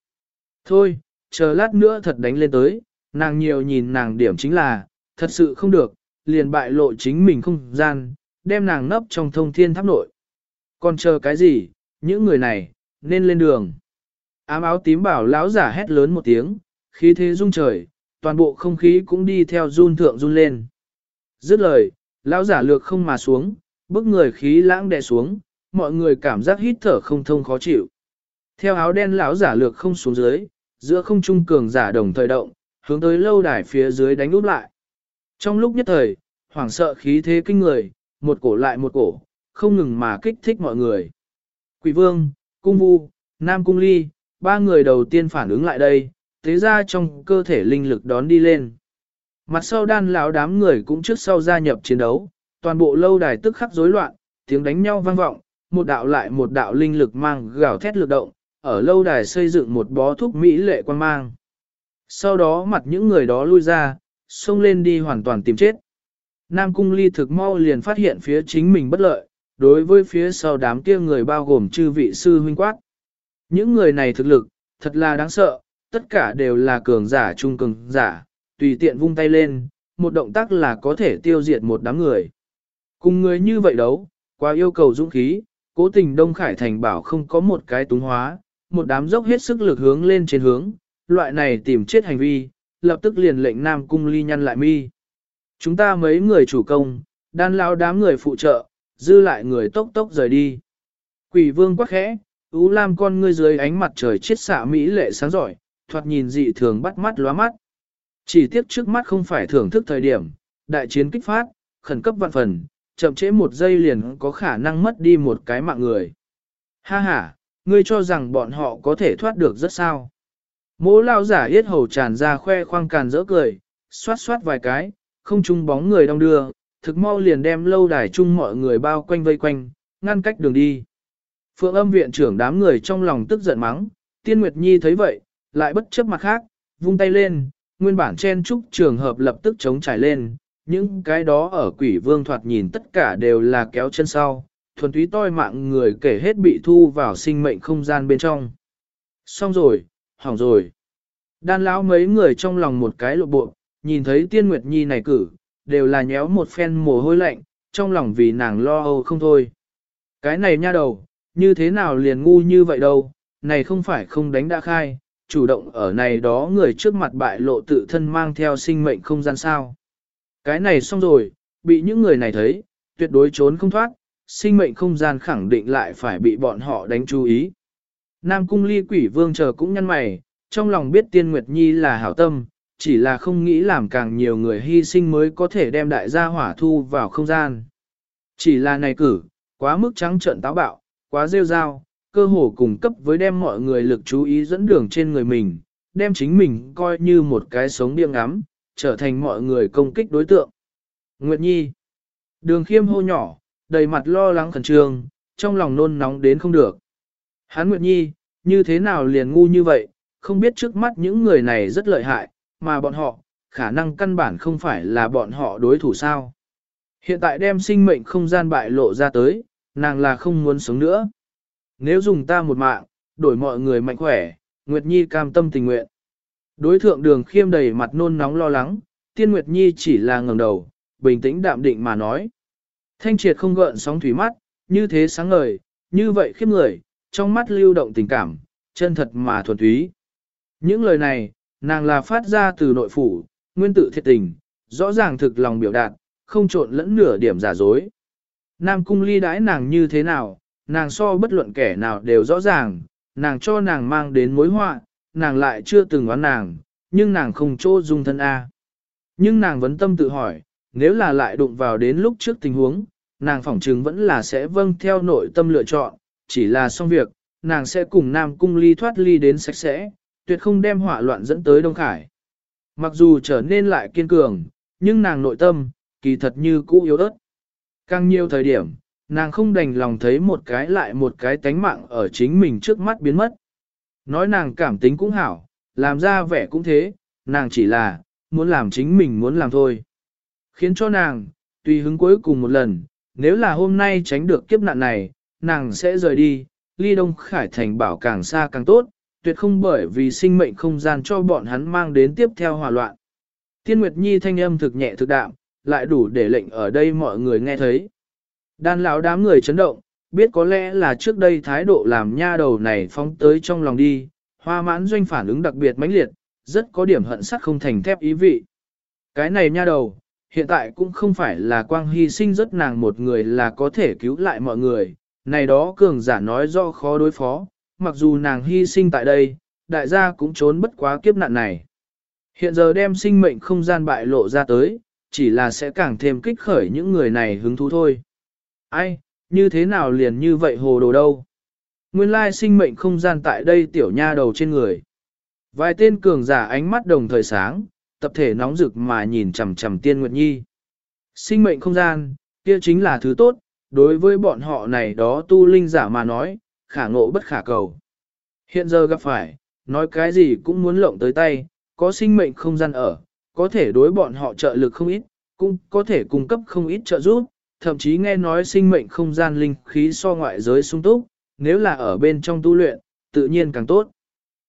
Thôi, chờ lát nữa thật đánh lên tới, nàng nhiều nhìn nàng điểm chính là, thật sự không được, liền bại lộ chính mình không gian, đem nàng nấp trong thông thiên tháp nội. Còn chờ cái gì, những người này, nên lên đường. Ám áo tím bảo lão giả hét lớn một tiếng, khí thế rung trời, toàn bộ không khí cũng đi theo run thượng run lên. Dứt lời, lão giả lược không mà xuống, bức người khí lãng đè xuống, mọi người cảm giác hít thở không thông khó chịu. Theo áo đen lão giả lược không xuống dưới, giữa không trung cường giả đồng thời động, hướng tới lâu đài phía dưới đánh úp lại. Trong lúc nhất thời, hoảng sợ khí thế kinh người, một cổ lại một cổ, không ngừng mà kích thích mọi người. Quỷ vương, cung vu, nam cung ly, ba người đầu tiên phản ứng lại đây, thế ra trong cơ thể linh lực đón đi lên. Mặt sau đan lão đám người cũng trước sau gia nhập chiến đấu, toàn bộ lâu đài tức khắc rối loạn, tiếng đánh nhau vang vọng, một đạo lại một đạo linh lực mang gào thét lực động, ở lâu đài xây dựng một bó thuốc mỹ lệ quan mang. Sau đó mặt những người đó lui ra, xông lên đi hoàn toàn tìm chết. Nam cung ly thực mau liền phát hiện phía chính mình bất lợi, đối với phía sau đám kia người bao gồm chư vị sư huynh quát. Những người này thực lực, thật là đáng sợ, tất cả đều là cường giả trung cường giả, tùy tiện vung tay lên, một động tác là có thể tiêu diệt một đám người. Cùng người như vậy đấu, qua yêu cầu dũng khí, cố tình Đông Khải Thành bảo không có một cái túng hóa, một đám dốc hết sức lực hướng lên trên hướng, loại này tìm chết hành vi, lập tức liền lệnh Nam Cung ly nhăn lại mi. Chúng ta mấy người chủ công, đan lao đám người phụ trợ, dư lại người tốc tốc rời đi. Quỷ vương quắc khẽ, Ú Lam con ngươi dưới ánh mặt trời chiết xạ mỹ lệ sáng giỏi, thoạt nhìn dị thường bắt mắt lóa mắt. Chỉ tiếc trước mắt không phải thưởng thức thời điểm, đại chiến kích phát, khẩn cấp vạn phần, chậm trễ một giây liền có khả năng mất đi một cái mạng người. Ha ha, ngươi cho rằng bọn họ có thể thoát được rất sao. Mỗ lao giả yết hầu tràn ra khoe khoang càn rỡ cười, xoát xoát vài cái, không chung bóng người đông đưa, thực mau liền đem lâu đài chung mọi người bao quanh vây quanh, ngăn cách đường đi. Phượng âm viện trưởng đám người trong lòng tức giận mắng, tiên nguyệt nhi thấy vậy, lại bất chấp mặt khác, vung tay lên, nguyên bản chen trúc trường hợp lập tức chống trải lên, những cái đó ở quỷ vương thoạt nhìn tất cả đều là kéo chân sau, thuần túy toi mạng người kể hết bị thu vào sinh mệnh không gian bên trong. Xong rồi, hỏng rồi. Đan lão mấy người trong lòng một cái lộ bộ, nhìn thấy tiên nguyệt nhi này cử, đều là nhéo một phen mồ hôi lạnh, trong lòng vì nàng lo âu không thôi. Cái này nha đầu, như thế nào liền ngu như vậy đâu, này không phải không đánh đã khai, chủ động ở này đó người trước mặt bại lộ tự thân mang theo sinh mệnh không gian sao. Cái này xong rồi, bị những người này thấy, tuyệt đối trốn không thoát, sinh mệnh không gian khẳng định lại phải bị bọn họ đánh chú ý. Nam cung ly quỷ vương chờ cũng nhăn mày, trong lòng biết tiên Nguyệt Nhi là hảo tâm, chỉ là không nghĩ làm càng nhiều người hy sinh mới có thể đem đại gia hỏa thu vào không gian. Chỉ là này cử, quá mức trắng trợn táo bạo, quá rêu rao, cơ hồ cùng cấp với đem mọi người lực chú ý dẫn đường trên người mình, đem chính mình coi như một cái sống điên ngắm, trở thành mọi người công kích đối tượng. Nguyệt Nhi. Đường khiêm hô nhỏ, đầy mặt lo lắng khẩn trương, trong lòng nôn nóng đến không được. Hán Nguyệt Nhi, như thế nào liền ngu như vậy, không biết trước mắt những người này rất lợi hại, mà bọn họ, khả năng căn bản không phải là bọn họ đối thủ sao. Hiện tại đem sinh mệnh không gian bại lộ ra tới, nàng là không muốn sống nữa. Nếu dùng ta một mạng, đổi mọi người mạnh khỏe, Nguyệt Nhi cam tâm tình nguyện. Đối thượng đường khiêm đầy mặt nôn nóng lo lắng, tiên Nguyệt Nhi chỉ là ngẩng đầu, bình tĩnh đạm định mà nói. Thanh triệt không gợn sóng thủy mắt, như thế sáng ngời, như vậy khiếp người, trong mắt lưu động tình cảm, chân thật mà thuần túy. Những lời này, nàng là phát ra từ nội phủ, nguyên tự thiệt tình, rõ ràng thực lòng biểu đạt, không trộn lẫn nửa điểm giả dối. Nam cung ly đãi nàng như thế nào, nàng so bất luận kẻ nào đều rõ ràng, nàng cho nàng mang đến mối họa, nàng lại chưa từng oán nàng, nhưng nàng không chỗ dung thân A. Nhưng nàng vẫn tâm tự hỏi, nếu là lại đụng vào đến lúc trước tình huống, nàng phỏng chứng vẫn là sẽ vâng theo nội tâm lựa chọn, chỉ là xong việc, nàng sẽ cùng Nam Cung ly thoát ly đến sạch sẽ, tuyệt không đem họa loạn dẫn tới Đông Khải. Mặc dù trở nên lại kiên cường, nhưng nàng nội tâm, kỳ thật như cũ yếu ớt. Càng nhiều thời điểm, nàng không đành lòng thấy một cái lại một cái tánh mạng ở chính mình trước mắt biến mất. Nói nàng cảm tính cũng hảo, làm ra vẻ cũng thế, nàng chỉ là, muốn làm chính mình muốn làm thôi. Khiến cho nàng, tùy hứng cuối cùng một lần, nếu là hôm nay tránh được kiếp nạn này, nàng sẽ rời đi, ly đông khải thành bảo càng xa càng tốt, tuyệt không bởi vì sinh mệnh không gian cho bọn hắn mang đến tiếp theo hòa loạn. Tiên Nguyệt Nhi thanh âm thực nhẹ thực đạm, lại đủ để lệnh ở đây mọi người nghe thấy. Đan lão đám người chấn động, biết có lẽ là trước đây thái độ làm nha đầu này phóng tới trong lòng đi, hoa mãn doanh phản ứng đặc biệt mãnh liệt, rất có điểm hận sắt không thành thép ý vị. Cái này nha đầu, hiện tại cũng không phải là quang hy sinh rất nàng một người là có thể cứu lại mọi người, này đó cường giả nói do khó đối phó, mặc dù nàng hy sinh tại đây, đại gia cũng trốn bất quá kiếp nạn này. Hiện giờ đem sinh mệnh không gian bại lộ ra tới, chỉ là sẽ càng thêm kích khởi những người này hứng thú thôi. Ai, như thế nào liền như vậy hồ đồ đâu? Nguyên lai sinh mệnh không gian tại đây tiểu nha đầu trên người. Vài tên cường giả ánh mắt đồng thời sáng, tập thể nóng rực mà nhìn chằm chằm tiên Nguyệt Nhi. Sinh mệnh không gian, kia chính là thứ tốt, đối với bọn họ này đó tu linh giả mà nói, khả ngộ bất khả cầu. Hiện giờ gặp phải, nói cái gì cũng muốn lộng tới tay, có sinh mệnh không gian ở, có thể đối bọn họ trợ lực không ít, cũng có thể cung cấp không ít trợ giúp, thậm chí nghe nói sinh mệnh không gian linh khí so ngoại giới sung túc, nếu là ở bên trong tu luyện, tự nhiên càng tốt.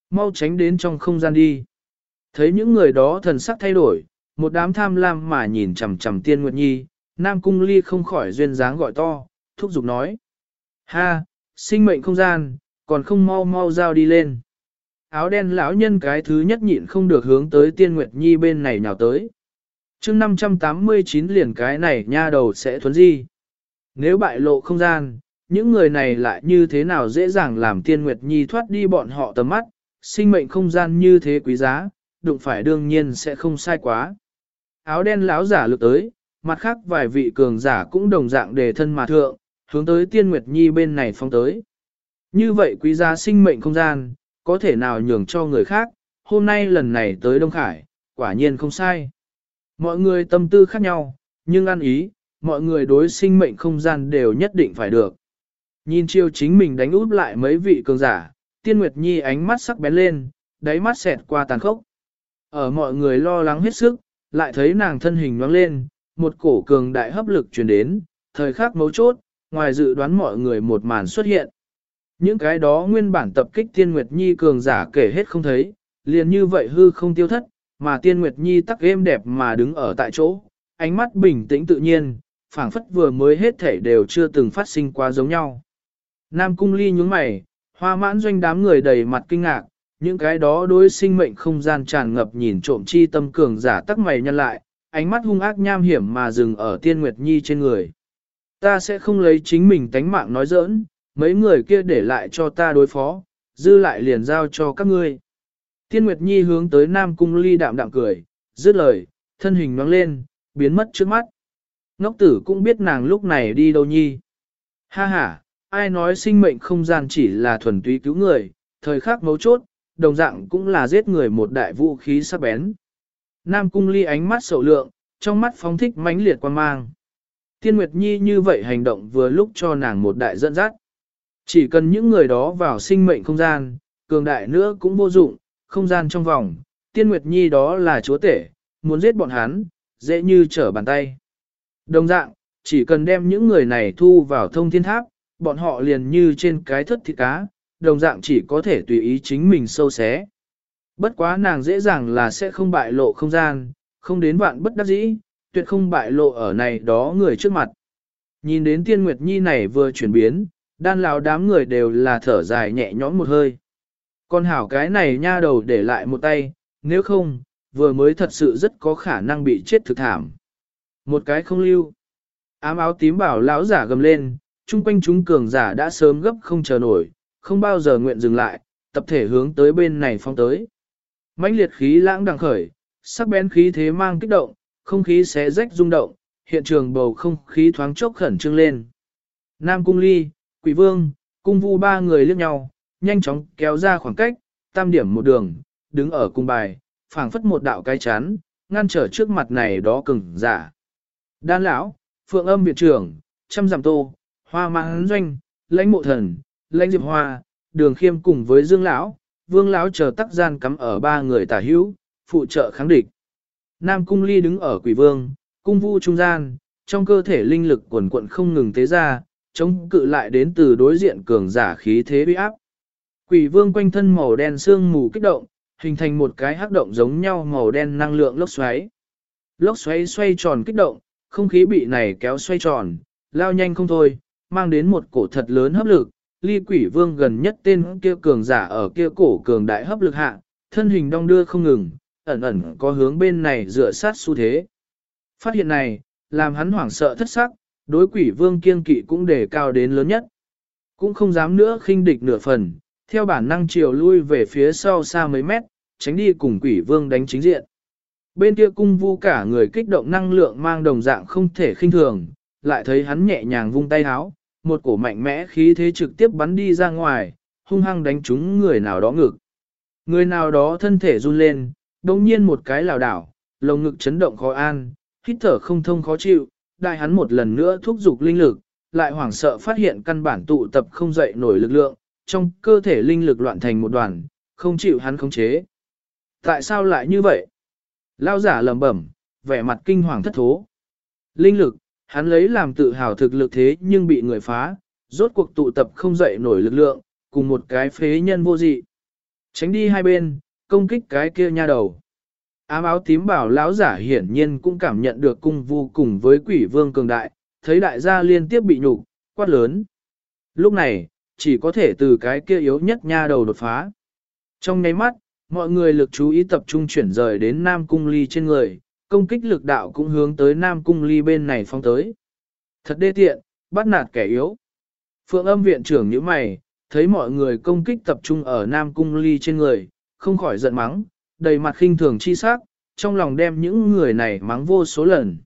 Mau tránh đến trong không gian đi. Thấy những người đó thần sắc thay đổi, một đám tham lam mà nhìn chằm chằm tiên nguyệt nhi, Nam Cung Ly không khỏi duyên dáng gọi to, thúc giục nói. Ha, sinh mệnh không gian, còn không mau mau giao đi lên. Áo đen lão nhân cái thứ nhất nhịn không được hướng tới tiên nguyệt nhi bên này nhào tới. chương 589 liền cái này nha đầu sẽ thuấn di. Nếu bại lộ không gian, những người này lại như thế nào dễ dàng làm tiên nguyệt nhi thoát đi bọn họ tầm mắt, sinh mệnh không gian như thế quý giá, đụng phải đương nhiên sẽ không sai quá. Áo đen lão giả lực tới, mặt khác vài vị cường giả cũng đồng dạng đề thân mà thượng, hướng tới tiên nguyệt nhi bên này phong tới. Như vậy quý giá sinh mệnh không gian, có thể nào nhường cho người khác, hôm nay lần này tới Đông Khải, quả nhiên không sai. Mọi người tâm tư khác nhau, nhưng ăn ý, mọi người đối sinh mệnh không gian đều nhất định phải được. Nhìn chiêu chính mình đánh út lại mấy vị cường giả, tiên nguyệt nhi ánh mắt sắc bén lên, đáy mắt xẹt qua tàn khốc. Ở mọi người lo lắng hết sức, lại thấy nàng thân hình nhoáng lên, một cổ cường đại hấp lực truyền đến, thời khắc mấu chốt, ngoài dự đoán mọi người một màn xuất hiện. Những cái đó nguyên bản tập kích tiên nguyệt nhi cường giả kể hết không thấy, liền như vậy hư không tiêu thất, mà tiên nguyệt nhi tắc êm đẹp mà đứng ở tại chỗ, ánh mắt bình tĩnh tự nhiên, phảng phất vừa mới hết thể đều chưa từng phát sinh quá giống nhau. Nam cung ly nhướng mày, hoa mãn doanh đám người đầy mặt kinh ngạc, những cái đó đối sinh mệnh không gian tràn ngập nhìn trộm chi tâm cường giả tắc mày nhăn lại, ánh mắt hung ác nham hiểm mà dừng ở tiên nguyệt nhi trên người. Ta sẽ không lấy chính mình tánh mạng nói giỡn, mấy người kia để lại cho ta đối phó, dư lại liền giao cho các ngươi. Tiên Nguyệt Nhi hướng tới Nam Cung Ly đạm đạm cười, dứt lời, thân hình nhoáng lên, biến mất trước mắt. Ngốc tử cũng biết nàng lúc này đi đâu nhi. Ha ha, ai nói sinh mệnh không gian chỉ là thuần túy cứu người, thời khắc mấu chốt, đồng dạng cũng là giết người một đại vũ khí sắc bén. Nam cung ly ánh mắt sầu lượng, trong mắt phóng thích mãnh liệt quan mang. Tiên Nguyệt Nhi như vậy hành động vừa lúc cho nàng một đại dẫn dắt. Chỉ cần những người đó vào sinh mệnh không gian, cường đại nữa cũng vô dụng, không gian trong vòng, Tiên Nguyệt Nhi đó là chúa tể, muốn giết bọn hắn, dễ như trở bàn tay. Đồng dạng, chỉ cần đem những người này thu vào thông thiên tháp, bọn họ liền như trên cái thất thịt cá, đồng dạng chỉ có thể tùy ý chính mình sâu xé. Bất quá nàng dễ dàng là sẽ không bại lộ không gian, không đến vạn bất đắc dĩ, tuyệt không bại lộ ở này đó người trước mặt. Nhìn đến tiên nguyệt nhi này vừa chuyển biến, đan lão đám người đều là thở dài nhẹ nhõm một hơi. Con hảo cái này nha đầu để lại một tay, nếu không, vừa mới thật sự rất có khả năng bị chết thực thảm. Một cái không lưu. Ám áo tím bảo lão giả gầm lên, chung quanh chúng cường giả đã sớm gấp không chờ nổi, không bao giờ nguyện dừng lại, tập thể hướng tới bên này phong tới mãnh liệt khí lãng đằng khởi, sắc bén khí thế mang kích động, không khí xé rách rung động, hiện trường bầu không khí thoáng chốc khẩn trương lên. Nam Cung Ly, Quỷ Vương, Cung Vu ba người liếc nhau, nhanh chóng kéo ra khoảng cách, tam điểm một đường, đứng ở cung bài, phảng phất một đạo cái chán ngăn trở trước mặt này đó cứng giả. Đan lão, Phượng Âm viện trưởng, trăm giảm tô, Hoa Mãn Doanh, Lãnh Mộ Thần, Lãnh Diệp Hoa, Đường Khiêm cùng với Dương lão, Vương lão chờ tắc gian cắm ở ba người tả hữu, phụ trợ kháng địch. Nam Cung Ly đứng ở quỷ vương, cung vu trung gian, trong cơ thể linh lực quần quận không ngừng tế ra, chống cự lại đến từ đối diện cường giả khí thế uy áp. Quỷ vương quanh thân màu đen sương mù kích động, hình thành một cái hắc động giống nhau màu đen năng lượng lốc xoáy. Lốc xoáy xoay tròn kích động, không khí bị này kéo xoay tròn, lao nhanh không thôi, mang đến một cổ thật lớn hấp lực. Ly quỷ vương gần nhất tên kia cường giả ở kia cổ cường đại hấp lực hạ, thân hình đong đưa không ngừng, ẩn ẩn có hướng bên này dựa sát xu thế. Phát hiện này, làm hắn hoảng sợ thất sắc, đối quỷ vương kiên kỵ cũng đề cao đến lớn nhất. Cũng không dám nữa khinh địch nửa phần, theo bản năng chiều lui về phía sau xa mấy mét, tránh đi cùng quỷ vương đánh chính diện. Bên kia cung vu cả người kích động năng lượng mang đồng dạng không thể khinh thường, lại thấy hắn nhẹ nhàng vung tay háo, một cổ mạnh mẽ khí thế trực tiếp bắn đi ra ngoài, hung hăng đánh trúng người nào đó ngực. Người nào đó thân thể run lên, đồng nhiên một cái lảo đảo, lồng ngực chấn động khó an, hít thở không thông khó chịu, đại hắn một lần nữa thúc giục linh lực, lại hoảng sợ phát hiện căn bản tụ tập không dậy nổi lực lượng, trong cơ thể linh lực loạn thành một đoàn, không chịu hắn khống chế. Tại sao lại như vậy? Lao giả lầm bẩm, vẻ mặt kinh hoàng thất thố. Linh lực, hắn lấy làm tự hào thực lực thế nhưng bị người phá, rốt cuộc tụ tập không dậy nổi lực lượng, cùng một cái phế nhân vô dị. Tránh đi hai bên, công kích cái kia nha đầu. Ám áo tím bảo lão giả hiển nhiên cũng cảm nhận được cung vu cùng với quỷ vương cường đại, thấy đại gia liên tiếp bị nhục, quát lớn. Lúc này, chỉ có thể từ cái kia yếu nhất nha đầu đột phá. Trong nháy mắt, mọi người lực chú ý tập trung chuyển rời đến Nam Cung Ly trên người, công kích lực đạo cũng hướng tới Nam Cung Ly bên này phong tới. Thật đê tiện, bắt nạt kẻ yếu. Phượng âm viện trưởng như mày, thấy mọi người công kích tập trung ở Nam Cung Ly trên người, không khỏi giận mắng, đầy mặt khinh thường chi sắc, trong lòng đem những người này mắng vô số lần.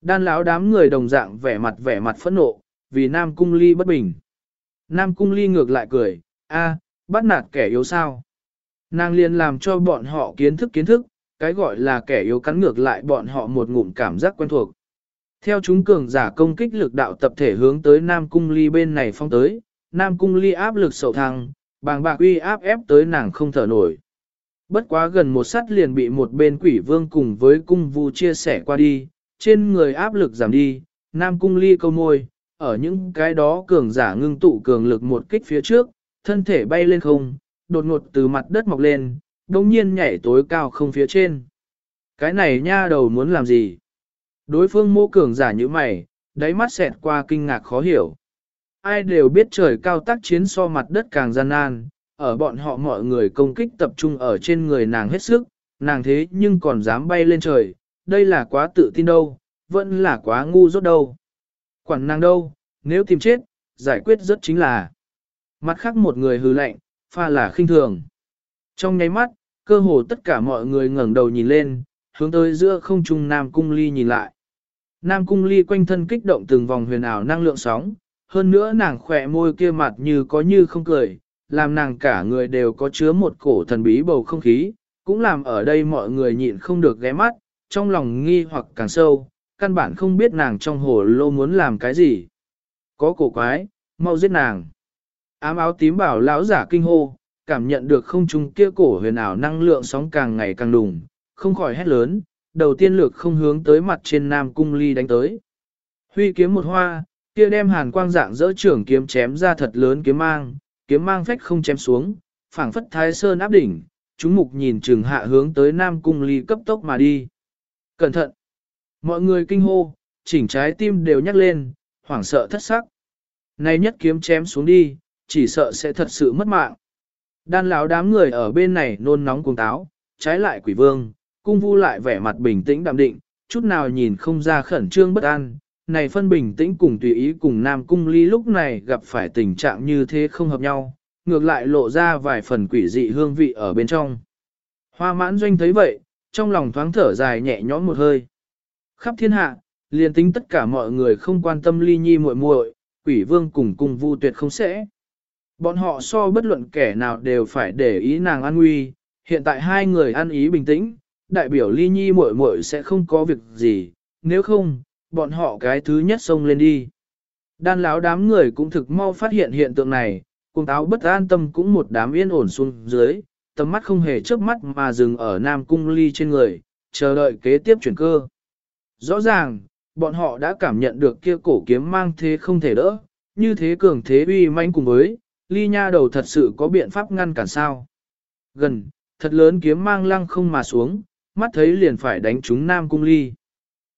Đan lão đám người đồng dạng vẻ mặt vẻ mặt phẫn nộ, vì Nam Cung Ly bất bình. Nam Cung Ly ngược lại cười, a, bắt nạt kẻ yếu sao. Nàng liền làm cho bọn họ kiến thức kiến thức, cái gọi là kẻ yếu cắn ngược lại bọn họ một ngụm cảm giác quen thuộc. Theo chúng cường giả công kích lực đạo tập thể hướng tới Nam Cung Ly bên này phong tới, Nam Cung Ly áp lực sầu thăng, bàng bạc uy áp ép tới nàng không thở nổi. Bất quá gần một sắt liền bị một bên quỷ vương cùng với cung vu chia sẻ qua đi, trên người áp lực giảm đi, Nam Cung Ly câu môi, ở những cái đó cường giả ngưng tụ cường lực một kích phía trước, thân thể bay lên không, đột ngột từ mặt đất mọc lên, đông nhiên nhảy tối cao không phía trên. Cái này nha đầu muốn làm gì? Đối phương mô cường giả như mày, đáy mắt xẹt qua kinh ngạc khó hiểu. Ai đều biết trời cao tác chiến so mặt đất càng gian nan, ở bọn họ mọi người công kích tập trung ở trên người nàng hết sức, nàng thế nhưng còn dám bay lên trời, đây là quá tự tin đâu, vẫn là quá ngu dốt đâu. Quản nàng đâu, nếu tìm chết, giải quyết rất chính là. Mặt khác một người hư lạnh, pha là khinh thường. Trong nháy mắt, cơ hồ tất cả mọi người ngẩng đầu nhìn lên, hướng tới giữa không trung Nam Cung Ly nhìn lại. Nam Cung Ly quanh thân kích động từng vòng huyền ảo năng lượng sóng, hơn nữa nàng khỏe môi kia mặt như có như không cười, làm nàng cả người đều có chứa một cổ thần bí bầu không khí, cũng làm ở đây mọi người nhịn không được ghé mắt, trong lòng nghi hoặc càng sâu, căn bản không biết nàng trong hồ lô muốn làm cái gì. Có cổ quái, mau giết nàng. Ám áo tím bảo lão giả kinh hô, cảm nhận được không trung kia cổ huyền ảo năng lượng sóng càng ngày càng đùng, không khỏi hét lớn, đầu tiên lược không hướng tới mặt trên nam cung ly đánh tới. Huy kiếm một hoa, kia đem hàn quang dạng dỡ trưởng kiếm chém ra thật lớn kiếm mang, kiếm mang phách không chém xuống, phảng phất thái sơn áp đỉnh, chúng mục nhìn trường hạ hướng tới nam cung ly cấp tốc mà đi. Cẩn thận! Mọi người kinh hô, chỉnh trái tim đều nhắc lên, hoảng sợ thất sắc. Này nhất kiếm chém xuống đi, chỉ sợ sẽ thật sự mất mạng. Đan lão đám người ở bên này nôn nóng cuồng táo, trái lại quỷ vương, cung vu lại vẻ mặt bình tĩnh đạm định, chút nào nhìn không ra khẩn trương bất an. Này phân bình tĩnh cùng tùy ý cùng Nam Cung Ly lúc này gặp phải tình trạng như thế không hợp nhau, ngược lại lộ ra vài phần quỷ dị hương vị ở bên trong. Hoa mãn doanh thấy vậy, trong lòng thoáng thở dài nhẹ nhõm một hơi. Khắp thiên hạ, liền tính tất cả mọi người không quan tâm ly nhi muội muội, quỷ vương cùng cung vu tuyệt không sẽ. Bọn họ so bất luận kẻ nào đều phải để ý nàng an nguy, hiện tại hai người ăn ý bình tĩnh, đại biểu ly nhi muội muội sẽ không có việc gì, nếu không, bọn họ cái thứ nhất xông lên đi. Đan láo đám người cũng thực mau phát hiện hiện tượng này, cùng táo bất an tâm cũng một đám yên ổn xuống dưới, tầm mắt không hề chớp mắt mà dừng ở nam cung ly trên người, chờ đợi kế tiếp chuyển cơ. Rõ ràng, bọn họ đã cảm nhận được kia cổ kiếm mang thế không thể đỡ, như thế cường thế uy manh cùng với, ly nha đầu thật sự có biện pháp ngăn cản sao. Gần, thật lớn kiếm mang lăng không mà xuống, mắt thấy liền phải đánh trúng Nam Cung Ly.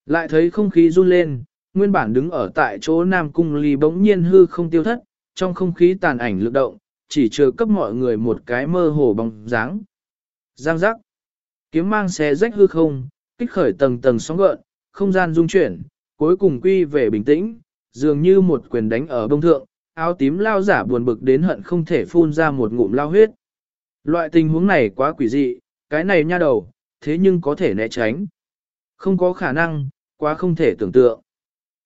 Lại thấy không khí run lên, nguyên bản đứng ở tại chỗ Nam Cung Ly bỗng nhiên hư không tiêu thất, trong không khí tàn ảnh lực động, chỉ chờ cấp mọi người một cái mơ hồ bóng dáng. Giang giác. Kiếm mang xé rách hư không, kích khởi tầng tầng sóng gợn, không gian rung chuyển, cuối cùng quy về bình tĩnh, dường như một quyền đánh ở bông thượng, áo tím lao giả buồn bực đến hận không thể phun ra một ngụm lao huyết. Loại tình huống này quá quỷ dị, cái này nha đầu, thế nhưng có thể né tránh. Không có khả năng, quá không thể tưởng tượng.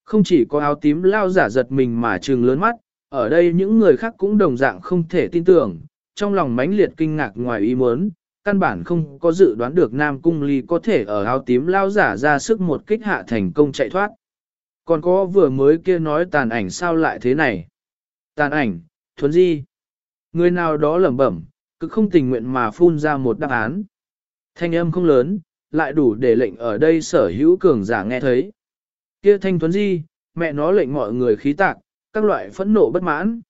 Không chỉ có áo tím lao giả giật mình mà trừng lớn mắt, ở đây những người khác cũng đồng dạng không thể tin tưởng, trong lòng mãnh liệt kinh ngạc ngoài ý muốn, căn bản không có dự đoán được Nam Cung Ly có thể ở áo tím lao giả ra sức một kích hạ thành công chạy thoát. Còn có vừa mới kia nói tàn ảnh sao lại thế này? Tàn ảnh, thuấn di. Người nào đó lẩm bẩm, cứ không tình nguyện mà phun ra một đáp án. Thanh âm không lớn, lại đủ để lệnh ở đây sở hữu cường giả nghe thấy. Kia thanh thuấn di, mẹ nó lệnh mọi người khí tạc, các loại phẫn nộ bất mãn.